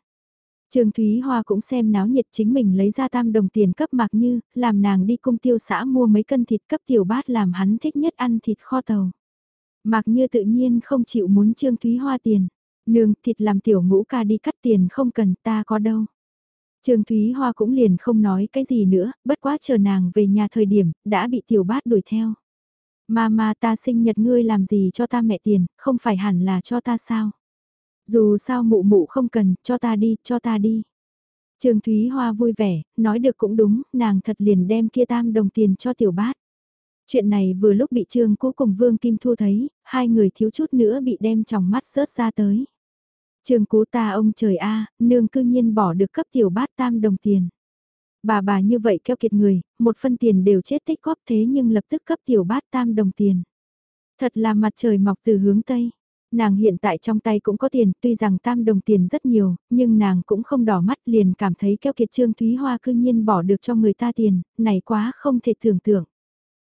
Trương Thúy Hoa cũng xem náo nhiệt chính mình lấy ra tam đồng tiền cấp Mạc Như, làm nàng đi cung tiêu xã mua mấy cân thịt cấp tiểu bát làm hắn thích nhất ăn thịt kho tàu. Mạc Như tự nhiên không chịu muốn Trương Thúy Hoa tiền. Nương thịt làm tiểu ngũ ca đi cắt tiền không cần ta có đâu. Trương Thúy Hoa cũng liền không nói cái gì nữa, bất quá chờ nàng về nhà thời điểm, đã bị tiểu bát đuổi theo. Mama ta sinh nhật ngươi làm gì cho ta mẹ tiền, không phải hẳn là cho ta sao? Dù sao mụ mụ không cần, cho ta đi, cho ta đi. Trương Thúy Hoa vui vẻ, nói được cũng đúng, nàng thật liền đem kia tam đồng tiền cho tiểu bát. Chuyện này vừa lúc bị Trương cố cùng Vương Kim Thu thấy, hai người thiếu chút nữa bị đem trong mắt rớt ra tới. Trương Cú ta ông trời a, nương cư nhiên bỏ được cấp tiểu bát tam đồng tiền. Bà bà như vậy keo kiệt người, một phân tiền đều chết tích góp thế nhưng lập tức cấp tiểu bát tam đồng tiền. Thật là mặt trời mọc từ hướng Tây. Nàng hiện tại trong tay cũng có tiền, tuy rằng tam đồng tiền rất nhiều, nhưng nàng cũng không đỏ mắt liền cảm thấy keo kiệt Trương Thúy Hoa cư nhiên bỏ được cho người ta tiền, này quá không thể tưởng tượng.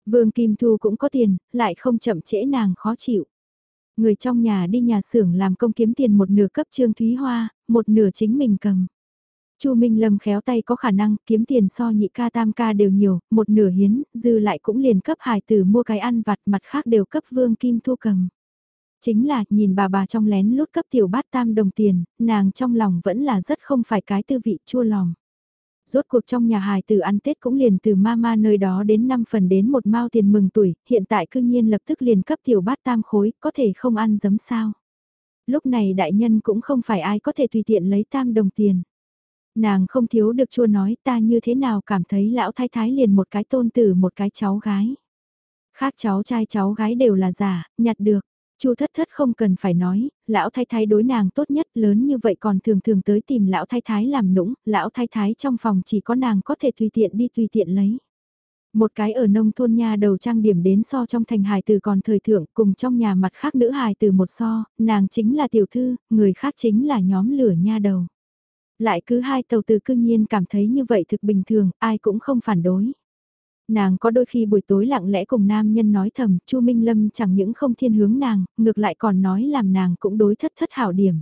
Vương Kim Thu cũng có tiền, lại không chậm trễ nàng khó chịu. Người trong nhà đi nhà xưởng làm công kiếm tiền một nửa cấp Trương Thúy Hoa, một nửa chính mình cầm. Chu Minh Lâm khéo tay có khả năng kiếm tiền so nhị ca tam ca đều nhiều, một nửa hiến, dư lại cũng liền cấp hài tử mua cái ăn vặt mặt khác đều cấp Vương Kim Thu cầm. Chính là nhìn bà bà trong lén lút cấp tiểu bát tam đồng tiền, nàng trong lòng vẫn là rất không phải cái tư vị chua lòng. Rốt cuộc trong nhà hài tử ăn Tết cũng liền từ mama nơi đó đến 5 phần đến một mao tiền mừng tuổi, hiện tại cư nhiên lập tức liền cấp tiểu bát tam khối, có thể không ăn giấm sao. Lúc này đại nhân cũng không phải ai có thể tùy tiện lấy tam đồng tiền. Nàng không thiếu được chua nói ta như thế nào cảm thấy lão thái thái liền một cái tôn tử một cái cháu gái. Khác cháu trai cháu gái đều là giả, nhặt được. Chu thất thất không cần phải nói, lão thái thái đối nàng tốt nhất lớn như vậy còn thường thường tới tìm lão thái thái làm nũng, lão thái thái trong phòng chỉ có nàng có thể tùy tiện đi tùy tiện lấy. Một cái ở nông thôn nha đầu trang điểm đến so trong thành hài từ còn thời thượng cùng trong nhà mặt khác nữ hài từ một so, nàng chính là tiểu thư, người khác chính là nhóm lửa nha đầu. Lại cứ hai tàu từ cương nhiên cảm thấy như vậy thực bình thường, ai cũng không phản đối. Nàng có đôi khi buổi tối lặng lẽ cùng nam nhân nói thầm, Chu Minh Lâm chẳng những không thiên hướng nàng, ngược lại còn nói làm nàng cũng đối thất thất hảo điểm.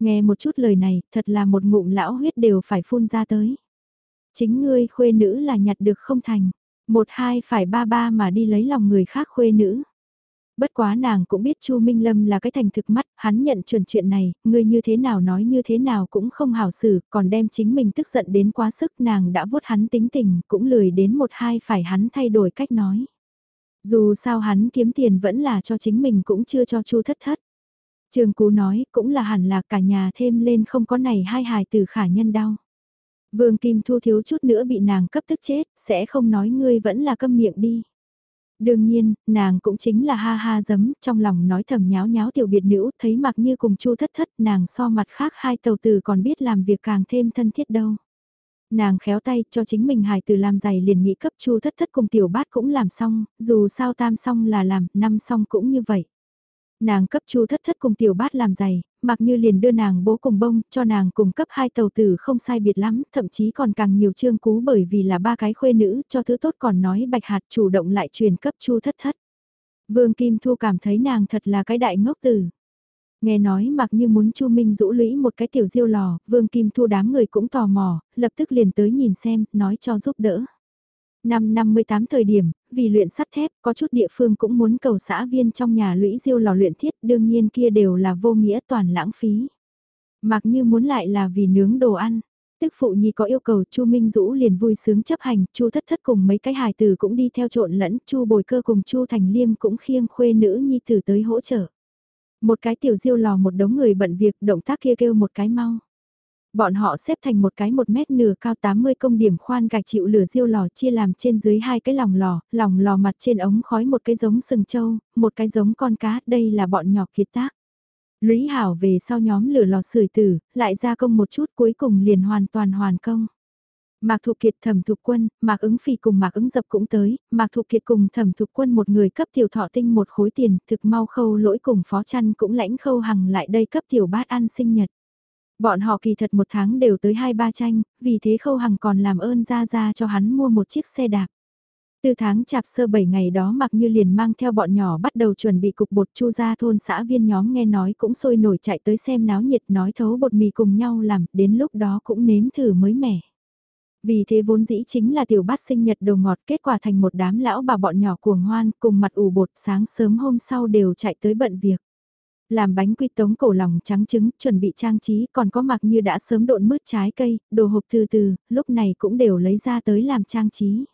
Nghe một chút lời này, thật là một ngụm lão huyết đều phải phun ra tới. Chính ngươi khuê nữ là nhặt được không thành, một hai phải ba ba mà đi lấy lòng người khác khuê nữ. Bất quá nàng cũng biết Chu Minh Lâm là cái thành thực mắt, hắn nhận chuẩn chuyện này, người như thế nào nói như thế nào cũng không hảo xử, còn đem chính mình tức giận đến quá sức nàng đã vuốt hắn tính tình, cũng lười đến một hai phải hắn thay đổi cách nói. Dù sao hắn kiếm tiền vẫn là cho chính mình cũng chưa cho Chu thất thất. Trường Cú nói cũng là hẳn là cả nhà thêm lên không có này hai hài từ khả nhân đau. Vương Kim Thu thiếu chút nữa bị nàng cấp tức chết, sẽ không nói ngươi vẫn là câm miệng đi. Đương nhiên, nàng cũng chính là ha ha giấm, trong lòng nói thầm nháo nháo tiểu biệt nữ, thấy mặc như cùng chu thất thất, nàng so mặt khác hai tàu từ còn biết làm việc càng thêm thân thiết đâu. Nàng khéo tay cho chính mình hài từ làm giày liền nghĩ cấp chu thất thất cùng tiểu bát cũng làm xong, dù sao tam xong là làm, năm xong cũng như vậy. Nàng cấp chu thất thất cùng tiểu bát làm giày, mặc như liền đưa nàng bố cùng bông, cho nàng cùng cấp hai tàu tử không sai biệt lắm, thậm chí còn càng nhiều chương cú bởi vì là ba cái khuê nữ, cho thứ tốt còn nói bạch hạt chủ động lại truyền cấp chu thất thất. Vương Kim Thu cảm thấy nàng thật là cái đại ngốc tử. Nghe nói mặc như muốn Chu Minh rũ lũy một cái tiểu diêu lò, Vương Kim Thu đám người cũng tò mò, lập tức liền tới nhìn xem, nói cho giúp đỡ. Năm 58 thời điểm, vì luyện sắt thép, có chút địa phương cũng muốn cầu xã viên trong nhà lũy diêu lò luyện thiết, đương nhiên kia đều là vô nghĩa toàn lãng phí. Mặc như muốn lại là vì nướng đồ ăn. Tức phụ nhi có yêu cầu Chu Minh Dũ liền vui sướng chấp hành, Chu Thất Thất cùng mấy cái hài tử cũng đi theo trộn lẫn, Chu Bồi Cơ cùng Chu Thành Liêm cũng khiêng khuê nữ nhi tử tới hỗ trợ. Một cái tiểu diêu lò một đống người bận việc, động tác kia kêu một cái mau. Bọn họ xếp thành một cái một mét nửa cao 80 công điểm khoan gạch chịu lửa diêu lò chia làm trên dưới hai cái lòng lò, lòng lò mặt trên ống khói một cái giống sừng trâu, một cái giống con cá, đây là bọn nhỏ kiệt tác. Lũy hảo về sau nhóm lửa lò sưởi tử, lại gia công một chút cuối cùng liền hoàn toàn hoàn công. Mạc Thục Kiệt thẩm thục quân, Mạc ứng phi cùng Mạc ứng dập cũng tới, Mạc Thục Kiệt cùng thẩm thục quân một người cấp tiểu thọ tinh một khối tiền, thực mau khâu lỗi cùng phó chăn cũng lãnh khâu hằng lại đây cấp tiểu bát ăn sinh nhật. Bọn họ kỳ thật một tháng đều tới hai ba tranh, vì thế khâu hằng còn làm ơn ra ra cho hắn mua một chiếc xe đạp. Từ tháng chạp sơ 7 ngày đó mặc như liền mang theo bọn nhỏ bắt đầu chuẩn bị cục bột chu ra thôn xã viên nhóm nghe nói cũng sôi nổi chạy tới xem náo nhiệt nói thấu bột mì cùng nhau làm, đến lúc đó cũng nếm thử mới mẻ. Vì thế vốn dĩ chính là tiểu bát sinh nhật đồ ngọt kết quả thành một đám lão bà bọn nhỏ cuồng hoan cùng mặt ủ bột sáng sớm hôm sau đều chạy tới bận việc. Làm bánh quy tống cổ lòng trắng trứng, chuẩn bị trang trí, còn có mặc như đã sớm độn mứt trái cây, đồ hộp từ từ, lúc này cũng đều lấy ra tới làm trang trí.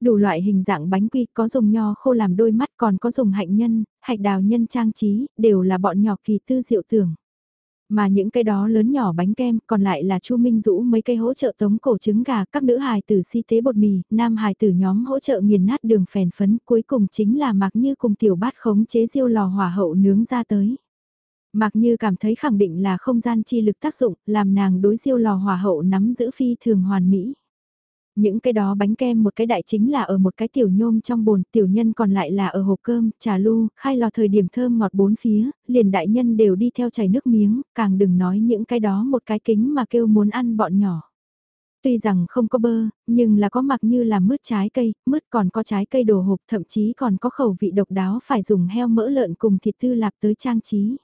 Đủ loại hình dạng bánh quy có dùng nho khô làm đôi mắt còn có dùng hạnh nhân, hạch đào nhân trang trí, đều là bọn nhỏ kỳ tư diệu tưởng. Mà những cái đó lớn nhỏ bánh kem còn lại là Chu Minh Dũ mấy cây hỗ trợ tống cổ trứng gà, các nữ hài tử si tế bột mì, nam hài tử nhóm hỗ trợ nghiền nát đường phèn phấn, cuối cùng chính là mặc như cùng tiểu bát khống chế diêu lò hỏa hậu nướng ra tới. Mặc như cảm thấy khẳng định là không gian chi lực tác dụng, làm nàng đối diêu lò hỏa hậu nắm giữ phi thường hoàn mỹ. Những cái đó bánh kem một cái đại chính là ở một cái tiểu nhôm trong bồn, tiểu nhân còn lại là ở hộp cơm, trà lu, khai lò thời điểm thơm ngọt bốn phía, liền đại nhân đều đi theo chảy nước miếng, càng đừng nói những cái đó một cái kính mà kêu muốn ăn bọn nhỏ. Tuy rằng không có bơ, nhưng là có mặc như là mứt trái cây, mứt còn có trái cây đồ hộp thậm chí còn có khẩu vị độc đáo phải dùng heo mỡ lợn cùng thịt tư lạp tới trang trí.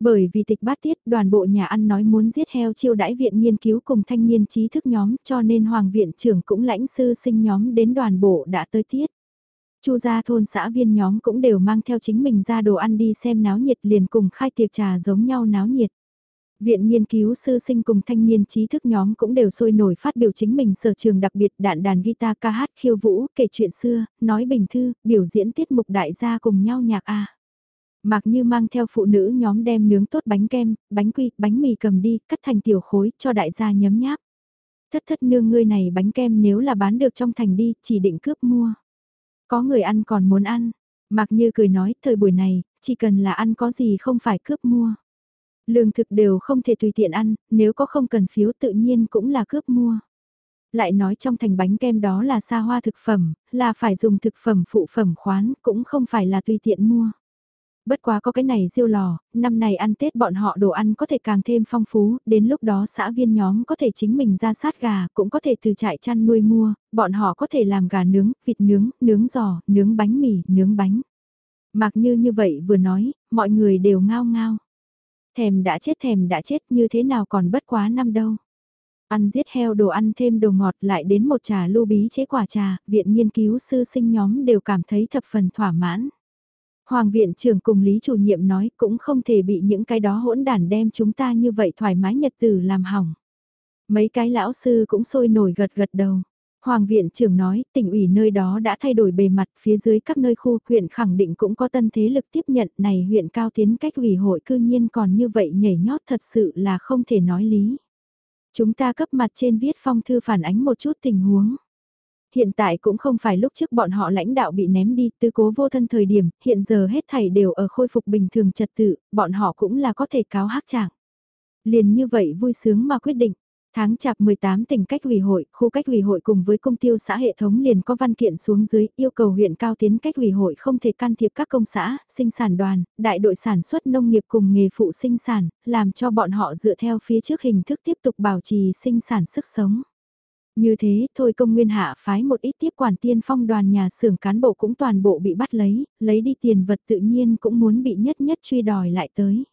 Bởi vì tịch bát tiết đoàn bộ nhà ăn nói muốn giết heo chiêu đãi viện nghiên cứu cùng thanh niên trí thức nhóm cho nên Hoàng viện trưởng cũng lãnh sư sinh nhóm đến đoàn bộ đã tới tiết. Chu gia thôn xã viên nhóm cũng đều mang theo chính mình ra đồ ăn đi xem náo nhiệt liền cùng khai tiệc trà giống nhau náo nhiệt. Viện nghiên cứu sư sinh cùng thanh niên trí thức nhóm cũng đều sôi nổi phát biểu chính mình sở trường đặc biệt đạn đàn guitar ca hát khiêu vũ, kể chuyện xưa, nói bình thư, biểu diễn tiết mục đại gia cùng nhau nhạc A. Mạc Như mang theo phụ nữ nhóm đem nướng tốt bánh kem, bánh quy, bánh mì cầm đi, cắt thành tiểu khối cho đại gia nhấm nháp. Thất thất nương ngươi này bánh kem nếu là bán được trong thành đi, chỉ định cướp mua. Có người ăn còn muốn ăn. Mạc Như cười nói, thời buổi này, chỉ cần là ăn có gì không phải cướp mua. Lương thực đều không thể tùy tiện ăn, nếu có không cần phiếu tự nhiên cũng là cướp mua. Lại nói trong thành bánh kem đó là xa hoa thực phẩm, là phải dùng thực phẩm phụ phẩm khoán, cũng không phải là tùy tiện mua. Bất quá có cái này riêu lò, năm này ăn Tết bọn họ đồ ăn có thể càng thêm phong phú, đến lúc đó xã viên nhóm có thể chính mình ra sát gà, cũng có thể từ trại chăn nuôi mua, bọn họ có thể làm gà nướng, vịt nướng, nướng giò, nướng bánh mì, nướng bánh. Mặc như như vậy vừa nói, mọi người đều ngao ngao. Thèm đã chết thèm đã chết như thế nào còn bất quá năm đâu. Ăn giết heo đồ ăn thêm đồ ngọt lại đến một trà lưu bí chế quả trà, viện nghiên cứu sư sinh nhóm đều cảm thấy thập phần thỏa mãn. Hoàng viện trưởng cùng Lý chủ nhiệm nói cũng không thể bị những cái đó hỗn đản đem chúng ta như vậy thoải mái nhật tử làm hỏng. Mấy cái lão sư cũng sôi nổi gật gật đầu. Hoàng viện trưởng nói, tỉnh ủy nơi đó đã thay đổi bề mặt, phía dưới các nơi khu, huyện khẳng định cũng có tân thế lực tiếp nhận, này huyện cao tiến cách ủy hội cư nhiên còn như vậy nhảy nhót thật sự là không thể nói lý. Chúng ta cấp mặt trên viết phong thư phản ánh một chút tình huống. Hiện tại cũng không phải lúc trước bọn họ lãnh đạo bị ném đi tư cố vô thân thời điểm, hiện giờ hết thảy đều ở khôi phục bình thường trật tự, bọn họ cũng là có thể cáo hắc trạng. Liền như vậy vui sướng mà quyết định. Tháng chạp 18 tỉnh cách ủy hội, khu cách ủy hội cùng với công tiêu xã hệ thống liền có văn kiện xuống dưới yêu cầu huyện cao tiến cách ủy hội không thể can thiệp các công xã, sinh sản đoàn, đại đội sản xuất nông nghiệp cùng nghề phụ sinh sản, làm cho bọn họ dựa theo phía trước hình thức tiếp tục bảo trì sinh sản sức sống. Như thế, thôi công nguyên hạ phái một ít tiếp quản tiên phong đoàn nhà xưởng cán bộ cũng toàn bộ bị bắt lấy, lấy đi tiền vật tự nhiên cũng muốn bị nhất nhất truy đòi lại tới.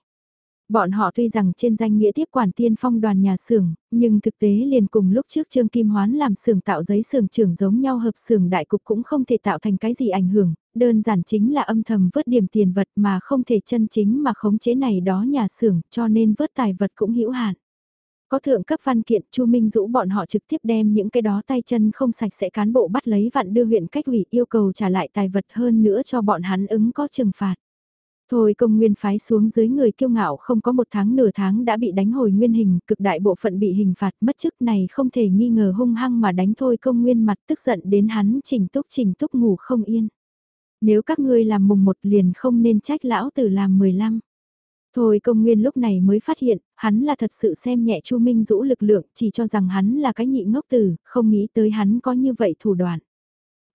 Bọn họ tuy rằng trên danh nghĩa tiếp quản tiên phong đoàn nhà xưởng, nhưng thực tế liền cùng lúc trước Trương Kim Hoán làm xưởng tạo giấy xưởng trưởng giống nhau hợp xưởng đại cục cũng không thể tạo thành cái gì ảnh hưởng, đơn giản chính là âm thầm vớt điểm tiền vật mà không thể chân chính mà khống chế này đó nhà xưởng cho nên vớt tài vật cũng hữu hạn. Có thượng cấp văn kiện Chu Minh Dũ bọn họ trực tiếp đem những cái đó tay chân không sạch sẽ cán bộ bắt lấy vặn đưa huyện cách ủy yêu cầu trả lại tài vật hơn nữa cho bọn hắn ứng có trừng phạt. Thôi công nguyên phái xuống dưới người kiêu ngạo không có một tháng nửa tháng đã bị đánh hồi nguyên hình, cực đại bộ phận bị hình phạt mất chức này không thể nghi ngờ hung hăng mà đánh thôi công nguyên mặt tức giận đến hắn trình túc trình túc ngủ không yên. Nếu các ngươi làm mùng một liền không nên trách lão tử làm 15. Thôi công nguyên lúc này mới phát hiện, hắn là thật sự xem nhẹ Chu Minh Dũ lực lượng, chỉ cho rằng hắn là cái nhị ngốc tử, không nghĩ tới hắn có như vậy thủ đoạn.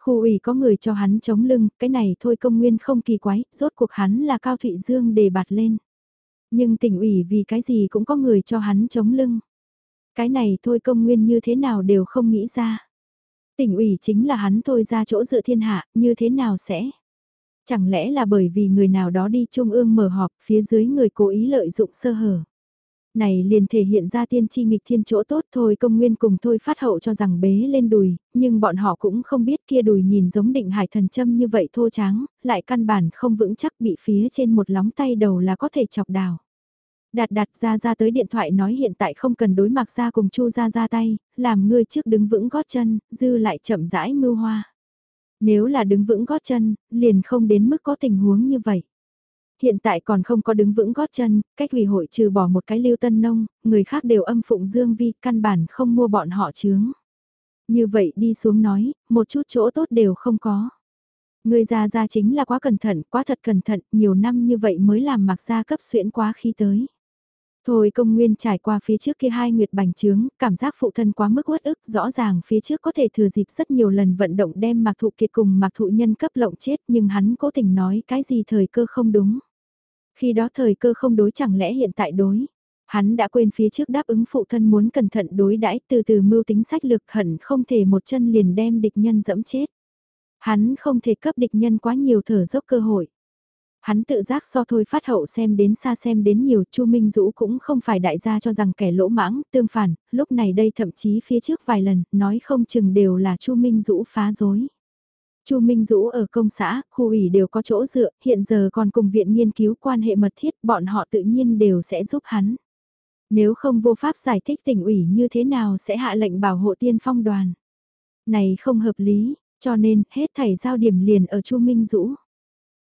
Khu ủy có người cho hắn chống lưng, cái này thôi công nguyên không kỳ quái, rốt cuộc hắn là Cao Thụy Dương đề bạt lên. Nhưng tỉnh ủy vì cái gì cũng có người cho hắn chống lưng. Cái này thôi công nguyên như thế nào đều không nghĩ ra. Tỉnh ủy chính là hắn thôi ra chỗ dựa thiên hạ, như thế nào sẽ? Chẳng lẽ là bởi vì người nào đó đi trung ương mở họp phía dưới người cố ý lợi dụng sơ hở. Này liền thể hiện ra tiên tri nghịch thiên chỗ tốt thôi công nguyên cùng thôi phát hậu cho rằng bế lên đùi, nhưng bọn họ cũng không biết kia đùi nhìn giống định hải thần châm như vậy thô trắng, lại căn bản không vững chắc bị phía trên một lóng tay đầu là có thể chọc đào. Đạt đạt ra ra tới điện thoại nói hiện tại không cần đối mặt ra cùng chu ra ra tay, làm ngươi trước đứng vững gót chân, dư lại chậm rãi mưu hoa. Nếu là đứng vững gót chân, liền không đến mức có tình huống như vậy hiện tại còn không có đứng vững gót chân, cách ủy hội trừ bỏ một cái lưu tân nông, người khác đều âm phụng dương vi, căn bản không mua bọn họ chướng. Như vậy đi xuống nói, một chút chỗ tốt đều không có. Người già già chính là quá cẩn thận, quá thật cẩn thận, nhiều năm như vậy mới làm mặc ra cấp xuyễn quá khi tới. Thôi công nguyên trải qua phía trước kia hai nguyệt bành trướng, cảm giác phụ thân quá mức uất ức, rõ ràng phía trước có thể thừa dịp rất nhiều lần vận động đem mạc thụ kiệt cùng mạc thụ nhân cấp lộng chết nhưng hắn cố tình nói cái gì thời cơ không đúng. Khi đó thời cơ không đối chẳng lẽ hiện tại đối. Hắn đã quên phía trước đáp ứng phụ thân muốn cẩn thận đối đãi từ từ mưu tính sách lực hận không thể một chân liền đem địch nhân dẫm chết. Hắn không thể cấp địch nhân quá nhiều thở dốc cơ hội. Hắn tự giác so thôi phát hậu xem đến xa xem đến nhiều, Chu Minh Dũ cũng không phải đại gia cho rằng kẻ lỗ mãng, tương phản, lúc này đây thậm chí phía trước vài lần, nói không chừng đều là Chu Minh Dũ phá dối. Chu Minh Dũ ở công xã, khu ủy đều có chỗ dựa, hiện giờ còn cùng viện nghiên cứu quan hệ mật thiết, bọn họ tự nhiên đều sẽ giúp hắn. Nếu không vô pháp giải thích tỉnh ủy như thế nào sẽ hạ lệnh bảo hộ tiên phong đoàn. Này không hợp lý, cho nên hết thảy giao điểm liền ở Chu Minh Dũ.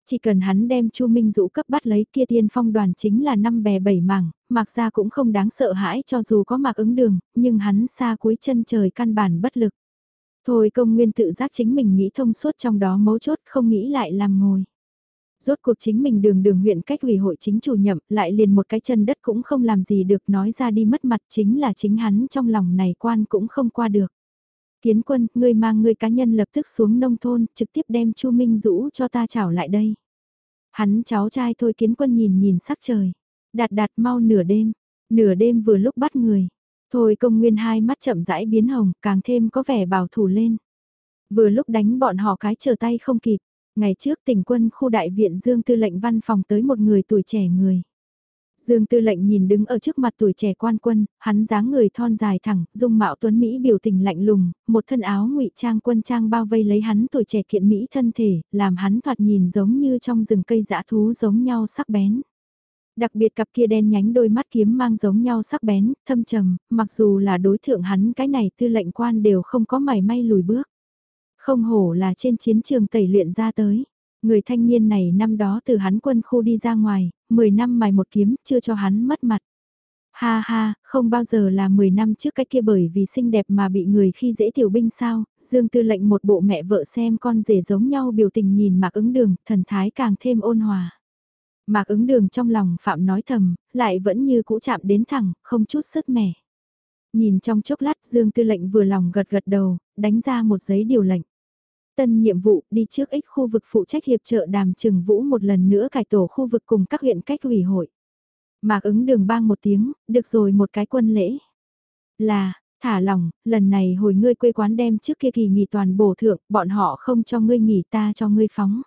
Chỉ cần hắn đem Chu Minh Dũ cấp bắt lấy kia tiên phong đoàn chính là năm bè bảy mảng, mặc ra cũng không đáng sợ hãi cho dù có mặc ứng đường, nhưng hắn xa cuối chân trời căn bản bất lực. Thôi công nguyên tự giác chính mình nghĩ thông suốt trong đó mấu chốt không nghĩ lại làm ngồi. Rốt cuộc chính mình đường đường huyện cách ủy hội chính chủ nhậm lại liền một cái chân đất cũng không làm gì được nói ra đi mất mặt chính là chính hắn trong lòng này quan cũng không qua được. Kiến quân, ngươi mang ngươi cá nhân lập tức xuống nông thôn, trực tiếp đem Chu Minh Dũ cho ta chảo lại đây. Hắn cháu trai thôi kiến quân nhìn nhìn sắc trời. Đạt đạt mau nửa đêm, nửa đêm vừa lúc bắt người. Thôi công nguyên hai mắt chậm rãi biến hồng, càng thêm có vẻ bảo thủ lên. Vừa lúc đánh bọn họ cái chờ tay không kịp, ngày trước tỉnh quân khu đại viện Dương Tư lệnh văn phòng tới một người tuổi trẻ người. Dương Tư lệnh nhìn đứng ở trước mặt tuổi trẻ quan quân, hắn dáng người thon dài thẳng, dung mạo tuấn Mỹ biểu tình lạnh lùng, một thân áo ngụy trang quân trang bao vây lấy hắn tuổi trẻ kiện Mỹ thân thể, làm hắn thoạt nhìn giống như trong rừng cây dã thú giống nhau sắc bén. Đặc biệt cặp kia đen nhánh đôi mắt kiếm mang giống nhau sắc bén, thâm trầm, mặc dù là đối thượng hắn cái này tư lệnh quan đều không có mảy may lùi bước. Không hổ là trên chiến trường tẩy luyện ra tới. Người thanh niên này năm đó từ hắn quân khu đi ra ngoài, 10 năm mài một kiếm, chưa cho hắn mất mặt. Ha ha, không bao giờ là 10 năm trước cái kia bởi vì xinh đẹp mà bị người khi dễ tiểu binh sao, Dương Tư lệnh một bộ mẹ vợ xem con rể giống nhau biểu tình nhìn mạc ứng đường, thần thái càng thêm ôn hòa. Mạc ứng đường trong lòng Phạm nói thầm, lại vẫn như cũ chạm đến thẳng, không chút sức mẻ. Nhìn trong chốc lát Dương Tư lệnh vừa lòng gật gật đầu, đánh ra một giấy điều lệnh. Tân nhiệm vụ đi trước ích khu vực phụ trách hiệp trợ đàm trừng vũ một lần nữa cải tổ khu vực cùng các huyện cách ủy hội. Mạc ứng đường bang một tiếng, được rồi một cái quân lễ. Là, thả lòng, lần này hồi ngươi quê quán đem trước kia kỳ nghỉ toàn bổ thượng, bọn họ không cho ngươi nghỉ ta cho ngươi phóng.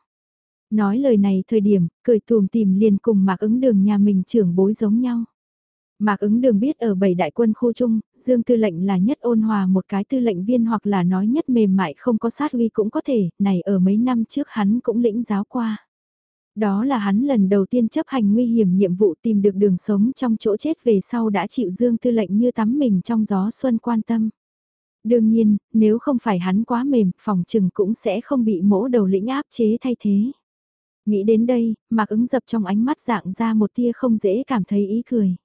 Nói lời này thời điểm, cười tùm tìm liền cùng mạc ứng đường nhà mình trưởng bối giống nhau. Mạc ứng đường biết ở bảy đại quân khu chung, Dương tư lệnh là nhất ôn hòa một cái tư lệnh viên hoặc là nói nhất mềm mại không có sát uy cũng có thể, này ở mấy năm trước hắn cũng lĩnh giáo qua. Đó là hắn lần đầu tiên chấp hành nguy hiểm nhiệm vụ tìm được đường sống trong chỗ chết về sau đã chịu Dương tư lệnh như tắm mình trong gió xuân quan tâm. Đương nhiên, nếu không phải hắn quá mềm, phòng trừng cũng sẽ không bị mỗ đầu lĩnh áp chế thay thế. Nghĩ đến đây, Mạc ứng dập trong ánh mắt dạng ra một tia không dễ cảm thấy ý cười.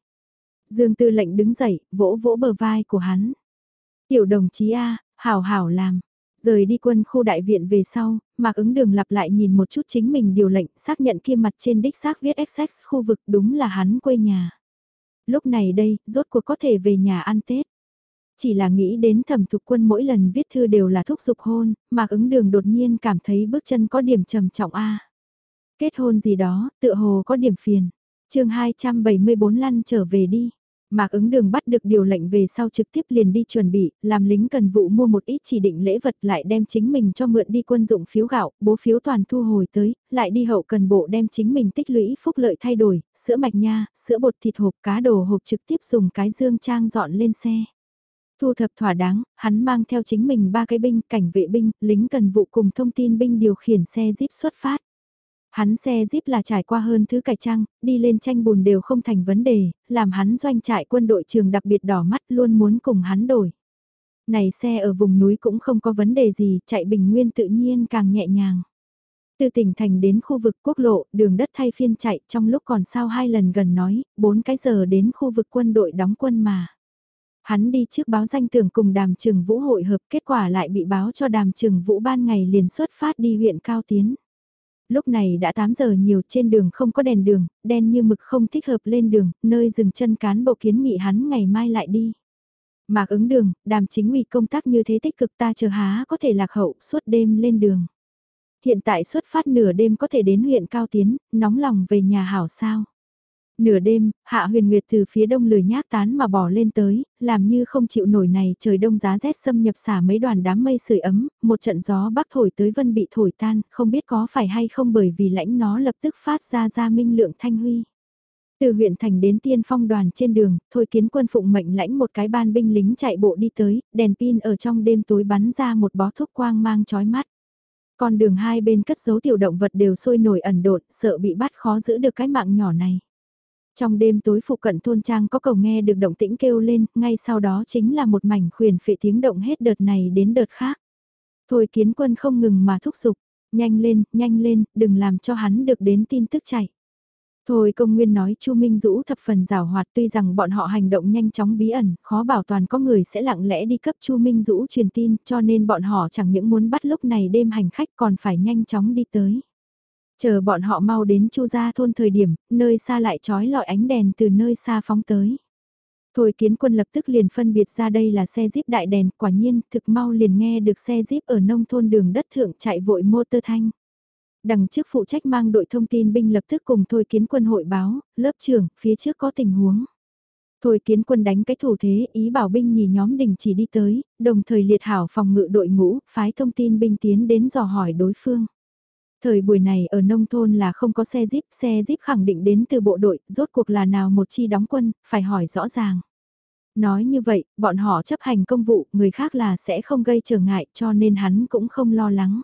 Dương tư lệnh đứng dậy, vỗ vỗ bờ vai của hắn. Tiểu đồng chí A, hảo hảo làm. Rời đi quân khu đại viện về sau, Mạc ứng đường lặp lại nhìn một chút chính mình điều lệnh xác nhận kia mặt trên đích xác viết XX khu vực đúng là hắn quê nhà. Lúc này đây, rốt cuộc có thể về nhà ăn Tết. Chỉ là nghĩ đến thẩm thục quân mỗi lần viết thư đều là thúc giục hôn, Mạc ứng đường đột nhiên cảm thấy bước chân có điểm trầm trọng A. Kết hôn gì đó, tựa hồ có điểm phiền. chương 274 lăn trở về đi. Mạc ứng đường bắt được điều lệnh về sau trực tiếp liền đi chuẩn bị, làm lính cần vụ mua một ít chỉ định lễ vật lại đem chính mình cho mượn đi quân dụng phiếu gạo, bố phiếu toàn thu hồi tới, lại đi hậu cần bộ đem chính mình tích lũy phúc lợi thay đổi, sữa mạch nha, sữa bột thịt hộp cá đồ hộp trực tiếp dùng cái dương trang dọn lên xe. Thu thập thỏa đáng, hắn mang theo chính mình ba cái binh, cảnh vệ binh, lính cần vụ cùng thông tin binh điều khiển xe jeep xuất phát. Hắn xe jeep là trải qua hơn thứ cải trang, đi lên tranh bùn đều không thành vấn đề, làm hắn doanh trại quân đội trường đặc biệt đỏ mắt luôn muốn cùng hắn đổi. Này xe ở vùng núi cũng không có vấn đề gì, chạy bình nguyên tự nhiên càng nhẹ nhàng. Từ tỉnh thành đến khu vực quốc lộ, đường đất thay phiên chạy trong lúc còn sao hai lần gần nói, bốn cái giờ đến khu vực quân đội đóng quân mà. Hắn đi trước báo danh tưởng cùng đàm trường vũ hội hợp kết quả lại bị báo cho đàm trường vũ ban ngày liền xuất phát đi huyện Cao Tiến. Lúc này đã 8 giờ nhiều trên đường không có đèn đường, đen như mực không thích hợp lên đường, nơi dừng chân cán bộ kiến nghị hắn ngày mai lại đi. Mạc ứng đường, đàm chính ủy công tác như thế tích cực ta chờ há có thể lạc hậu suốt đêm lên đường. Hiện tại xuất phát nửa đêm có thể đến huyện Cao Tiến, nóng lòng về nhà hảo sao. Nửa đêm, Hạ Huyền Nguyệt từ phía đông lười nhác tán mà bỏ lên tới, làm như không chịu nổi này trời đông giá rét xâm nhập xả mấy đoàn đám mây sưởi ấm, một trận gió bắc thổi tới vân bị thổi tan, không biết có phải hay không bởi vì lãnh nó lập tức phát ra ra minh lượng thanh huy. Từ huyện thành đến tiên phong đoàn trên đường, thôi kiến quân phụng mệnh lãnh một cái ban binh lính chạy bộ đi tới, đèn pin ở trong đêm tối bắn ra một bó thuốc quang mang chói mắt. Con đường hai bên cất dấu tiểu động vật đều sôi nổi ẩn đột, sợ bị bắt khó giữ được cái mạng nhỏ này. Trong đêm tối phụ cận thôn trang có cầu nghe được động tĩnh kêu lên, ngay sau đó chính là một mảnh khuyền phệ tiếng động hết đợt này đến đợt khác. Thôi kiến quân không ngừng mà thúc giục, nhanh lên, nhanh lên, đừng làm cho hắn được đến tin tức chạy. Thôi công nguyên nói Chu Minh Dũ thập phần rào hoạt tuy rằng bọn họ hành động nhanh chóng bí ẩn, khó bảo toàn có người sẽ lặng lẽ đi cấp Chu Minh Dũ truyền tin cho nên bọn họ chẳng những muốn bắt lúc này đêm hành khách còn phải nhanh chóng đi tới. Chờ bọn họ mau đến Chu gia thôn thời điểm, nơi xa lại trói lọi ánh đèn từ nơi xa phóng tới. Thôi kiến quân lập tức liền phân biệt ra đây là xe jeep đại đèn, quả nhiên, thực mau liền nghe được xe jeep ở nông thôn đường đất thượng chạy vội motor thanh. Đằng trước phụ trách mang đội thông tin binh lập tức cùng thôi kiến quân hội báo, lớp trưởng, phía trước có tình huống. Thôi kiến quân đánh cái thủ thế, ý bảo binh nhì nhóm đình chỉ đi tới, đồng thời liệt hảo phòng ngự đội ngũ, phái thông tin binh tiến đến dò hỏi đối phương. Thời buổi này ở nông thôn là không có xe jeep, xe jeep khẳng định đến từ bộ đội, rốt cuộc là nào một chi đóng quân, phải hỏi rõ ràng. Nói như vậy, bọn họ chấp hành công vụ, người khác là sẽ không gây trở ngại cho nên hắn cũng không lo lắng.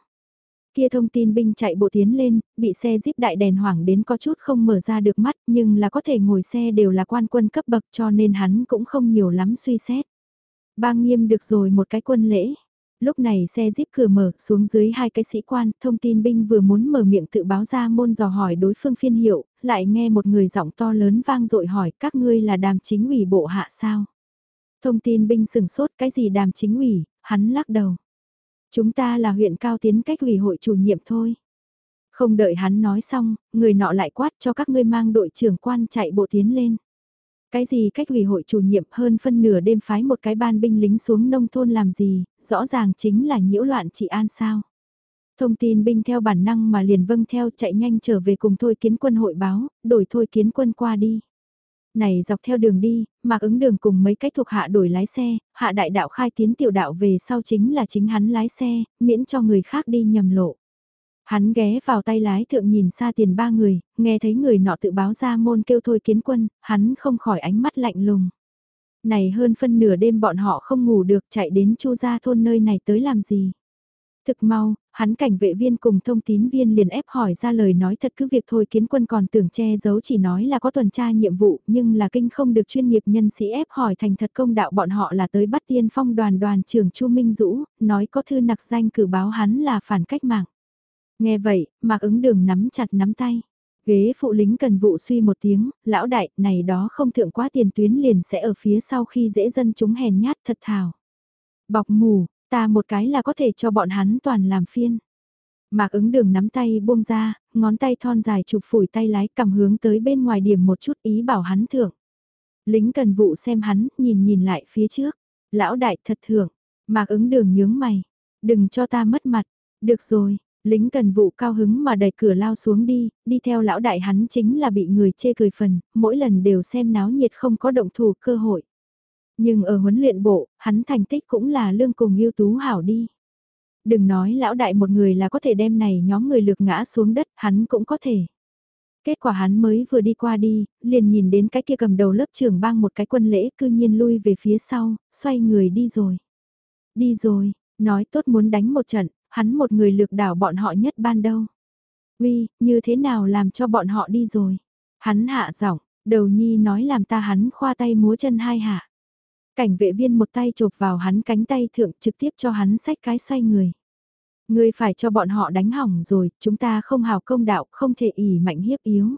Kia thông tin binh chạy bộ tiến lên, bị xe jeep đại đèn hoảng đến có chút không mở ra được mắt nhưng là có thể ngồi xe đều là quan quân cấp bậc cho nên hắn cũng không nhiều lắm suy xét. Bang nghiêm được rồi một cái quân lễ lúc này xe jeep cửa mở xuống dưới hai cái sĩ quan, thông tin binh vừa muốn mở miệng tự báo ra môn dò hỏi đối phương phiên hiệu, lại nghe một người giọng to lớn vang dội hỏi các ngươi là đàm chính ủy bộ hạ sao. Thông tin binh sừng sốt cái gì đàm chính ủy, hắn lắc đầu. Chúng ta là huyện cao tiến cách ủy hội chủ nhiệm thôi. Không đợi hắn nói xong, người nọ lại quát cho các ngươi mang đội trưởng quan chạy bộ tiến lên. Cái gì cách ủy hội chủ nhiệm hơn phân nửa đêm phái một cái ban binh lính xuống nông thôn làm gì, rõ ràng chính là nhiễu loạn trị an sao. Thông tin binh theo bản năng mà liền vâng theo chạy nhanh trở về cùng thôi kiến quân hội báo, đổi thôi kiến quân qua đi. Này dọc theo đường đi, mạc ứng đường cùng mấy cách thuộc hạ đổi lái xe, hạ đại đạo khai tiến tiểu đạo về sau chính là chính hắn lái xe, miễn cho người khác đi nhầm lộ. Hắn ghé vào tay lái thượng nhìn xa tiền ba người, nghe thấy người nọ tự báo ra môn kêu thôi kiến quân, hắn không khỏi ánh mắt lạnh lùng. Này hơn phân nửa đêm bọn họ không ngủ được chạy đến chu gia thôn nơi này tới làm gì. Thực mau, hắn cảnh vệ viên cùng thông tín viên liền ép hỏi ra lời nói thật cứ việc thôi kiến quân còn tưởng che giấu chỉ nói là có tuần tra nhiệm vụ nhưng là kinh không được chuyên nghiệp nhân sĩ ép hỏi thành thật công đạo bọn họ là tới bắt tiên phong đoàn đoàn trưởng Chu Minh Dũ, nói có thư nặc danh cử báo hắn là phản cách mạng. Nghe vậy, Mạc ứng đường nắm chặt nắm tay. Ghế phụ lính cần vụ suy một tiếng, lão đại, này đó không thượng quá tiền tuyến liền sẽ ở phía sau khi dễ dân chúng hèn nhát thật thào. Bọc mù, ta một cái là có thể cho bọn hắn toàn làm phiên. Mạc ứng đường nắm tay buông ra, ngón tay thon dài chụp phủi tay lái cầm hướng tới bên ngoài điểm một chút ý bảo hắn thưởng. Lính cần vụ xem hắn, nhìn nhìn lại phía trước. Lão đại thật thưởng, Mạc ứng đường nhướng mày. Đừng cho ta mất mặt. Được rồi, Lính cần vụ cao hứng mà đẩy cửa lao xuống đi, đi theo lão đại hắn chính là bị người chê cười phần, mỗi lần đều xem náo nhiệt không có động thủ cơ hội. Nhưng ở huấn luyện bộ, hắn thành tích cũng là lương cùng yêu tú hảo đi. Đừng nói lão đại một người là có thể đem này nhóm người lược ngã xuống đất, hắn cũng có thể. Kết quả hắn mới vừa đi qua đi, liền nhìn đến cái kia cầm đầu lớp trưởng bang một cái quân lễ cư nhiên lui về phía sau, xoay người đi rồi. Đi rồi, nói tốt muốn đánh một trận, hắn một người lược đảo bọn họ nhất ban đâu. Uy, như thế nào làm cho bọn họ đi rồi? Hắn hạ giọng, đầu nhi nói làm ta hắn khoa tay múa chân hai hạ. Cảnh vệ viên một tay chộp vào hắn cánh tay thượng trực tiếp cho hắn sách cái xoay người. Ngươi phải cho bọn họ đánh hỏng rồi, chúng ta không hào công đạo, không thể ỉ mạnh hiếp yếu.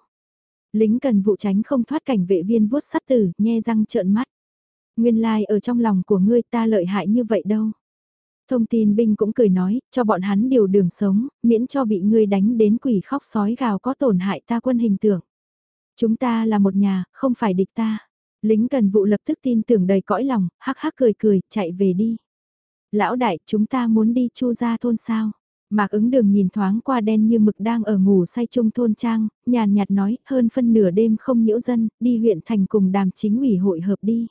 Lính cần vụ tránh không thoát cảnh vệ viên vuốt sắt tử, nhe răng trợn mắt. Nguyên lai like ở trong lòng của ngươi ta lợi hại như vậy đâu. Thông tin binh cũng cười nói, cho bọn hắn điều đường sống, miễn cho bị ngươi đánh đến quỷ khóc sói gào có tổn hại ta quân hình tượng. Chúng ta là một nhà, không phải địch ta. Lính cần vụ lập tức tin tưởng đầy cõi lòng, hắc hắc cười cười, chạy về đi. Lão đại, chúng ta muốn đi chu ra thôn sao? Mạc ứng đường nhìn thoáng qua đen như mực đang ở ngủ say chung thôn trang, nhàn nhạt nói, hơn phân nửa đêm không nhiễu dân, đi huyện thành cùng đàm chính ủy hội hợp đi.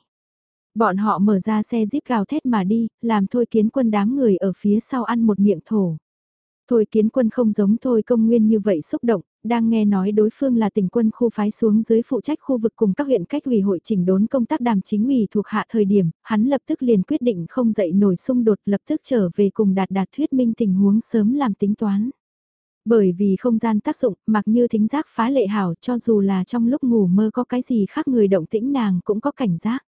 Bọn họ mở ra xe jeep gào thét mà đi, làm thôi kiến quân đám người ở phía sau ăn một miệng thổ. Thôi kiến quân không giống thôi công nguyên như vậy xúc động, đang nghe nói đối phương là tỉnh quân khu phái xuống dưới phụ trách khu vực cùng các huyện cách ủy hội chỉnh đốn công tác đàm chính ủy thuộc hạ thời điểm, hắn lập tức liền quyết định không dậy nổi xung đột lập tức trở về cùng đạt đạt thuyết minh tình huống sớm làm tính toán. Bởi vì không gian tác dụng, mặc như thính giác phá lệ hảo cho dù là trong lúc ngủ mơ có cái gì khác người động tĩnh nàng cũng có cảnh giác.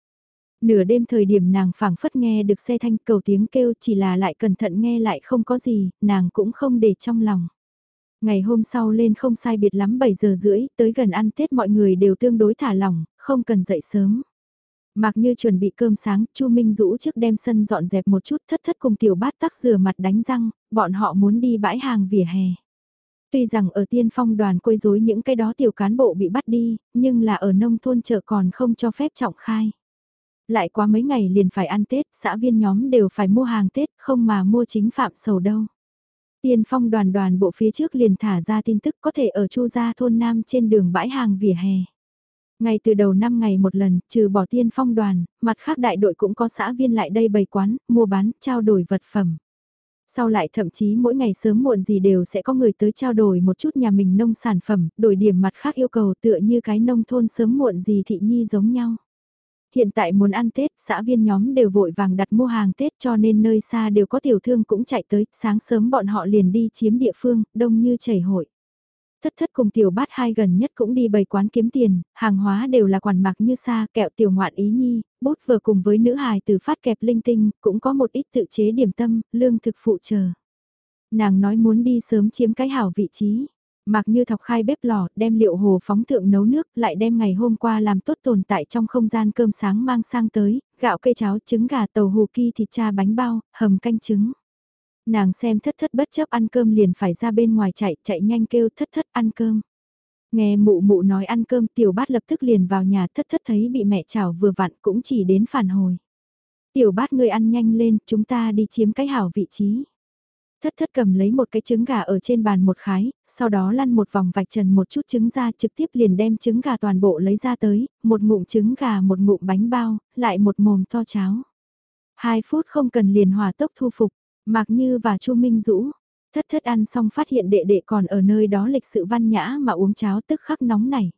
Nửa đêm thời điểm nàng phảng phất nghe được xe thanh cầu tiếng kêu chỉ là lại cẩn thận nghe lại không có gì, nàng cũng không để trong lòng. Ngày hôm sau lên không sai biệt lắm 7 giờ rưỡi, tới gần ăn Tết mọi người đều tương đối thả lỏng, không cần dậy sớm. Mặc như chuẩn bị cơm sáng, Chu Minh Dũ trước đem sân dọn dẹp một chút thất thất cùng tiểu bát tắc rửa mặt đánh răng, bọn họ muốn đi bãi hàng vỉa hè. Tuy rằng ở tiên phong đoàn quấy rối những cái đó tiểu cán bộ bị bắt đi, nhưng là ở nông thôn chợ còn không cho phép trọng khai. Lại qua mấy ngày liền phải ăn Tết, xã viên nhóm đều phải mua hàng Tết, không mà mua chính phạm sầu đâu. Tiên phong đoàn đoàn bộ phía trước liền thả ra tin tức có thể ở Chu Gia thôn Nam trên đường bãi hàng vỉa hè. Ngày từ đầu năm ngày một lần, trừ bỏ tiên phong đoàn, mặt khác đại đội cũng có xã viên lại đây bày quán, mua bán, trao đổi vật phẩm. Sau lại thậm chí mỗi ngày sớm muộn gì đều sẽ có người tới trao đổi một chút nhà mình nông sản phẩm, đổi điểm mặt khác yêu cầu tựa như cái nông thôn sớm muộn gì thị nhi giống nhau hiện tại muốn ăn Tết, xã viên nhóm đều vội vàng đặt mua hàng Tết cho nên nơi xa đều có tiểu thương cũng chạy tới, sáng sớm bọn họ liền đi chiếm địa phương, đông như chảy hội. Thất thất cùng tiểu bát hai gần nhất cũng đi bày quán kiếm tiền, hàng hóa đều là quản mạc như xa, kẹo tiểu ngoạn ý nhi, bút vừa cùng với nữ hài từ phát kẹp linh tinh, cũng có một ít tự chế điểm tâm, lương thực phụ chờ. Nàng nói muốn đi sớm chiếm cái hảo vị trí. Mặc như thọc khai bếp lò, đem liệu hồ phóng thượng nấu nước, lại đem ngày hôm qua làm tốt tồn tại trong không gian cơm sáng mang sang tới, gạo cây cháo, trứng gà, tàu hù kỳ thịt cha bánh bao, hầm canh trứng. Nàng xem thất thất bất chấp ăn cơm liền phải ra bên ngoài chạy, chạy nhanh kêu thất thất ăn cơm. Nghe mụ mụ nói ăn cơm tiểu bát lập tức liền vào nhà thất thất thấy bị mẹ chảo vừa vặn cũng chỉ đến phản hồi. Tiểu bát người ăn nhanh lên, chúng ta đi chiếm cái hảo vị trí. Thất thất cầm lấy một cái trứng gà ở trên bàn một khái, sau đó lăn một vòng vạch trần một chút trứng ra trực tiếp liền đem trứng gà toàn bộ lấy ra tới, một ngụm trứng gà một ngụm bánh bao, lại một mồm to cháo. Hai phút không cần liền hòa tốc thu phục, Mạc Như và Chu Minh Dũ. Thất thất ăn xong phát hiện đệ đệ còn ở nơi đó lịch sự văn nhã mà uống cháo tức khắc nóng này.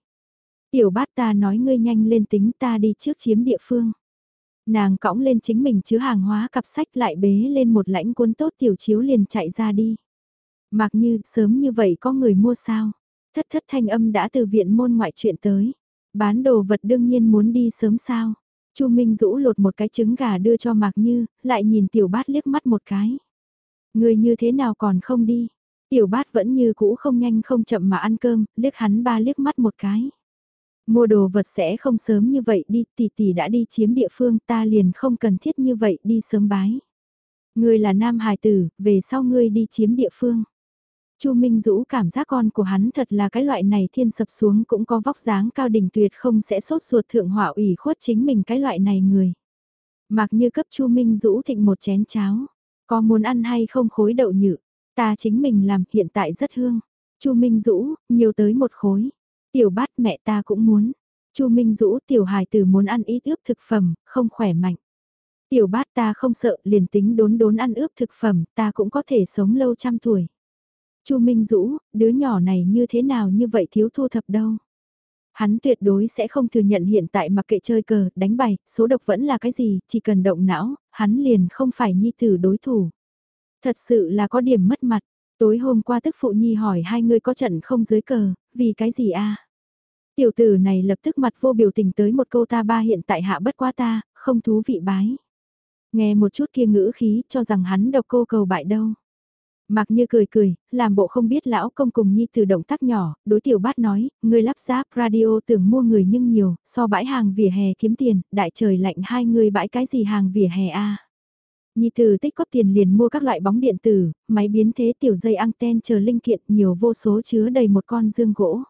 Tiểu bát ta nói ngươi nhanh lên tính ta đi trước chiếm địa phương. Nàng cõng lên chính mình chứa hàng hóa cặp sách lại bế lên một lãnh cuốn tốt tiểu chiếu liền chạy ra đi. Mặc như sớm như vậy có người mua sao? Thất thất thanh âm đã từ viện môn ngoại chuyện tới. Bán đồ vật đương nhiên muốn đi sớm sao? Chu Minh rũ lột một cái trứng gà đưa cho Mạc Như, lại nhìn tiểu bát liếc mắt một cái. Người như thế nào còn không đi? Tiểu bát vẫn như cũ không nhanh không chậm mà ăn cơm, liếc hắn ba liếc mắt một cái. Mua đồ vật sẽ không sớm như vậy đi, tỷ tỷ đã đi chiếm địa phương ta liền không cần thiết như vậy đi sớm bái. Ngươi là nam hài tử, về sau ngươi đi chiếm địa phương. Chu Minh Dũ cảm giác con của hắn thật là cái loại này thiên sập xuống cũng có vóc dáng cao đỉnh tuyệt không sẽ sốt ruột thượng hỏa ủy khuất chính mình cái loại này người. Mặc như cấp Chu Minh Dũ thịnh một chén cháo, có muốn ăn hay không khối đậu nhự. Ta chính mình làm hiện tại rất hương. Chu Minh Dũ, nhiều tới một khối. Tiểu bát mẹ ta cũng muốn. Chu Minh Dũ tiểu hài tử muốn ăn ít ướp thực phẩm, không khỏe mạnh. Tiểu bát ta không sợ, liền tính đốn đốn ăn ướp thực phẩm, ta cũng có thể sống lâu trăm tuổi. Chu Minh Dũ, đứa nhỏ này như thế nào như vậy thiếu thu thập đâu. Hắn tuyệt đối sẽ không thừa nhận hiện tại mặc kệ chơi cờ, đánh bài, số độc vẫn là cái gì, chỉ cần động não, hắn liền không phải nhi tử đối thủ. Thật sự là có điểm mất mặt, tối hôm qua tức phụ nhi hỏi hai người có trận không dưới cờ, vì cái gì a Tiểu tử này lập tức mặt vô biểu tình tới một câu ta ba hiện tại hạ bất quá ta, không thú vị bái. Nghe một chút kia ngữ khí cho rằng hắn độc cô cầu bại đâu. Mặc như cười cười, làm bộ không biết lão công cùng nhi từ động tác nhỏ, đối tiểu bát nói, người lắp ráp radio tưởng mua người nhưng nhiều, so bãi hàng vỉa hè kiếm tiền, đại trời lạnh hai người bãi cái gì hàng vỉa hè a Nhi từ tích góp tiền liền mua các loại bóng điện tử, máy biến thế tiểu dây anten chờ linh kiện nhiều vô số chứa đầy một con dương gỗ.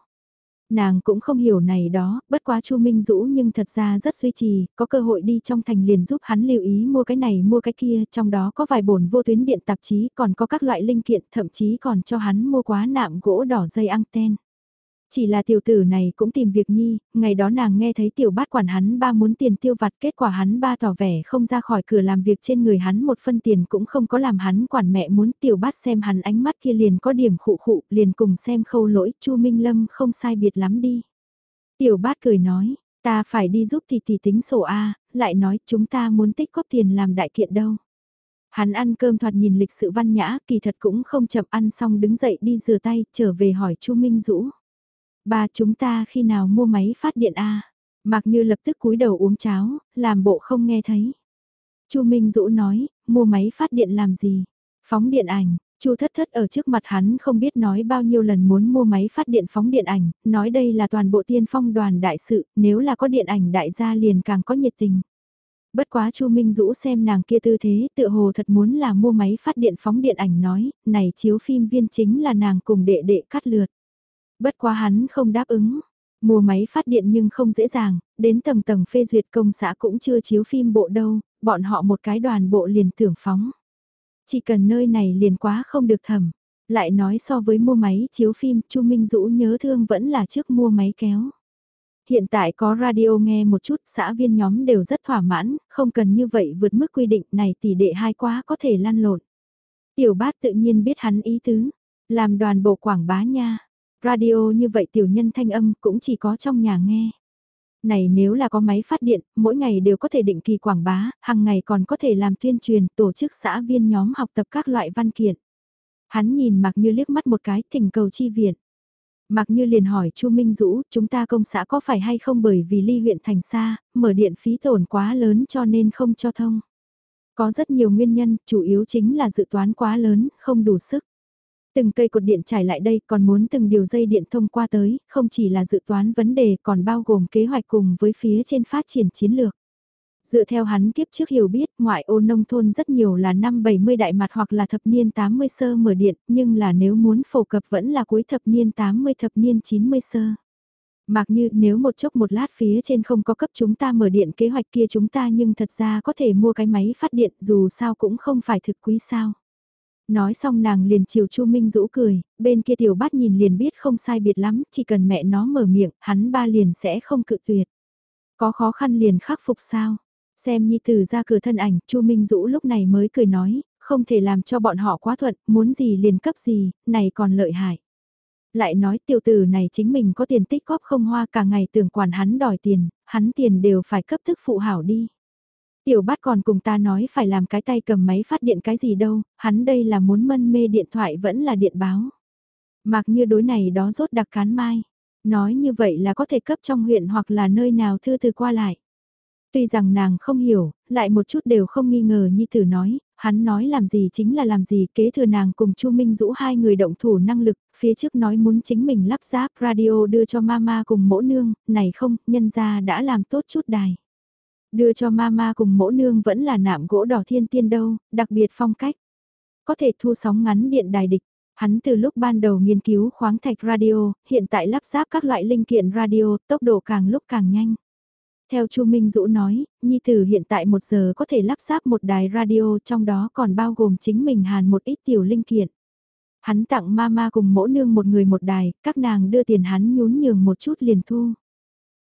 Nàng cũng không hiểu này đó, bất quá Chu Minh Dũ nhưng thật ra rất duy trì, có cơ hội đi trong thành liền giúp hắn lưu ý mua cái này mua cái kia, trong đó có vài bổn vô tuyến điện tạp chí, còn có các loại linh kiện, thậm chí còn cho hắn mua quá nạm gỗ đỏ dây anten. Chỉ là tiểu tử này cũng tìm việc nhi, ngày đó nàng nghe thấy tiểu bát quản hắn ba muốn tiền tiêu vặt kết quả hắn ba tỏ vẻ không ra khỏi cửa làm việc trên người hắn một phân tiền cũng không có làm hắn quản mẹ muốn tiểu bát xem hắn ánh mắt kia liền có điểm khụ khụ liền cùng xem khâu lỗi chu Minh Lâm không sai biệt lắm đi. Tiểu bát cười nói, ta phải đi giúp tỷ tỷ tính sổ A, lại nói chúng ta muốn tích góp tiền làm đại kiện đâu. Hắn ăn cơm thoạt nhìn lịch sự văn nhã, kỳ thật cũng không chậm ăn xong đứng dậy đi rửa tay, trở về hỏi Chu Minh Dũ. Ba chúng ta khi nào mua máy phát điện A? Mạc Như lập tức cúi đầu uống cháo, làm bộ không nghe thấy. Chu Minh Dũ nói, mua máy phát điện làm gì? Phóng điện ảnh, Chu Thất Thất ở trước mặt hắn không biết nói bao nhiêu lần muốn mua máy phát điện phóng điện ảnh, nói đây là toàn bộ tiên phong đoàn đại sự, nếu là có điện ảnh đại gia liền càng có nhiệt tình. Bất quá Chu Minh Dũ xem nàng kia tư thế, tựa hồ thật muốn là mua máy phát điện phóng điện ảnh nói, này chiếu phim viên chính là nàng cùng đệ đệ cắt lượt. Bất quá hắn không đáp ứng. Mua máy phát điện nhưng không dễ dàng, đến tầng tầng phê duyệt công xã cũng chưa chiếu phim bộ đâu, bọn họ một cái đoàn bộ liền tưởng phóng. Chỉ cần nơi này liền quá không được thầm. Lại nói so với mua máy chiếu phim, Chu Minh Dũ nhớ thương vẫn là trước mua máy kéo. Hiện tại có radio nghe một chút, xã viên nhóm đều rất thỏa mãn, không cần như vậy vượt mức quy định này tỷ đệ hai quá có thể lăn lộn. Tiểu bát tự nhiên biết hắn ý tứ, làm đoàn bộ quảng bá nha, Radio như vậy tiểu nhân thanh âm cũng chỉ có trong nhà nghe. Này nếu là có máy phát điện, mỗi ngày đều có thể định kỳ quảng bá, hàng ngày còn có thể làm tuyên truyền, tổ chức xã viên nhóm học tập các loại văn kiện. Hắn nhìn Mạc Như liếc mắt một cái, thỉnh cầu chi viện. Mạc Như liền hỏi Chu Minh Dũ, chúng ta công xã có phải hay không bởi vì ly huyện thành xa, mở điện phí tổn quá lớn cho nên không cho thông. Có rất nhiều nguyên nhân, chủ yếu chính là dự toán quá lớn, không đủ sức. Từng cây cột điện trải lại đây còn muốn từng điều dây điện thông qua tới, không chỉ là dự toán vấn đề còn bao gồm kế hoạch cùng với phía trên phát triển chiến lược. Dựa theo hắn kiếp trước hiểu biết, ngoại ô nông thôn rất nhiều là năm 70 đại mặt hoặc là thập niên 80 sơ mở điện, nhưng là nếu muốn phổ cập vẫn là cuối thập niên 80 thập niên 90 sơ. Mặc như nếu một chốc một lát phía trên không có cấp chúng ta mở điện kế hoạch kia chúng ta nhưng thật ra có thể mua cái máy phát điện dù sao cũng không phải thực quý sao. Nói xong nàng liền chiều Chu Minh Dũ cười, bên kia tiểu bát nhìn liền biết không sai biệt lắm, chỉ cần mẹ nó mở miệng, hắn ba liền sẽ không cự tuyệt. Có khó khăn liền khắc phục sao? Xem Nhi Tử ra cửa thân ảnh, Chu Minh Dũ lúc này mới cười nói, không thể làm cho bọn họ quá thuận, muốn gì liền cấp gì, này còn lợi hại. Lại nói tiểu tử này chính mình có tiền tích góp không hoa cả ngày tưởng quản hắn đòi tiền, hắn tiền đều phải cấp thức phụ hảo đi. Tiểu bát còn cùng ta nói phải làm cái tay cầm máy phát điện cái gì đâu, hắn đây là muốn mân mê điện thoại vẫn là điện báo. Mặc như đối này đó rốt đặc cán mai. Nói như vậy là có thể cấp trong huyện hoặc là nơi nào thư từ qua lại. Tuy rằng nàng không hiểu, lại một chút đều không nghi ngờ như tử nói, hắn nói làm gì chính là làm gì kế thừa nàng cùng Chu Minh Dũ hai người động thủ năng lực, phía trước nói muốn chính mình lắp ráp radio đưa cho mama cùng mỗ nương, này không, nhân ra đã làm tốt chút đài. Đưa cho mama cùng mỗ nương vẫn là nạm gỗ đỏ thiên tiên đâu, đặc biệt phong cách. Có thể thu sóng ngắn điện đài địch. Hắn từ lúc ban đầu nghiên cứu khoáng thạch radio, hiện tại lắp ráp các loại linh kiện radio, tốc độ càng lúc càng nhanh. Theo Chu Minh Dũ nói, Nhi Tử hiện tại một giờ có thể lắp ráp một đài radio trong đó còn bao gồm chính mình hàn một ít tiểu linh kiện. Hắn tặng mama cùng mỗ nương một người một đài, các nàng đưa tiền hắn nhún nhường một chút liền thu.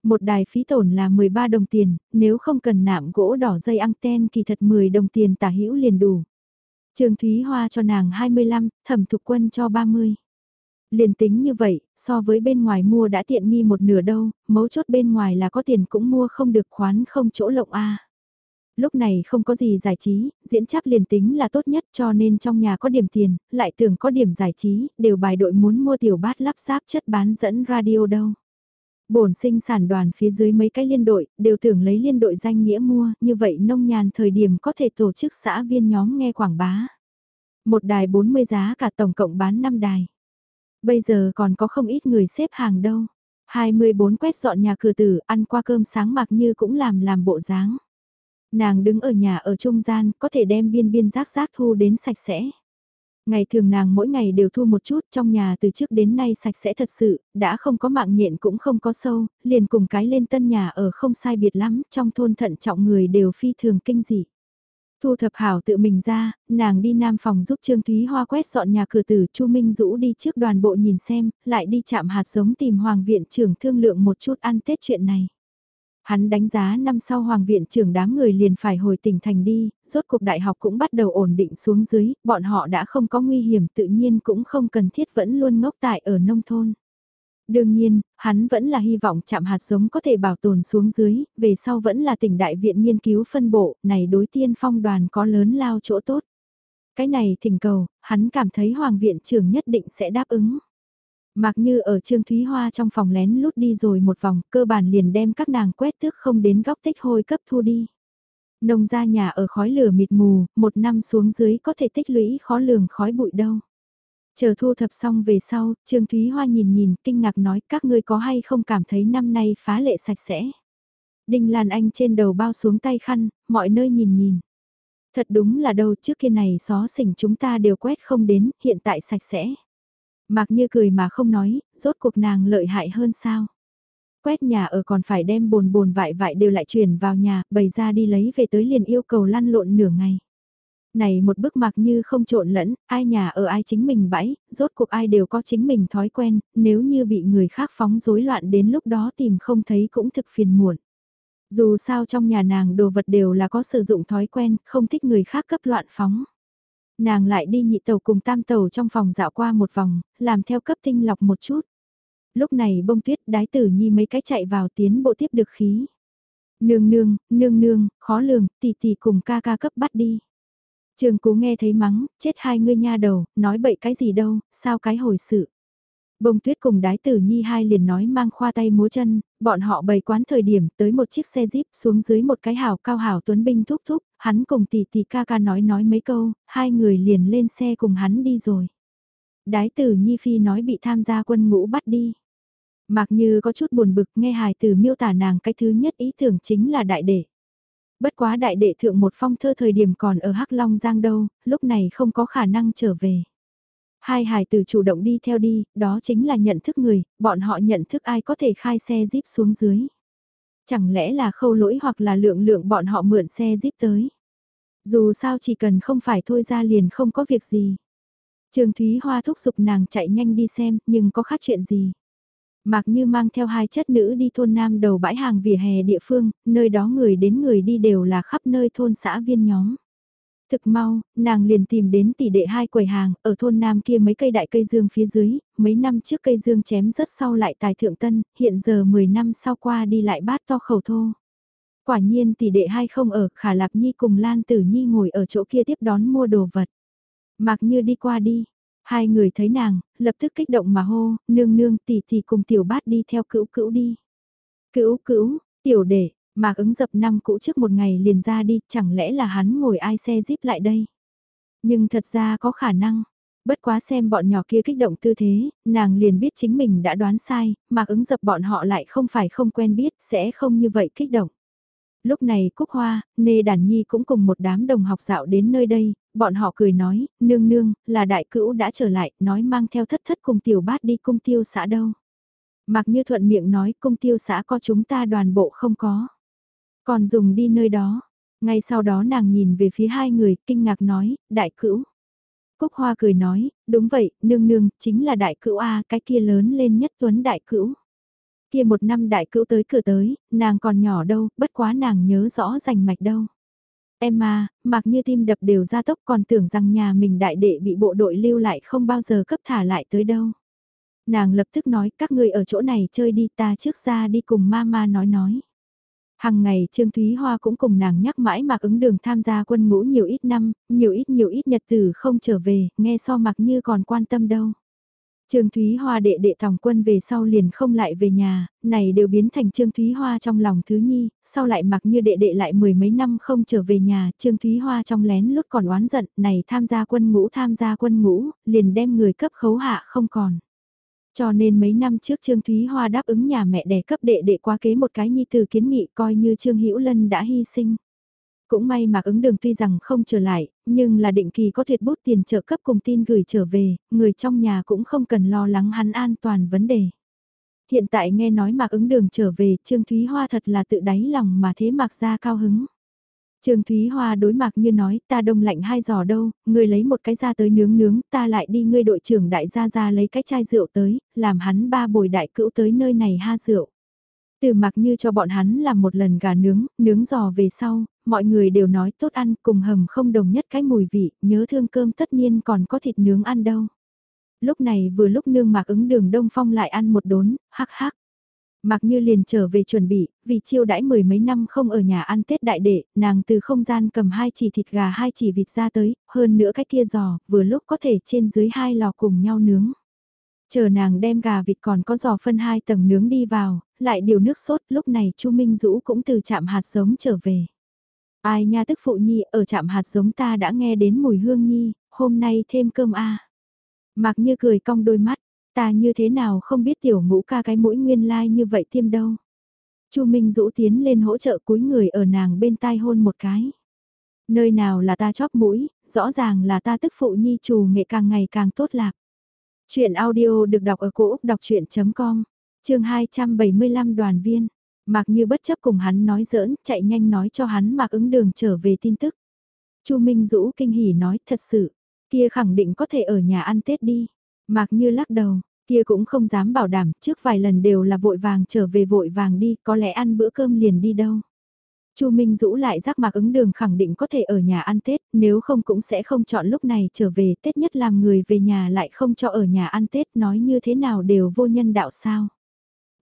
Một đài phí tổn là 13 đồng tiền, nếu không cần nạm gỗ đỏ dây anten kỳ thật 10 đồng tiền tả hữu liền đủ. Trường Thúy Hoa cho nàng 25, thẩm thục quân cho 30. Liền tính như vậy, so với bên ngoài mua đã tiện nghi một nửa đâu, mấu chốt bên ngoài là có tiền cũng mua không được khoán không chỗ lộng A. Lúc này không có gì giải trí, diễn chắp liền tính là tốt nhất cho nên trong nhà có điểm tiền, lại tưởng có điểm giải trí, đều bài đội muốn mua tiểu bát lắp ráp chất bán dẫn radio đâu. Bổn sinh sản đoàn phía dưới mấy cái liên đội, đều tưởng lấy liên đội danh nghĩa mua, như vậy nông nhàn thời điểm có thể tổ chức xã viên nhóm nghe quảng bá. Một đài 40 giá cả tổng cộng bán 5 đài. Bây giờ còn có không ít người xếp hàng đâu. 24 quét dọn nhà cửa tử, ăn qua cơm sáng mặc như cũng làm làm bộ dáng. Nàng đứng ở nhà ở trung gian, có thể đem biên biên rác rác thu đến sạch sẽ. Ngày thường nàng mỗi ngày đều thu một chút trong nhà từ trước đến nay sạch sẽ thật sự, đã không có mạng nhện cũng không có sâu, liền cùng cái lên tân nhà ở không sai biệt lắm, trong thôn thận trọng người đều phi thường kinh dị. Thu thập hảo tự mình ra, nàng đi nam phòng giúp Trương Thúy Hoa quét dọn nhà cửa tử, Chu Minh Dũ đi trước đoàn bộ nhìn xem, lại đi chạm hạt giống tìm Hoàng viện trưởng thương lượng một chút ăn Tết chuyện này. Hắn đánh giá năm sau Hoàng viện trưởng đám người liền phải hồi tỉnh thành đi, rốt cuộc đại học cũng bắt đầu ổn định xuống dưới, bọn họ đã không có nguy hiểm tự nhiên cũng không cần thiết vẫn luôn ngốc tại ở nông thôn. Đương nhiên, hắn vẫn là hy vọng chạm hạt giống có thể bảo tồn xuống dưới, về sau vẫn là tỉnh đại viện nghiên cứu phân bộ, này đối tiên phong đoàn có lớn lao chỗ tốt. Cái này thỉnh cầu, hắn cảm thấy Hoàng viện trưởng nhất định sẽ đáp ứng. Mặc như ở Trương Thúy Hoa trong phòng lén lút đi rồi một vòng, cơ bản liền đem các nàng quét tước không đến góc tích hôi cấp thu đi. Nông ra nhà ở khói lửa mịt mù, một năm xuống dưới có thể tích lũy khó lường khói bụi đâu. Chờ thu thập xong về sau, Trương Thúy Hoa nhìn nhìn, kinh ngạc nói các ngươi có hay không cảm thấy năm nay phá lệ sạch sẽ. Đinh Lan Anh trên đầu bao xuống tay khăn, mọi nơi nhìn nhìn. Thật đúng là đâu trước kia này xó xỉnh chúng ta đều quét không đến, hiện tại sạch sẽ. Mặc như cười mà không nói, rốt cuộc nàng lợi hại hơn sao. Quét nhà ở còn phải đem bồn bồn vại vại đều lại chuyển vào nhà, bày ra đi lấy về tới liền yêu cầu lăn lộn nửa ngày. Này một bức mặc như không trộn lẫn, ai nhà ở ai chính mình bẫy, rốt cuộc ai đều có chính mình thói quen, nếu như bị người khác phóng rối loạn đến lúc đó tìm không thấy cũng thực phiền muộn. Dù sao trong nhà nàng đồ vật đều là có sử dụng thói quen, không thích người khác cấp loạn phóng. Nàng lại đi nhị tàu cùng tam tàu trong phòng dạo qua một vòng, làm theo cấp tinh lọc một chút. Lúc này bông tuyết đái tử nhi mấy cái chạy vào tiến bộ tiếp được khí. Nương nương, nương nương, khó lường, tỷ tỷ cùng ca ca cấp bắt đi. Trường cú nghe thấy mắng, chết hai ngươi nha đầu, nói bậy cái gì đâu, sao cái hồi sự. Bông tuyết cùng đái tử nhi hai liền nói mang khoa tay múa chân, bọn họ bày quán thời điểm tới một chiếc xe jeep xuống dưới một cái hào cao hào tuấn binh thúc thúc, hắn cùng tỷ tỷ ca ca nói nói mấy câu, hai người liền lên xe cùng hắn đi rồi. Đái tử nhi phi nói bị tham gia quân ngũ bắt đi. Mặc như có chút buồn bực nghe hài từ miêu tả nàng cái thứ nhất ý tưởng chính là đại đệ. Bất quá đại đệ thượng một phong thơ thời điểm còn ở Hắc Long Giang đâu, lúc này không có khả năng trở về. Hai hài tử chủ động đi theo đi, đó chính là nhận thức người, bọn họ nhận thức ai có thể khai xe jeep xuống dưới. Chẳng lẽ là khâu lỗi hoặc là lượng lượng bọn họ mượn xe jeep tới. Dù sao chỉ cần không phải thôi ra liền không có việc gì. Trường Thúy Hoa thúc giục nàng chạy nhanh đi xem, nhưng có khác chuyện gì. Mạc Như mang theo hai chất nữ đi thôn Nam đầu bãi hàng vỉa hè địa phương, nơi đó người đến người đi đều là khắp nơi thôn xã viên nhóm. Thực mau, nàng liền tìm đến tỷ đệ hai quầy hàng, ở thôn Nam kia mấy cây đại cây dương phía dưới, mấy năm trước cây dương chém rất sau lại tài thượng tân, hiện giờ 10 năm sau qua đi lại bát to khẩu thô. Quả nhiên tỷ đệ hai không ở, khả lạp nhi cùng Lan Tử Nhi ngồi ở chỗ kia tiếp đón mua đồ vật. Mặc như đi qua đi, Hai người thấy nàng, lập tức kích động mà hô, nương nương tỷ tỷ cùng tiểu bát đi theo cữu cữu đi. Cữu cữu, tiểu đệ, mạc ứng dập năm cũ trước một ngày liền ra đi, chẳng lẽ là hắn ngồi ai xe díp lại đây. Nhưng thật ra có khả năng, bất quá xem bọn nhỏ kia kích động tư thế, nàng liền biết chính mình đã đoán sai, mạc ứng dập bọn họ lại không phải không quen biết, sẽ không như vậy kích động lúc này Cúc Hoa, Nê Đàn Nhi cũng cùng một đám đồng học dạo đến nơi đây, bọn họ cười nói, nương nương, là đại cữu đã trở lại, nói mang theo thất thất cùng tiểu bát đi cung tiêu xã đâu. Mặc như thuận miệng nói cung tiêu xã có chúng ta đoàn bộ không có. Còn dùng đi nơi đó. Ngay sau đó nàng nhìn về phía hai người, kinh ngạc nói, đại cữu. Cúc Hoa cười nói, đúng vậy, nương nương, chính là đại cữu A, cái kia lớn lên nhất tuấn đại cữu. Kia một năm đại cữu tới cửa tới, nàng còn nhỏ đâu, bất quá nàng nhớ rõ rành mạch đâu. Em à, mặc như tim đập đều ra tốc còn tưởng rằng nhà mình đại đệ bị bộ đội lưu lại không bao giờ cấp thả lại tới đâu. Nàng lập tức nói các người ở chỗ này chơi đi ta trước ra đi cùng mama nói nói. Hằng ngày Trương Thúy Hoa cũng cùng nàng nhắc mãi Mạc ứng đường tham gia quân ngũ nhiều ít năm, nhiều ít nhiều ít nhật tử không trở về, nghe so mặc như còn quan tâm đâu. Trương Thúy Hoa đệ đệ thòng quân về sau liền không lại về nhà, này đều biến thành Trương Thúy Hoa trong lòng thứ nhi, sau lại mặc như đệ đệ lại mười mấy năm không trở về nhà, Trương Thúy Hoa trong lén lút còn oán giận, này tham gia quân ngũ tham gia quân ngũ, liền đem người cấp khấu hạ không còn. Cho nên mấy năm trước Trương Thúy Hoa đáp ứng nhà mẹ đẻ cấp đệ đệ qua kế một cái nhi từ kiến nghị coi như Trương Hữu Lân đã hy sinh. Cũng may mà ứng đường tuy rằng không trở lại, nhưng là định kỳ có thiệt bút tiền trợ cấp cùng tin gửi trở về, người trong nhà cũng không cần lo lắng hắn an toàn vấn đề. Hiện tại nghe nói mạc ứng đường trở về, Trương Thúy Hoa thật là tự đáy lòng mà thế mạc ra cao hứng. Trương Thúy Hoa đối mặt như nói ta đông lạnh hai giò đâu, ngươi lấy một cái ra tới nướng nướng, ta lại đi ngươi đội trưởng đại gia ra lấy cái chai rượu tới, làm hắn ba bồi đại cữu tới nơi này ha rượu. Từ mặc như cho bọn hắn làm một lần gà nướng, nướng giò về sau, mọi người đều nói tốt ăn cùng hầm không đồng nhất cái mùi vị, nhớ thương cơm tất nhiên còn có thịt nướng ăn đâu. Lúc này vừa lúc nương mạc ứng đường đông phong lại ăn một đốn, hắc hắc. Mặc như liền trở về chuẩn bị, vì chiêu đãi mười mấy năm không ở nhà ăn Tết đại đệ, nàng từ không gian cầm hai chỉ thịt gà hai chỉ vịt ra tới, hơn nữa cái kia giò, vừa lúc có thể trên dưới hai lò cùng nhau nướng. Chờ nàng đem gà vịt còn có giò phân hai tầng nướng đi vào, lại điều nước sốt, lúc này Chu Minh Dũ cũng từ chạm hạt giống trở về. Ai nha tức phụ nhi, ở chạm hạt giống ta đã nghe đến mùi hương nhi, hôm nay thêm cơm a. À. Mặc như cười cong đôi mắt, Ta như thế nào không biết tiểu ngũ ca cái mũi nguyên lai like như vậy tiêm đâu. Chu Minh Dũ tiến lên hỗ trợ cúi người ở nàng bên tai hôn một cái. Nơi nào là ta chóp mũi, rõ ràng là ta tức phụ nhi trù nghệ càng ngày càng tốt lạc. Chuyện audio được đọc ở cổ Úc đọc chuyện.com, trường 275 đoàn viên. Mạc như bất chấp cùng hắn nói giỡn, chạy nhanh nói cho hắn Mạc ứng đường trở về tin tức. Chu Minh Dũ kinh hỉ nói thật sự, kia khẳng định có thể ở nhà ăn Tết đi. Mạc như lắc đầu, kia cũng không dám bảo đảm, trước vài lần đều là vội vàng trở về vội vàng đi, có lẽ ăn bữa cơm liền đi đâu. Chu Minh Dũ lại rắc mạc ứng đường khẳng định có thể ở nhà ăn Tết, nếu không cũng sẽ không chọn lúc này trở về Tết nhất làm người về nhà lại không cho ở nhà ăn Tết nói như thế nào đều vô nhân đạo sao.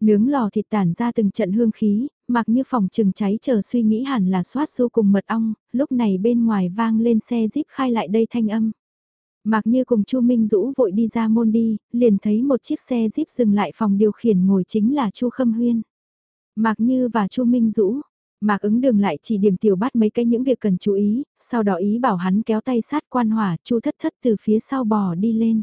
Nướng lò thịt tản ra từng trận hương khí, mặc như phòng trừng cháy chờ suy nghĩ hẳn là xoát su cùng mật ong, lúc này bên ngoài vang lên xe jeep khai lại đây thanh âm. Mạc Như cùng Chu Minh Dũ vội đi ra môn đi, liền thấy một chiếc xe jeep dừng lại phòng điều khiển ngồi chính là Chu Khâm Huyên. Mạc Như và Chu Minh Dũ, Mạc ứng đường lại chỉ điểm tiểu bắt mấy cái những việc cần chú ý, sau đó ý bảo hắn kéo tay sát quan hỏa, Chu thất thất từ phía sau bò đi lên.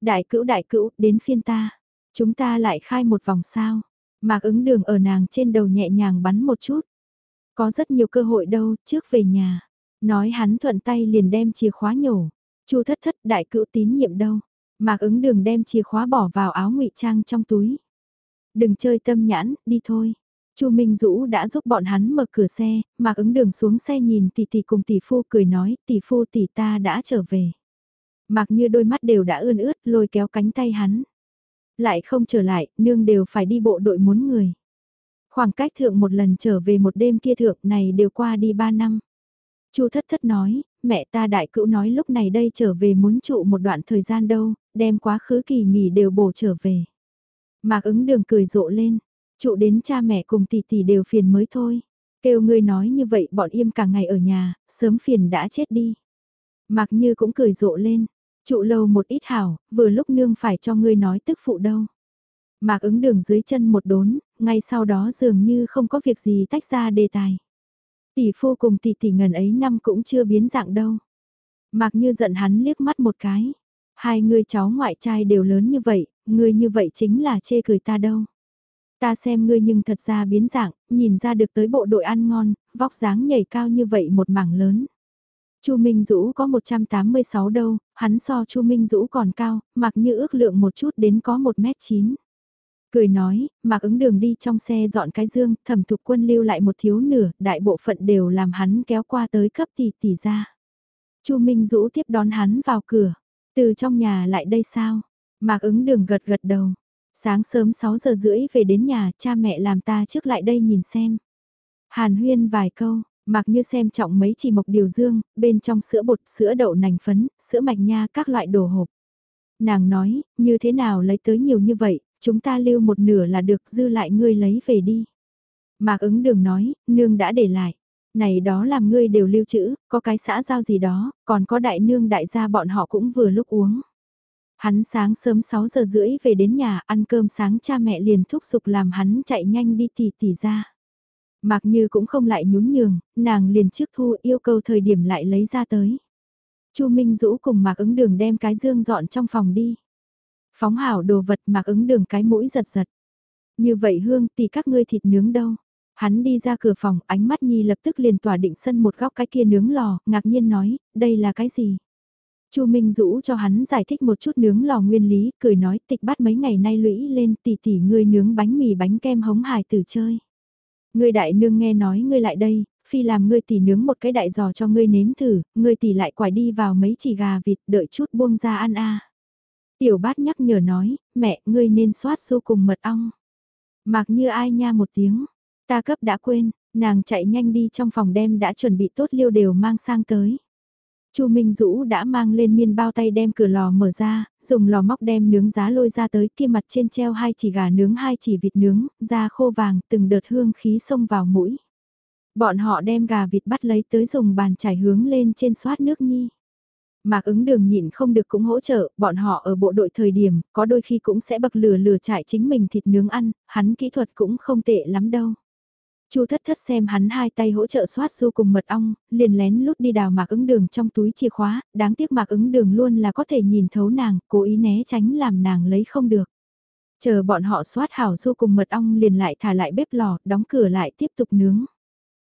Đại cữu đại cữu, đến phiên ta. Chúng ta lại khai một vòng sao. Mạc ứng đường ở nàng trên đầu nhẹ nhàng bắn một chút. Có rất nhiều cơ hội đâu, trước về nhà. Nói hắn thuận tay liền đem chìa khóa nhổ. Chu thất thất đại cữu tín nhiệm đâu. Mạc ứng đường đem chìa khóa bỏ vào áo ngụy trang trong túi. Đừng chơi tâm nhãn, đi thôi. Chu Minh Dũ đã giúp bọn hắn mở cửa xe, Mạc ứng đường xuống xe nhìn tỷ tỷ cùng tỷ phu cười nói, tỷ phu tỷ ta đã trở về. Mạc như đôi mắt đều đã ươn ướt, lôi kéo cánh tay hắn. Lại không trở lại, nương đều phải đi bộ đội muốn người. Khoảng cách thượng một lần trở về một đêm kia thượng này đều qua đi ba năm. Chu thất thất nói, mẹ ta đại cữu nói lúc này đây trở về muốn trụ một đoạn thời gian đâu, đem quá khứ kỳ nghỉ đều bổ trở về. Mạc ứng đường cười rộ lên, trụ đến cha mẹ cùng tỷ tỷ đều phiền mới thôi. Kêu ngươi nói như vậy bọn im cả ngày ở nhà, sớm phiền đã chết đi. Mạc như cũng cười rộ lên, trụ lâu một ít hảo, vừa lúc nương phải cho ngươi nói tức phụ đâu. Mạc ứng đường dưới chân một đốn, ngay sau đó dường như không có việc gì tách ra đề tài. Tỷ phu cùng tỷ tỷ ngần ấy năm cũng chưa biến dạng đâu. Mạc như giận hắn liếc mắt một cái. Hai người cháu ngoại trai đều lớn như vậy, ngươi như vậy chính là chê cười ta đâu. Ta xem ngươi nhưng thật ra biến dạng, nhìn ra được tới bộ đội ăn ngon, vóc dáng nhảy cao như vậy một mảng lớn. Chu Minh Dũ có 186 đâu, hắn so Chu Minh Dũ còn cao, mặc như ước lượng một chút đến có 1m9. Cười nói, mặc ứng đường đi trong xe dọn cái dương, thẩm thục quân lưu lại một thiếu nửa, đại bộ phận đều làm hắn kéo qua tới cấp tỷ tỷ ra. Chu Minh Dũ tiếp đón hắn vào cửa. Từ trong nhà lại đây sao? Mạc ứng đường gật gật đầu. Sáng sớm 6 giờ rưỡi về đến nhà, cha mẹ làm ta trước lại đây nhìn xem. Hàn huyên vài câu, Mạc như xem trọng mấy chỉ mộc điều dương, bên trong sữa bột, sữa đậu nành phấn, sữa mạch nha các loại đồ hộp. Nàng nói, như thế nào lấy tới nhiều như vậy, chúng ta lưu một nửa là được dư lại ngươi lấy về đi. Mạc ứng đường nói, nương đã để lại. Này đó làm ngươi đều lưu trữ, có cái xã giao gì đó, còn có đại nương đại gia bọn họ cũng vừa lúc uống. Hắn sáng sớm 6 giờ rưỡi về đến nhà ăn cơm sáng cha mẹ liền thúc giục làm hắn chạy nhanh đi tỉ tỉ ra. Mạc Như cũng không lại nhún nhường, nàng liền trước thu yêu cầu thời điểm lại lấy ra tới. Chu Minh Dũ cùng Mạc ứng đường đem cái dương dọn trong phòng đi. Phóng hảo đồ vật Mạc ứng đường cái mũi giật giật. Như vậy hương thì các ngươi thịt nướng đâu. Hắn đi ra cửa phòng, ánh mắt Nhi lập tức liền tỏa định sân một góc cái kia nướng lò, ngạc nhiên nói, đây là cái gì? Chu Minh Dũ cho hắn giải thích một chút nướng lò nguyên lý, cười nói tịch bắt mấy ngày nay lũy lên tỷ tỷ ngươi nướng bánh mì bánh kem hống hài tử chơi. Ngươi đại nương nghe nói ngươi lại đây, phi làm ngươi tỷ nướng một cái đại giò cho ngươi nếm thử, ngươi tỷ lại quải đi vào mấy chỉ gà vịt đợi chút buông ra ăn a. Tiểu bát nhắc nhở nói, mẹ ngươi nên soát su cùng mật ong. Mặc như ai nha một tiếng, ta cấp đã quên, nàng chạy nhanh đi trong phòng đem đã chuẩn bị tốt liêu đều mang sang tới. Chu Minh Dũ đã mang lên miên bao tay đem cửa lò mở ra, dùng lò móc đem nướng giá lôi ra tới kia mặt trên treo hai chỉ gà nướng hai chỉ vịt nướng, da khô vàng, từng đợt hương khí xông vào mũi. Bọn họ đem gà vịt bắt lấy tới dùng bàn chải hướng lên trên xoát nước nhi. Mạc ứng đường nhịn không được cũng hỗ trợ, bọn họ ở bộ đội thời điểm, có đôi khi cũng sẽ bậc lửa lửa trại chính mình thịt nướng ăn, hắn kỹ thuật cũng không tệ lắm đâu. Chu thất thất xem hắn hai tay hỗ trợ xoát su cùng mật ong, liền lén lút đi đào mạc ứng đường trong túi chìa khóa, đáng tiếc mạc ứng đường luôn là có thể nhìn thấu nàng, cố ý né tránh làm nàng lấy không được. Chờ bọn họ xoát hảo su cùng mật ong liền lại thả lại bếp lò, đóng cửa lại tiếp tục nướng.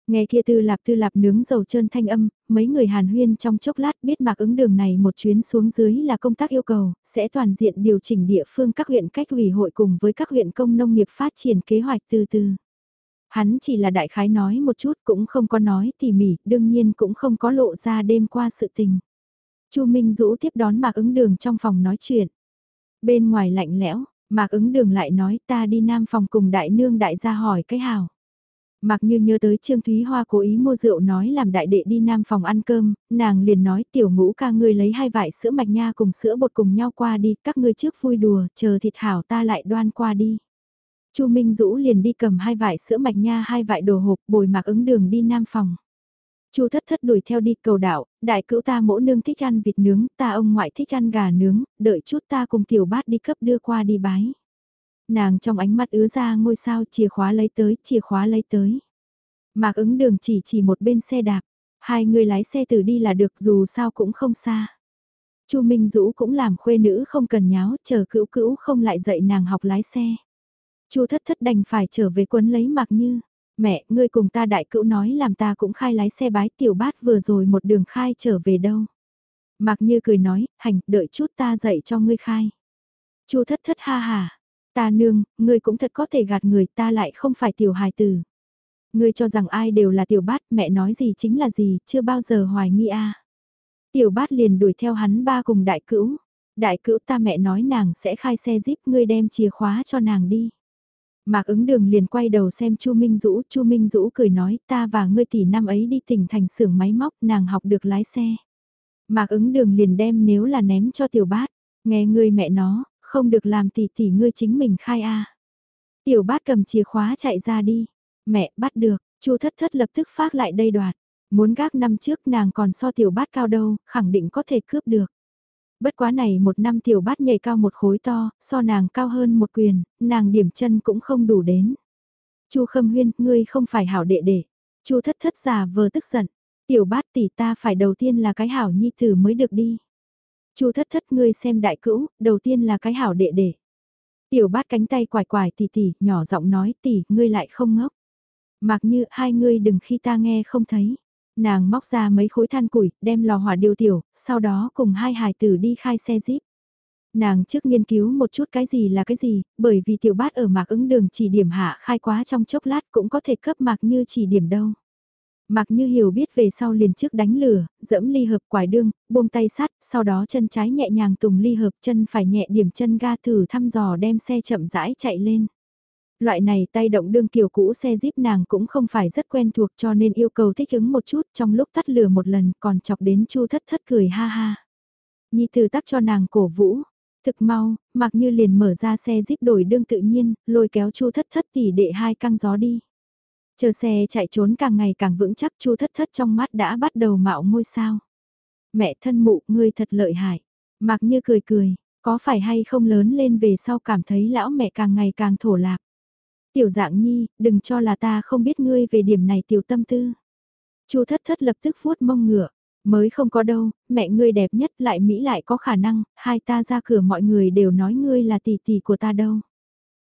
Nghe kia tư lạp tư lạp nướng dầu trơn thanh âm, mấy người hàn huyên trong chốc lát biết mạc ứng đường này một chuyến xuống dưới là công tác yêu cầu, sẽ toàn diện điều chỉnh địa phương các huyện cách ủy hội cùng với các huyện công nông nghiệp phát triển kế hoạch từ từ. Hắn chỉ là đại khái nói một chút cũng không có nói tỉ mỉ, đương nhiên cũng không có lộ ra đêm qua sự tình. Chu Minh Dũ tiếp đón Mạc ứng đường trong phòng nói chuyện. Bên ngoài lạnh lẽo, Mạc ứng đường lại nói ta đi nam phòng cùng đại nương đại gia hỏi cái hào. Mặc như nhớ tới Trương Thúy Hoa cố ý mua rượu nói làm đại đệ đi nam phòng ăn cơm, nàng liền nói tiểu ngũ ca ngươi lấy hai vải sữa mạch nha cùng sữa bột cùng nhau qua đi, các ngươi trước vui đùa, chờ thịt hảo ta lại đoan qua đi. Chu Minh Dũ liền đi cầm hai vải sữa mạch nha hai vải đồ hộp bồi mặc ứng đường đi nam phòng. Chu thất thất đuổi theo đi cầu đảo, đại cữu ta mỗ nương thích ăn vịt nướng, ta ông ngoại thích ăn gà nướng, đợi chút ta cùng tiểu bát đi cấp đưa qua đi bái. Nàng trong ánh mắt ứa ra ngôi sao chìa khóa lấy tới, chìa khóa lấy tới. Mạc ứng đường chỉ chỉ một bên xe đạp, hai người lái xe từ đi là được dù sao cũng không xa. Chu Minh Dũ cũng làm khuê nữ không cần nháo, chờ cữu cữu không lại dạy nàng học lái xe. Chu thất thất đành phải trở về quấn lấy Mạc Như. Mẹ, ngươi cùng ta đại cữu nói làm ta cũng khai lái xe bái tiểu bát vừa rồi một đường khai trở về đâu. Mạc Như cười nói, hành, đợi chút ta dạy cho ngươi khai. Chu thất thất ha hà, ta nương, ngươi cũng thật có thể gạt người ta lại không phải tiểu hài tử. Ngươi cho rằng ai đều là tiểu bát, mẹ nói gì chính là gì, chưa bao giờ hoài nghi a. Tiểu bát liền đuổi theo hắn ba cùng đại cữu. Đại cữu ta mẹ nói nàng sẽ khai xe jeep ngươi đem chìa khóa cho nàng đi. Mạc ứng đường liền quay đầu xem Chu Minh Dũ, Chu Minh Dũ cười nói ta và ngươi tỷ năm ấy đi tỉnh thành xưởng máy móc nàng học được lái xe. Mạc ứng đường liền đem nếu là ném cho tiểu bát, nghe ngươi mẹ nó, không được làm tỷ tỷ ngươi chính mình khai a. Tiểu bát cầm chìa khóa chạy ra đi, mẹ bắt được, Chu thất thất lập tức phát lại đây đoạt, muốn gác năm trước nàng còn so tiểu bát cao đâu, khẳng định có thể cướp được. Bất quá này một năm tiểu bát nhảy cao một khối to, so nàng cao hơn một quyền, nàng điểm chân cũng không đủ đến. Chu Khâm Huyên, ngươi không phải hảo đệ đệ. Chu Thất Thất già vờ tức giận, tiểu bát tỷ ta phải đầu tiên là cái hảo nhi tử mới được đi. Chu Thất Thất ngươi xem đại cữu, đầu tiên là cái hảo đệ đệ. Tiểu bát cánh tay quải quải tì tì nhỏ giọng nói tỷ, ngươi lại không ngốc. Mặc như hai ngươi đừng khi ta nghe không thấy. Nàng móc ra mấy khối than củi, đem lò hỏa điều tiểu, sau đó cùng hai hài tử đi khai xe jeep. Nàng trước nghiên cứu một chút cái gì là cái gì, bởi vì tiểu bát ở mạc ứng đường chỉ điểm hạ khai quá trong chốc lát cũng có thể cấp mạc như chỉ điểm đâu. Mặc như hiểu biết về sau liền trước đánh lửa, dẫm ly hợp quải đương, buông tay sắt, sau đó chân trái nhẹ nhàng tùng ly hợp chân phải nhẹ điểm chân ga thử thăm dò đem xe chậm rãi chạy lên. Loại này tay động đương kiểu cũ xe jeep nàng cũng không phải rất quen thuộc cho nên yêu cầu thích ứng một chút trong lúc tắt lửa một lần còn chọc đến chu thất thất cười ha ha. Nhi thử tắc cho nàng cổ vũ, thực mau, mặc như liền mở ra xe jeep đổi đương tự nhiên, lôi kéo chu thất thất tỉ đệ hai căng gió đi. Chờ xe chạy trốn càng ngày càng vững chắc chu thất thất trong mắt đã bắt đầu mạo ngôi sao. Mẹ thân mụ, ngươi thật lợi hại. Mặc như cười cười, có phải hay không lớn lên về sau cảm thấy lão mẹ càng ngày càng thổ lạc. Tiểu dạng nhi, đừng cho là ta không biết ngươi về điểm này tiểu tâm tư. chu thất thất lập tức vuốt mông ngựa, mới không có đâu, mẹ ngươi đẹp nhất lại Mỹ lại có khả năng, hai ta ra cửa mọi người đều nói ngươi là tỷ tỷ của ta đâu.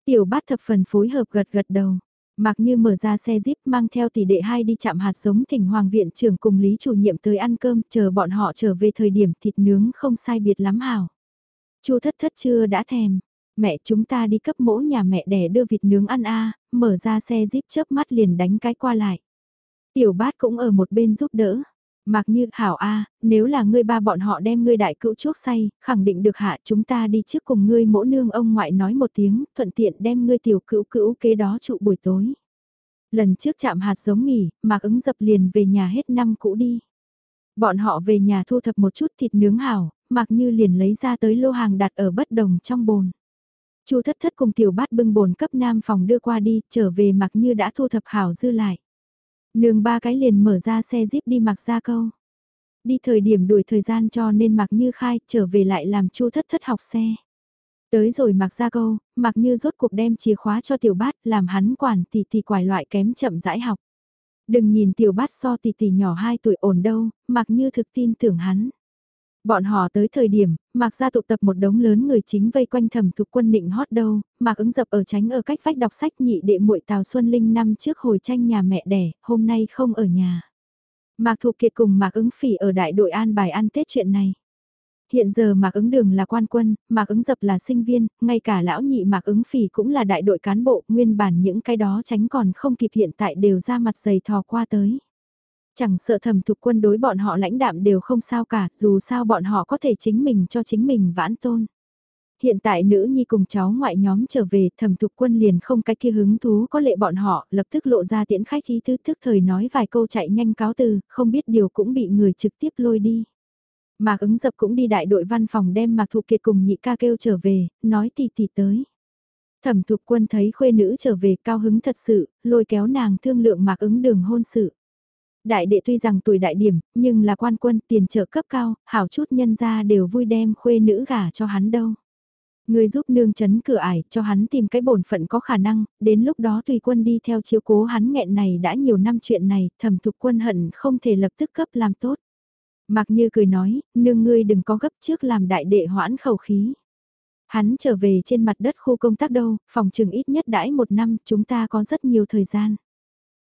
Tiểu bát thập phần phối hợp gật gật đầu. Mặc như mở ra xe jeep mang theo tỷ đệ hai đi chạm hạt giống thỉnh hoàng viện trưởng cùng lý chủ nhiệm tới ăn cơm chờ bọn họ trở về thời điểm thịt nướng không sai biệt lắm hảo. Chu thất thất chưa đã thèm, mẹ chúng ta đi cấp mỗ nhà mẹ đẻ đưa vịt nướng ăn a mở ra xe jeep chớp mắt liền đánh cái qua lại. Tiểu bát cũng ở một bên giúp đỡ. Mặc như, hảo a nếu là ngươi ba bọn họ đem ngươi đại cữu chuốc say, khẳng định được hạ chúng ta đi trước cùng ngươi mỗ nương ông ngoại nói một tiếng, thuận tiện đem ngươi tiểu cữu cữu kế đó trụ buổi tối. Lần trước chạm hạt giống nghỉ, mạc ứng dập liền về nhà hết năm cũ đi. Bọn họ về nhà thu thập một chút thịt nướng hảo, mặc như liền lấy ra tới lô hàng đặt ở bất đồng trong bồn. Chu thất thất cùng tiểu bát bưng bồn cấp nam phòng đưa qua đi, trở về mặc như đã thu thập hảo dư lại. Nương ba cái liền mở ra xe jeep đi mặc ra câu. Đi thời điểm đuổi thời gian cho nên mặc như khai, trở về lại làm chu thất thất học xe. Tới rồi mặc ra câu, mặc như rốt cuộc đem chìa khóa cho tiểu bát, làm hắn quản tỷ tỷ quải loại kém chậm rãi học. Đừng nhìn tiểu bát so tỷ tỷ nhỏ 2 tuổi ổn đâu, mặc như thực tin tưởng hắn. Bọn họ tới thời điểm, Mạc ra tụ tập một đống lớn người chính vây quanh thẩm thuộc quân định hót đâu, Mạc ứng dập ở tránh ở cách vách đọc sách nhị đệ muội Tào Xuân Linh năm trước hồi tranh nhà mẹ đẻ, hôm nay không ở nhà. Mạc Thục Kiệt cùng Mạc ứng phỉ ở đại đội an bài ăn Tết chuyện này. Hiện giờ Mạc ứng đường là quan quân, Mạc ứng dập là sinh viên, ngay cả lão nhị Mạc ứng phỉ cũng là đại đội cán bộ, nguyên bản những cái đó tránh còn không kịp hiện tại đều ra mặt dày thò qua tới. Chẳng sợ thẩm thục quân đối bọn họ lãnh đạm đều không sao cả, dù sao bọn họ có thể chính mình cho chính mình vãn tôn. Hiện tại nữ nhi cùng cháu ngoại nhóm trở về thẩm thục quân liền không cái kia hứng thú có lệ bọn họ lập tức lộ ra tiễn khách ý tứ thức thời nói vài câu chạy nhanh cáo từ, không biết điều cũng bị người trực tiếp lôi đi. Mạc ứng dập cũng đi đại đội văn phòng đem Mạc thụ Kiệt cùng nhị ca kêu trở về, nói tì tì tới. Thẩm thục quân thấy khuê nữ trở về cao hứng thật sự, lôi kéo nàng thương lượng Mạc ứng đường hôn sự. Đại đệ tuy rằng tuổi đại điểm, nhưng là quan quân tiền trợ cấp cao, hảo chút nhân gia đều vui đem khuê nữ gả cho hắn đâu. Người giúp nương chấn cửa ải cho hắn tìm cái bổn phận có khả năng, đến lúc đó tùy quân đi theo chiếu cố hắn nghẹn này đã nhiều năm chuyện này, thẩm thục quân hận không thể lập tức cấp làm tốt. Mặc như cười nói, nương ngươi đừng có gấp trước làm đại đệ hoãn khẩu khí. Hắn trở về trên mặt đất khu công tác đâu, phòng trừng ít nhất đãi một năm, chúng ta có rất nhiều thời gian.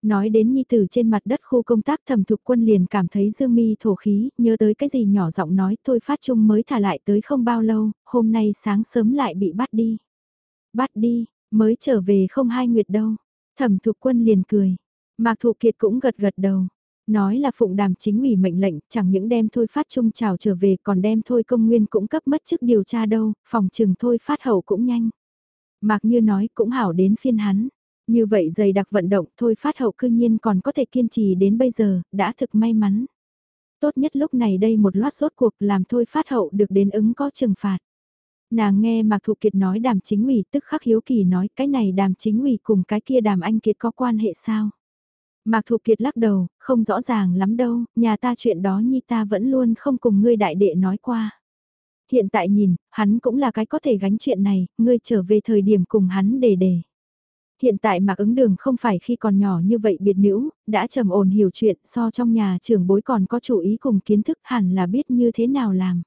Nói đến nhi tử trên mặt đất khu công tác thẩm thục quân liền cảm thấy dương mi thổ khí, nhớ tới cái gì nhỏ giọng nói thôi phát trung mới thả lại tới không bao lâu, hôm nay sáng sớm lại bị bắt đi. Bắt đi, mới trở về không hai nguyệt đâu. Thẩm thục quân liền cười. Mạc Thụ Kiệt cũng gật gật đầu. Nói là phụng đàm chính ủy mệnh lệnh, chẳng những đem thôi phát trung trào trở về còn đem thôi công nguyên cũng cấp mất chức điều tra đâu, phòng trừng thôi phát hậu cũng nhanh. Mạc như nói cũng hảo đến phiên hắn. Như vậy dày đặc vận động thôi phát hậu cư nhiên còn có thể kiên trì đến bây giờ, đã thực may mắn. Tốt nhất lúc này đây một loạt sốt cuộc làm thôi phát hậu được đến ứng có trừng phạt. Nàng nghe Mạc Thụ Kiệt nói đàm chính ủy tức khắc hiếu kỳ nói cái này đàm chính ủy cùng cái kia đàm anh Kiệt có quan hệ sao? Mạc Thụ Kiệt lắc đầu, không rõ ràng lắm đâu, nhà ta chuyện đó nhi ta vẫn luôn không cùng ngươi đại đệ nói qua. Hiện tại nhìn, hắn cũng là cái có thể gánh chuyện này, ngươi trở về thời điểm cùng hắn để để hiện tại Mạc ứng đường không phải khi còn nhỏ như vậy biệt nữ, đã trầm ổn hiểu chuyện so trong nhà trưởng bối còn có chủ ý cùng kiến thức hẳn là biết như thế nào làm.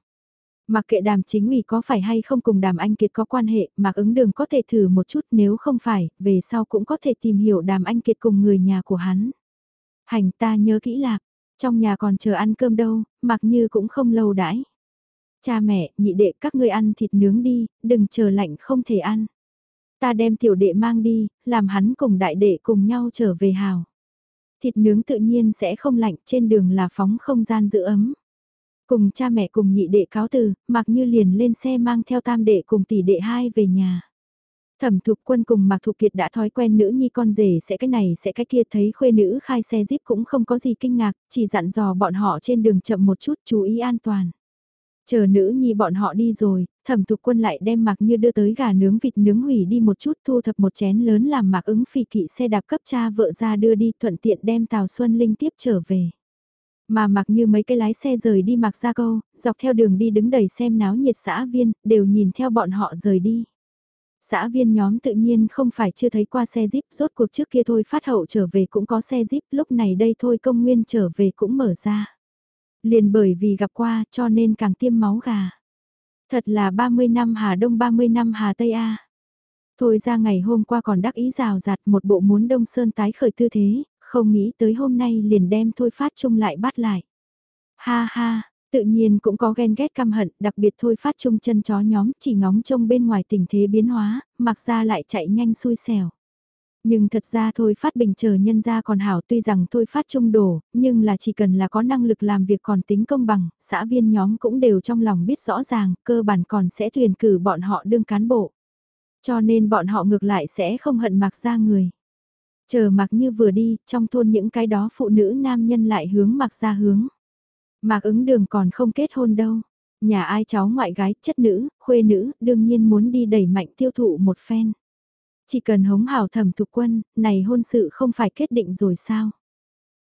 Mặc kệ đàm chính ủy có phải hay không cùng đàm anh kiệt có quan hệ, Mạc ứng đường có thể thử một chút nếu không phải, về sau cũng có thể tìm hiểu đàm anh kiệt cùng người nhà của hắn. Hành ta nhớ kỹ lạc, trong nhà còn chờ ăn cơm đâu, mặc như cũng không lâu đãi. Cha mẹ, nhị đệ các ngươi ăn thịt nướng đi, đừng chờ lạnh không thể ăn. Ta đem tiểu đệ mang đi, làm hắn cùng đại đệ cùng nhau trở về hào. Thịt nướng tự nhiên sẽ không lạnh, trên đường là phóng không gian giữ ấm. Cùng cha mẹ cùng nhị đệ cáo từ, mặc như liền lên xe mang theo tam đệ cùng tỷ đệ hai về nhà. Thẩm thục quân cùng Mạc Thục Kiệt đã thói quen nữ nhi con rể sẽ cái này sẽ cái kia thấy khuê nữ khai xe jeep cũng không có gì kinh ngạc, chỉ dặn dò bọn họ trên đường chậm một chút chú ý an toàn. Chờ nữ nhi bọn họ đi rồi, thẩm thục quân lại đem Mạc Như đưa tới gà nướng vịt nướng hủy đi một chút thu thập một chén lớn làm Mạc ứng phì kỵ xe đạp cấp cha vợ ra đưa đi thuận tiện đem Tào Xuân Linh tiếp trở về. Mà mặc như mấy cái lái xe rời đi mặc ra câu, dọc theo đường đi đứng đầy xem náo nhiệt xã viên, đều nhìn theo bọn họ rời đi. Xã viên nhóm tự nhiên không phải chưa thấy qua xe jeep, rốt cuộc trước kia thôi phát hậu trở về cũng có xe jeep, lúc này đây thôi công nguyên trở về cũng mở ra. Liền bởi vì gặp qua cho nên càng tiêm máu gà. Thật là 30 năm Hà Đông 30 năm Hà Tây A. Thôi ra ngày hôm qua còn đắc ý rào rạt một bộ muốn Đông Sơn tái khởi tư thế, không nghĩ tới hôm nay liền đem thôi phát trung lại bắt lại. Ha ha, tự nhiên cũng có ghen ghét căm hận, đặc biệt thôi phát trung chân chó nhóm chỉ ngóng trông bên ngoài tình thế biến hóa, mặc ra lại chạy nhanh xui xẻo. Nhưng thật ra thôi phát bình chờ nhân ra còn hảo tuy rằng thôi phát trung đổ, nhưng là chỉ cần là có năng lực làm việc còn tính công bằng, xã viên nhóm cũng đều trong lòng biết rõ ràng, cơ bản còn sẽ tuyển cử bọn họ đương cán bộ. Cho nên bọn họ ngược lại sẽ không hận mặc ra người. Chờ mặc như vừa đi, trong thôn những cái đó phụ nữ nam nhân lại hướng mặc ra hướng. Mạc ứng đường còn không kết hôn đâu. Nhà ai cháu ngoại gái, chất nữ, khuê nữ, đương nhiên muốn đi đẩy mạnh tiêu thụ một phen. Chỉ cần hống hảo thẩm thục quân, này hôn sự không phải kết định rồi sao?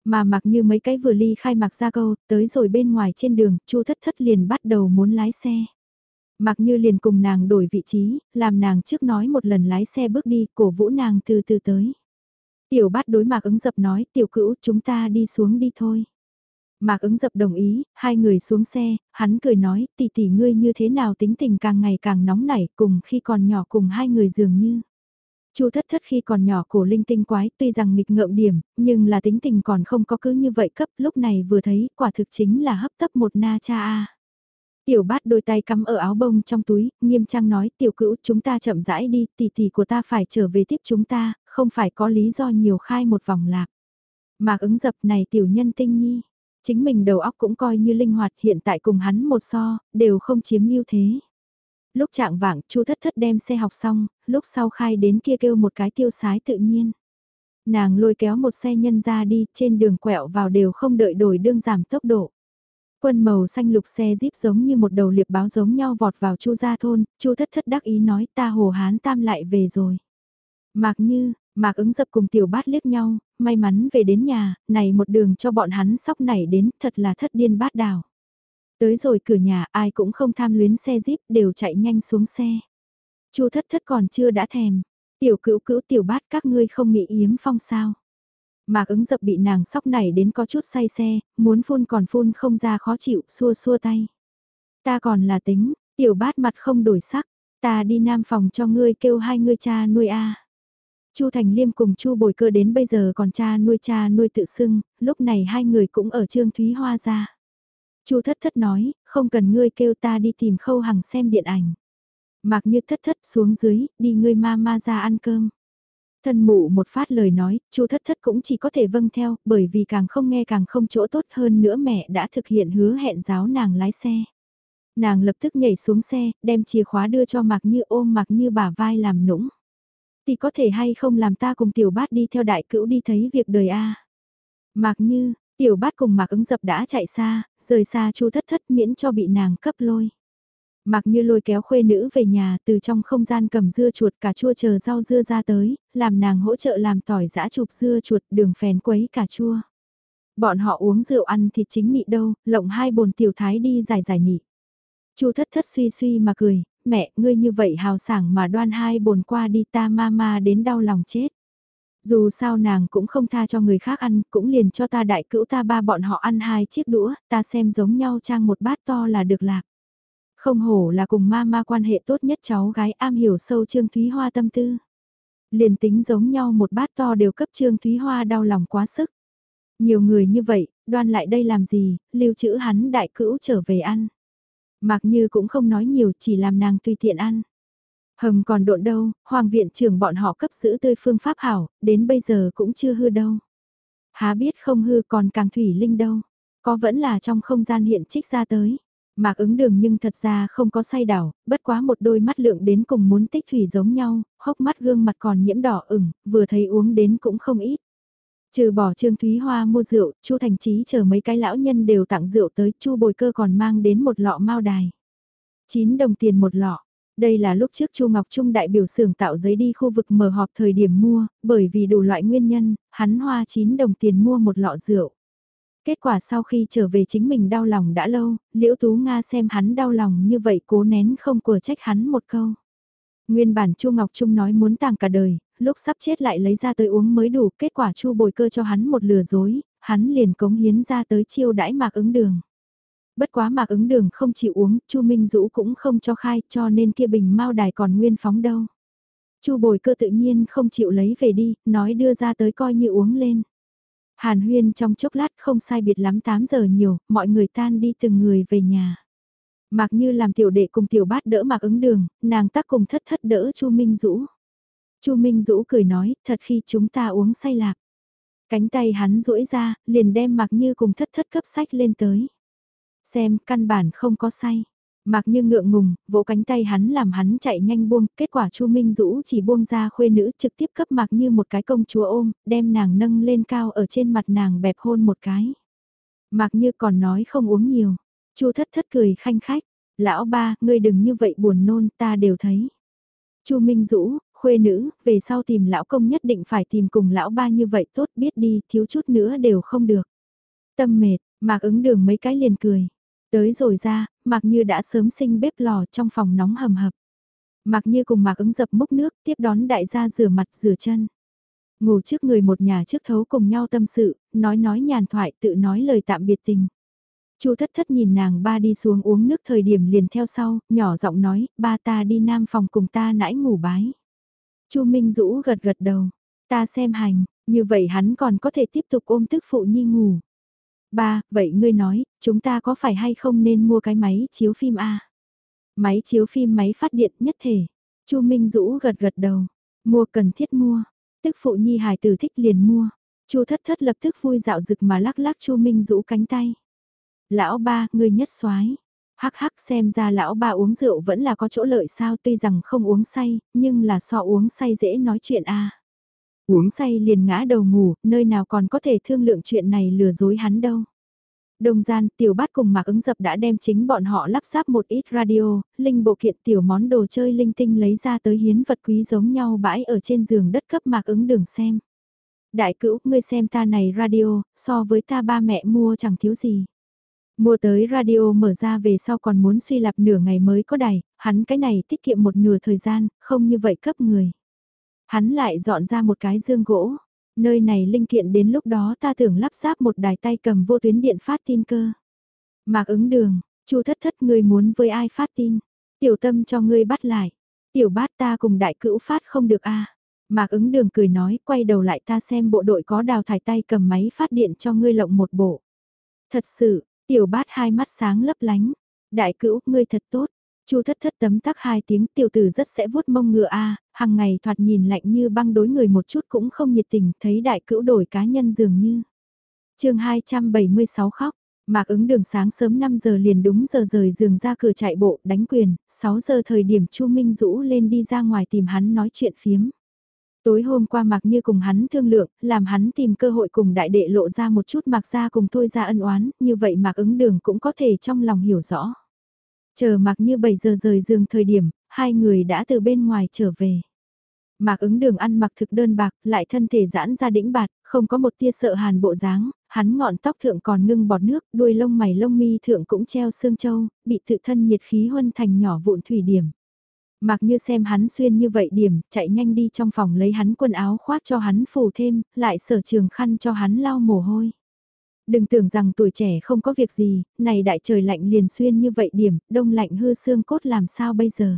Mà mặc như mấy cái vừa ly khai mặc ra câu, tới rồi bên ngoài trên đường, chu thất thất liền bắt đầu muốn lái xe. Mặc như liền cùng nàng đổi vị trí, làm nàng trước nói một lần lái xe bước đi, cổ vũ nàng từ từ tới. Tiểu bát đối mạc ứng dập nói, tiểu cữu chúng ta đi xuống đi thôi. Mạc ứng dập đồng ý, hai người xuống xe, hắn cười nói, tỷ tỷ ngươi như thế nào tính tình càng ngày càng nóng nảy cùng khi còn nhỏ cùng hai người dường như. Chu thất thất khi còn nhỏ cổ linh tinh quái tuy rằng nghịch ngợm điểm, nhưng là tính tình còn không có cứ như vậy cấp lúc này vừa thấy quả thực chính là hấp tấp một na cha a. Tiểu bát đôi tay cắm ở áo bông trong túi, nghiêm trang nói tiểu cữu chúng ta chậm rãi đi, tỷ tỷ của ta phải trở về tiếp chúng ta, không phải có lý do nhiều khai một vòng lạc. Mạc ứng dập này tiểu nhân tinh nhi, chính mình đầu óc cũng coi như linh hoạt hiện tại cùng hắn một so, đều không chiếm ưu thế. Lúc trạng vạng, chu thất thất đem xe học xong, lúc sau khai đến kia kêu một cái tiêu sái tự nhiên. Nàng lôi kéo một xe nhân ra đi, trên đường quẹo vào đều không đợi đổi đương giảm tốc độ. Quân màu xanh lục xe jeep giống như một đầu liệp báo giống nhau vọt vào chu gia thôn, chu thất thất đắc ý nói ta hồ hán tam lại về rồi. Mạc như, Mạc ứng dập cùng tiểu bát liếc nhau, may mắn về đến nhà, này một đường cho bọn hắn sóc nảy đến, thật là thất điên bát đảo. Tới rồi cửa nhà, ai cũng không tham luyến xe jeep, đều chạy nhanh xuống xe. Chu thất thất còn chưa đã thèm, tiểu cữu cữu tiểu bát các ngươi không nghĩ yếm phong sao. Mạc ứng dập bị nàng sóc nảy đến có chút say xe, muốn phun còn phun không ra khó chịu, xua xua tay. Ta còn là tính, tiểu bát mặt không đổi sắc, ta đi nam phòng cho ngươi kêu hai ngươi cha nuôi a. Chu Thành Liêm cùng Chu Bồi Cơ đến bây giờ còn cha nuôi cha nuôi tự xưng, lúc này hai người cũng ở Trương Thúy Hoa ra. Chu Thất Thất nói, không cần ngươi kêu ta đi tìm Khâu Hằng xem điện ảnh. mạc như Thất Thất xuống dưới, đi ngươi ma ma ra ăn cơm. Thân mụ một phát lời nói, Chu Thất Thất cũng chỉ có thể vâng theo, bởi vì càng không nghe càng không chỗ tốt hơn nữa mẹ đã thực hiện hứa hẹn giáo nàng lái xe. Nàng lập tức nhảy xuống xe, đem chìa khóa đưa cho Mạc Như ôm Mạc Như bả vai làm nũng thì có thể hay không làm ta cùng tiểu bát đi theo đại cữu đi thấy việc đời a Mạc như, tiểu bát cùng mạc ứng dập đã chạy xa, rời xa chu thất thất miễn cho bị nàng cấp lôi. Mặc như lôi kéo khuê nữ về nhà từ trong không gian cầm dưa chuột cà chua chờ rau dưa ra tới, làm nàng hỗ trợ làm tỏi giã chụp dưa chuột đường phèn quấy cà chua. Bọn họ uống rượu ăn thịt chính nị đâu, lộng hai bồn tiểu thái đi dài dài nị. Chu thất thất suy suy mà cười, mẹ, ngươi như vậy hào sảng mà đoan hai bồn qua đi ta ma ma đến đau lòng chết. Dù sao nàng cũng không tha cho người khác ăn, cũng liền cho ta đại cữu ta ba bọn họ ăn hai chiếc đũa, ta xem giống nhau trang một bát to là được lạc. Không hổ là cùng ma ma quan hệ tốt nhất cháu gái am hiểu sâu Trương Thúy Hoa tâm tư. Liền tính giống nhau một bát to đều cấp Trương Thúy Hoa đau lòng quá sức. Nhiều người như vậy, đoan lại đây làm gì, lưu trữ hắn đại cữu trở về ăn. mặc Như cũng không nói nhiều chỉ làm nàng tùy tiện ăn. Hầm còn độn đâu, hoàng viện trưởng bọn họ cấp giữ tươi phương pháp hảo, đến bây giờ cũng chưa hư đâu. Há biết không hư còn càng thủy linh đâu. Có vẫn là trong không gian hiện trích ra tới. Mạc ứng đường nhưng thật ra không có say đảo, bất quá một đôi mắt lượng đến cùng muốn tích thủy giống nhau, hốc mắt gương mặt còn nhiễm đỏ ửng, vừa thấy uống đến cũng không ít. Trừ bỏ Trương Thúy Hoa mua rượu, Chu Thành Chí chờ mấy cái lão nhân đều tặng rượu tới, Chu Bồi Cơ còn mang đến một lọ mao đài. 9 đồng tiền một lọ. Đây là lúc trước Chu Ngọc Trung đại biểu xưởng tạo giấy đi khu vực mở họp thời điểm mua, bởi vì đủ loại nguyên nhân, hắn hoa 9 đồng tiền mua một lọ rượu. Kết quả sau khi trở về chính mình đau lòng đã lâu, Liễu Tú Nga xem hắn đau lòng như vậy cố nén không của trách hắn một câu. Nguyên bản Chu Ngọc Trung nói muốn tàng cả đời, lúc sắp chết lại lấy ra tới uống mới đủ, kết quả Chu bồi cơ cho hắn một lừa dối, hắn liền cống hiến ra tới chiêu đãi mạc ứng đường. Bất quá mạc ứng đường không chịu uống, Chu Minh Dũ cũng không cho khai, cho nên kia bình mau đài còn nguyên phóng đâu. Chu bồi cơ tự nhiên không chịu lấy về đi, nói đưa ra tới coi như uống lên. Hàn huyên trong chốc lát không sai biệt lắm 8 giờ nhiều, mọi người tan đi từng người về nhà. Mạc như làm tiểu đệ cùng tiểu bát đỡ mạc ứng đường, nàng tác cùng thất thất đỡ Chu Minh Dũ. Chu Minh Dũ cười nói, thật khi chúng ta uống say lạc. Cánh tay hắn duỗi ra, liền đem mạc như cùng thất thất cấp sách lên tới. Xem, căn bản không có say. Mạc như ngượng ngùng, vỗ cánh tay hắn làm hắn chạy nhanh buông, kết quả Chu Minh Dũ chỉ buông ra khuê nữ trực tiếp cấp Mạc như một cái công chúa ôm, đem nàng nâng lên cao ở trên mặt nàng bẹp hôn một cái. Mạc như còn nói không uống nhiều, Chu thất thất cười khanh khách, lão ba, ngươi đừng như vậy buồn nôn, ta đều thấy. Chu Minh Dũ, khuê nữ, về sau tìm lão công nhất định phải tìm cùng lão ba như vậy tốt biết đi, thiếu chút nữa đều không được. Tâm mệt, Mạc ứng đường mấy cái liền cười. Tới rồi ra, Mạc Như đã sớm sinh bếp lò trong phòng nóng hầm hập. Mạc Như cùng Mạc ứng dập múc nước tiếp đón đại gia rửa mặt rửa chân. Ngủ trước người một nhà trước thấu cùng nhau tâm sự, nói nói nhàn thoại tự nói lời tạm biệt tình. Chu thất thất nhìn nàng ba đi xuống uống nước thời điểm liền theo sau, nhỏ giọng nói, ba ta đi nam phòng cùng ta nãy ngủ bái. Chu Minh Dũ gật gật đầu, ta xem hành, như vậy hắn còn có thể tiếp tục ôm tức phụ nhi ngủ. Ba, vậy ngươi nói, chúng ta có phải hay không nên mua cái máy chiếu phim A? Máy chiếu phim máy phát điện nhất thể. Chu Minh Dũ gật gật đầu. Mua cần thiết mua. Tức phụ nhi hài tử thích liền mua. Chu thất thất lập tức vui dạo rực mà lắc lắc Chu Minh Dũ cánh tay. Lão ba, ngươi nhất soái Hắc hắc xem ra lão ba uống rượu vẫn là có chỗ lợi sao tuy rằng không uống say, nhưng là so uống say dễ nói chuyện a Uống say liền ngã đầu ngủ, nơi nào còn có thể thương lượng chuyện này lừa dối hắn đâu. Đồng gian, tiểu bát cùng mạc ứng dập đã đem chính bọn họ lắp ráp một ít radio, linh bộ kiện tiểu món đồ chơi linh tinh lấy ra tới hiến vật quý giống nhau bãi ở trên giường đất cấp mạc ứng đường xem. Đại cữu, ngươi xem ta này radio, so với ta ba mẹ mua chẳng thiếu gì. Mua tới radio mở ra về sau còn muốn suy lập nửa ngày mới có đài, hắn cái này tiết kiệm một nửa thời gian, không như vậy cấp người. Hắn lại dọn ra một cái dương gỗ. Nơi này linh kiện đến lúc đó ta tưởng lắp ráp một đài tay cầm vô tuyến điện phát tin cơ. Mạc ứng đường, chu thất thất ngươi muốn với ai phát tin. Tiểu tâm cho ngươi bắt lại. Tiểu bát ta cùng đại cữu phát không được a Mạc ứng đường cười nói quay đầu lại ta xem bộ đội có đào thải tay cầm máy phát điện cho ngươi lộng một bộ. Thật sự, tiểu bát hai mắt sáng lấp lánh. Đại cữu, ngươi thật tốt. Chu thất thất tấm tắc hai tiếng tiểu tử rất sẽ vuốt mông ngựa a, hàng ngày thoạt nhìn lạnh như băng đối người một chút cũng không nhiệt tình, thấy đại cữu đổi cá nhân dường như. chương 276 khóc, Mạc ứng đường sáng sớm 5 giờ liền đúng giờ rời giường ra cửa chạy bộ, đánh quyền, 6 giờ thời điểm Chu Minh rũ lên đi ra ngoài tìm hắn nói chuyện phiếm. Tối hôm qua Mạc Như cùng hắn thương lượng, làm hắn tìm cơ hội cùng đại đệ lộ ra một chút Mạc ra cùng thôi ra ân oán, như vậy Mạc ứng đường cũng có thể trong lòng hiểu rõ. Chờ mặc như 7 giờ rời giường thời điểm, hai người đã từ bên ngoài trở về. Mạc ứng đường ăn mặc thực đơn bạc, lại thân thể giãn ra đĩnh bạt, không có một tia sợ hàn bộ dáng, hắn ngọn tóc thượng còn ngưng bọt nước, đuôi lông mày lông mi thượng cũng treo xương châu, bị tự thân nhiệt khí huân thành nhỏ vụn thủy điểm. Mạc như xem hắn xuyên như vậy điểm, chạy nhanh đi trong phòng lấy hắn quần áo khoác cho hắn phủ thêm, lại sở trường khăn cho hắn lau mồ hôi. Đừng tưởng rằng tuổi trẻ không có việc gì, này đại trời lạnh liền xuyên như vậy điểm, đông lạnh hư xương cốt làm sao bây giờ.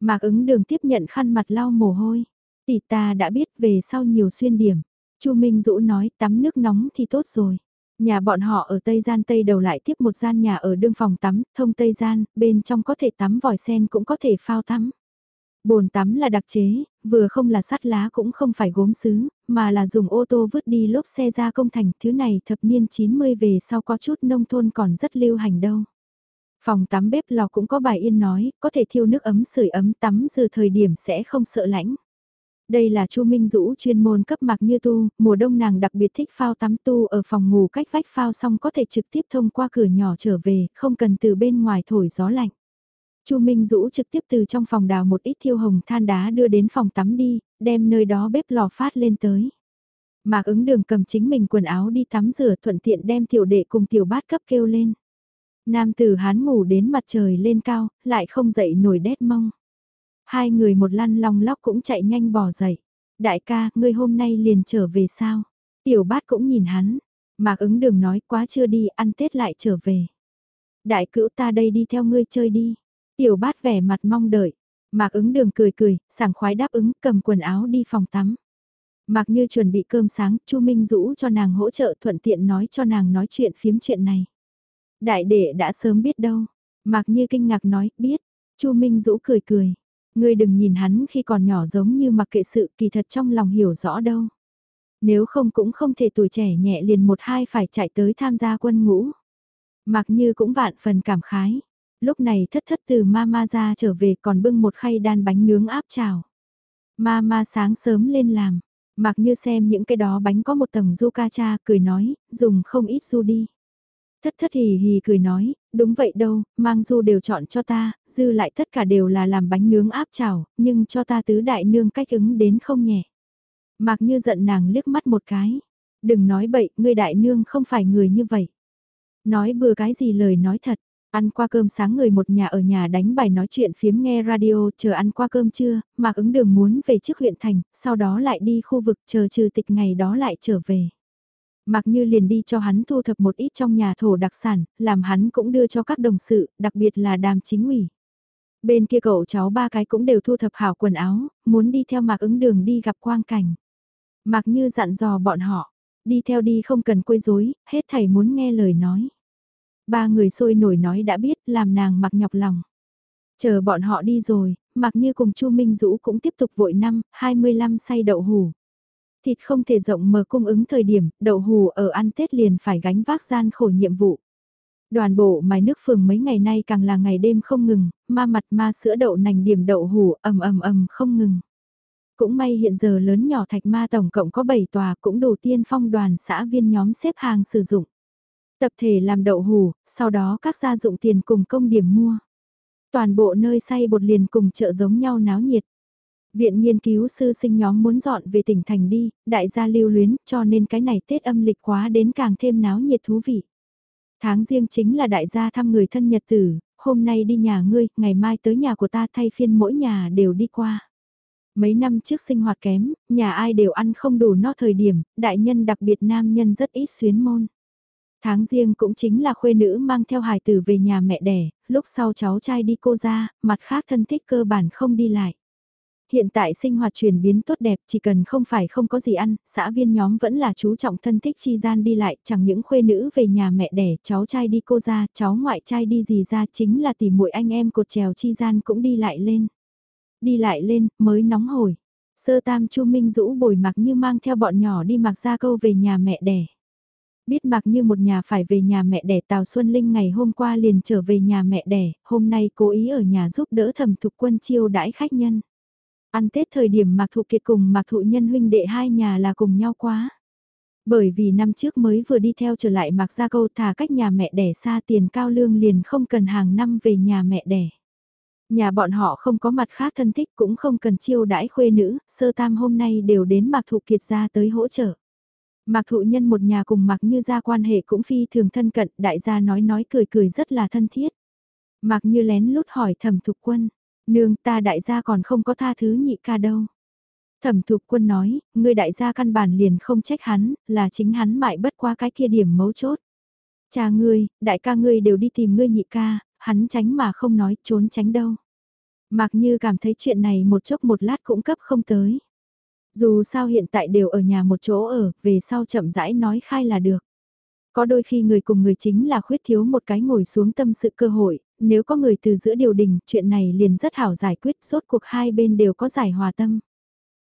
Mạc ứng đường tiếp nhận khăn mặt lau mồ hôi. Tỷ ta đã biết về sau nhiều xuyên điểm. Chu Minh Dũ nói tắm nước nóng thì tốt rồi. Nhà bọn họ ở Tây Gian Tây đầu lại tiếp một gian nhà ở đương phòng tắm, thông Tây Gian, bên trong có thể tắm vòi sen cũng có thể phao tắm. Bồn tắm là đặc chế, vừa không là sắt lá cũng không phải gốm sứ, mà là dùng ô tô vứt đi lốp xe ra công thành, thứ này thập niên 90 về sau có chút nông thôn còn rất lưu hành đâu. Phòng tắm bếp lò cũng có bài yên nói, có thể thiêu nước ấm sưởi ấm tắm giờ thời điểm sẽ không sợ lạnh. Đây là Chu Minh Dũ chuyên môn cấp mạc như tu, mùa đông nàng đặc biệt thích phao tắm tu ở phòng ngủ cách vách phao xong có thể trực tiếp thông qua cửa nhỏ trở về, không cần từ bên ngoài thổi gió lạnh. Chu Minh Dũ trực tiếp từ trong phòng đào một ít thiêu hồng than đá đưa đến phòng tắm đi, đem nơi đó bếp lò phát lên tới. Mạc ứng đường cầm chính mình quần áo đi tắm rửa thuận tiện đem tiểu đệ cùng tiểu bát cấp kêu lên. Nam tử hán ngủ đến mặt trời lên cao, lại không dậy nổi đét mông. Hai người một lăn long lóc cũng chạy nhanh bò dậy. Đại ca, ngươi hôm nay liền trở về sao? Tiểu bát cũng nhìn hắn. Mạc ứng đường nói quá chưa đi, ăn Tết lại trở về. Đại cữu ta đây đi theo ngươi chơi đi. Tiểu bát vẻ mặt mong đợi. Mạc ứng đường cười cười, sảng khoái đáp ứng cầm quần áo đi phòng tắm. Mạc như chuẩn bị cơm sáng, Chu Minh rũ cho nàng hỗ trợ thuận tiện nói cho nàng nói chuyện phiếm chuyện này. Đại đệ đã sớm biết đâu. Mạc như kinh ngạc nói, biết. Chu Minh rũ cười cười. Ngươi đừng nhìn hắn khi còn nhỏ giống như mặc kệ sự kỳ thật trong lòng hiểu rõ đâu. Nếu không cũng không thể tuổi trẻ nhẹ liền một hai phải chạy tới tham gia quân ngũ. Mặc như cũng vạn phần cảm khái. Lúc này thất thất từ mama ra trở về còn bưng một khay đan bánh nướng áp chảo. Mama sáng sớm lên làm. Mặc như xem những cái đó bánh có một tầng du ca cha cười nói, dùng không ít du đi. Thất thất hì hì cười nói, đúng vậy đâu, mang du đều chọn cho ta, dư lại tất cả đều là làm bánh nướng áp chảo, nhưng cho ta tứ đại nương cách ứng đến không nhẹ. Mạc như giận nàng liếc mắt một cái. Đừng nói bậy, ngươi đại nương không phải người như vậy. Nói bừa cái gì lời nói thật. Ăn qua cơm sáng người một nhà ở nhà đánh bài nói chuyện phiếm nghe radio chờ ăn qua cơm trưa, Mạc ứng đường muốn về trước huyện thành, sau đó lại đi khu vực chờ trừ tịch ngày đó lại trở về. mạc như liền đi cho hắn thu thập một ít trong nhà thổ đặc sản, làm hắn cũng đưa cho các đồng sự, đặc biệt là đàm chính ủy. Bên kia cậu cháu ba cái cũng đều thu thập hảo quần áo, muốn đi theo mạc ứng đường đi gặp quang cảnh. Mạc như dặn dò bọn họ, đi theo đi không cần quấy rối, hết thầy muốn nghe lời nói. Ba người sôi nổi nói đã biết, làm nàng mặc nhọc lòng. Chờ bọn họ đi rồi, mặc như cùng Chu Minh Dũ cũng tiếp tục vội năm, 25 say đậu hủ. Thịt không thể rộng mở cung ứng thời điểm, đậu hù ở ăn Tết liền phải gánh vác gian khổ nhiệm vụ. Đoàn bộ mài nước phường mấy ngày nay càng là ngày đêm không ngừng, ma mặt ma sữa đậu nành điểm đậu hù ầm ầm ầm không ngừng. Cũng may hiện giờ lớn nhỏ thạch ma tổng cộng có 7 tòa cũng đủ tiên phong đoàn xã viên nhóm xếp hàng sử dụng. Tập thể làm đậu hủ, sau đó các gia dụng tiền cùng công điểm mua. Toàn bộ nơi xay bột liền cùng chợ giống nhau náo nhiệt. Viện nghiên cứu sư sinh nhóm muốn dọn về tỉnh thành đi, đại gia lưu luyến cho nên cái này Tết âm lịch quá đến càng thêm náo nhiệt thú vị. Tháng riêng chính là đại gia thăm người thân nhật tử, hôm nay đi nhà ngươi, ngày mai tới nhà của ta thay phiên mỗi nhà đều đi qua. Mấy năm trước sinh hoạt kém, nhà ai đều ăn không đủ no thời điểm, đại nhân đặc biệt nam nhân rất ít xuyến môn. Tháng riêng cũng chính là khuê nữ mang theo hài tử về nhà mẹ đẻ, lúc sau cháu trai đi cô ra, mặt khác thân thích cơ bản không đi lại. Hiện tại sinh hoạt chuyển biến tốt đẹp chỉ cần không phải không có gì ăn, xã viên nhóm vẫn là chú trọng thân thích chi gian đi lại, chẳng những khuê nữ về nhà mẹ đẻ, cháu trai đi cô ra, cháu ngoại trai đi gì ra chính là tìm muội anh em cột trèo chi gian cũng đi lại lên. Đi lại lên, mới nóng hổi. Sơ tam chu Minh dũ bồi mặc như mang theo bọn nhỏ đi mặc ra câu về nhà mẹ đẻ. Biết mặc như một nhà phải về nhà mẹ đẻ Tào Xuân Linh ngày hôm qua liền trở về nhà mẹ đẻ, hôm nay cố ý ở nhà giúp đỡ thẩm thục quân chiêu đãi khách nhân. Ăn Tết thời điểm Mạc Thụ Kiệt cùng Mạc Thụ Nhân huynh đệ hai nhà là cùng nhau quá. Bởi vì năm trước mới vừa đi theo trở lại Mạc Gia Câu thả cách nhà mẹ đẻ xa tiền cao lương liền không cần hàng năm về nhà mẹ đẻ. Nhà bọn họ không có mặt khác thân thích cũng không cần chiêu đãi khuê nữ, sơ tam hôm nay đều đến Mạc Thụ Kiệt ra tới hỗ trợ. Mạc Thụ Nhân một nhà cùng Mạc Như gia quan hệ cũng phi thường thân cận, đại gia nói nói cười cười rất là thân thiết. Mạc Như lén lút hỏi thẩm thục quân, Nương ta đại gia còn không có tha thứ nhị ca đâu. Thẩm thục quân nói, người đại gia căn bản liền không trách hắn, là chính hắn mại bất qua cái kia điểm mấu chốt. Cha ngươi, đại ca ngươi đều đi tìm ngươi nhị ca, hắn tránh mà không nói, trốn tránh đâu. mạc như cảm thấy chuyện này một chốc một lát cũng cấp không tới. Dù sao hiện tại đều ở nhà một chỗ ở, về sau chậm rãi nói khai là được. Có đôi khi người cùng người chính là khuyết thiếu một cái ngồi xuống tâm sự cơ hội, nếu có người từ giữa điều đình, chuyện này liền rất hảo giải quyết, rốt cuộc hai bên đều có giải hòa tâm.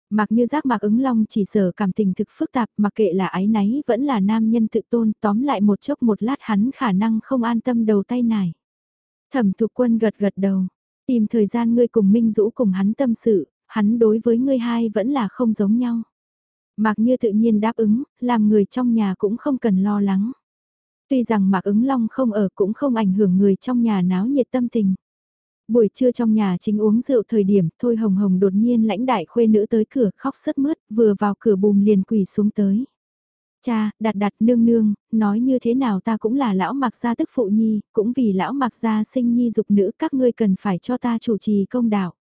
Mặc như giác mạc ứng long chỉ sở cảm tình thực phức tạp mặc kệ là ái náy vẫn là nam nhân tự tôn tóm lại một chốc một lát hắn khả năng không an tâm đầu tay này. Thẩm thục quân gật gật đầu, tìm thời gian ngươi cùng Minh Dũ cùng hắn tâm sự, hắn đối với ngươi hai vẫn là không giống nhau. Mặc như tự nhiên đáp ứng, làm người trong nhà cũng không cần lo lắng. Tuy rằng Mạc ứng long không ở cũng không ảnh hưởng người trong nhà náo nhiệt tâm tình. Buổi trưa trong nhà chính uống rượu thời điểm, Thôi Hồng Hồng đột nhiên lãnh đại khuê nữ tới cửa khóc sớt mướt, vừa vào cửa bùm liền quỳ xuống tới. Cha, đặt đặt nương nương, nói như thế nào ta cũng là lão mặc gia tức phụ nhi, cũng vì lão mặc gia sinh nhi dục nữ các ngươi cần phải cho ta chủ trì công đạo.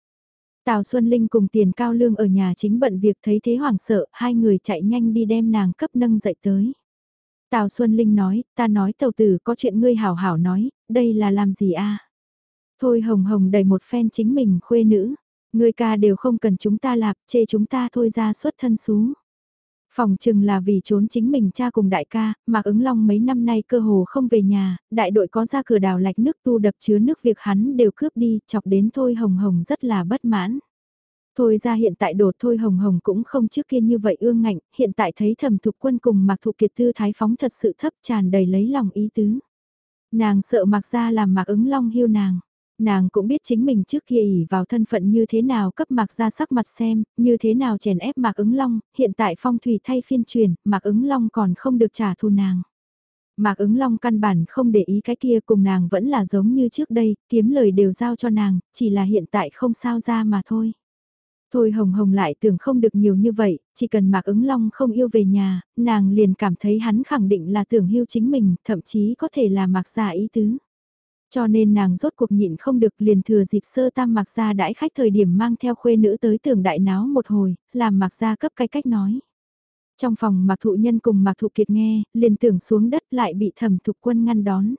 Tào Xuân Linh cùng tiền cao lương ở nhà chính bận việc thấy thế hoảng sợ, hai người chạy nhanh đi đem nàng cấp nâng dậy tới. Tào Xuân Linh nói, ta nói tàu tử có chuyện ngươi hảo hảo nói, đây là làm gì a? Thôi hồng hồng đầy một phen chính mình khuê nữ, ngươi ca đều không cần chúng ta lạp, chê chúng ta thôi ra xuất thân xú. Phòng chừng là vì trốn chính mình cha cùng đại ca, mà ứng long mấy năm nay cơ hồ không về nhà, đại đội có ra cửa đào lạch nước tu đập chứa nước việc hắn đều cướp đi, chọc đến thôi hồng hồng rất là bất mãn. Thôi ra hiện tại đột thôi hồng hồng cũng không trước kia như vậy ương ngạnh, hiện tại thấy thẩm thục quân cùng Mạc thục kiệt tư thái phóng thật sự thấp tràn đầy lấy lòng ý tứ. Nàng sợ mặc ra làm Mạc ứng long hiu nàng. Nàng cũng biết chính mình trước kia ỉ vào thân phận như thế nào cấp mặc ra sắc mặt xem, như thế nào chèn ép mạc ứng long, hiện tại phong thủy thay phiên truyền, mạc ứng long còn không được trả thù nàng. Mạc ứng long căn bản không để ý cái kia cùng nàng vẫn là giống như trước đây, kiếm lời đều giao cho nàng, chỉ là hiện tại không sao ra mà thôi. Thôi hồng hồng lại tưởng không được nhiều như vậy, chỉ cần mạc ứng long không yêu về nhà, nàng liền cảm thấy hắn khẳng định là tưởng hưu chính mình, thậm chí có thể là mạc giả ý tứ. Cho nên nàng rốt cuộc nhịn không được liền thừa dịp sơ tam mạc gia đãi khách thời điểm mang theo khuê nữ tới tường đại náo một hồi, làm mạc gia cấp cái cách nói. Trong phòng mạc thụ nhân cùng mạc thụ kiệt nghe, liền tưởng xuống đất lại bị thẩm thục quân ngăn đón.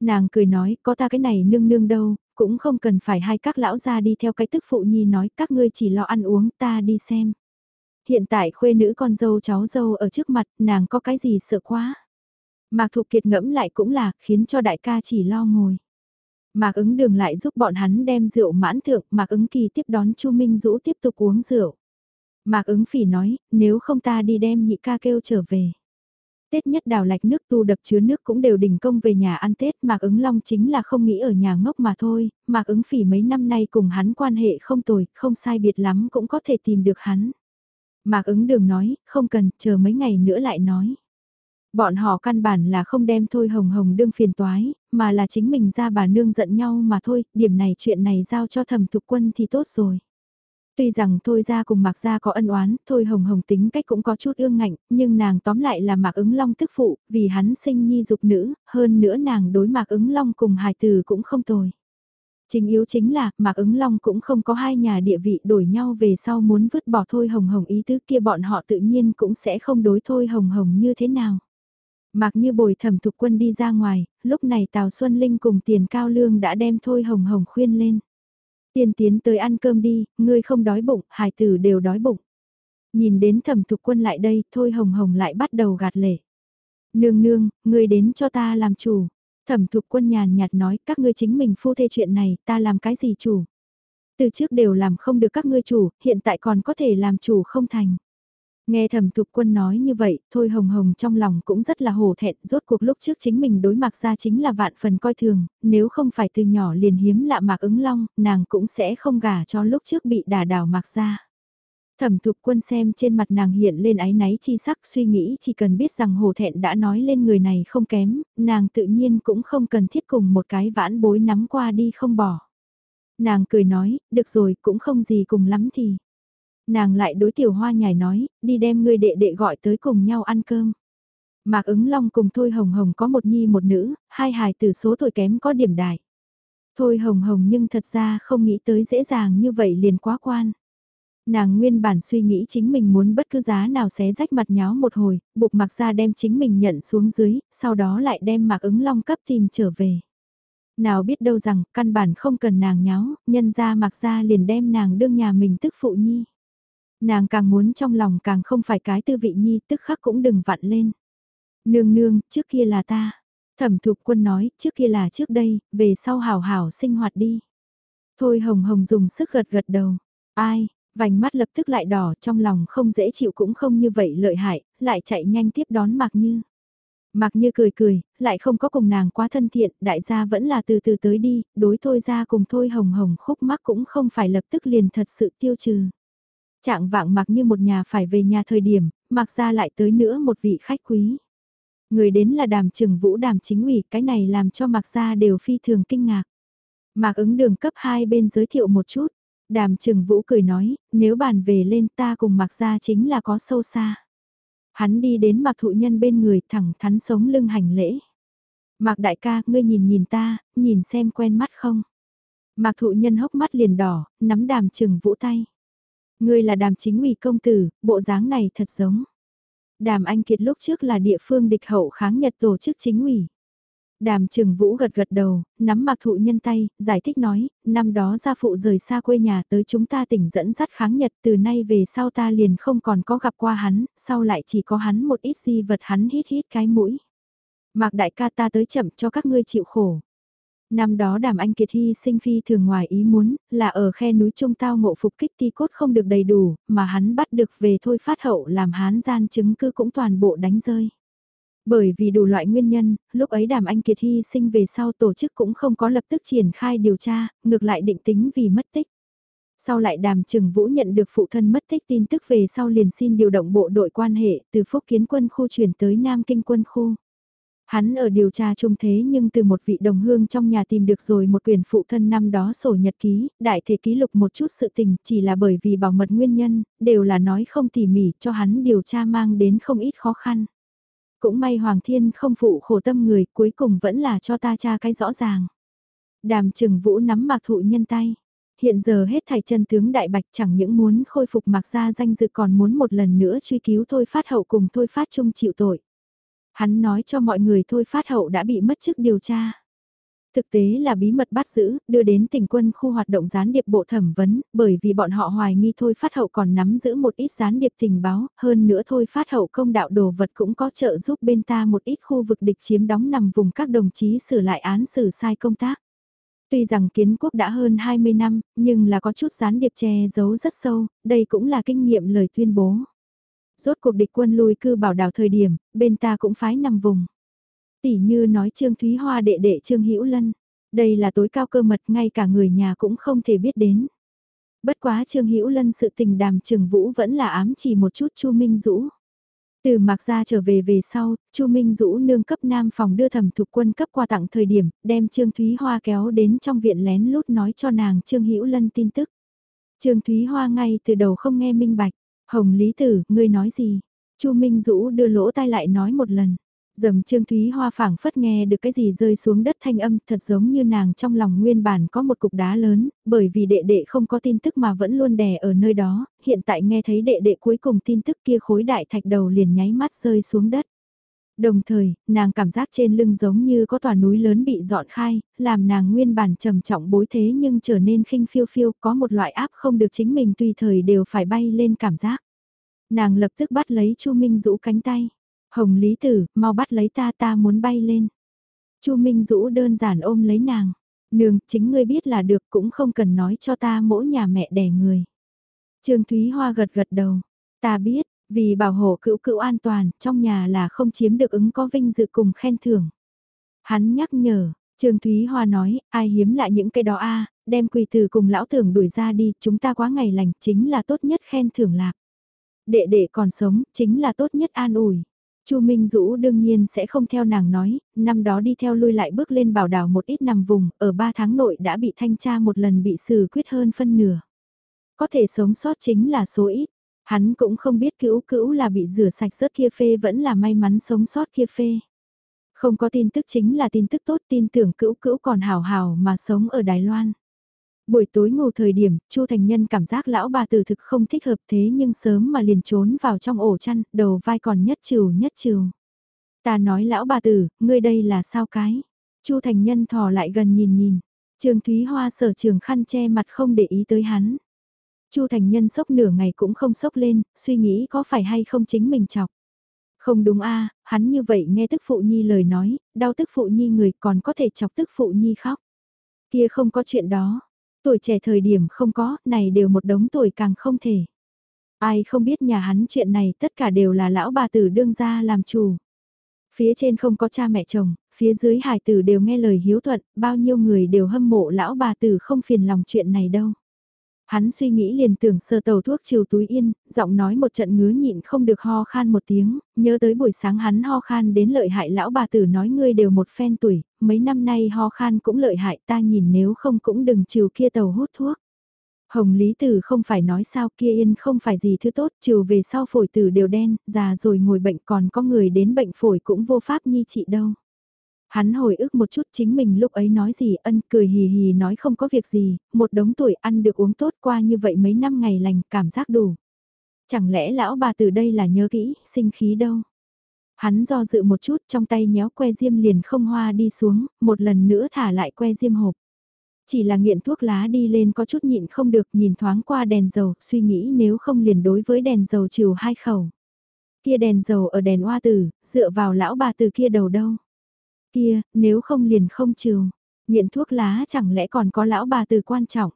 Nàng cười nói, có ta cái này nương nương đâu, cũng không cần phải hai các lão gia đi theo cái tức phụ nhi nói các ngươi chỉ lo ăn uống ta đi xem. Hiện tại khuê nữ con dâu cháu dâu ở trước mặt nàng có cái gì sợ quá. Mạc Thục Kiệt ngẫm lại cũng là khiến cho đại ca chỉ lo ngồi. Mạc ứng đường lại giúp bọn hắn đem rượu mãn thượng, Mạc ứng kỳ tiếp đón Chu Minh Dũ tiếp tục uống rượu. Mạc ứng phỉ nói, nếu không ta đi đem nhị ca kêu trở về. Tết nhất đào lạch nước tu đập chứa nước cũng đều đình công về nhà ăn Tết Mạc ứng long chính là không nghĩ ở nhà ngốc mà thôi, Mạc ứng phỉ mấy năm nay cùng hắn quan hệ không tồi, không sai biệt lắm cũng có thể tìm được hắn. Mạc ứng đường nói, không cần, chờ mấy ngày nữa lại nói. Bọn họ căn bản là không đem thôi hồng hồng đương phiền toái, mà là chính mình ra bà nương giận nhau mà thôi, điểm này chuyện này giao cho thẩm thục quân thì tốt rồi. Tuy rằng thôi ra cùng mạc ra có ân oán, thôi hồng hồng tính cách cũng có chút ương ngạnh, nhưng nàng tóm lại là mạc ứng long tức phụ, vì hắn sinh nhi dục nữ, hơn nữa nàng đối mạc ứng long cùng hài từ cũng không tồi. Chính yếu chính là, Mạc ứng long cũng không có hai nhà địa vị đổi nhau về sau muốn vứt bỏ thôi hồng hồng ý tứ kia bọn họ tự nhiên cũng sẽ không đối thôi hồng hồng như thế nào. Mặc như bồi thẩm thục quân đi ra ngoài, lúc này Tào Xuân Linh cùng tiền cao lương đã đem thôi hồng hồng khuyên lên. Tiền tiến tới ăn cơm đi, ngươi không đói bụng, hài tử đều đói bụng. Nhìn đến thẩm thục quân lại đây, thôi hồng hồng lại bắt đầu gạt lệ. Nương nương, ngươi đến cho ta làm chủ. Thẩm thục quân nhàn nhạt nói các ngươi chính mình phu thê chuyện này, ta làm cái gì chủ. Từ trước đều làm không được các ngươi chủ, hiện tại còn có thể làm chủ không thành. Nghe thẩm thục quân nói như vậy, thôi hồng hồng trong lòng cũng rất là hổ thẹn, rốt cuộc lúc trước chính mình đối mặt ra chính là vạn phần coi thường, nếu không phải từ nhỏ liền hiếm lạ mạc ứng long, nàng cũng sẽ không gả cho lúc trước bị đả đảo mạc ra. Thẩm thục quân xem trên mặt nàng hiện lên ái náy chi sắc suy nghĩ chỉ cần biết rằng hổ thẹn đã nói lên người này không kém, nàng tự nhiên cũng không cần thiết cùng một cái vãn bối nắm qua đi không bỏ. Nàng cười nói, được rồi cũng không gì cùng lắm thì nàng lại đối tiểu hoa nhài nói, đi đem người đệ đệ gọi tới cùng nhau ăn cơm. Mạc ứng long cùng Thôi Hồng Hồng có một nhi một nữ, hai hài từ số tuổi kém có điểm đại. Thôi Hồng Hồng nhưng thật ra không nghĩ tới dễ dàng như vậy liền quá quan. Nàng nguyên bản suy nghĩ chính mình muốn bất cứ giá nào xé rách mặt nháo một hồi, buộc mặc ra đem chính mình nhận xuống dưới, sau đó lại đem mạc ứng long cấp tìm trở về. Nào biết đâu rằng, căn bản không cần nàng nháo, nhân ra mặc ra liền đem nàng đương nhà mình tức phụ nhi. Nàng càng muốn trong lòng càng không phải cái tư vị nhi tức khắc cũng đừng vặn lên. Nương nương, trước kia là ta. Thẩm thục quân nói, trước kia là trước đây, về sau hảo hảo sinh hoạt đi. Thôi hồng hồng dùng sức gật gật đầu. Ai, Vành mắt lập tức lại đỏ trong lòng không dễ chịu cũng không như vậy lợi hại, lại chạy nhanh tiếp đón Mạc Như. Mạc Như cười cười, lại không có cùng nàng quá thân thiện, đại gia vẫn là từ từ tới đi, đối thôi ra cùng thôi hồng hồng khúc mắc cũng không phải lập tức liền thật sự tiêu trừ. Trạng vạng mặc Như một nhà phải về nhà thời điểm, Mạc ra lại tới nữa một vị khách quý. Người đến là đàm trừng vũ đàm chính ủy, cái này làm cho Mạc ra đều phi thường kinh ngạc. Mạc ứng đường cấp 2 bên giới thiệu một chút. Đàm trừng vũ cười nói, nếu bàn về lên ta cùng Mạc ra chính là có sâu xa. Hắn đi đến Mạc thụ nhân bên người thẳng thắn sống lưng hành lễ. Mạc đại ca, ngươi nhìn nhìn ta, nhìn xem quen mắt không? Mạc thụ nhân hốc mắt liền đỏ, nắm đàm trừng vũ tay. Ngươi là đàm chính ủy công tử, bộ dáng này thật giống. Đàm Anh Kiệt lúc trước là địa phương địch hậu kháng Nhật tổ chức chính ủy. Đàm Trừng Vũ gật gật đầu, nắm mặc thụ nhân tay, giải thích nói, năm đó gia phụ rời xa quê nhà tới chúng ta tỉnh dẫn dắt kháng Nhật từ nay về sau ta liền không còn có gặp qua hắn, sau lại chỉ có hắn một ít di vật hắn hít hít cái mũi. Mạc đại ca ta tới chậm cho các ngươi chịu khổ. Năm đó đàm anh kiệt hy sinh phi thường ngoài ý muốn, là ở khe núi trung tao ngộ phục kích ti cốt không được đầy đủ, mà hắn bắt được về thôi phát hậu làm hán gian chứng cứ cũng toàn bộ đánh rơi. Bởi vì đủ loại nguyên nhân, lúc ấy đàm anh kiệt hy sinh về sau tổ chức cũng không có lập tức triển khai điều tra, ngược lại định tính vì mất tích. Sau lại đàm trừng vũ nhận được phụ thân mất tích tin tức về sau liền xin điều động bộ đội quan hệ từ phúc kiến quân khu chuyển tới Nam Kinh quân khu. Hắn ở điều tra chung thế nhưng từ một vị đồng hương trong nhà tìm được rồi một quyền phụ thân năm đó sổ nhật ký, đại thể ký lục một chút sự tình chỉ là bởi vì bảo mật nguyên nhân, đều là nói không tỉ mỉ cho hắn điều tra mang đến không ít khó khăn. Cũng may Hoàng Thiên không phụ khổ tâm người cuối cùng vẫn là cho ta tra cái rõ ràng. Đàm trừng vũ nắm mạc thụ nhân tay. Hiện giờ hết thảy chân tướng đại bạch chẳng những muốn khôi phục mạc gia danh dự còn muốn một lần nữa truy cứu thôi phát hậu cùng thôi phát chung chịu tội. Hắn nói cho mọi người thôi phát hậu đã bị mất chức điều tra. Thực tế là bí mật bắt giữ, đưa đến tỉnh quân khu hoạt động gián điệp bộ thẩm vấn, bởi vì bọn họ hoài nghi thôi phát hậu còn nắm giữ một ít gián điệp tình báo, hơn nữa thôi phát hậu công đạo đồ vật cũng có trợ giúp bên ta một ít khu vực địch chiếm đóng nằm vùng các đồng chí sửa lại án xử sai công tác. Tuy rằng kiến quốc đã hơn 20 năm, nhưng là có chút gián điệp che giấu rất sâu, đây cũng là kinh nghiệm lời tuyên bố rốt cuộc địch quân lui cư bảo đảo thời điểm, bên ta cũng phái nằm vùng. Tỷ như nói Trương Thúy Hoa đệ đệ Trương Hữu Lân, đây là tối cao cơ mật ngay cả người nhà cũng không thể biết đến. Bất quá Trương Hữu Lân sự tình đàm Trường Vũ vẫn là ám chỉ một chút Chu Minh Dũ. Từ Mạc Gia trở về về sau, Chu Minh Dũ nương cấp nam phòng đưa thẩm thuộc quân cấp qua tặng thời điểm, đem Trương Thúy Hoa kéo đến trong viện lén lút nói cho nàng Trương Hữu Lân tin tức. Trương Thúy Hoa ngay từ đầu không nghe minh bạch, Hồng Lý Tử, ngươi nói gì? Chu Minh Dũ đưa lỗ tai lại nói một lần. Dầm Trương Thúy Hoa phảng phất nghe được cái gì rơi xuống đất thanh âm thật giống như nàng trong lòng nguyên bản có một cục đá lớn, bởi vì đệ đệ không có tin tức mà vẫn luôn đè ở nơi đó, hiện tại nghe thấy đệ đệ cuối cùng tin tức kia khối đại thạch đầu liền nháy mắt rơi xuống đất. Đồng thời, nàng cảm giác trên lưng giống như có tòa núi lớn bị dọn khai, làm nàng nguyên bản trầm trọng bối thế nhưng trở nên khinh phiêu phiêu, có một loại áp không được chính mình tùy thời đều phải bay lên cảm giác. Nàng lập tức bắt lấy Chu Minh Dũ cánh tay. Hồng Lý Tử, mau bắt lấy ta ta muốn bay lên. Chu Minh Dũ đơn giản ôm lấy nàng. Nương, chính ngươi biết là được cũng không cần nói cho ta mỗi nhà mẹ đẻ người. Trương Thúy Hoa gật gật đầu. Ta biết, vì bảo hộ cữu cữu an toàn, trong nhà là không chiếm được ứng có vinh dự cùng khen thưởng. Hắn nhắc nhở, Trương Thúy Hoa nói, ai hiếm lại những cái đó a đem quỳ từ cùng lão thưởng đuổi ra đi, chúng ta quá ngày lành, chính là tốt nhất khen thưởng lạc. Đệ đệ còn sống, chính là tốt nhất an ủi. Chu Minh Dũ đương nhiên sẽ không theo nàng nói, năm đó đi theo lui lại bước lên bảo đảo một ít nằm vùng, ở ba tháng nội đã bị thanh tra một lần bị xử quyết hơn phân nửa. Có thể sống sót chính là số ít, Hắn cũng không biết cữu cữu là bị rửa sạch rớt kia phê vẫn là may mắn sống sót kia phê. Không có tin tức chính là tin tức tốt tin tưởng cữu cữu còn hào hào mà sống ở Đài Loan. Buổi tối ngủ thời điểm, Chu Thành Nhân cảm giác lão bà tử thực không thích hợp thế nhưng sớm mà liền trốn vào trong ổ chăn, đầu vai còn nhất trừ nhất trừ. Ta nói lão bà tử, ngươi đây là sao cái? Chu Thành Nhân thò lại gần nhìn nhìn. Trương Thúy Hoa sở trường khăn che mặt không để ý tới hắn. Chu Thành Nhân sốc nửa ngày cũng không sốc lên, suy nghĩ có phải hay không chính mình chọc. Không đúng a hắn như vậy nghe tức phụ nhi lời nói, đau tức phụ nhi người còn có thể chọc tức phụ nhi khóc. Kia không có chuyện đó. Tuổi trẻ thời điểm không có, này đều một đống tuổi càng không thể. Ai không biết nhà hắn chuyện này tất cả đều là lão bà tử đương gia làm chủ. Phía trên không có cha mẹ chồng, phía dưới hài tử đều nghe lời hiếu thuận, bao nhiêu người đều hâm mộ lão bà tử không phiền lòng chuyện này đâu. Hắn suy nghĩ liền tưởng sơ tàu thuốc chiều túi yên, giọng nói một trận ngứa nhịn không được ho khan một tiếng, nhớ tới buổi sáng hắn ho khan đến lợi hại lão bà tử nói ngươi đều một phen tuổi, mấy năm nay ho khan cũng lợi hại ta nhìn nếu không cũng đừng chiều kia tàu hút thuốc. Hồng Lý Tử không phải nói sao kia yên không phải gì thứ tốt, chiều về sau phổi tử đều đen, già rồi ngồi bệnh còn có người đến bệnh phổi cũng vô pháp nhi trị đâu. Hắn hồi ức một chút chính mình lúc ấy nói gì ân cười hì hì nói không có việc gì, một đống tuổi ăn được uống tốt qua như vậy mấy năm ngày lành cảm giác đủ. Chẳng lẽ lão bà từ đây là nhớ kỹ, sinh khí đâu. Hắn do dự một chút trong tay nhéo que diêm liền không hoa đi xuống, một lần nữa thả lại que diêm hộp. Chỉ là nghiện thuốc lá đi lên có chút nhịn không được nhìn thoáng qua đèn dầu, suy nghĩ nếu không liền đối với đèn dầu chiều hai khẩu. Kia đèn dầu ở đèn hoa tử, dựa vào lão bà từ kia đầu đâu. Kia, nếu không liền không trừ Nghiện thuốc lá chẳng lẽ còn có lão bà từ quan trọng.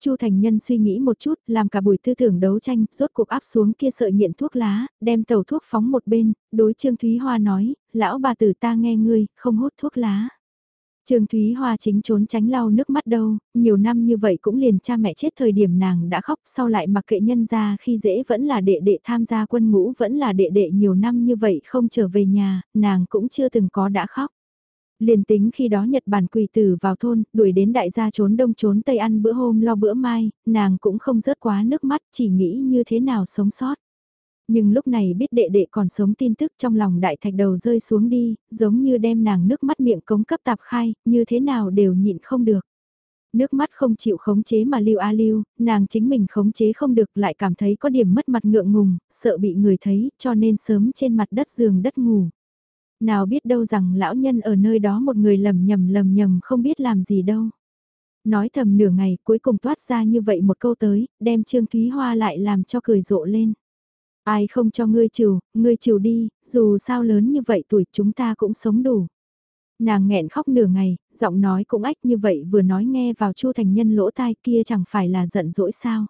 Chu Thành Nhân suy nghĩ một chút, làm cả buổi tư tưởng đấu tranh, rốt cuộc áp xuống kia sợi nghiện thuốc lá, đem tàu thuốc phóng một bên, đối Trương Thúy Hoa nói, lão bà tử ta nghe ngươi, không hút thuốc lá. Trương Thúy Hoa chính trốn tránh lau nước mắt đâu, nhiều năm như vậy cũng liền cha mẹ chết thời điểm nàng đã khóc sau lại mặc kệ nhân ra khi dễ vẫn là đệ đệ tham gia quân ngũ vẫn là đệ đệ nhiều năm như vậy không trở về nhà, nàng cũng chưa từng có đã khóc. Liền tính khi đó Nhật Bản quỳ tử vào thôn, đuổi đến đại gia trốn đông trốn tây ăn bữa hôm lo bữa mai, nàng cũng không rớt quá nước mắt chỉ nghĩ như thế nào sống sót. Nhưng lúc này biết đệ đệ còn sống tin tức trong lòng đại thạch đầu rơi xuống đi, giống như đem nàng nước mắt miệng cống cấp tạp khai, như thế nào đều nhịn không được. Nước mắt không chịu khống chế mà lưu a lưu, nàng chính mình khống chế không được lại cảm thấy có điểm mất mặt ngượng ngùng, sợ bị người thấy, cho nên sớm trên mặt đất giường đất ngủ. Nào biết đâu rằng lão nhân ở nơi đó một người lầm nhầm lầm nhầm không biết làm gì đâu. Nói thầm nửa ngày cuối cùng toát ra như vậy một câu tới, đem Trương Thúy Hoa lại làm cho cười rộ lên. Ai không cho ngươi chiều, ngươi chiều đi, dù sao lớn như vậy tuổi chúng ta cũng sống đủ. Nàng nghẹn khóc nửa ngày, giọng nói cũng ách như vậy vừa nói nghe vào chu thành nhân lỗ tai kia chẳng phải là giận dỗi sao.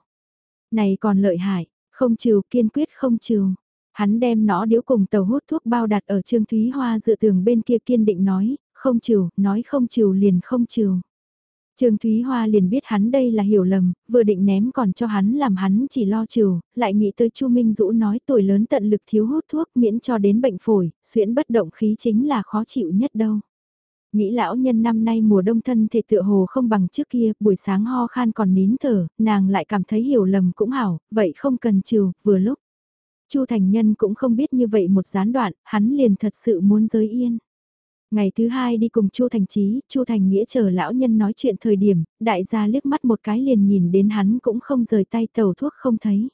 Này còn lợi hại, không chiều kiên quyết không chiều. Hắn đem nó điếu cùng tàu hút thuốc bao đặt ở Trương Thúy Hoa dựa tường bên kia kiên định nói, không chịu nói không chịu liền không chịu Trương Thúy Hoa liền biết hắn đây là hiểu lầm, vừa định ném còn cho hắn làm hắn chỉ lo chịu lại nghĩ tới Chu Minh Dũ nói tuổi lớn tận lực thiếu hút thuốc miễn cho đến bệnh phổi, xuyễn bất động khí chính là khó chịu nhất đâu. Nghĩ lão nhân năm nay mùa đông thân thể tựa hồ không bằng trước kia, buổi sáng ho khan còn nín thở, nàng lại cảm thấy hiểu lầm cũng hảo, vậy không cần chiều, vừa lúc. Chu Thành Nhân cũng không biết như vậy một gián đoạn, hắn liền thật sự muốn giới yên. Ngày thứ hai đi cùng Chu Thành Chí, Chu Thành Nghĩa chờ lão nhân nói chuyện thời điểm, đại gia liếc mắt một cái liền nhìn đến hắn cũng không rời tay tàu thuốc không thấy.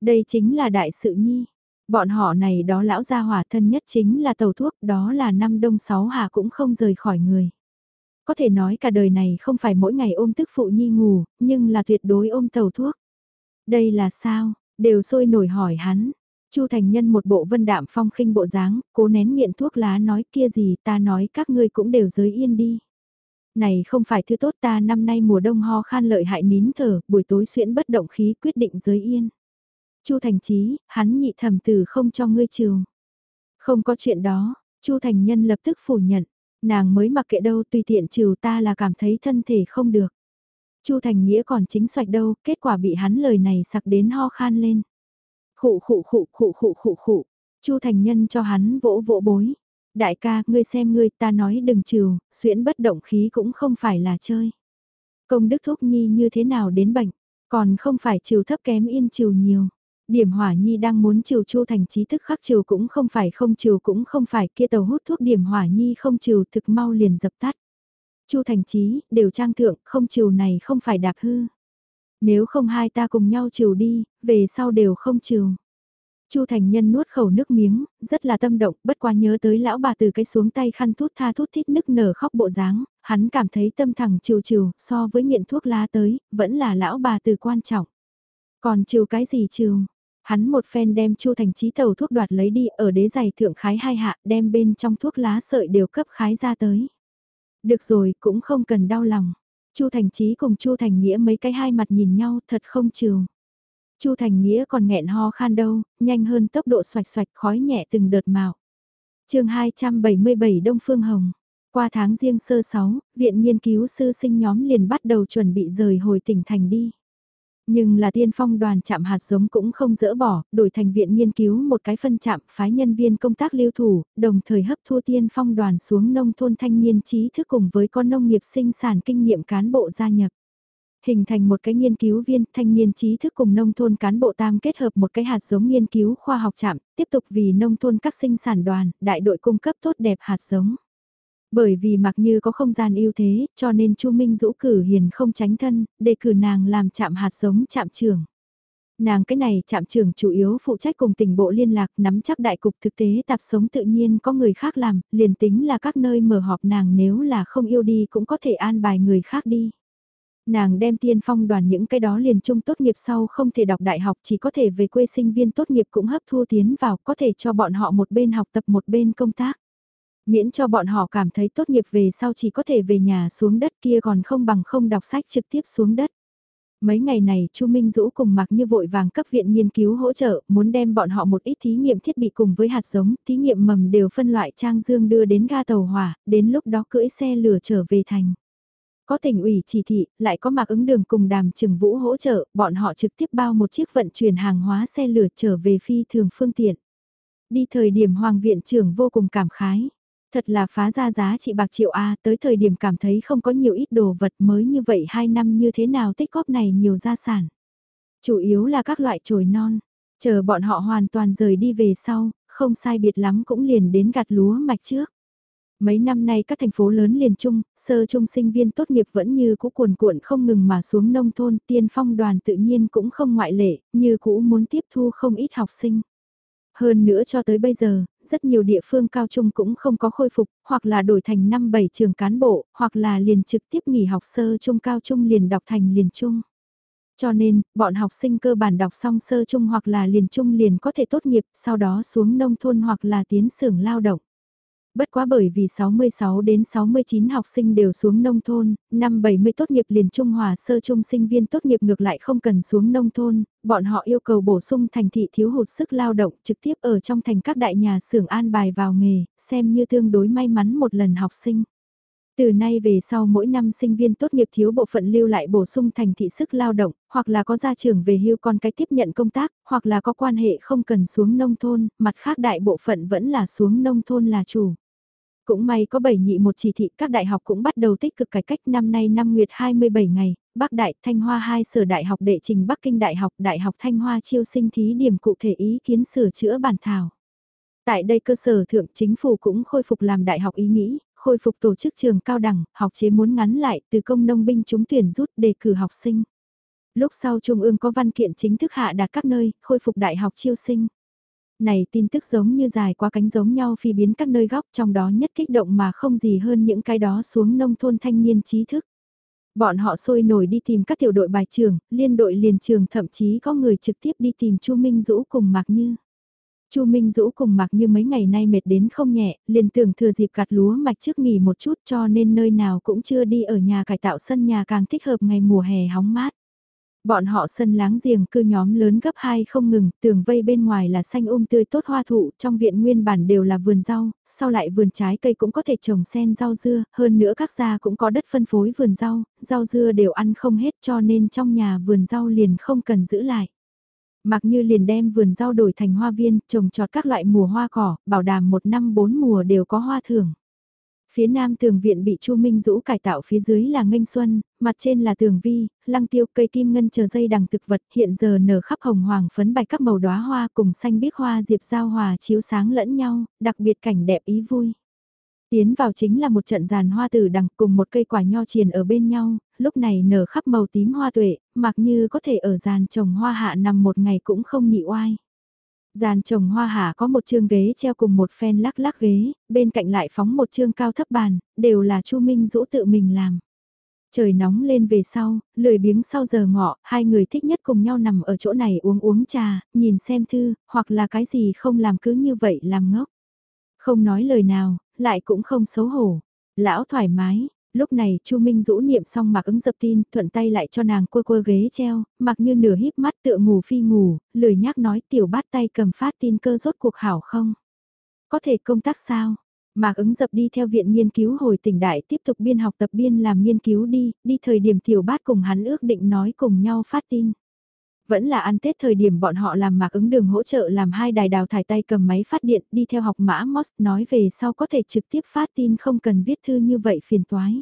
Đây chính là đại sự nhi. Bọn họ này đó lão gia hỏa thân nhất chính là tàu thuốc, đó là năm đông sáu hà cũng không rời khỏi người. Có thể nói cả đời này không phải mỗi ngày ôm tức phụ nhi ngủ, nhưng là tuyệt đối ôm tàu thuốc. Đây là sao, đều sôi nổi hỏi hắn, Chu Thành Nhân một bộ vân đạm phong khinh bộ dáng, cố nén nghiện thuốc lá nói kia gì ta nói các ngươi cũng đều giới yên đi. Này không phải thứ tốt ta năm nay mùa đông ho khan lợi hại nín thở, buổi tối xuyễn bất động khí quyết định giới yên. Chu Thành Chí, hắn nhị thầm từ không cho ngươi trường. Không có chuyện đó, Chu Thành Nhân lập tức phủ nhận, nàng mới mặc kệ đâu tùy tiện trừ ta là cảm thấy thân thể không được. Chu Thành Nghĩa còn chính xoạch đâu, kết quả bị hắn lời này sặc đến ho khan lên. Khụ khụ khụ khụ khụ khụ khụ. Chu Thành Nhân cho hắn vỗ vỗ bối. Đại ca, ngươi xem ngươi, ta nói đừng trừ, xuyễn bất động khí cũng không phải là chơi. Công đức thúc nhi như thế nào đến bệnh, còn không phải trừ thấp kém yên trừ nhiều. Điểm hỏa nhi đang muốn trừ chu thành trí thức khắc trừ cũng không phải không trừ cũng không phải kia tàu hút thuốc điểm hỏa nhi không trừ thực mau liền dập tắt chu thành trí, đều trang thượng, không chiều này không phải đạp hư. Nếu không hai ta cùng nhau chiều đi, về sau đều không chiều Chu Thành Nhân nuốt khẩu nước miếng, rất là tâm động, bất quá nhớ tới lão bà từ cái xuống tay khăn thút tha thút thít nức nở khóc bộ dáng, hắn cảm thấy tâm thẳng chiều chiều so với nghiện thuốc lá tới, vẫn là lão bà từ quan trọng. Còn chiều cái gì chiều Hắn một phen đem Chu Thành Chí tàu thuốc đoạt lấy đi ở đế giày thượng khái hai hạ, đem bên trong thuốc lá sợi đều cấp khái ra tới. Được rồi, cũng không cần đau lòng. Chu Thành Chí cùng Chu Thành Nghĩa mấy cái hai mặt nhìn nhau thật không trường. Chu Thành Nghĩa còn nghẹn ho khan đâu, nhanh hơn tốc độ xoạch xoạch khói nhẹ từng đợt mạo. chương 277 Đông Phương Hồng. Qua tháng riêng sơ 6, Viện Nghiên cứu sư sinh nhóm liền bắt đầu chuẩn bị rời hồi tỉnh thành đi. Nhưng là tiên phong đoàn chạm hạt giống cũng không dỡ bỏ, đổi thành viện nghiên cứu một cái phân chạm phái nhân viên công tác lưu thủ, đồng thời hấp thu tiên phong đoàn xuống nông thôn thanh niên trí thức cùng với con nông nghiệp sinh sản kinh nghiệm cán bộ gia nhập. Hình thành một cái nghiên cứu viên thanh niên trí thức cùng nông thôn cán bộ tam kết hợp một cái hạt giống nghiên cứu khoa học chạm, tiếp tục vì nông thôn các sinh sản đoàn, đại đội cung cấp tốt đẹp hạt giống. Bởi vì mặc như có không gian ưu thế, cho nên Chu Minh Dũ cử hiền không tránh thân, để cử nàng làm chạm hạt giống chạm trưởng. Nàng cái này chạm trưởng chủ yếu phụ trách cùng tỉnh bộ liên lạc nắm chắc đại cục thực tế tạp sống tự nhiên có người khác làm, liền tính là các nơi mở họp nàng nếu là không yêu đi cũng có thể an bài người khác đi. Nàng đem tiên phong đoàn những cái đó liền trung tốt nghiệp sau không thể đọc đại học chỉ có thể về quê sinh viên tốt nghiệp cũng hấp thu tiến vào có thể cho bọn họ một bên học tập một bên công tác. Miễn cho bọn họ cảm thấy tốt nghiệp về sau chỉ có thể về nhà xuống đất kia còn không bằng không đọc sách trực tiếp xuống đất. Mấy ngày này Chu Minh Dũ cùng mặc như vội vàng cấp viện nghiên cứu hỗ trợ, muốn đem bọn họ một ít thí nghiệm thiết bị cùng với hạt giống, thí nghiệm mầm đều phân loại trang dương đưa đến ga tàu hỏa, đến lúc đó cưỡi xe lửa trở về thành. Có tỉnh ủy chỉ thị, lại có mạc ứng đường cùng đàm trừng vũ hỗ trợ, bọn họ trực tiếp bao một chiếc vận chuyển hàng hóa xe lửa trở về phi thường phương tiện. Đi thời điểm Hoàng viện trưởng vô cùng cảm khái. Thật là phá ra giá trị bạc triệu A tới thời điểm cảm thấy không có nhiều ít đồ vật mới như vậy 2 năm như thế nào tích góp này nhiều gia sản. Chủ yếu là các loại chồi non, chờ bọn họ hoàn toàn rời đi về sau, không sai biệt lắm cũng liền đến gặt lúa mạch trước. Mấy năm nay các thành phố lớn liền chung, sơ trung sinh viên tốt nghiệp vẫn như cũ cuồn cuộn không ngừng mà xuống nông thôn, tiên phong đoàn tự nhiên cũng không ngoại lệ, như cũ muốn tiếp thu không ít học sinh. Hơn nữa cho tới bây giờ, rất nhiều địa phương cao trung cũng không có khôi phục, hoặc là đổi thành năm bảy trường cán bộ, hoặc là liền trực tiếp nghỉ học sơ trung cao trung liền đọc thành liền trung. Cho nên, bọn học sinh cơ bản đọc xong sơ trung hoặc là liền trung liền có thể tốt nghiệp, sau đó xuống nông thôn hoặc là tiến xưởng lao động. Bất quá bởi vì 66 đến 69 học sinh đều xuống nông thôn, năm 70 tốt nghiệp liền Trung Hòa sơ trung sinh viên tốt nghiệp ngược lại không cần xuống nông thôn, bọn họ yêu cầu bổ sung thành thị thiếu hụt sức lao động trực tiếp ở trong thành các đại nhà xưởng an bài vào nghề, xem như tương đối may mắn một lần học sinh. Từ nay về sau mỗi năm sinh viên tốt nghiệp thiếu bộ phận lưu lại bổ sung thành thị sức lao động, hoặc là có gia trưởng về hưu con cái tiếp nhận công tác, hoặc là có quan hệ không cần xuống nông thôn, mặt khác đại bộ phận vẫn là xuống nông thôn là chủ. Cũng may có bảy nhị một chỉ thị các đại học cũng bắt đầu tích cực cải cách năm nay năm nguyệt 27 ngày, Bắc Đại Thanh Hoa hai sở đại học đệ trình Bắc Kinh Đại học Đại học Thanh Hoa chiêu sinh thí điểm cụ thể ý kiến sửa chữa bản thảo. Tại đây cơ sở thượng chính phủ cũng khôi phục làm đại học ý nghĩ, khôi phục tổ chức trường cao đẳng, học chế muốn ngắn lại từ công nông binh chúng tuyển rút đề cử học sinh. Lúc sau Trung ương có văn kiện chính thức hạ đạt các nơi, khôi phục đại học chiêu sinh. Này tin tức giống như dài qua cánh giống nhau phi biến các nơi góc trong đó nhất kích động mà không gì hơn những cái đó xuống nông thôn thanh niên trí thức. Bọn họ sôi nổi đi tìm các tiểu đội bài trường, liên đội liền trường thậm chí có người trực tiếp đi tìm Chu Minh Dũ cùng Mạc Như. Chu Minh Dũ cùng Mạc Như mấy ngày nay mệt đến không nhẹ, liền tưởng thừa dịp gặt lúa mạch trước nghỉ một chút cho nên nơi nào cũng chưa đi ở nhà cải tạo sân nhà càng thích hợp ngày mùa hè hóng mát. Bọn họ sân láng giềng cư nhóm lớn gấp hai không ngừng, tường vây bên ngoài là xanh um tươi tốt hoa thụ, trong viện nguyên bản đều là vườn rau, sau lại vườn trái cây cũng có thể trồng sen rau dưa, hơn nữa các gia cũng có đất phân phối vườn rau, rau dưa đều ăn không hết cho nên trong nhà vườn rau liền không cần giữ lại. Mặc như liền đem vườn rau đổi thành hoa viên, trồng trọt các loại mùa hoa cỏ, bảo đảm một năm bốn mùa đều có hoa thưởng. Phía nam tường viện bị Chu Minh Dũ cải tạo phía dưới là nghênh xuân, mặt trên là tường vi, lăng tiêu cây kim ngân chờ dây đằng thực vật hiện giờ nở khắp hồng hoàng phấn bạch các màu đóa hoa cùng xanh biếc hoa diệp giao hòa chiếu sáng lẫn nhau, đặc biệt cảnh đẹp ý vui. Tiến vào chính là một trận giàn hoa tử đằng cùng một cây quả nho triền ở bên nhau, lúc này nở khắp màu tím hoa tuệ, mặc như có thể ở giàn trồng hoa hạ nằm một ngày cũng không nhị oai. Giàn trồng hoa hạ có một chương ghế treo cùng một phen lắc lắc ghế, bên cạnh lại phóng một chương cao thấp bàn, đều là Chu Minh Dũ tự mình làm. Trời nóng lên về sau, lười biếng sau giờ ngọ, hai người thích nhất cùng nhau nằm ở chỗ này uống uống trà, nhìn xem thư, hoặc là cái gì không làm cứ như vậy làm ngốc. Không nói lời nào, lại cũng không xấu hổ. Lão thoải mái, Lúc này Chu Minh Dũ niệm xong mặc ứng dập tin, thuận tay lại cho nàng quơ quơ ghế treo, mặc như nửa híp mắt tựa ngủ phi ngủ, lười nhác nói tiểu bát tay cầm phát tin cơ rốt cuộc hảo không? Có thể công tác sao? Mạc ứng dập đi theo viện nghiên cứu hồi tỉnh đại tiếp tục biên học tập biên làm nghiên cứu đi, đi thời điểm tiểu bát cùng hắn ước định nói cùng nhau phát tin. Vẫn là ăn Tết thời điểm bọn họ làm mạc ứng đường hỗ trợ làm hai đài đào thải tay cầm máy phát điện đi theo học mã MOS nói về sau có thể trực tiếp phát tin không cần viết thư như vậy phiền toái.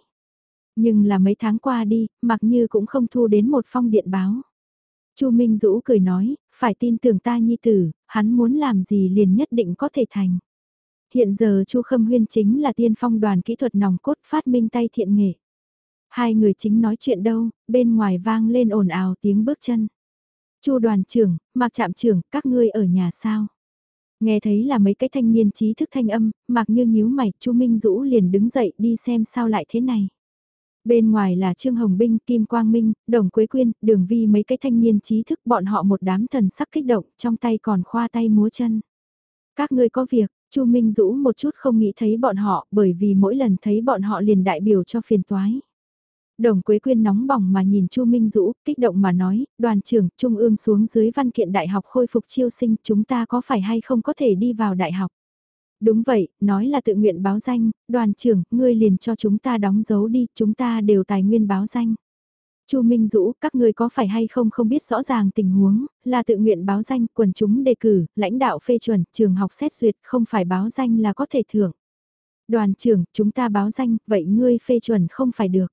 Nhưng là mấy tháng qua đi, mặc như cũng không thu đến một phong điện báo. Chu Minh Dũ cười nói, phải tin tưởng ta nhi tử, hắn muốn làm gì liền nhất định có thể thành. Hiện giờ Chu Khâm Huyên chính là tiên phong đoàn kỹ thuật nòng cốt phát minh tay thiện nghệ. Hai người chính nói chuyện đâu, bên ngoài vang lên ồn ào tiếng bước chân. Chu đoàn trưởng, Mạc Trạm trưởng, các ngươi ở nhà sao? Nghe thấy là mấy cái thanh niên trí thức thanh âm, Mạc Như nhíu mày, Chu Minh Dũ liền đứng dậy đi xem sao lại thế này. Bên ngoài là Trương Hồng Binh, Kim Quang Minh, Đồng Quế Quyên, Đường Vi mấy cái thanh niên trí thức bọn họ một đám thần sắc kích động, trong tay còn khoa tay múa chân. Các ngươi có việc, Chu Minh Dũ một chút không nghĩ thấy bọn họ bởi vì mỗi lần thấy bọn họ liền đại biểu cho phiền toái. Đồng Quế Quyên nóng bỏng mà nhìn Chu Minh Dũ, kích động mà nói, đoàn trưởng, Trung ương xuống dưới văn kiện đại học khôi phục chiêu sinh, chúng ta có phải hay không có thể đi vào đại học? Đúng vậy, nói là tự nguyện báo danh, đoàn trưởng, ngươi liền cho chúng ta đóng dấu đi, chúng ta đều tài nguyên báo danh. Chu Minh Dũ, các ngươi có phải hay không không biết rõ ràng tình huống, là tự nguyện báo danh, quần chúng đề cử, lãnh đạo phê chuẩn, trường học xét duyệt, không phải báo danh là có thể thưởng. Đoàn trưởng, chúng ta báo danh, vậy ngươi phê chuẩn không phải được.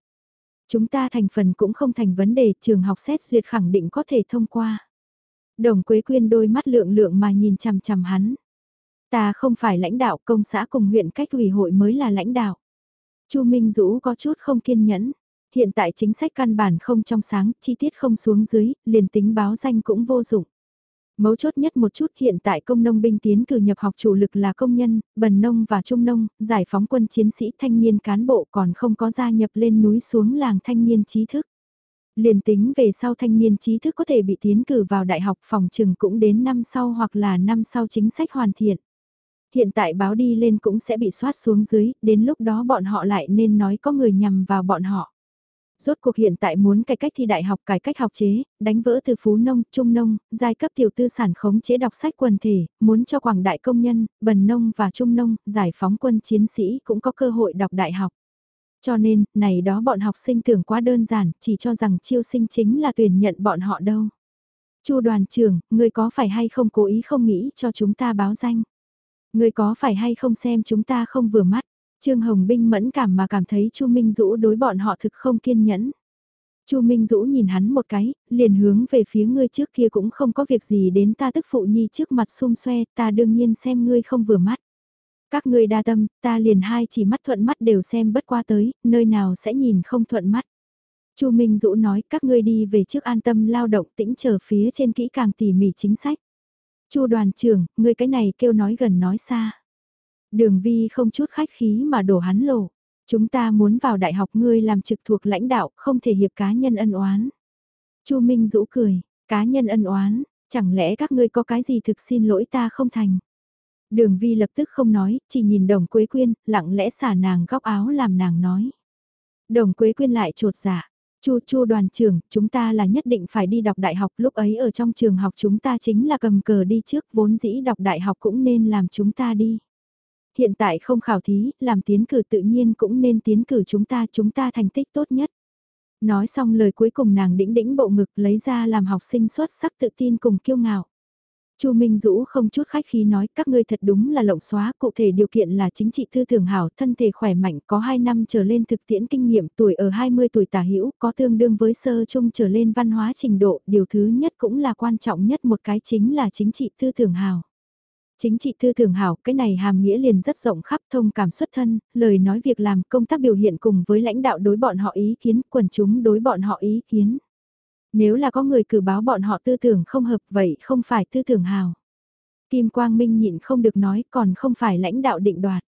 Chúng ta thành phần cũng không thành vấn đề, trường học xét duyệt khẳng định có thể thông qua. Đồng Quế Quyên đôi mắt lượng lượng mà nhìn chằm chằm hắn. Ta không phải lãnh đạo công xã cùng huyện cách ủy hội mới là lãnh đạo. Chu Minh Dũ có chút không kiên nhẫn. Hiện tại chính sách căn bản không trong sáng, chi tiết không xuống dưới, liền tính báo danh cũng vô dụng. Mấu chốt nhất một chút hiện tại công nông binh tiến cử nhập học chủ lực là công nhân, bần nông và trung nông, giải phóng quân chiến sĩ thanh niên cán bộ còn không có gia nhập lên núi xuống làng thanh niên trí thức. Liền tính về sau thanh niên trí thức có thể bị tiến cử vào đại học phòng trừng cũng đến năm sau hoặc là năm sau chính sách hoàn thiện. Hiện tại báo đi lên cũng sẽ bị soát xuống dưới, đến lúc đó bọn họ lại nên nói có người nhằm vào bọn họ. Rốt cuộc hiện tại muốn cải cách thi đại học cải cách học chế, đánh vỡ từ phú nông, trung nông, giai cấp tiểu tư sản khống chế đọc sách quần thể, muốn cho quảng đại công nhân, bần nông và trung nông, giải phóng quân chiến sĩ cũng có cơ hội đọc đại học. Cho nên, này đó bọn học sinh tưởng quá đơn giản, chỉ cho rằng chiêu sinh chính là tuyển nhận bọn họ đâu. Chu đoàn trưởng, người có phải hay không cố ý không nghĩ cho chúng ta báo danh? Người có phải hay không xem chúng ta không vừa mắt? Trương Hồng Binh mẫn cảm mà cảm thấy Chu Minh Dũ đối bọn họ thực không kiên nhẫn. Chu Minh Dũ nhìn hắn một cái, liền hướng về phía ngươi trước kia cũng không có việc gì đến ta tức phụ nhi trước mặt xung xoe, ta đương nhiên xem ngươi không vừa mắt. Các ngươi đa tâm, ta liền hai chỉ mắt thuận mắt đều xem bất qua tới, nơi nào sẽ nhìn không thuận mắt. Chu Minh Dũ nói các ngươi đi về trước an tâm lao động tĩnh chờ phía trên kỹ càng tỉ mỉ chính sách. Chu đoàn trưởng, ngươi cái này kêu nói gần nói xa. Đường vi không chút khách khí mà đổ hắn lộ. Chúng ta muốn vào đại học ngươi làm trực thuộc lãnh đạo, không thể hiệp cá nhân ân oán. Chu Minh rũ cười, cá nhân ân oán, chẳng lẽ các ngươi có cái gì thực xin lỗi ta không thành. Đường vi lập tức không nói, chỉ nhìn đồng quế quyên, lặng lẽ xả nàng góc áo làm nàng nói. Đồng quế quyên lại trột dạ Chu Chu đoàn trưởng, chúng ta là nhất định phải đi đọc đại học, lúc ấy ở trong trường học chúng ta chính là cầm cờ đi trước, vốn dĩ đọc đại học cũng nên làm chúng ta đi. Hiện tại không khảo thí, làm tiến cử tự nhiên cũng nên tiến cử chúng ta, chúng ta thành tích tốt nhất. Nói xong lời cuối cùng nàng đĩnh đĩnh bộ ngực lấy ra làm học sinh xuất sắc tự tin cùng kiêu ngạo. Chu Minh Dũ không chút khách khí nói các ngươi thật đúng là lộng xóa, cụ thể điều kiện là chính trị tư tưởng hảo, thân thể khỏe mạnh, có 2 năm trở lên thực tiễn kinh nghiệm, tuổi ở 20 tuổi tả hữu, có tương đương với sơ trung trở lên văn hóa trình độ, điều thứ nhất cũng là quan trọng nhất một cái chính là chính trị tư tưởng hảo. Chính trị tư tưởng hảo, cái này hàm nghĩa liền rất rộng khắp thông cảm xuất thân, lời nói việc làm, công tác biểu hiện cùng với lãnh đạo đối bọn họ ý kiến, quần chúng đối bọn họ ý kiến. Nếu là có người cử báo bọn họ tư tưởng không hợp vậy không phải tư tưởng hào. Kim Quang Minh nhịn không được nói còn không phải lãnh đạo định đoạt.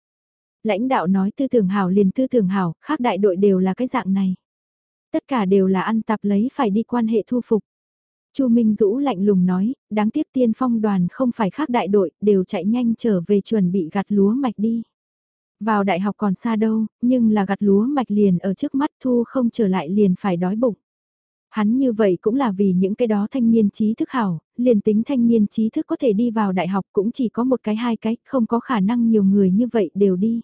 Lãnh đạo nói tư tưởng hào liền tư tưởng hào, khác đại đội đều là cái dạng này. Tất cả đều là ăn tạp lấy phải đi quan hệ thu phục. Chu Minh Dũ lạnh lùng nói, đáng tiếc tiên phong đoàn không phải khác đại đội, đều chạy nhanh trở về chuẩn bị gặt lúa mạch đi. Vào đại học còn xa đâu, nhưng là gặt lúa mạch liền ở trước mắt thu không trở lại liền phải đói bụng. Hắn như vậy cũng là vì những cái đó thanh niên trí thức hảo, liền tính thanh niên trí thức có thể đi vào đại học cũng chỉ có một cái hai cái, không có khả năng nhiều người như vậy đều đi.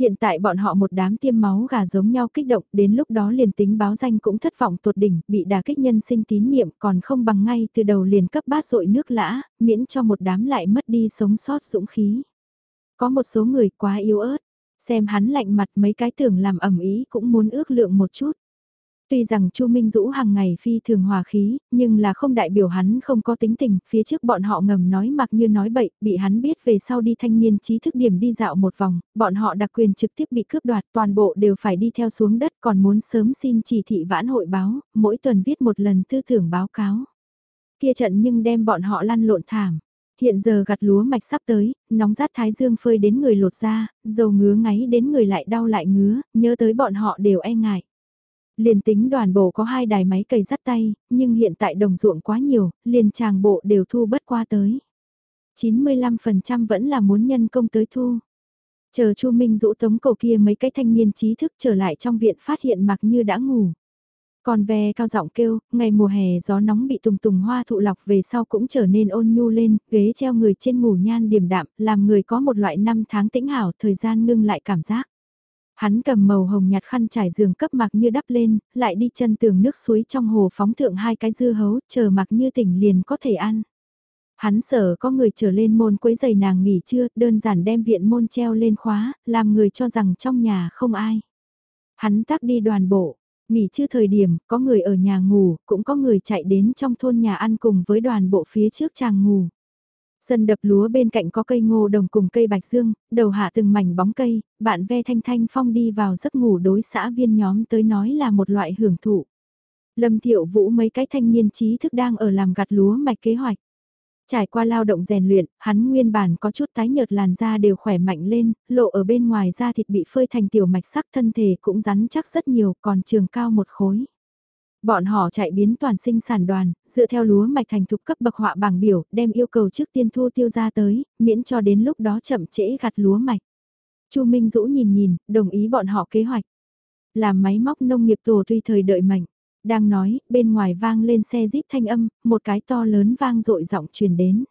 Hiện tại bọn họ một đám tiêm máu gà giống nhau kích động, đến lúc đó liền tính báo danh cũng thất vọng tột đỉnh, bị đà kích nhân sinh tín niệm còn không bằng ngay từ đầu liền cấp bát rội nước lã, miễn cho một đám lại mất đi sống sót dũng khí. Có một số người quá yếu ớt, xem hắn lạnh mặt mấy cái tưởng làm ẩm ý cũng muốn ước lượng một chút. Tuy rằng Chu Minh Dũ hàng ngày phi thường hòa khí, nhưng là không đại biểu hắn không có tính tình, phía trước bọn họ ngầm nói mặc như nói bậy, bị hắn biết về sau đi thanh niên trí thức điểm đi dạo một vòng, bọn họ đặc quyền trực tiếp bị cướp đoạt, toàn bộ đều phải đi theo xuống đất còn muốn sớm xin chỉ thị vãn hội báo, mỗi tuần viết một lần tư tưởng báo cáo. Kia trận nhưng đem bọn họ lăn lộn thảm. Hiện giờ gặt lúa mạch sắp tới, nóng rát thái dương phơi đến người lột da dầu ngứa ngáy đến người lại đau lại ngứa, nhớ tới bọn họ đều e ngại. Liền tính đoàn bộ có hai đài máy cày dắt tay, nhưng hiện tại đồng ruộng quá nhiều, liền tràng bộ đều thu bất qua tới. 95% vẫn là muốn nhân công tới thu. Chờ Chu Minh rũ tống cầu kia mấy cái thanh niên trí thức trở lại trong viện phát hiện mặc như đã ngủ. Còn ve cao giọng kêu, ngày mùa hè gió nóng bị tùng tùng hoa thụ lọc về sau cũng trở nên ôn nhu lên, ghế treo người trên ngủ nhan điềm đạm, làm người có một loại năm tháng tĩnh hảo, thời gian ngưng lại cảm giác. Hắn cầm màu hồng nhạt khăn trải giường cấp mặc như đắp lên, lại đi chân tường nước suối trong hồ phóng thượng hai cái dưa hấu, chờ mặc như tỉnh liền có thể ăn. Hắn sợ có người trở lên môn quấy giày nàng nghỉ trưa, đơn giản đem viện môn treo lên khóa, làm người cho rằng trong nhà không ai. Hắn tắc đi đoàn bộ, nghỉ trưa thời điểm, có người ở nhà ngủ, cũng có người chạy đến trong thôn nhà ăn cùng với đoàn bộ phía trước chàng ngủ. Sân đập lúa bên cạnh có cây ngô đồng cùng cây bạch dương, đầu hạ từng mảnh bóng cây, bạn ve thanh thanh phong đi vào giấc ngủ đối xã viên nhóm tới nói là một loại hưởng thụ. Lâm thiệu vũ mấy cái thanh niên trí thức đang ở làm gặt lúa mạch kế hoạch. Trải qua lao động rèn luyện, hắn nguyên bản có chút tái nhợt làn da đều khỏe mạnh lên, lộ ở bên ngoài da thịt bị phơi thành tiểu mạch sắc thân thể cũng rắn chắc rất nhiều, còn trường cao một khối. Bọn họ chạy biến toàn sinh sản đoàn, dựa theo lúa mạch thành thục cấp bậc họa bảng biểu, đem yêu cầu trước tiên thu tiêu ra tới, miễn cho đến lúc đó chậm trễ gặt lúa mạch. Chu Minh Dũ nhìn nhìn, đồng ý bọn họ kế hoạch. Làm máy móc nông nghiệp tổ tùy thời đợi mạnh. Đang nói, bên ngoài vang lên xe jeep thanh âm, một cái to lớn vang dội giọng truyền đến.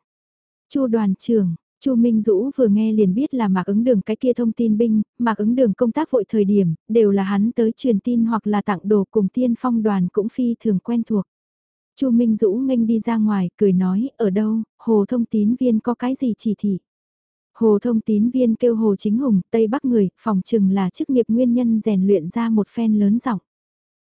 Chu đoàn trưởng, Chu Minh Dũ vừa nghe liền biết là Mạc ứng đường cái kia thông tin binh, Mạc ứng đường công tác vội thời điểm, đều là hắn tới truyền tin hoặc là tặng đồ cùng tiên phong đoàn cũng phi thường quen thuộc. Chu Minh Dũ nghênh đi ra ngoài, cười nói, ở đâu, hồ thông tín viên có cái gì chỉ thị. Hồ thông tín viên kêu hồ chính hùng, Tây Bắc người, phòng trừng là chức nghiệp nguyên nhân rèn luyện ra một phen lớn giọng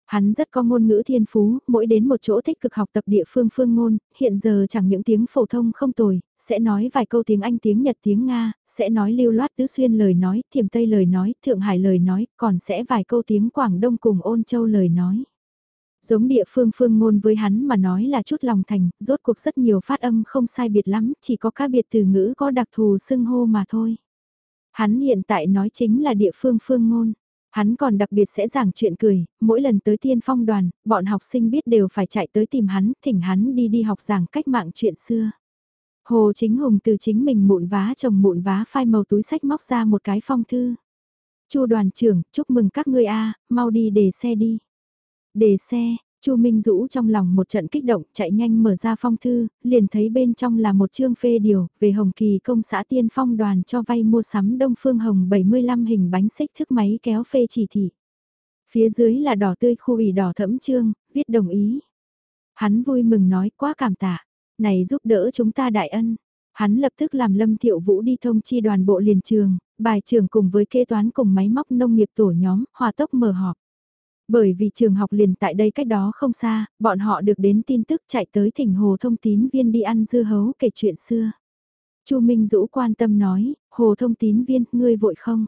Hắn rất có ngôn ngữ thiên phú, mỗi đến một chỗ thích cực học tập địa phương phương ngôn, hiện giờ chẳng những tiếng phổ thông không tồi, sẽ nói vài câu tiếng Anh tiếng Nhật tiếng Nga, sẽ nói lưu loát tứ xuyên lời nói, thiềm Tây lời nói, Thượng Hải lời nói, còn sẽ vài câu tiếng Quảng Đông cùng ôn châu lời nói. Giống địa phương phương ngôn với hắn mà nói là chút lòng thành, rốt cuộc rất nhiều phát âm không sai biệt lắm, chỉ có các biệt từ ngữ có đặc thù xưng hô mà thôi. Hắn hiện tại nói chính là địa phương phương ngôn. Hắn còn đặc biệt sẽ giảng chuyện cười, mỗi lần tới tiên phong đoàn, bọn học sinh biết đều phải chạy tới tìm hắn, thỉnh hắn đi đi học giảng cách mạng chuyện xưa. Hồ Chính Hùng từ chính mình mụn vá chồng mụn vá phai màu túi sách móc ra một cái phong thư. Chu đoàn trưởng, chúc mừng các ngươi a, mau đi để xe đi. Để xe, Chu Minh Dũ trong lòng một trận kích động, chạy nhanh mở ra phong thư, liền thấy bên trong là một chương phê điều về Hồng Kỳ công xã Tiên Phong đoàn cho vay mua sắm Đông Phương Hồng 75 hình bánh xích thức máy kéo phê chỉ thị. Phía dưới là đỏ tươi khu ủy đỏ thẫm chương, viết đồng ý. Hắn vui mừng nói quá cảm tạ, này giúp đỡ chúng ta đại ân. Hắn lập tức làm Lâm Thiệu Vũ đi thông chi đoàn bộ liền trường, bài trường cùng với kế toán cùng máy móc nông nghiệp tổ nhóm, hòa tốc mở họp. Bởi vì trường học liền tại đây cách đó không xa, bọn họ được đến tin tức chạy tới thỉnh hồ thông tín viên đi ăn dưa hấu kể chuyện xưa. Chu Minh Dũ quan tâm nói, hồ thông tín viên, ngươi vội không?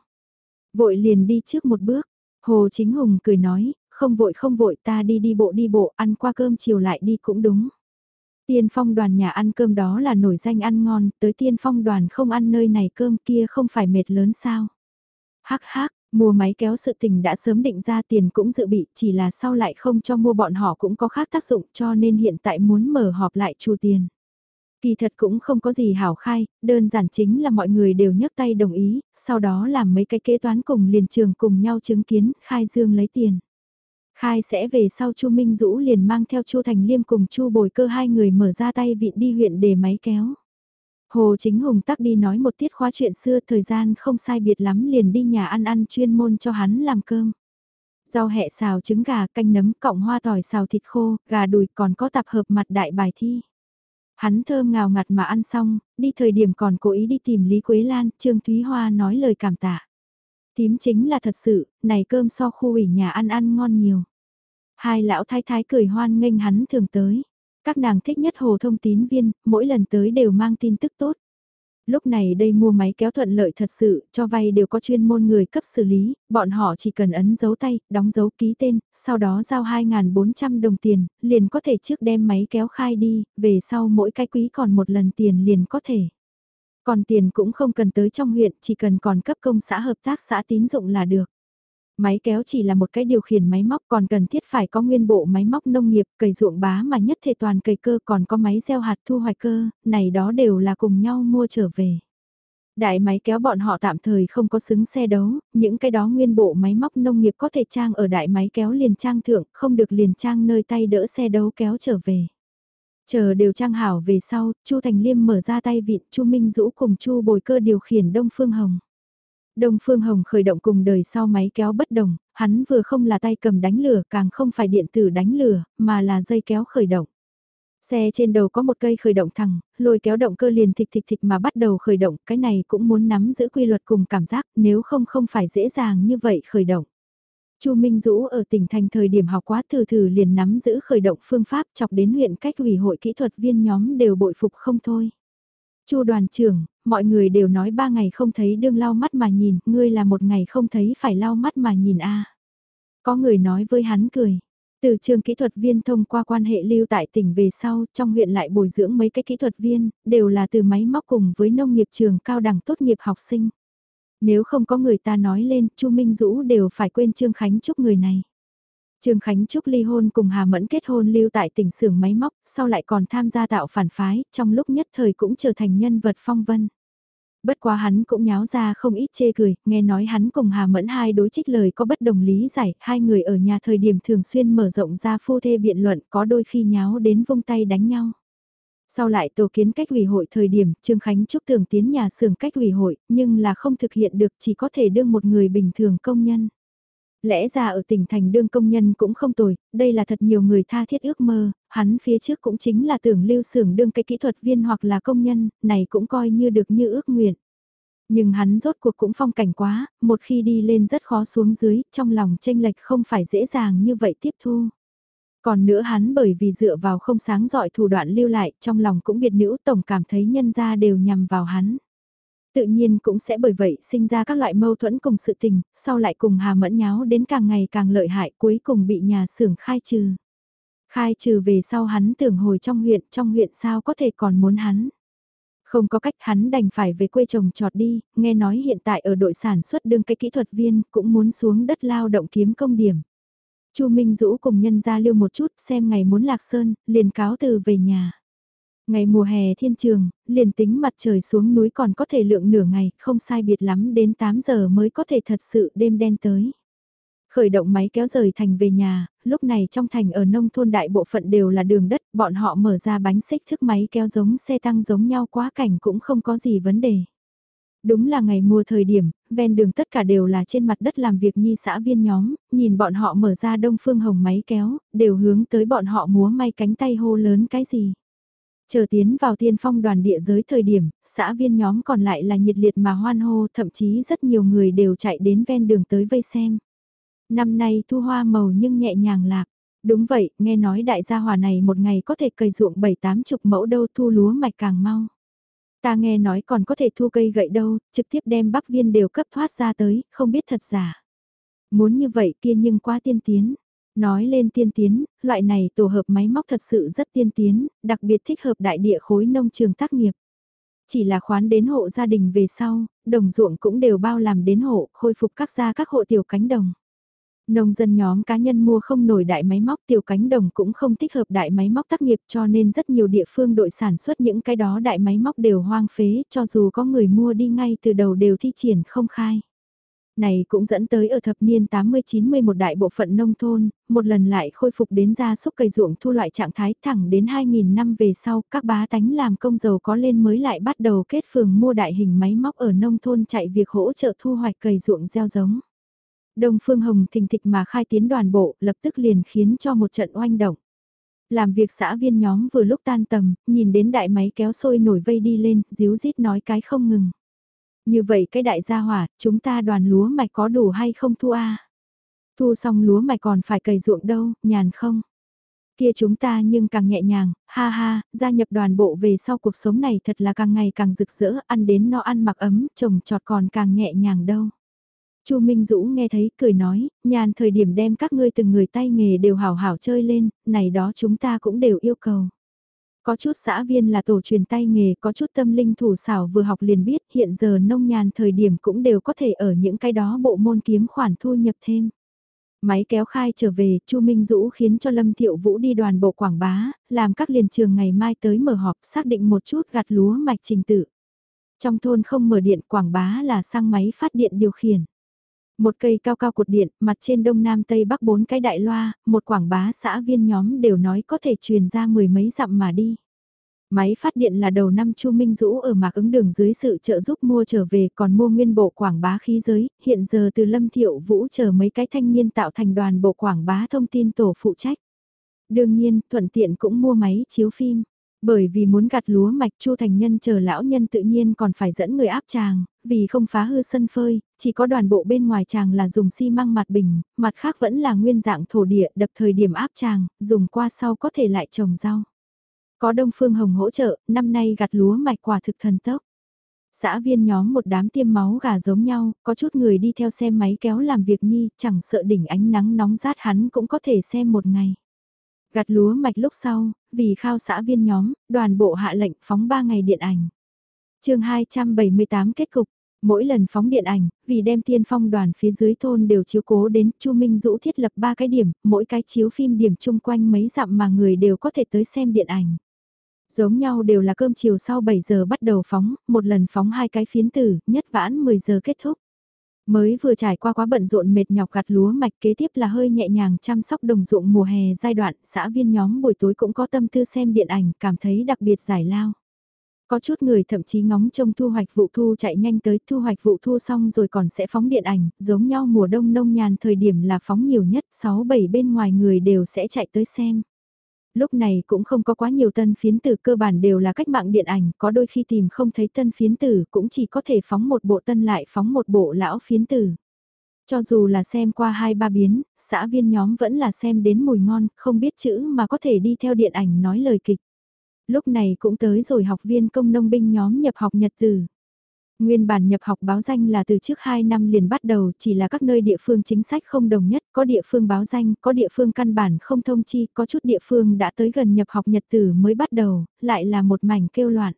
Vội liền đi trước một bước. Hồ Chính Hùng cười nói, không vội không vội ta đi đi bộ đi bộ, ăn qua cơm chiều lại đi cũng đúng. Tiên phong đoàn nhà ăn cơm đó là nổi danh ăn ngon, tới tiên phong đoàn không ăn nơi này cơm kia không phải mệt lớn sao. Hắc hắc, Mua máy kéo sự tình đã sớm định ra tiền cũng dự bị, chỉ là sau lại không cho mua bọn họ cũng có khác tác dụng cho nên hiện tại muốn mở họp lại chu tiền. Kỳ thật cũng không có gì hảo khai, đơn giản chính là mọi người đều nhấc tay đồng ý, sau đó làm mấy cái kế toán cùng liền trường cùng nhau chứng kiến, khai dương lấy tiền. Khai sẽ về sau Chu Minh Dũ liền mang theo Chu Thành Liêm cùng Chu Bồi Cơ hai người mở ra tay vịn đi huyện để máy kéo. Hồ Chính Hùng tắc đi nói một tiết khóa chuyện xưa thời gian không sai biệt lắm liền đi nhà ăn ăn chuyên môn cho hắn làm cơm. Rau hẹ xào trứng gà canh nấm cọng hoa tỏi xào thịt khô, gà đùi còn có tập hợp mặt đại bài thi. Hắn thơm ngào ngạt mà ăn xong, đi thời điểm còn cố ý đi tìm Lý Quế Lan, Trương Thúy Hoa nói lời cảm tạ. Tím chính là thật sự, này cơm so khu ủy nhà ăn ăn ngon nhiều. Hai lão thái thái cười hoan nghênh hắn thường tới. Các nàng thích nhất hồ thông tín viên, mỗi lần tới đều mang tin tức tốt. Lúc này đây mua máy kéo thuận lợi thật sự, cho vay đều có chuyên môn người cấp xử lý, bọn họ chỉ cần ấn dấu tay, đóng dấu ký tên, sau đó giao 2.400 đồng tiền, liền có thể trước đem máy kéo khai đi, về sau mỗi cái quý còn một lần tiền liền có thể. Còn tiền cũng không cần tới trong huyện, chỉ cần còn cấp công xã hợp tác xã tín dụng là được. Máy kéo chỉ là một cái điều khiển máy móc còn cần thiết phải có nguyên bộ máy móc nông nghiệp, cày ruộng bá mà nhất thể toàn cày cơ còn có máy gieo hạt thu hoạch cơ, này đó đều là cùng nhau mua trở về. Đại máy kéo bọn họ tạm thời không có xứng xe đấu, những cái đó nguyên bộ máy móc nông nghiệp có thể trang ở đại máy kéo liền trang thượng, không được liền trang nơi tay đỡ xe đấu kéo trở về. Chờ đều trang hảo về sau, Chu Thành Liêm mở ra tay vịn, Chu Minh Dũ cùng Chu Bồi Cơ điều khiển Đông Phương Hồng. Đông Phương Hồng khởi động cùng đời sau máy kéo bất đồng, hắn vừa không là tay cầm đánh lửa càng không phải điện tử đánh lửa, mà là dây kéo khởi động. Xe trên đầu có một cây khởi động thẳng, lôi kéo động cơ liền thịch thịch thịch mà bắt đầu khởi động, cái này cũng muốn nắm giữ quy luật cùng cảm giác, nếu không không phải dễ dàng như vậy khởi động. Chu Minh Dũ ở tỉnh thành thời điểm học quá thử thử liền nắm giữ khởi động phương pháp chọc đến huyện cách ủy hội kỹ thuật viên nhóm đều bội phục không thôi. Chu đoàn trưởng, mọi người đều nói ba ngày không thấy đương lau mắt mà nhìn, ngươi là một ngày không thấy phải lau mắt mà nhìn a. Có người nói với hắn cười. Từ trường kỹ thuật viên thông qua quan hệ lưu tại tỉnh về sau, trong huyện lại bồi dưỡng mấy cái kỹ thuật viên, đều là từ máy móc cùng với nông nghiệp trường cao đẳng tốt nghiệp học sinh. Nếu không có người ta nói lên, Chu Minh Dũ đều phải quên Trương Khánh chúc người này. Trương Khánh Trúc ly hôn cùng Hà Mẫn kết hôn lưu tại tỉnh xưởng máy móc, sau lại còn tham gia tạo phản phái, trong lúc nhất thời cũng trở thành nhân vật phong vân. Bất quá hắn cũng nháo ra không ít chê cười, nghe nói hắn cùng Hà Mẫn hai đối trích lời có bất đồng lý giải, hai người ở nhà thời điểm thường xuyên mở rộng ra phu thê biện luận có đôi khi nháo đến vung tay đánh nhau. Sau lại tổ kiến cách ủy hội thời điểm, Trương Khánh Trúc tưởng tiến nhà xưởng cách ủy hội, nhưng là không thực hiện được chỉ có thể đương một người bình thường công nhân. Lẽ ra ở tỉnh thành đương công nhân cũng không tồi, đây là thật nhiều người tha thiết ước mơ, hắn phía trước cũng chính là tưởng lưu xưởng đương cái kỹ thuật viên hoặc là công nhân, này cũng coi như được như ước nguyện. Nhưng hắn rốt cuộc cũng phong cảnh quá, một khi đi lên rất khó xuống dưới, trong lòng tranh lệch không phải dễ dàng như vậy tiếp thu. Còn nữa hắn bởi vì dựa vào không sáng dọi thủ đoạn lưu lại, trong lòng cũng biệt nữ tổng cảm thấy nhân ra đều nhằm vào hắn tự nhiên cũng sẽ bởi vậy sinh ra các loại mâu thuẫn cùng sự tình, sau lại cùng Hà Mẫn nháo đến càng ngày càng lợi hại cuối cùng bị nhà xưởng khai trừ. Khai trừ về sau hắn tưởng hồi trong huyện, trong huyện sao có thể còn muốn hắn. Không có cách hắn đành phải về quê chồng trọt đi, nghe nói hiện tại ở đội sản xuất đương cái kỹ thuật viên cũng muốn xuống đất lao động kiếm công điểm. Chu Minh Dũ cùng nhân ra lưu một chút xem ngày muốn lạc sơn, liền cáo từ về nhà. Ngày mùa hè thiên trường, liền tính mặt trời xuống núi còn có thể lượng nửa ngày, không sai biệt lắm đến 8 giờ mới có thể thật sự đêm đen tới. Khởi động máy kéo rời thành về nhà, lúc này trong thành ở nông thôn đại bộ phận đều là đường đất, bọn họ mở ra bánh xích thức máy kéo giống xe tăng giống nhau quá cảnh cũng không có gì vấn đề. Đúng là ngày mùa thời điểm, ven đường tất cả đều là trên mặt đất làm việc nhi xã viên nhóm, nhìn bọn họ mở ra đông phương hồng máy kéo, đều hướng tới bọn họ múa may cánh tay hô lớn cái gì. Chờ tiến vào tiên phong đoàn địa giới thời điểm, xã viên nhóm còn lại là nhiệt liệt mà hoan hô, thậm chí rất nhiều người đều chạy đến ven đường tới vây xem. Năm nay thu hoa màu nhưng nhẹ nhàng lạc. Đúng vậy, nghe nói đại gia hòa này một ngày có thể cày ruộng 7-8 chục mẫu đâu thu lúa mạch càng mau. Ta nghe nói còn có thể thu cây gậy đâu, trực tiếp đem bắp viên đều cấp thoát ra tới, không biết thật giả. Muốn như vậy kia nhưng quá tiên tiến. Nói lên tiên tiến, loại này tổ hợp máy móc thật sự rất tiên tiến, đặc biệt thích hợp đại địa khối nông trường tác nghiệp. Chỉ là khoán đến hộ gia đình về sau, đồng ruộng cũng đều bao làm đến hộ, khôi phục các gia các hộ tiểu cánh đồng. Nông dân nhóm cá nhân mua không nổi đại máy móc tiểu cánh đồng cũng không thích hợp đại máy móc tác nghiệp cho nên rất nhiều địa phương đội sản xuất những cái đó đại máy móc đều hoang phế cho dù có người mua đi ngay từ đầu đều thi triển không khai. Này cũng dẫn tới ở thập niên 80-90 một đại bộ phận nông thôn, một lần lại khôi phục đến gia súc cây ruộng thu loại trạng thái thẳng đến 2000 năm về sau, các bá tánh làm công giàu có lên mới lại bắt đầu kết phường mua đại hình máy móc ở nông thôn chạy việc hỗ trợ thu hoạch cây ruộng gieo giống. Đông Phương Hồng thình thịch mà khai tiến đoàn bộ lập tức liền khiến cho một trận oanh động. Làm việc xã viên nhóm vừa lúc tan tầm, nhìn đến đại máy kéo sôi nổi vây đi lên, díu dít nói cái không ngừng. Như vậy cái đại gia hỏa, chúng ta đoàn lúa mạch có đủ hay không thu a Thu xong lúa mạch còn phải cày ruộng đâu, nhàn không? Kia chúng ta nhưng càng nhẹ nhàng, ha ha, gia nhập đoàn bộ về sau cuộc sống này thật là càng ngày càng rực rỡ, ăn đến no ăn mặc ấm, trồng trọt còn càng nhẹ nhàng đâu. Chu Minh Dũ nghe thấy, cười nói, nhàn thời điểm đem các ngươi từng người tay nghề đều hảo hảo chơi lên, này đó chúng ta cũng đều yêu cầu. Có chút xã viên là tổ truyền tay nghề, có chút tâm linh thủ xảo vừa học liền biết, hiện giờ nông nhàn thời điểm cũng đều có thể ở những cái đó bộ môn kiếm khoản thu nhập thêm. Máy kéo khai trở về, Chu Minh Dũ khiến cho Lâm Thiệu Vũ đi đoàn bộ quảng bá, làm các liền trường ngày mai tới mở họp xác định một chút gặt lúa mạch trình tự. Trong thôn không mở điện quảng bá là sang máy phát điện điều khiển. Một cây cao cao cột điện, mặt trên đông nam tây bắc bốn cái đại loa, một quảng bá xã viên nhóm đều nói có thể truyền ra mười mấy dặm mà đi. Máy phát điện là đầu năm Chu Minh Dũ ở mạc ứng đường dưới sự trợ giúp mua trở về còn mua nguyên bộ quảng bá khí giới, hiện giờ từ Lâm Thiệu Vũ chờ mấy cái thanh niên tạo thành đoàn bộ quảng bá thông tin tổ phụ trách. Đương nhiên, thuận tiện cũng mua máy chiếu phim. Bởi vì muốn gặt lúa mạch Chu Thành Nhân chờ lão nhân tự nhiên còn phải dẫn người áp tràng, vì không phá hư sân phơi, chỉ có đoàn bộ bên ngoài tràng là dùng xi măng mặt bình, mặt khác vẫn là nguyên dạng thổ địa đập thời điểm áp tràng, dùng qua sau có thể lại trồng rau. Có Đông Phương Hồng hỗ trợ, năm nay gặt lúa mạch quả thực thần tốc. Xã viên nhóm một đám tiêm máu gà giống nhau, có chút người đi theo xe máy kéo làm việc nhi, chẳng sợ đỉnh ánh nắng nóng rát hắn cũng có thể xem một ngày. Gặt lúa mạch lúc sau, vì khao xã viên nhóm, đoàn bộ hạ lệnh phóng 3 ngày điện ảnh. chương 278 kết cục, mỗi lần phóng điện ảnh, vì đem tiên phong đoàn phía dưới thôn đều chiếu cố đến, Chu Minh Dũ thiết lập 3 cái điểm, mỗi cái chiếu phim điểm chung quanh mấy dặm mà người đều có thể tới xem điện ảnh. Giống nhau đều là cơm chiều sau 7 giờ bắt đầu phóng, một lần phóng hai cái phiến tử, nhất vãn 10 giờ kết thúc. Mới vừa trải qua quá bận rộn mệt nhọc gặt lúa mạch kế tiếp là hơi nhẹ nhàng chăm sóc đồng ruộng mùa hè giai đoạn, xã viên nhóm buổi tối cũng có tâm tư xem điện ảnh, cảm thấy đặc biệt giải lao. Có chút người thậm chí ngóng trông thu hoạch vụ thu chạy nhanh tới thu hoạch vụ thu xong rồi còn sẽ phóng điện ảnh, giống nhau mùa đông nông nhàn thời điểm là phóng nhiều nhất 6-7 bên ngoài người đều sẽ chạy tới xem. Lúc này cũng không có quá nhiều tân phiến tử cơ bản đều là cách mạng điện ảnh, có đôi khi tìm không thấy tân phiến tử cũng chỉ có thể phóng một bộ tân lại phóng một bộ lão phiến tử. Cho dù là xem qua hai ba biến, xã viên nhóm vẫn là xem đến mùi ngon, không biết chữ mà có thể đi theo điện ảnh nói lời kịch. Lúc này cũng tới rồi học viên công nông binh nhóm nhập học nhật tử. Nguyên bản nhập học báo danh là từ trước 2 năm liền bắt đầu, chỉ là các nơi địa phương chính sách không đồng nhất, có địa phương báo danh, có địa phương căn bản không thông chi, có chút địa phương đã tới gần nhập học nhật tử mới bắt đầu, lại là một mảnh kêu loạn.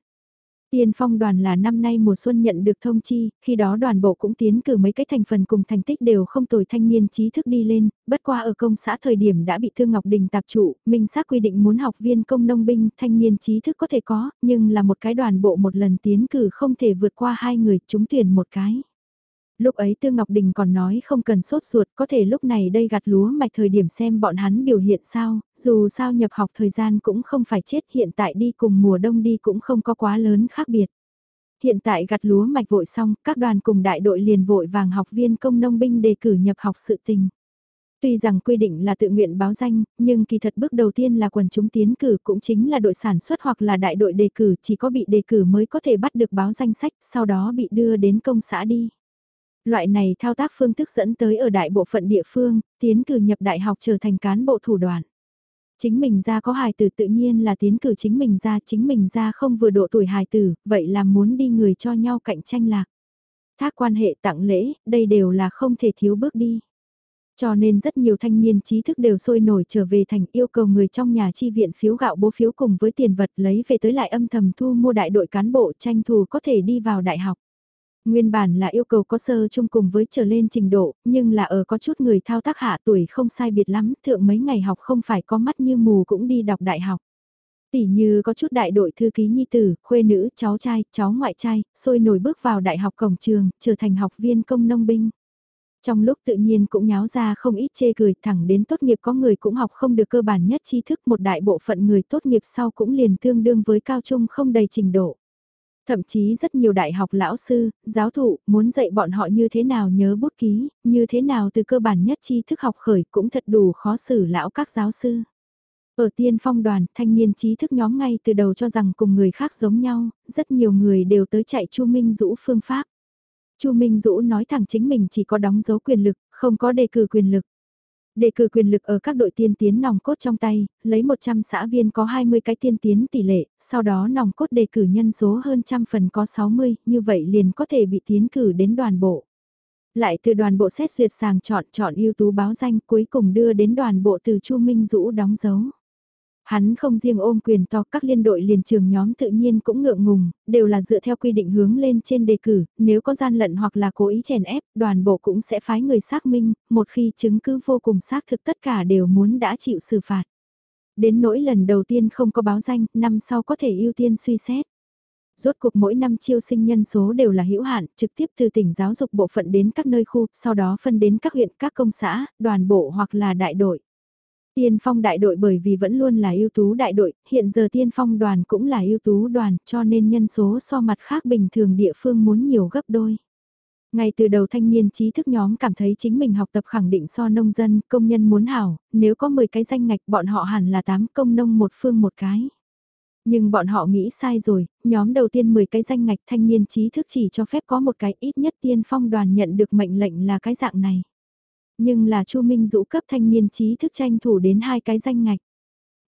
Tiên phong đoàn là năm nay mùa xuân nhận được thông chi, khi đó đoàn bộ cũng tiến cử mấy cái thành phần cùng thành tích đều không tồi thanh niên trí thức đi lên, bất qua ở công xã thời điểm đã bị Thương Ngọc Đình tạp trụ, minh xác quy định muốn học viên công nông binh, thanh niên trí thức có thể có, nhưng là một cái đoàn bộ một lần tiến cử không thể vượt qua hai người, chúng tuyển một cái. Lúc ấy Tương Ngọc Đình còn nói không cần sốt ruột, có thể lúc này đây gặt lúa mạch thời điểm xem bọn hắn biểu hiện sao, dù sao nhập học thời gian cũng không phải chết hiện tại đi cùng mùa đông đi cũng không có quá lớn khác biệt. Hiện tại gặt lúa mạch vội xong, các đoàn cùng đại đội liền vội vàng học viên công nông binh đề cử nhập học sự tình. Tuy rằng quy định là tự nguyện báo danh, nhưng kỳ thật bước đầu tiên là quần chúng tiến cử cũng chính là đội sản xuất hoặc là đại đội đề cử chỉ có bị đề cử mới có thể bắt được báo danh sách, sau đó bị đưa đến công xã đi. Loại này thao tác phương thức dẫn tới ở đại bộ phận địa phương, tiến cử nhập đại học trở thành cán bộ thủ đoàn. Chính mình ra có hài tử tự nhiên là tiến cử chính mình ra, chính mình ra không vừa độ tuổi hài tử, vậy là muốn đi người cho nhau cạnh tranh lạc. Thác quan hệ tặng lễ, đây đều là không thể thiếu bước đi. Cho nên rất nhiều thanh niên trí thức đều sôi nổi trở về thành yêu cầu người trong nhà chi viện phiếu gạo bố phiếu cùng với tiền vật lấy về tới lại âm thầm thu mua đại đội cán bộ tranh thủ có thể đi vào đại học. Nguyên bản là yêu cầu có sơ chung cùng với trở lên trình độ, nhưng là ở có chút người thao tác hạ tuổi không sai biệt lắm, thượng mấy ngày học không phải có mắt như mù cũng đi đọc đại học. Tỷ như có chút đại đội thư ký nhi tử, khuê nữ, cháu trai, cháu ngoại trai, sôi nổi bước vào đại học cổng trường, trở thành học viên công nông binh. Trong lúc tự nhiên cũng nháo ra không ít chê cười thẳng đến tốt nghiệp có người cũng học không được cơ bản nhất tri thức một đại bộ phận người tốt nghiệp sau cũng liền tương đương với cao trung không đầy trình độ. Thậm chí rất nhiều đại học lão sư, giáo thụ muốn dạy bọn họ như thế nào nhớ bút ký, như thế nào từ cơ bản nhất tri thức học khởi cũng thật đủ khó xử lão các giáo sư. Ở tiên phong đoàn, thanh niên trí thức nhóm ngay từ đầu cho rằng cùng người khác giống nhau, rất nhiều người đều tới chạy Chu Minh Dũ phương pháp. Chu Minh Dũ nói thẳng chính mình chỉ có đóng dấu quyền lực, không có đề cử quyền lực. Đề cử quyền lực ở các đội tiên tiến nòng cốt trong tay, lấy 100 xã viên có 20 cái tiên tiến tỷ lệ, sau đó nòng cốt đề cử nhân số hơn trăm phần có 60, như vậy liền có thể bị tiến cử đến đoàn bộ. Lại từ đoàn bộ xét duyệt sàng chọn chọn ưu tú báo danh cuối cùng đưa đến đoàn bộ từ Chu Minh Dũ đóng dấu. Hắn không riêng ôm quyền to các liên đội liền trường nhóm tự nhiên cũng ngượng ngùng, đều là dựa theo quy định hướng lên trên đề cử, nếu có gian lận hoặc là cố ý chèn ép, đoàn bộ cũng sẽ phái người xác minh, một khi chứng cứ vô cùng xác thực tất cả đều muốn đã chịu xử phạt. Đến nỗi lần đầu tiên không có báo danh, năm sau có thể ưu tiên suy xét rốt cuộc mỗi năm chiêu sinh nhân số đều là hữu hạn, trực tiếp từ tỉnh giáo dục bộ phận đến các nơi khu, sau đó phân đến các huyện, các công xã, đoàn bộ hoặc là đại đội. Tiên phong đại đội bởi vì vẫn luôn là ưu tú đại đội, hiện giờ tiên phong đoàn cũng là ưu tú đoàn cho nên nhân số so mặt khác bình thường địa phương muốn nhiều gấp đôi. Ngay từ đầu thanh niên trí thức nhóm cảm thấy chính mình học tập khẳng định so nông dân, công nhân muốn hảo, nếu có 10 cái danh ngạch bọn họ hẳn là 8 công nông một phương một cái. Nhưng bọn họ nghĩ sai rồi, nhóm đầu tiên 10 cái danh ngạch thanh niên trí thức chỉ cho phép có một cái ít nhất tiên phong đoàn nhận được mệnh lệnh là cái dạng này. Nhưng là Chu Minh Dũ cấp thanh niên trí thức tranh thủ đến hai cái danh ngạch.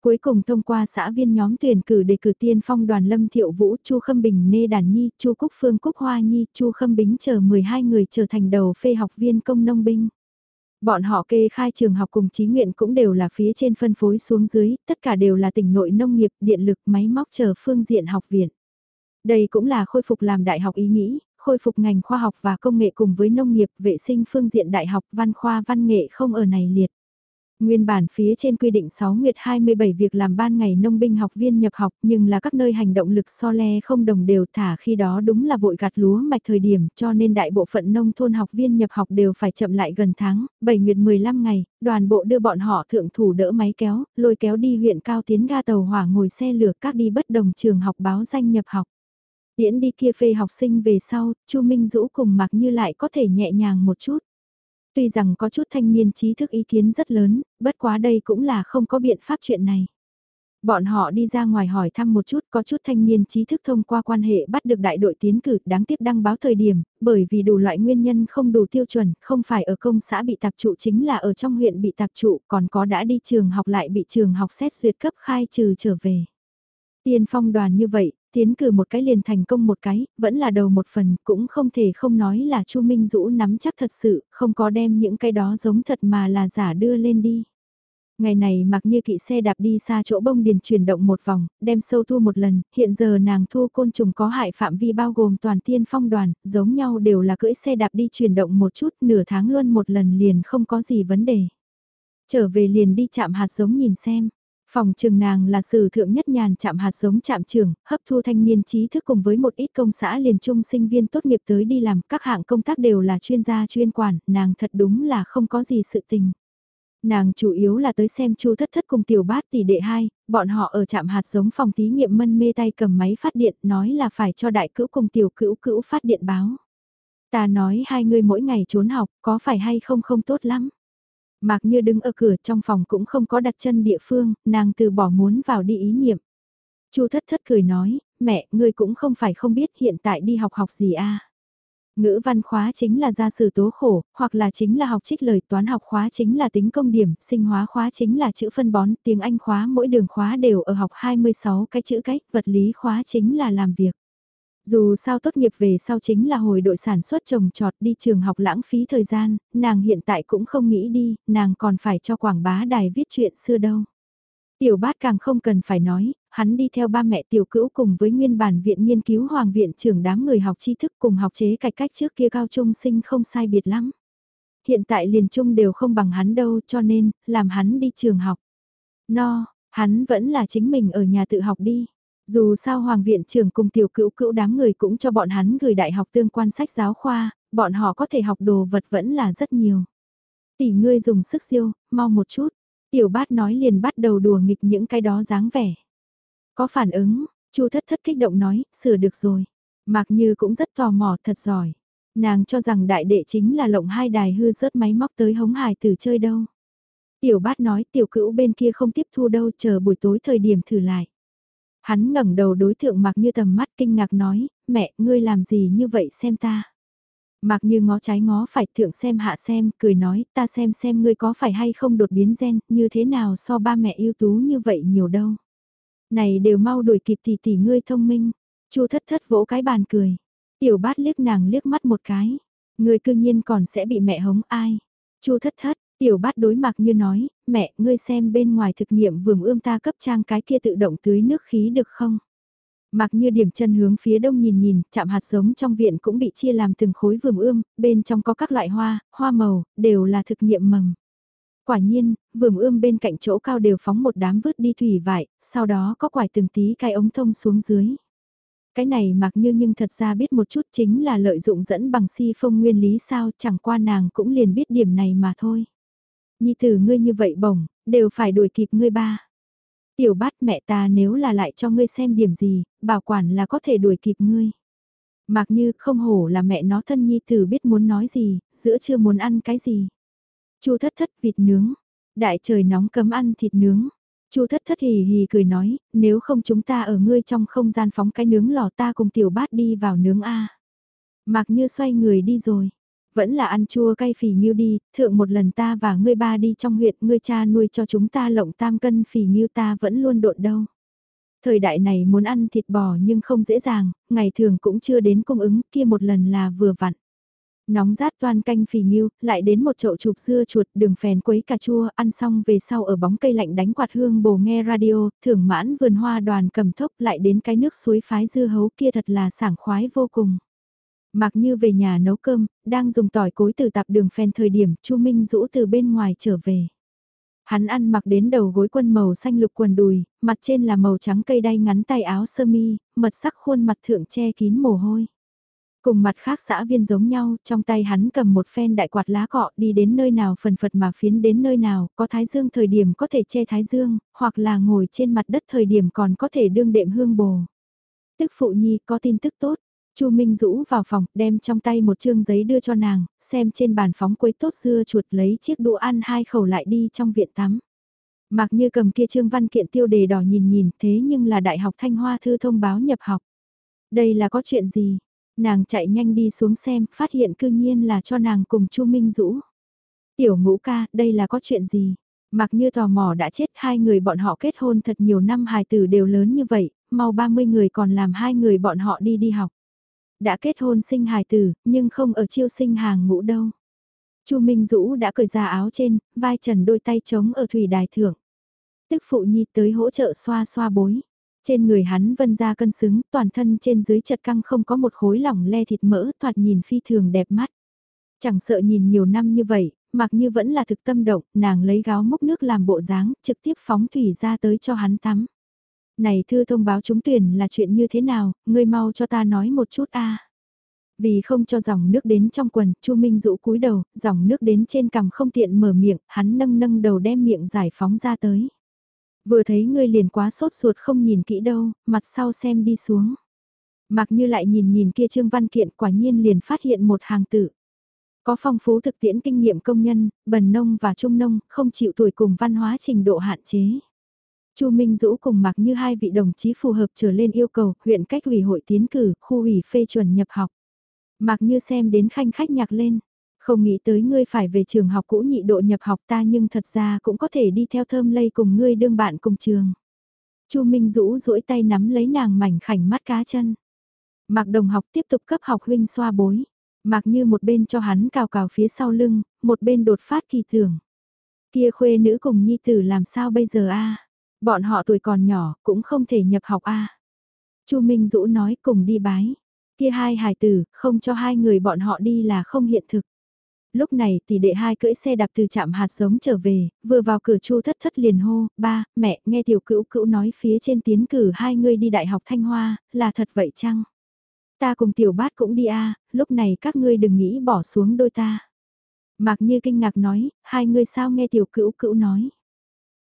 Cuối cùng thông qua xã viên nhóm tuyển cử để cử tiên phong đoàn Lâm Thiệu Vũ, Chu Khâm Bình Nê Đàn Nhi, Chu Cúc Phương Cúc Hoa Nhi, Chu Khâm Bính chờ 12 người trở thành đầu phê học viên công nông binh. Bọn họ kê khai trường học cùng trí nguyện cũng đều là phía trên phân phối xuống dưới, tất cả đều là tỉnh nội nông nghiệp, điện lực, máy móc chờ phương diện học viện. Đây cũng là khôi phục làm đại học ý nghĩ, khôi phục ngành khoa học và công nghệ cùng với nông nghiệp, vệ sinh phương diện đại học, văn khoa văn nghệ không ở này liệt. Nguyên bản phía trên quy định 6 nguyệt 27 việc làm ban ngày nông binh học viên nhập học nhưng là các nơi hành động lực so le không đồng đều thả khi đó đúng là vội gặt lúa mạch thời điểm cho nên đại bộ phận nông thôn học viên nhập học đều phải chậm lại gần tháng, 7 nguyệt 15 ngày, đoàn bộ đưa bọn họ thượng thủ đỡ máy kéo, lôi kéo đi huyện cao tiến ga tàu hỏa ngồi xe lửa các đi bất đồng trường học báo danh nhập học tiễn đi kia phê học sinh về sau, Chu Minh Dũ cùng mặc như lại có thể nhẹ nhàng một chút. Tuy rằng có chút thanh niên trí thức ý kiến rất lớn, bất quá đây cũng là không có biện pháp chuyện này. Bọn họ đi ra ngoài hỏi thăm một chút có chút thanh niên trí thức thông qua quan hệ bắt được đại đội tiến cử đáng tiếc đăng báo thời điểm, bởi vì đủ loại nguyên nhân không đủ tiêu chuẩn, không phải ở công xã bị tạp trụ chính là ở trong huyện bị tạp trụ, còn có đã đi trường học lại bị trường học xét duyệt cấp khai trừ trở về. Tiên phong đoàn như vậy, tiến cử một cái liền thành công một cái, vẫn là đầu một phần, cũng không thể không nói là Chu Minh Dũ nắm chắc thật sự, không có đem những cái đó giống thật mà là giả đưa lên đi. Ngày này mặc như kỵ xe đạp đi xa chỗ bông điền chuyển động một vòng, đem sâu thu một lần, hiện giờ nàng thu côn trùng có hại phạm vi bao gồm toàn tiên phong đoàn, giống nhau đều là cưỡi xe đạp đi chuyển động một chút, nửa tháng luôn một lần liền không có gì vấn đề. Trở về liền đi chạm hạt giống nhìn xem, Phòng trường nàng là sử thượng nhất nhàn chạm hạt giống chạm trường, hấp thu thanh niên trí thức cùng với một ít công xã liền trung sinh viên tốt nghiệp tới đi làm, các hạng công tác đều là chuyên gia chuyên quản, nàng thật đúng là không có gì sự tình. Nàng chủ yếu là tới xem chu thất thất cùng tiểu bát tỷ đệ hai, bọn họ ở trạm hạt giống phòng thí nghiệm mân mê tay cầm máy phát điện nói là phải cho đại cữu cùng tiểu cữu cữu phát điện báo. Ta nói hai người mỗi ngày trốn học có phải hay không không tốt lắm. Mạc Như đứng ở cửa trong phòng cũng không có đặt chân địa phương, nàng từ bỏ muốn vào đi ý niệm. Chu thất thất cười nói, mẹ, ngươi cũng không phải không biết hiện tại đi học học gì a Ngữ văn khóa chính là gia sử tố khổ, hoặc là chính là học trích lời toán học khóa chính là tính công điểm, sinh hóa khóa chính là chữ phân bón, tiếng Anh khóa mỗi đường khóa đều ở học 26 cái chữ cách, vật lý khóa chính là làm việc. Dù sao tốt nghiệp về sau chính là hồi đội sản xuất trồng trọt đi trường học lãng phí thời gian, nàng hiện tại cũng không nghĩ đi, nàng còn phải cho quảng bá đài viết chuyện xưa đâu. Tiểu bát càng không cần phải nói, hắn đi theo ba mẹ tiểu cữu cùng với nguyên bản viện nghiên cứu hoàng viện trưởng đám người học tri thức cùng học chế cải cách trước kia cao trung sinh không sai biệt lắm. Hiện tại liền trung đều không bằng hắn đâu cho nên, làm hắn đi trường học. No, hắn vẫn là chính mình ở nhà tự học đi. Dù sao Hoàng viện trưởng cùng tiểu cữu cữu đám người cũng cho bọn hắn gửi đại học tương quan sách giáo khoa, bọn họ có thể học đồ vật vẫn là rất nhiều. Tỷ ngươi dùng sức siêu, mau một chút. Tiểu bát nói liền bắt đầu đùa nghịch những cái đó dáng vẻ. Có phản ứng, chu thất thất kích động nói, sửa được rồi. Mạc Như cũng rất tò mò, thật giỏi. Nàng cho rằng đại đệ chính là lộng hai đài hư rớt máy móc tới hống hài tử chơi đâu. Tiểu bát nói tiểu cữu bên kia không tiếp thu đâu chờ buổi tối thời điểm thử lại. Hắn ngẩng đầu đối thượng Mạc Như tầm mắt kinh ngạc nói, mẹ, ngươi làm gì như vậy xem ta. Mạc Như ngó trái ngó phải thượng xem hạ xem, cười nói, ta xem xem ngươi có phải hay không đột biến gen, như thế nào so ba mẹ ưu tú như vậy nhiều đâu. Này đều mau đuổi kịp tỷ tỷ ngươi thông minh. Chu thất thất vỗ cái bàn cười. Tiểu bát liếc nàng liếc mắt một cái. Ngươi cương nhiên còn sẽ bị mẹ hống ai. Chu thất thất, tiểu bát đối mặt như nói, mẹ, ngươi xem bên ngoài thực nghiệm vườn ươm ta cấp trang cái kia tự động tưới nước khí được không? Mặc như điểm chân hướng phía đông nhìn nhìn, chạm hạt giống trong viện cũng bị chia làm từng khối vườn ươm, bên trong có các loại hoa, hoa màu, đều là thực nghiệm mầm. Quả nhiên, vườn ươm bên cạnh chỗ cao đều phóng một đám vứt đi thủy vải, sau đó có quải từng tí cái ống thông xuống dưới. Cái này mặc như nhưng thật ra biết một chút chính là lợi dụng dẫn bằng si phong nguyên lý sao chẳng qua nàng cũng liền biết điểm này mà thôi. Nhi tử ngươi như vậy bổng, đều phải đuổi kịp ngươi ba. Tiểu bát mẹ ta nếu là lại cho ngươi xem điểm gì, bảo quản là có thể đuổi kịp ngươi. Mặc như không hổ là mẹ nó thân nhi tử biết muốn nói gì, giữa chưa muốn ăn cái gì. Chu thất thất vịt nướng. Đại trời nóng cấm ăn thịt nướng. Chu thất thất hì hì cười nói, nếu không chúng ta ở ngươi trong không gian phóng cái nướng lò ta cùng tiểu bát đi vào nướng A. Mạc như xoay người đi rồi. Vẫn là ăn chua cay phì nghiêu đi, thượng một lần ta và ngươi ba đi trong huyện, ngươi cha nuôi cho chúng ta lộng tam cân phì nghiêu ta vẫn luôn độn đâu. Thời đại này muốn ăn thịt bò nhưng không dễ dàng, ngày thường cũng chưa đến cung ứng, kia một lần là vừa vặn. Nóng rát toan canh phì nghiêu, lại đến một chậu chụp dưa chuột đường phèn quấy cà chua, ăn xong về sau ở bóng cây lạnh đánh quạt hương bồ nghe radio, thưởng mãn vườn hoa đoàn cầm thốc lại đến cái nước suối phái dưa hấu kia thật là sảng khoái vô cùng. Mặc như về nhà nấu cơm, đang dùng tỏi cối từ tạp đường phèn thời điểm Chu Minh rũ từ bên ngoài trở về. Hắn ăn mặc đến đầu gối quân màu xanh lục quần đùi, mặt trên là màu trắng cây đay ngắn tay áo sơ mi, mật sắc khuôn mặt thượng che kín mồ hôi. Cùng mặt khác xã viên giống nhau, trong tay hắn cầm một phen đại quạt lá cọ đi đến nơi nào phần phật mà phiến đến nơi nào, có thái dương thời điểm có thể che thái dương, hoặc là ngồi trên mặt đất thời điểm còn có thể đương đệm hương bồ. Tức phụ nhi có tin tức tốt, Chu Minh Dũ vào phòng, đem trong tay một chương giấy đưa cho nàng, xem trên bàn phóng quấy tốt dưa chuột lấy chiếc đũa ăn hai khẩu lại đi trong viện tắm. Mặc như cầm kia trương văn kiện tiêu đề đỏ nhìn nhìn thế nhưng là Đại học Thanh Hoa Thư thông báo nhập học. Đây là có chuyện gì? Nàng chạy nhanh đi xuống xem, phát hiện cư nhiên là cho nàng cùng Chu Minh Dũ. Tiểu ngũ ca, đây là có chuyện gì? Mặc như tò mò đã chết hai người bọn họ kết hôn thật nhiều năm hài tử đều lớn như vậy, mau 30 người còn làm hai người bọn họ đi đi học. Đã kết hôn sinh hài tử, nhưng không ở chiêu sinh hàng ngũ đâu. Chu Minh Dũ đã cởi ra áo trên, vai trần đôi tay trống ở thủy đài thượng. Tức phụ nhi tới hỗ trợ xoa xoa bối. Trên người hắn vân ra cân xứng, toàn thân trên dưới chật căng không có một khối lỏng le thịt mỡ thoạt nhìn phi thường đẹp mắt. Chẳng sợ nhìn nhiều năm như vậy, mặc như vẫn là thực tâm động, nàng lấy gáo múc nước làm bộ dáng, trực tiếp phóng thủy ra tới cho hắn tắm. Này thư thông báo trúng tuyển là chuyện như thế nào, ngươi mau cho ta nói một chút a. Vì không cho dòng nước đến trong quần, Chu Minh dụ cúi đầu, dòng nước đến trên cằm không tiện mở miệng, hắn nâng nâng đầu đem miệng giải phóng ra tới. Vừa thấy ngươi liền quá sốt ruột không nhìn kỹ đâu, mặt sau xem đi xuống. Mặc như lại nhìn nhìn kia trương văn kiện quả nhiên liền phát hiện một hàng tự. Có phong phú thực tiễn kinh nghiệm công nhân, bần nông và trung nông, không chịu tuổi cùng văn hóa trình độ hạn chế. Chu Minh Dũ cùng mặc như hai vị đồng chí phù hợp trở lên yêu cầu, huyện cách ủy hội tiến cử, khu ủy phê chuẩn nhập học. Mặc như xem đến khanh khách nhạc lên, không nghĩ tới ngươi phải về trường học cũ nhị độ nhập học ta nhưng thật ra cũng có thể đi theo thơm lây cùng ngươi đương bạn cùng trường. Chu Minh Dũ duỗi tay nắm lấy nàng mảnh khảnh mắt cá chân. Mạc đồng học tiếp tục cấp học huynh xoa bối. Mạc như một bên cho hắn cào cào phía sau lưng, một bên đột phát kỳ tưởng. Kia khuê nữ cùng nhi tử làm sao bây giờ a Bọn họ tuổi còn nhỏ, cũng không thể nhập học a. Chu Minh Dũ nói cùng đi bái. Kia hai hài tử, không cho hai người bọn họ đi là không hiện thực. Lúc này tỷ đệ hai cưỡi xe đạp từ trạm hạt giống trở về, vừa vào cửa Chu thất thất liền hô, ba, mẹ, nghe tiểu cữu cữu nói phía trên tiến cử hai người đi đại học Thanh Hoa, là thật vậy chăng? Ta cùng tiểu bát cũng đi a lúc này các ngươi đừng nghĩ bỏ xuống đôi ta. Mạc Như kinh ngạc nói, hai người sao nghe tiểu cữu cữu nói.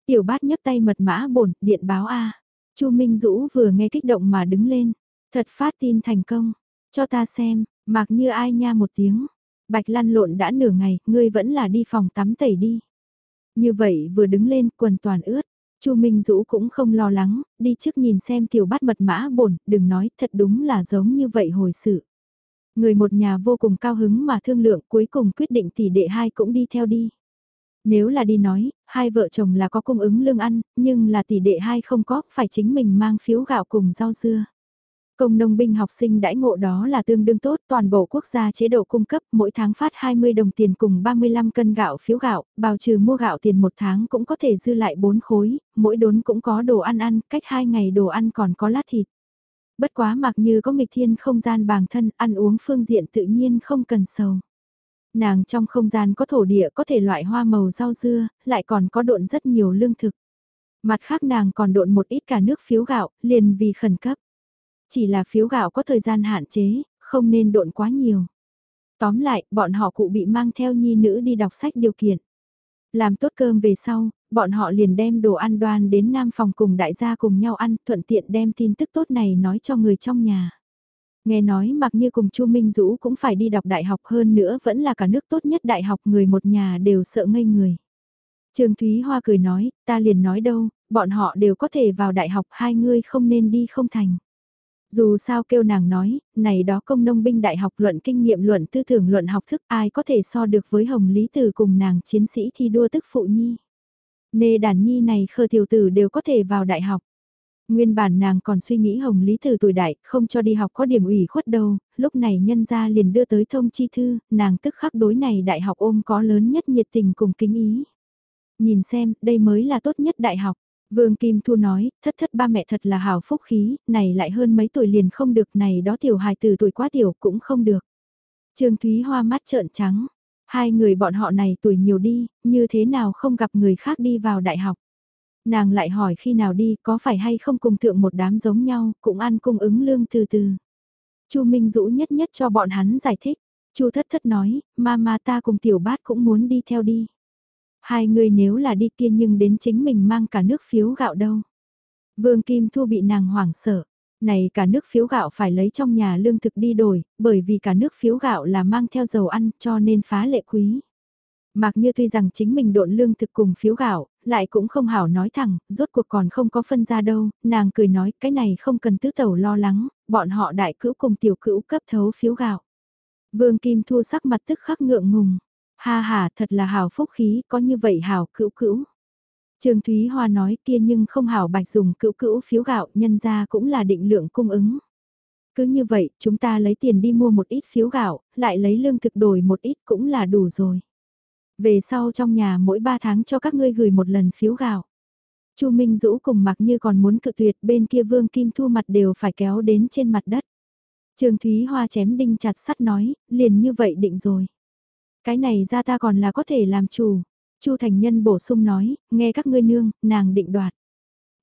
Tiểu bát nhấc tay mật mã bổn, điện báo A. Chu Minh Dũ vừa nghe kích động mà đứng lên. Thật phát tin thành công. Cho ta xem, Mặc Như ai nha một tiếng. Bạch lăn lộn đã nửa ngày, ngươi vẫn là đi phòng tắm tẩy đi. Như vậy vừa đứng lên, quần toàn ướt. Chu Minh Dũ cũng không lo lắng, đi trước nhìn xem tiểu bát mật mã bổn, đừng nói, thật đúng là giống như vậy hồi sự. Người một nhà vô cùng cao hứng mà thương lượng cuối cùng quyết định tỷ đệ hai cũng đi theo đi. Nếu là đi nói, hai vợ chồng là có cung ứng lương ăn, nhưng là tỷ đệ hai không có, phải chính mình mang phiếu gạo cùng rau dưa. Công nông binh học sinh đãi ngộ đó là tương đương tốt, toàn bộ quốc gia chế độ cung cấp mỗi tháng phát 20 đồng tiền cùng 35 cân gạo phiếu gạo, bào trừ mua gạo tiền một tháng cũng có thể dư lại 4 khối, mỗi đốn cũng có đồ ăn ăn, cách 2 ngày đồ ăn còn có lát thịt. Bất quá mặc như có nghịch thiên không gian bàng thân, ăn uống phương diện tự nhiên không cần sầu. Nàng trong không gian có thổ địa có thể loại hoa màu rau dưa, lại còn có độn rất nhiều lương thực. Mặt khác nàng còn độn một ít cả nước phiếu gạo, liền vì khẩn cấp. Chỉ là phiếu gạo có thời gian hạn chế, không nên độn quá nhiều. Tóm lại, bọn họ cụ bị mang theo nhi nữ đi đọc sách điều kiện. Làm tốt cơm về sau, bọn họ liền đem đồ ăn đoan đến Nam phòng cùng đại gia cùng nhau ăn, thuận tiện đem tin tức tốt này nói cho người trong nhà. Nghe nói mặc như cùng Chu Minh Dũ cũng phải đi đọc đại học hơn nữa vẫn là cả nước tốt nhất đại học người một nhà đều sợ ngây người. Trương Thúy Hoa cười nói, ta liền nói đâu, bọn họ đều có thể vào đại học hai ngươi không nên đi không thành. Dù sao kêu nàng nói, này đó công nông binh đại học luận kinh nghiệm luận tư tưởng luận học thức ai có thể so được với Hồng Lý Tử cùng nàng chiến sĩ thi đua tức phụ nhi. Nê đàn nhi này khờ tiểu tử đều có thể vào đại học. Nguyên bản nàng còn suy nghĩ Hồng Lý từ tuổi đại, không cho đi học có điểm ủy khuất đâu, lúc này nhân gia liền đưa tới thông chi thư, nàng tức khắc đối này đại học ôm có lớn nhất nhiệt tình cùng kính ý. Nhìn xem, đây mới là tốt nhất đại học. Vương Kim Thu nói, thất thất ba mẹ thật là hào phúc khí, này lại hơn mấy tuổi liền không được, này đó tiểu hài từ tuổi quá tiểu cũng không được. Trương Thúy Hoa mắt trợn trắng, hai người bọn họ này tuổi nhiều đi, như thế nào không gặp người khác đi vào đại học. Nàng lại hỏi khi nào đi, có phải hay không cùng thượng một đám giống nhau, cũng ăn cung ứng lương từ từ. Chu Minh Dũ nhất nhất cho bọn hắn giải thích. Chu Thất Thất nói, mama ta cùng tiểu bát cũng muốn đi theo đi. Hai người nếu là đi kia nhưng đến chính mình mang cả nước phiếu gạo đâu. Vương Kim Thu bị nàng hoảng sợ. Này cả nước phiếu gạo phải lấy trong nhà lương thực đi đổi, bởi vì cả nước phiếu gạo là mang theo dầu ăn cho nên phá lệ quý. Mạc Như tuy rằng chính mình độn lương thực cùng phiếu gạo, lại cũng không hảo nói thẳng, rốt cuộc còn không có phân ra đâu, nàng cười nói cái này không cần tứ tẩu lo lắng, bọn họ đại cữu cùng tiểu cữu cấp thấu phiếu gạo. Vương Kim Thu sắc mặt tức khắc ngượng ngùng, ha ha thật là hảo phúc khí, có như vậy hảo cữu cữu. Trương Thúy Hoa nói kia nhưng không hảo bạch dùng cữu cữu phiếu gạo nhân ra cũng là định lượng cung ứng. Cứ như vậy, chúng ta lấy tiền đi mua một ít phiếu gạo, lại lấy lương thực đổi một ít cũng là đủ rồi. Về sau trong nhà mỗi 3 tháng cho các ngươi gửi một lần phiếu gạo. Chu Minh Dũ cùng mặc như còn muốn cự tuyệt bên kia Vương Kim Thu mặt đều phải kéo đến trên mặt đất. Trương Thúy Hoa chém đinh chặt sắt nói, liền như vậy định rồi. Cái này ra ta còn là có thể làm chủ. Chu Thành Nhân bổ sung nói, nghe các ngươi nương, nàng định đoạt.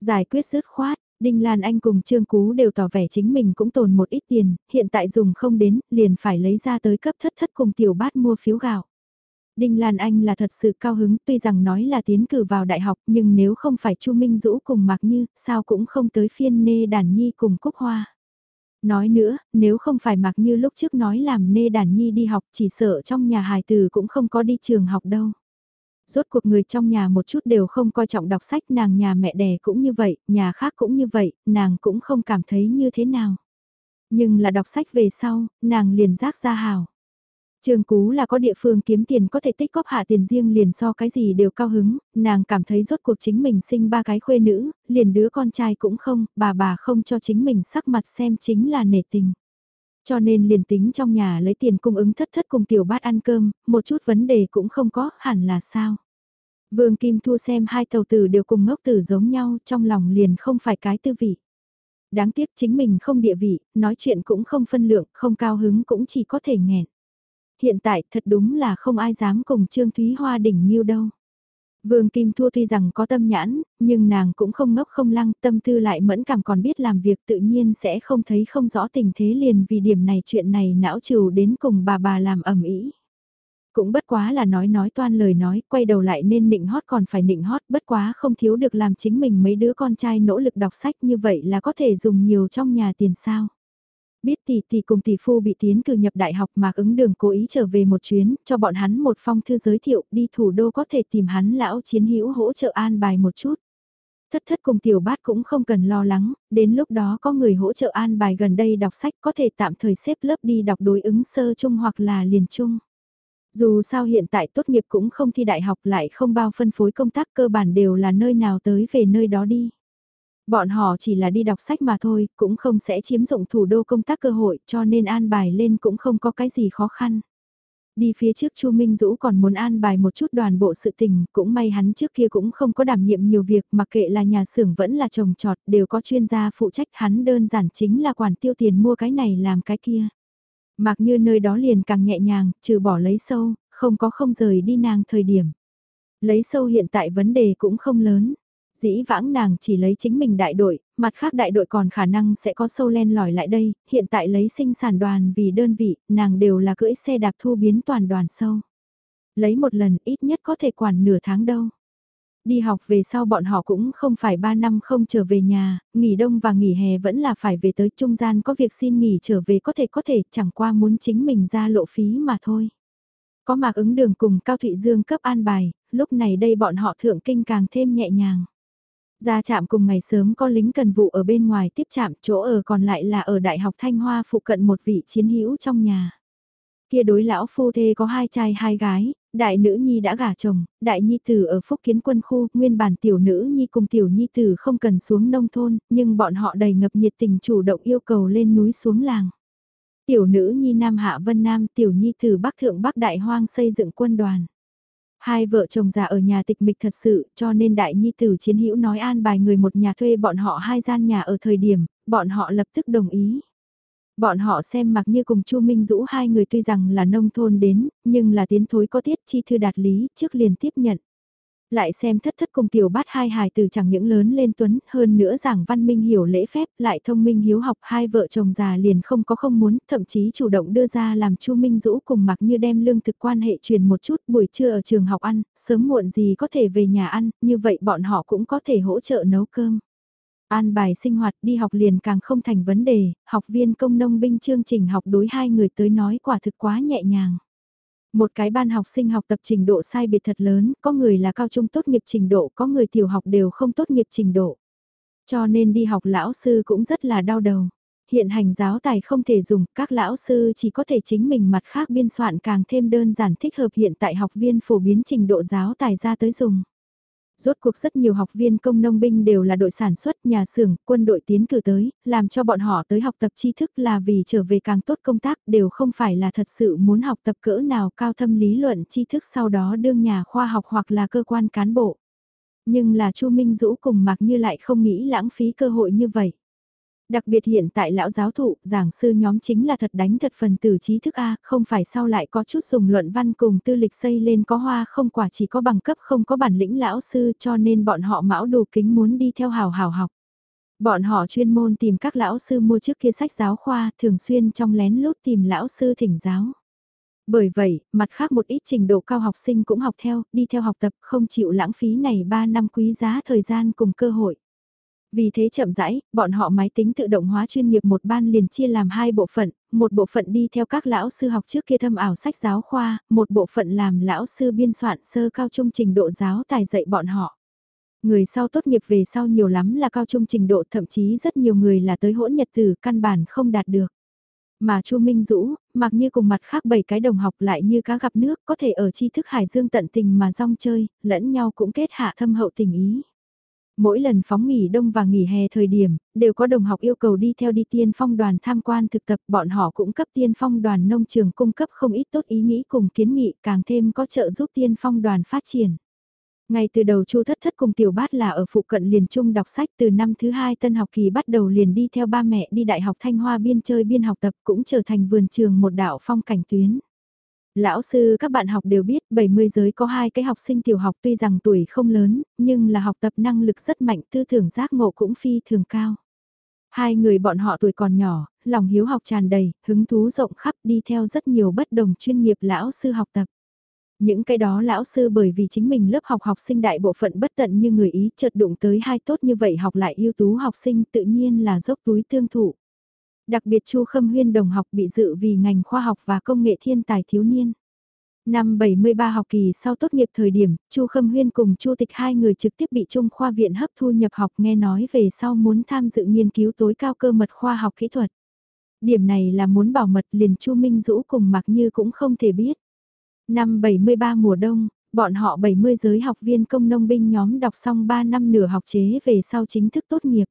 Giải quyết dứt khoát, Đinh Lan Anh cùng Trương Cú đều tỏ vẻ chính mình cũng tồn một ít tiền, hiện tại dùng không đến, liền phải lấy ra tới cấp thất thất cùng tiểu bát mua phiếu gạo. Đinh Lan Anh là thật sự cao hứng tuy rằng nói là tiến cử vào đại học nhưng nếu không phải Chu Minh Dũ cùng Mạc Như, sao cũng không tới phiên nê đàn nhi cùng Cúc Hoa. Nói nữa, nếu không phải Mạc Như lúc trước nói làm nê đàn nhi đi học chỉ sợ trong nhà hài Tử cũng không có đi trường học đâu. Rốt cuộc người trong nhà một chút đều không coi trọng đọc sách nàng nhà mẹ đẻ cũng như vậy, nhà khác cũng như vậy, nàng cũng không cảm thấy như thế nào. Nhưng là đọc sách về sau, nàng liền giác ra hào. Trương Cú là có địa phương kiếm tiền có thể tích góp hạ tiền riêng liền so cái gì đều cao hứng, nàng cảm thấy rốt cuộc chính mình sinh ba cái khuê nữ, liền đứa con trai cũng không, bà bà không cho chính mình sắc mặt xem chính là nể tình. Cho nên liền tính trong nhà lấy tiền cung ứng thất thất cùng tiểu bát ăn cơm, một chút vấn đề cũng không có, hẳn là sao. Vương Kim Thu xem hai tàu tử đều cùng ngốc tử giống nhau, trong lòng liền không phải cái tư vị. Đáng tiếc chính mình không địa vị, nói chuyện cũng không phân lượng, không cao hứng cũng chỉ có thể nghẹn. Hiện tại thật đúng là không ai dám cùng Trương Thúy Hoa đỉnh nhiêu đâu. Vương Kim thua tuy rằng có tâm nhãn, nhưng nàng cũng không ngốc không lăng, tâm tư lại mẫn cảm còn biết làm việc tự nhiên sẽ không thấy không rõ tình thế liền vì điểm này chuyện này não trừ đến cùng bà bà làm ẩm ý. Cũng bất quá là nói nói toan lời nói, quay đầu lại nên nịnh hót còn phải nịnh hót, bất quá không thiếu được làm chính mình mấy đứa con trai nỗ lực đọc sách như vậy là có thể dùng nhiều trong nhà tiền sao. Biết tỷ tỷ cùng tỷ phu bị tiến cử nhập đại học mà ứng đường cố ý trở về một chuyến, cho bọn hắn một phong thư giới thiệu đi thủ đô có thể tìm hắn lão chiến hữu hỗ trợ an bài một chút. Thất thất cùng tiểu bát cũng không cần lo lắng, đến lúc đó có người hỗ trợ an bài gần đây đọc sách có thể tạm thời xếp lớp đi đọc đối ứng sơ chung hoặc là liền chung. Dù sao hiện tại tốt nghiệp cũng không thi đại học lại không bao phân phối công tác cơ bản đều là nơi nào tới về nơi đó đi. Bọn họ chỉ là đi đọc sách mà thôi, cũng không sẽ chiếm dụng thủ đô công tác cơ hội cho nên an bài lên cũng không có cái gì khó khăn. Đi phía trước Chu Minh Dũ còn muốn an bài một chút đoàn bộ sự tình, cũng may hắn trước kia cũng không có đảm nhiệm nhiều việc mặc kệ là nhà xưởng vẫn là trồng trọt đều có chuyên gia phụ trách hắn đơn giản chính là quản tiêu tiền mua cái này làm cái kia. Mặc như nơi đó liền càng nhẹ nhàng, trừ bỏ lấy sâu, không có không rời đi nàng thời điểm. Lấy sâu hiện tại vấn đề cũng không lớn. Dĩ vãng nàng chỉ lấy chính mình đại đội, mặt khác đại đội còn khả năng sẽ có sâu len lỏi lại đây, hiện tại lấy sinh sản đoàn vì đơn vị, nàng đều là cưỡi xe đạp thu biến toàn đoàn sâu. Lấy một lần ít nhất có thể quản nửa tháng đâu. Đi học về sau bọn họ cũng không phải 3 năm không trở về nhà, nghỉ đông và nghỉ hè vẫn là phải về tới trung gian có việc xin nghỉ trở về có thể có thể chẳng qua muốn chính mình ra lộ phí mà thôi. Có mạc ứng đường cùng Cao Thụy Dương cấp an bài, lúc này đây bọn họ thượng kinh càng thêm nhẹ nhàng. Ra chạm cùng ngày sớm có lính cần vụ ở bên ngoài tiếp chạm chỗ ở còn lại là ở Đại học Thanh Hoa phụ cận một vị chiến hữu trong nhà. Kia đối lão phu thê có hai trai hai gái, đại nữ nhi đã gả chồng, đại nhi tử ở phúc kiến quân khu, nguyên bản tiểu nữ nhi cùng tiểu nhi tử không cần xuống nông thôn, nhưng bọn họ đầy ngập nhiệt tình chủ động yêu cầu lên núi xuống làng. Tiểu nữ nhi Nam Hạ Vân Nam, tiểu nhi tử Bắc Thượng Bắc Đại Hoang xây dựng quân đoàn. Hai vợ chồng già ở nhà tịch mịch thật sự, cho nên đại nhi tử chiến hữu nói an bài người một nhà thuê bọn họ hai gian nhà ở thời điểm, bọn họ lập tức đồng ý. Bọn họ xem mặc như cùng Chu Minh Dũ hai người tuy rằng là nông thôn đến, nhưng là tiến thối có tiết chi thư đạt lý trước liền tiếp nhận. Lại xem thất thất cùng tiểu bát hai hài từ chẳng những lớn lên tuấn, hơn nữa giảng văn minh hiểu lễ phép, lại thông minh hiếu học hai vợ chồng già liền không có không muốn, thậm chí chủ động đưa ra làm Chu Minh Dũ cùng mặc như đem lương thực quan hệ truyền một chút buổi trưa ở trường học ăn, sớm muộn gì có thể về nhà ăn, như vậy bọn họ cũng có thể hỗ trợ nấu cơm. An bài sinh hoạt đi học liền càng không thành vấn đề, học viên công nông binh chương trình học đối hai người tới nói quả thực quá nhẹ nhàng. Một cái ban học sinh học tập trình độ sai biệt thật lớn, có người là cao trung tốt nghiệp trình độ, có người tiểu học đều không tốt nghiệp trình độ. Cho nên đi học lão sư cũng rất là đau đầu. Hiện hành giáo tài không thể dùng, các lão sư chỉ có thể chính mình mặt khác biên soạn càng thêm đơn giản thích hợp hiện tại học viên phổ biến trình độ giáo tài ra tới dùng. Rốt cuộc rất nhiều học viên công nông binh đều là đội sản xuất, nhà xưởng, quân đội tiến cử tới, làm cho bọn họ tới học tập tri thức là vì trở về càng tốt công tác đều không phải là thật sự muốn học tập cỡ nào cao thâm lý luận tri thức sau đó đương nhà khoa học hoặc là cơ quan cán bộ. Nhưng là Chu Minh Dũ cùng mặc như lại không nghĩ lãng phí cơ hội như vậy. Đặc biệt hiện tại lão giáo thụ, giảng sư nhóm chính là thật đánh thật phần tử trí thức A, không phải sau lại có chút dùng luận văn cùng tư lịch xây lên có hoa không quả chỉ có bằng cấp không có bản lĩnh lão sư cho nên bọn họ mão đồ kính muốn đi theo hào hào học. Bọn họ chuyên môn tìm các lão sư mua trước kia sách giáo khoa, thường xuyên trong lén lút tìm lão sư thỉnh giáo. Bởi vậy, mặt khác một ít trình độ cao học sinh cũng học theo, đi theo học tập không chịu lãng phí này 3 năm quý giá thời gian cùng cơ hội. Vì thế chậm rãi, bọn họ máy tính tự động hóa chuyên nghiệp một ban liền chia làm hai bộ phận, một bộ phận đi theo các lão sư học trước kia thâm ảo sách giáo khoa, một bộ phận làm lão sư biên soạn sơ cao trung trình độ giáo tài dạy bọn họ. Người sau tốt nghiệp về sau nhiều lắm là cao trung trình độ thậm chí rất nhiều người là tới hỗn nhật từ căn bản không đạt được. Mà Chu Minh Dũ, mặc như cùng mặt khác bảy cái đồng học lại như cá gặp nước có thể ở tri thức hải dương tận tình mà rong chơi, lẫn nhau cũng kết hạ thâm hậu tình ý. Mỗi lần phóng nghỉ đông và nghỉ hè thời điểm, đều có đồng học yêu cầu đi theo đi tiên phong đoàn tham quan thực tập, bọn họ cũng cấp tiên phong đoàn nông trường cung cấp không ít tốt ý nghĩ cùng kiến nghị, càng thêm có trợ giúp tiên phong đoàn phát triển. Ngay từ đầu Chu Thất Thất cùng Tiểu Bát là ở phụ cận liền chung đọc sách từ năm thứ hai tân học kỳ bắt đầu liền đi theo ba mẹ đi Đại học Thanh Hoa biên chơi biên học tập cũng trở thành vườn trường một đạo phong cảnh tuyến. Lão sư các bạn học đều biết 70 giới có hai cái học sinh tiểu học tuy rằng tuổi không lớn, nhưng là học tập năng lực rất mạnh tư tưởng giác ngộ cũng phi thường cao. Hai người bọn họ tuổi còn nhỏ, lòng hiếu học tràn đầy, hứng thú rộng khắp đi theo rất nhiều bất đồng chuyên nghiệp lão sư học tập. Những cái đó lão sư bởi vì chính mình lớp học học sinh đại bộ phận bất tận như người Ý chợt đụng tới hai tốt như vậy học lại ưu tú học sinh tự nhiên là dốc túi tương thụ. Đặc biệt Chu Khâm Huyên đồng học bị dự vì ngành khoa học và công nghệ thiên tài thiếu niên. Năm 73 học kỳ sau tốt nghiệp thời điểm, Chu Khâm Huyên cùng Chu Tịch hai người trực tiếp bị Trung khoa viện hấp thu nhập học nghe nói về sau muốn tham dự nghiên cứu tối cao cơ mật khoa học kỹ thuật. Điểm này là muốn bảo mật liền Chu Minh Dũ cùng Mặc Như cũng không thể biết. Năm 73 mùa đông, bọn họ 70 giới học viên công nông binh nhóm đọc xong 3 năm nửa học chế về sau chính thức tốt nghiệp.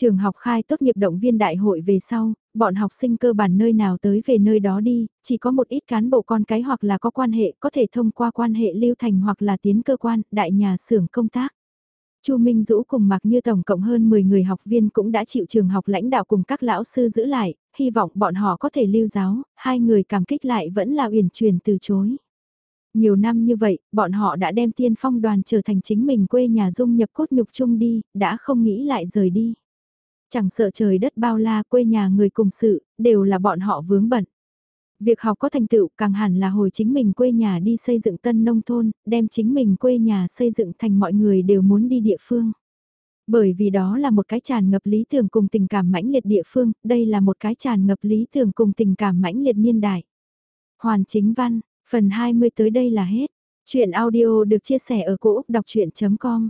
Trường học khai tốt nghiệp động viên đại hội về sau, bọn học sinh cơ bản nơi nào tới về nơi đó đi, chỉ có một ít cán bộ con cái hoặc là có quan hệ có thể thông qua quan hệ lưu thành hoặc là tiến cơ quan, đại nhà xưởng công tác. Chu Minh Dũ cùng mặc như tổng cộng hơn 10 người học viên cũng đã chịu trường học lãnh đạo cùng các lão sư giữ lại, hy vọng bọn họ có thể lưu giáo, hai người cảm kích lại vẫn là uyển truyền từ chối. Nhiều năm như vậy, bọn họ đã đem tiên phong đoàn trở thành chính mình quê nhà dung nhập cốt nhục chung đi, đã không nghĩ lại rời đi. Chẳng sợ trời đất bao la quê nhà người cùng sự, đều là bọn họ vướng bận. Việc học có thành tựu càng hẳn là hồi chính mình quê nhà đi xây dựng tân nông thôn, đem chính mình quê nhà xây dựng thành mọi người đều muốn đi địa phương. Bởi vì đó là một cái tràn ngập lý tưởng cùng tình cảm mãnh liệt địa phương, đây là một cái tràn ngập lý tưởng cùng tình cảm mãnh liệt niên đại. Hoàn chính văn, phần 20 tới đây là hết. Chuyện audio được chia sẻ ở cỗ đọc chuyện.com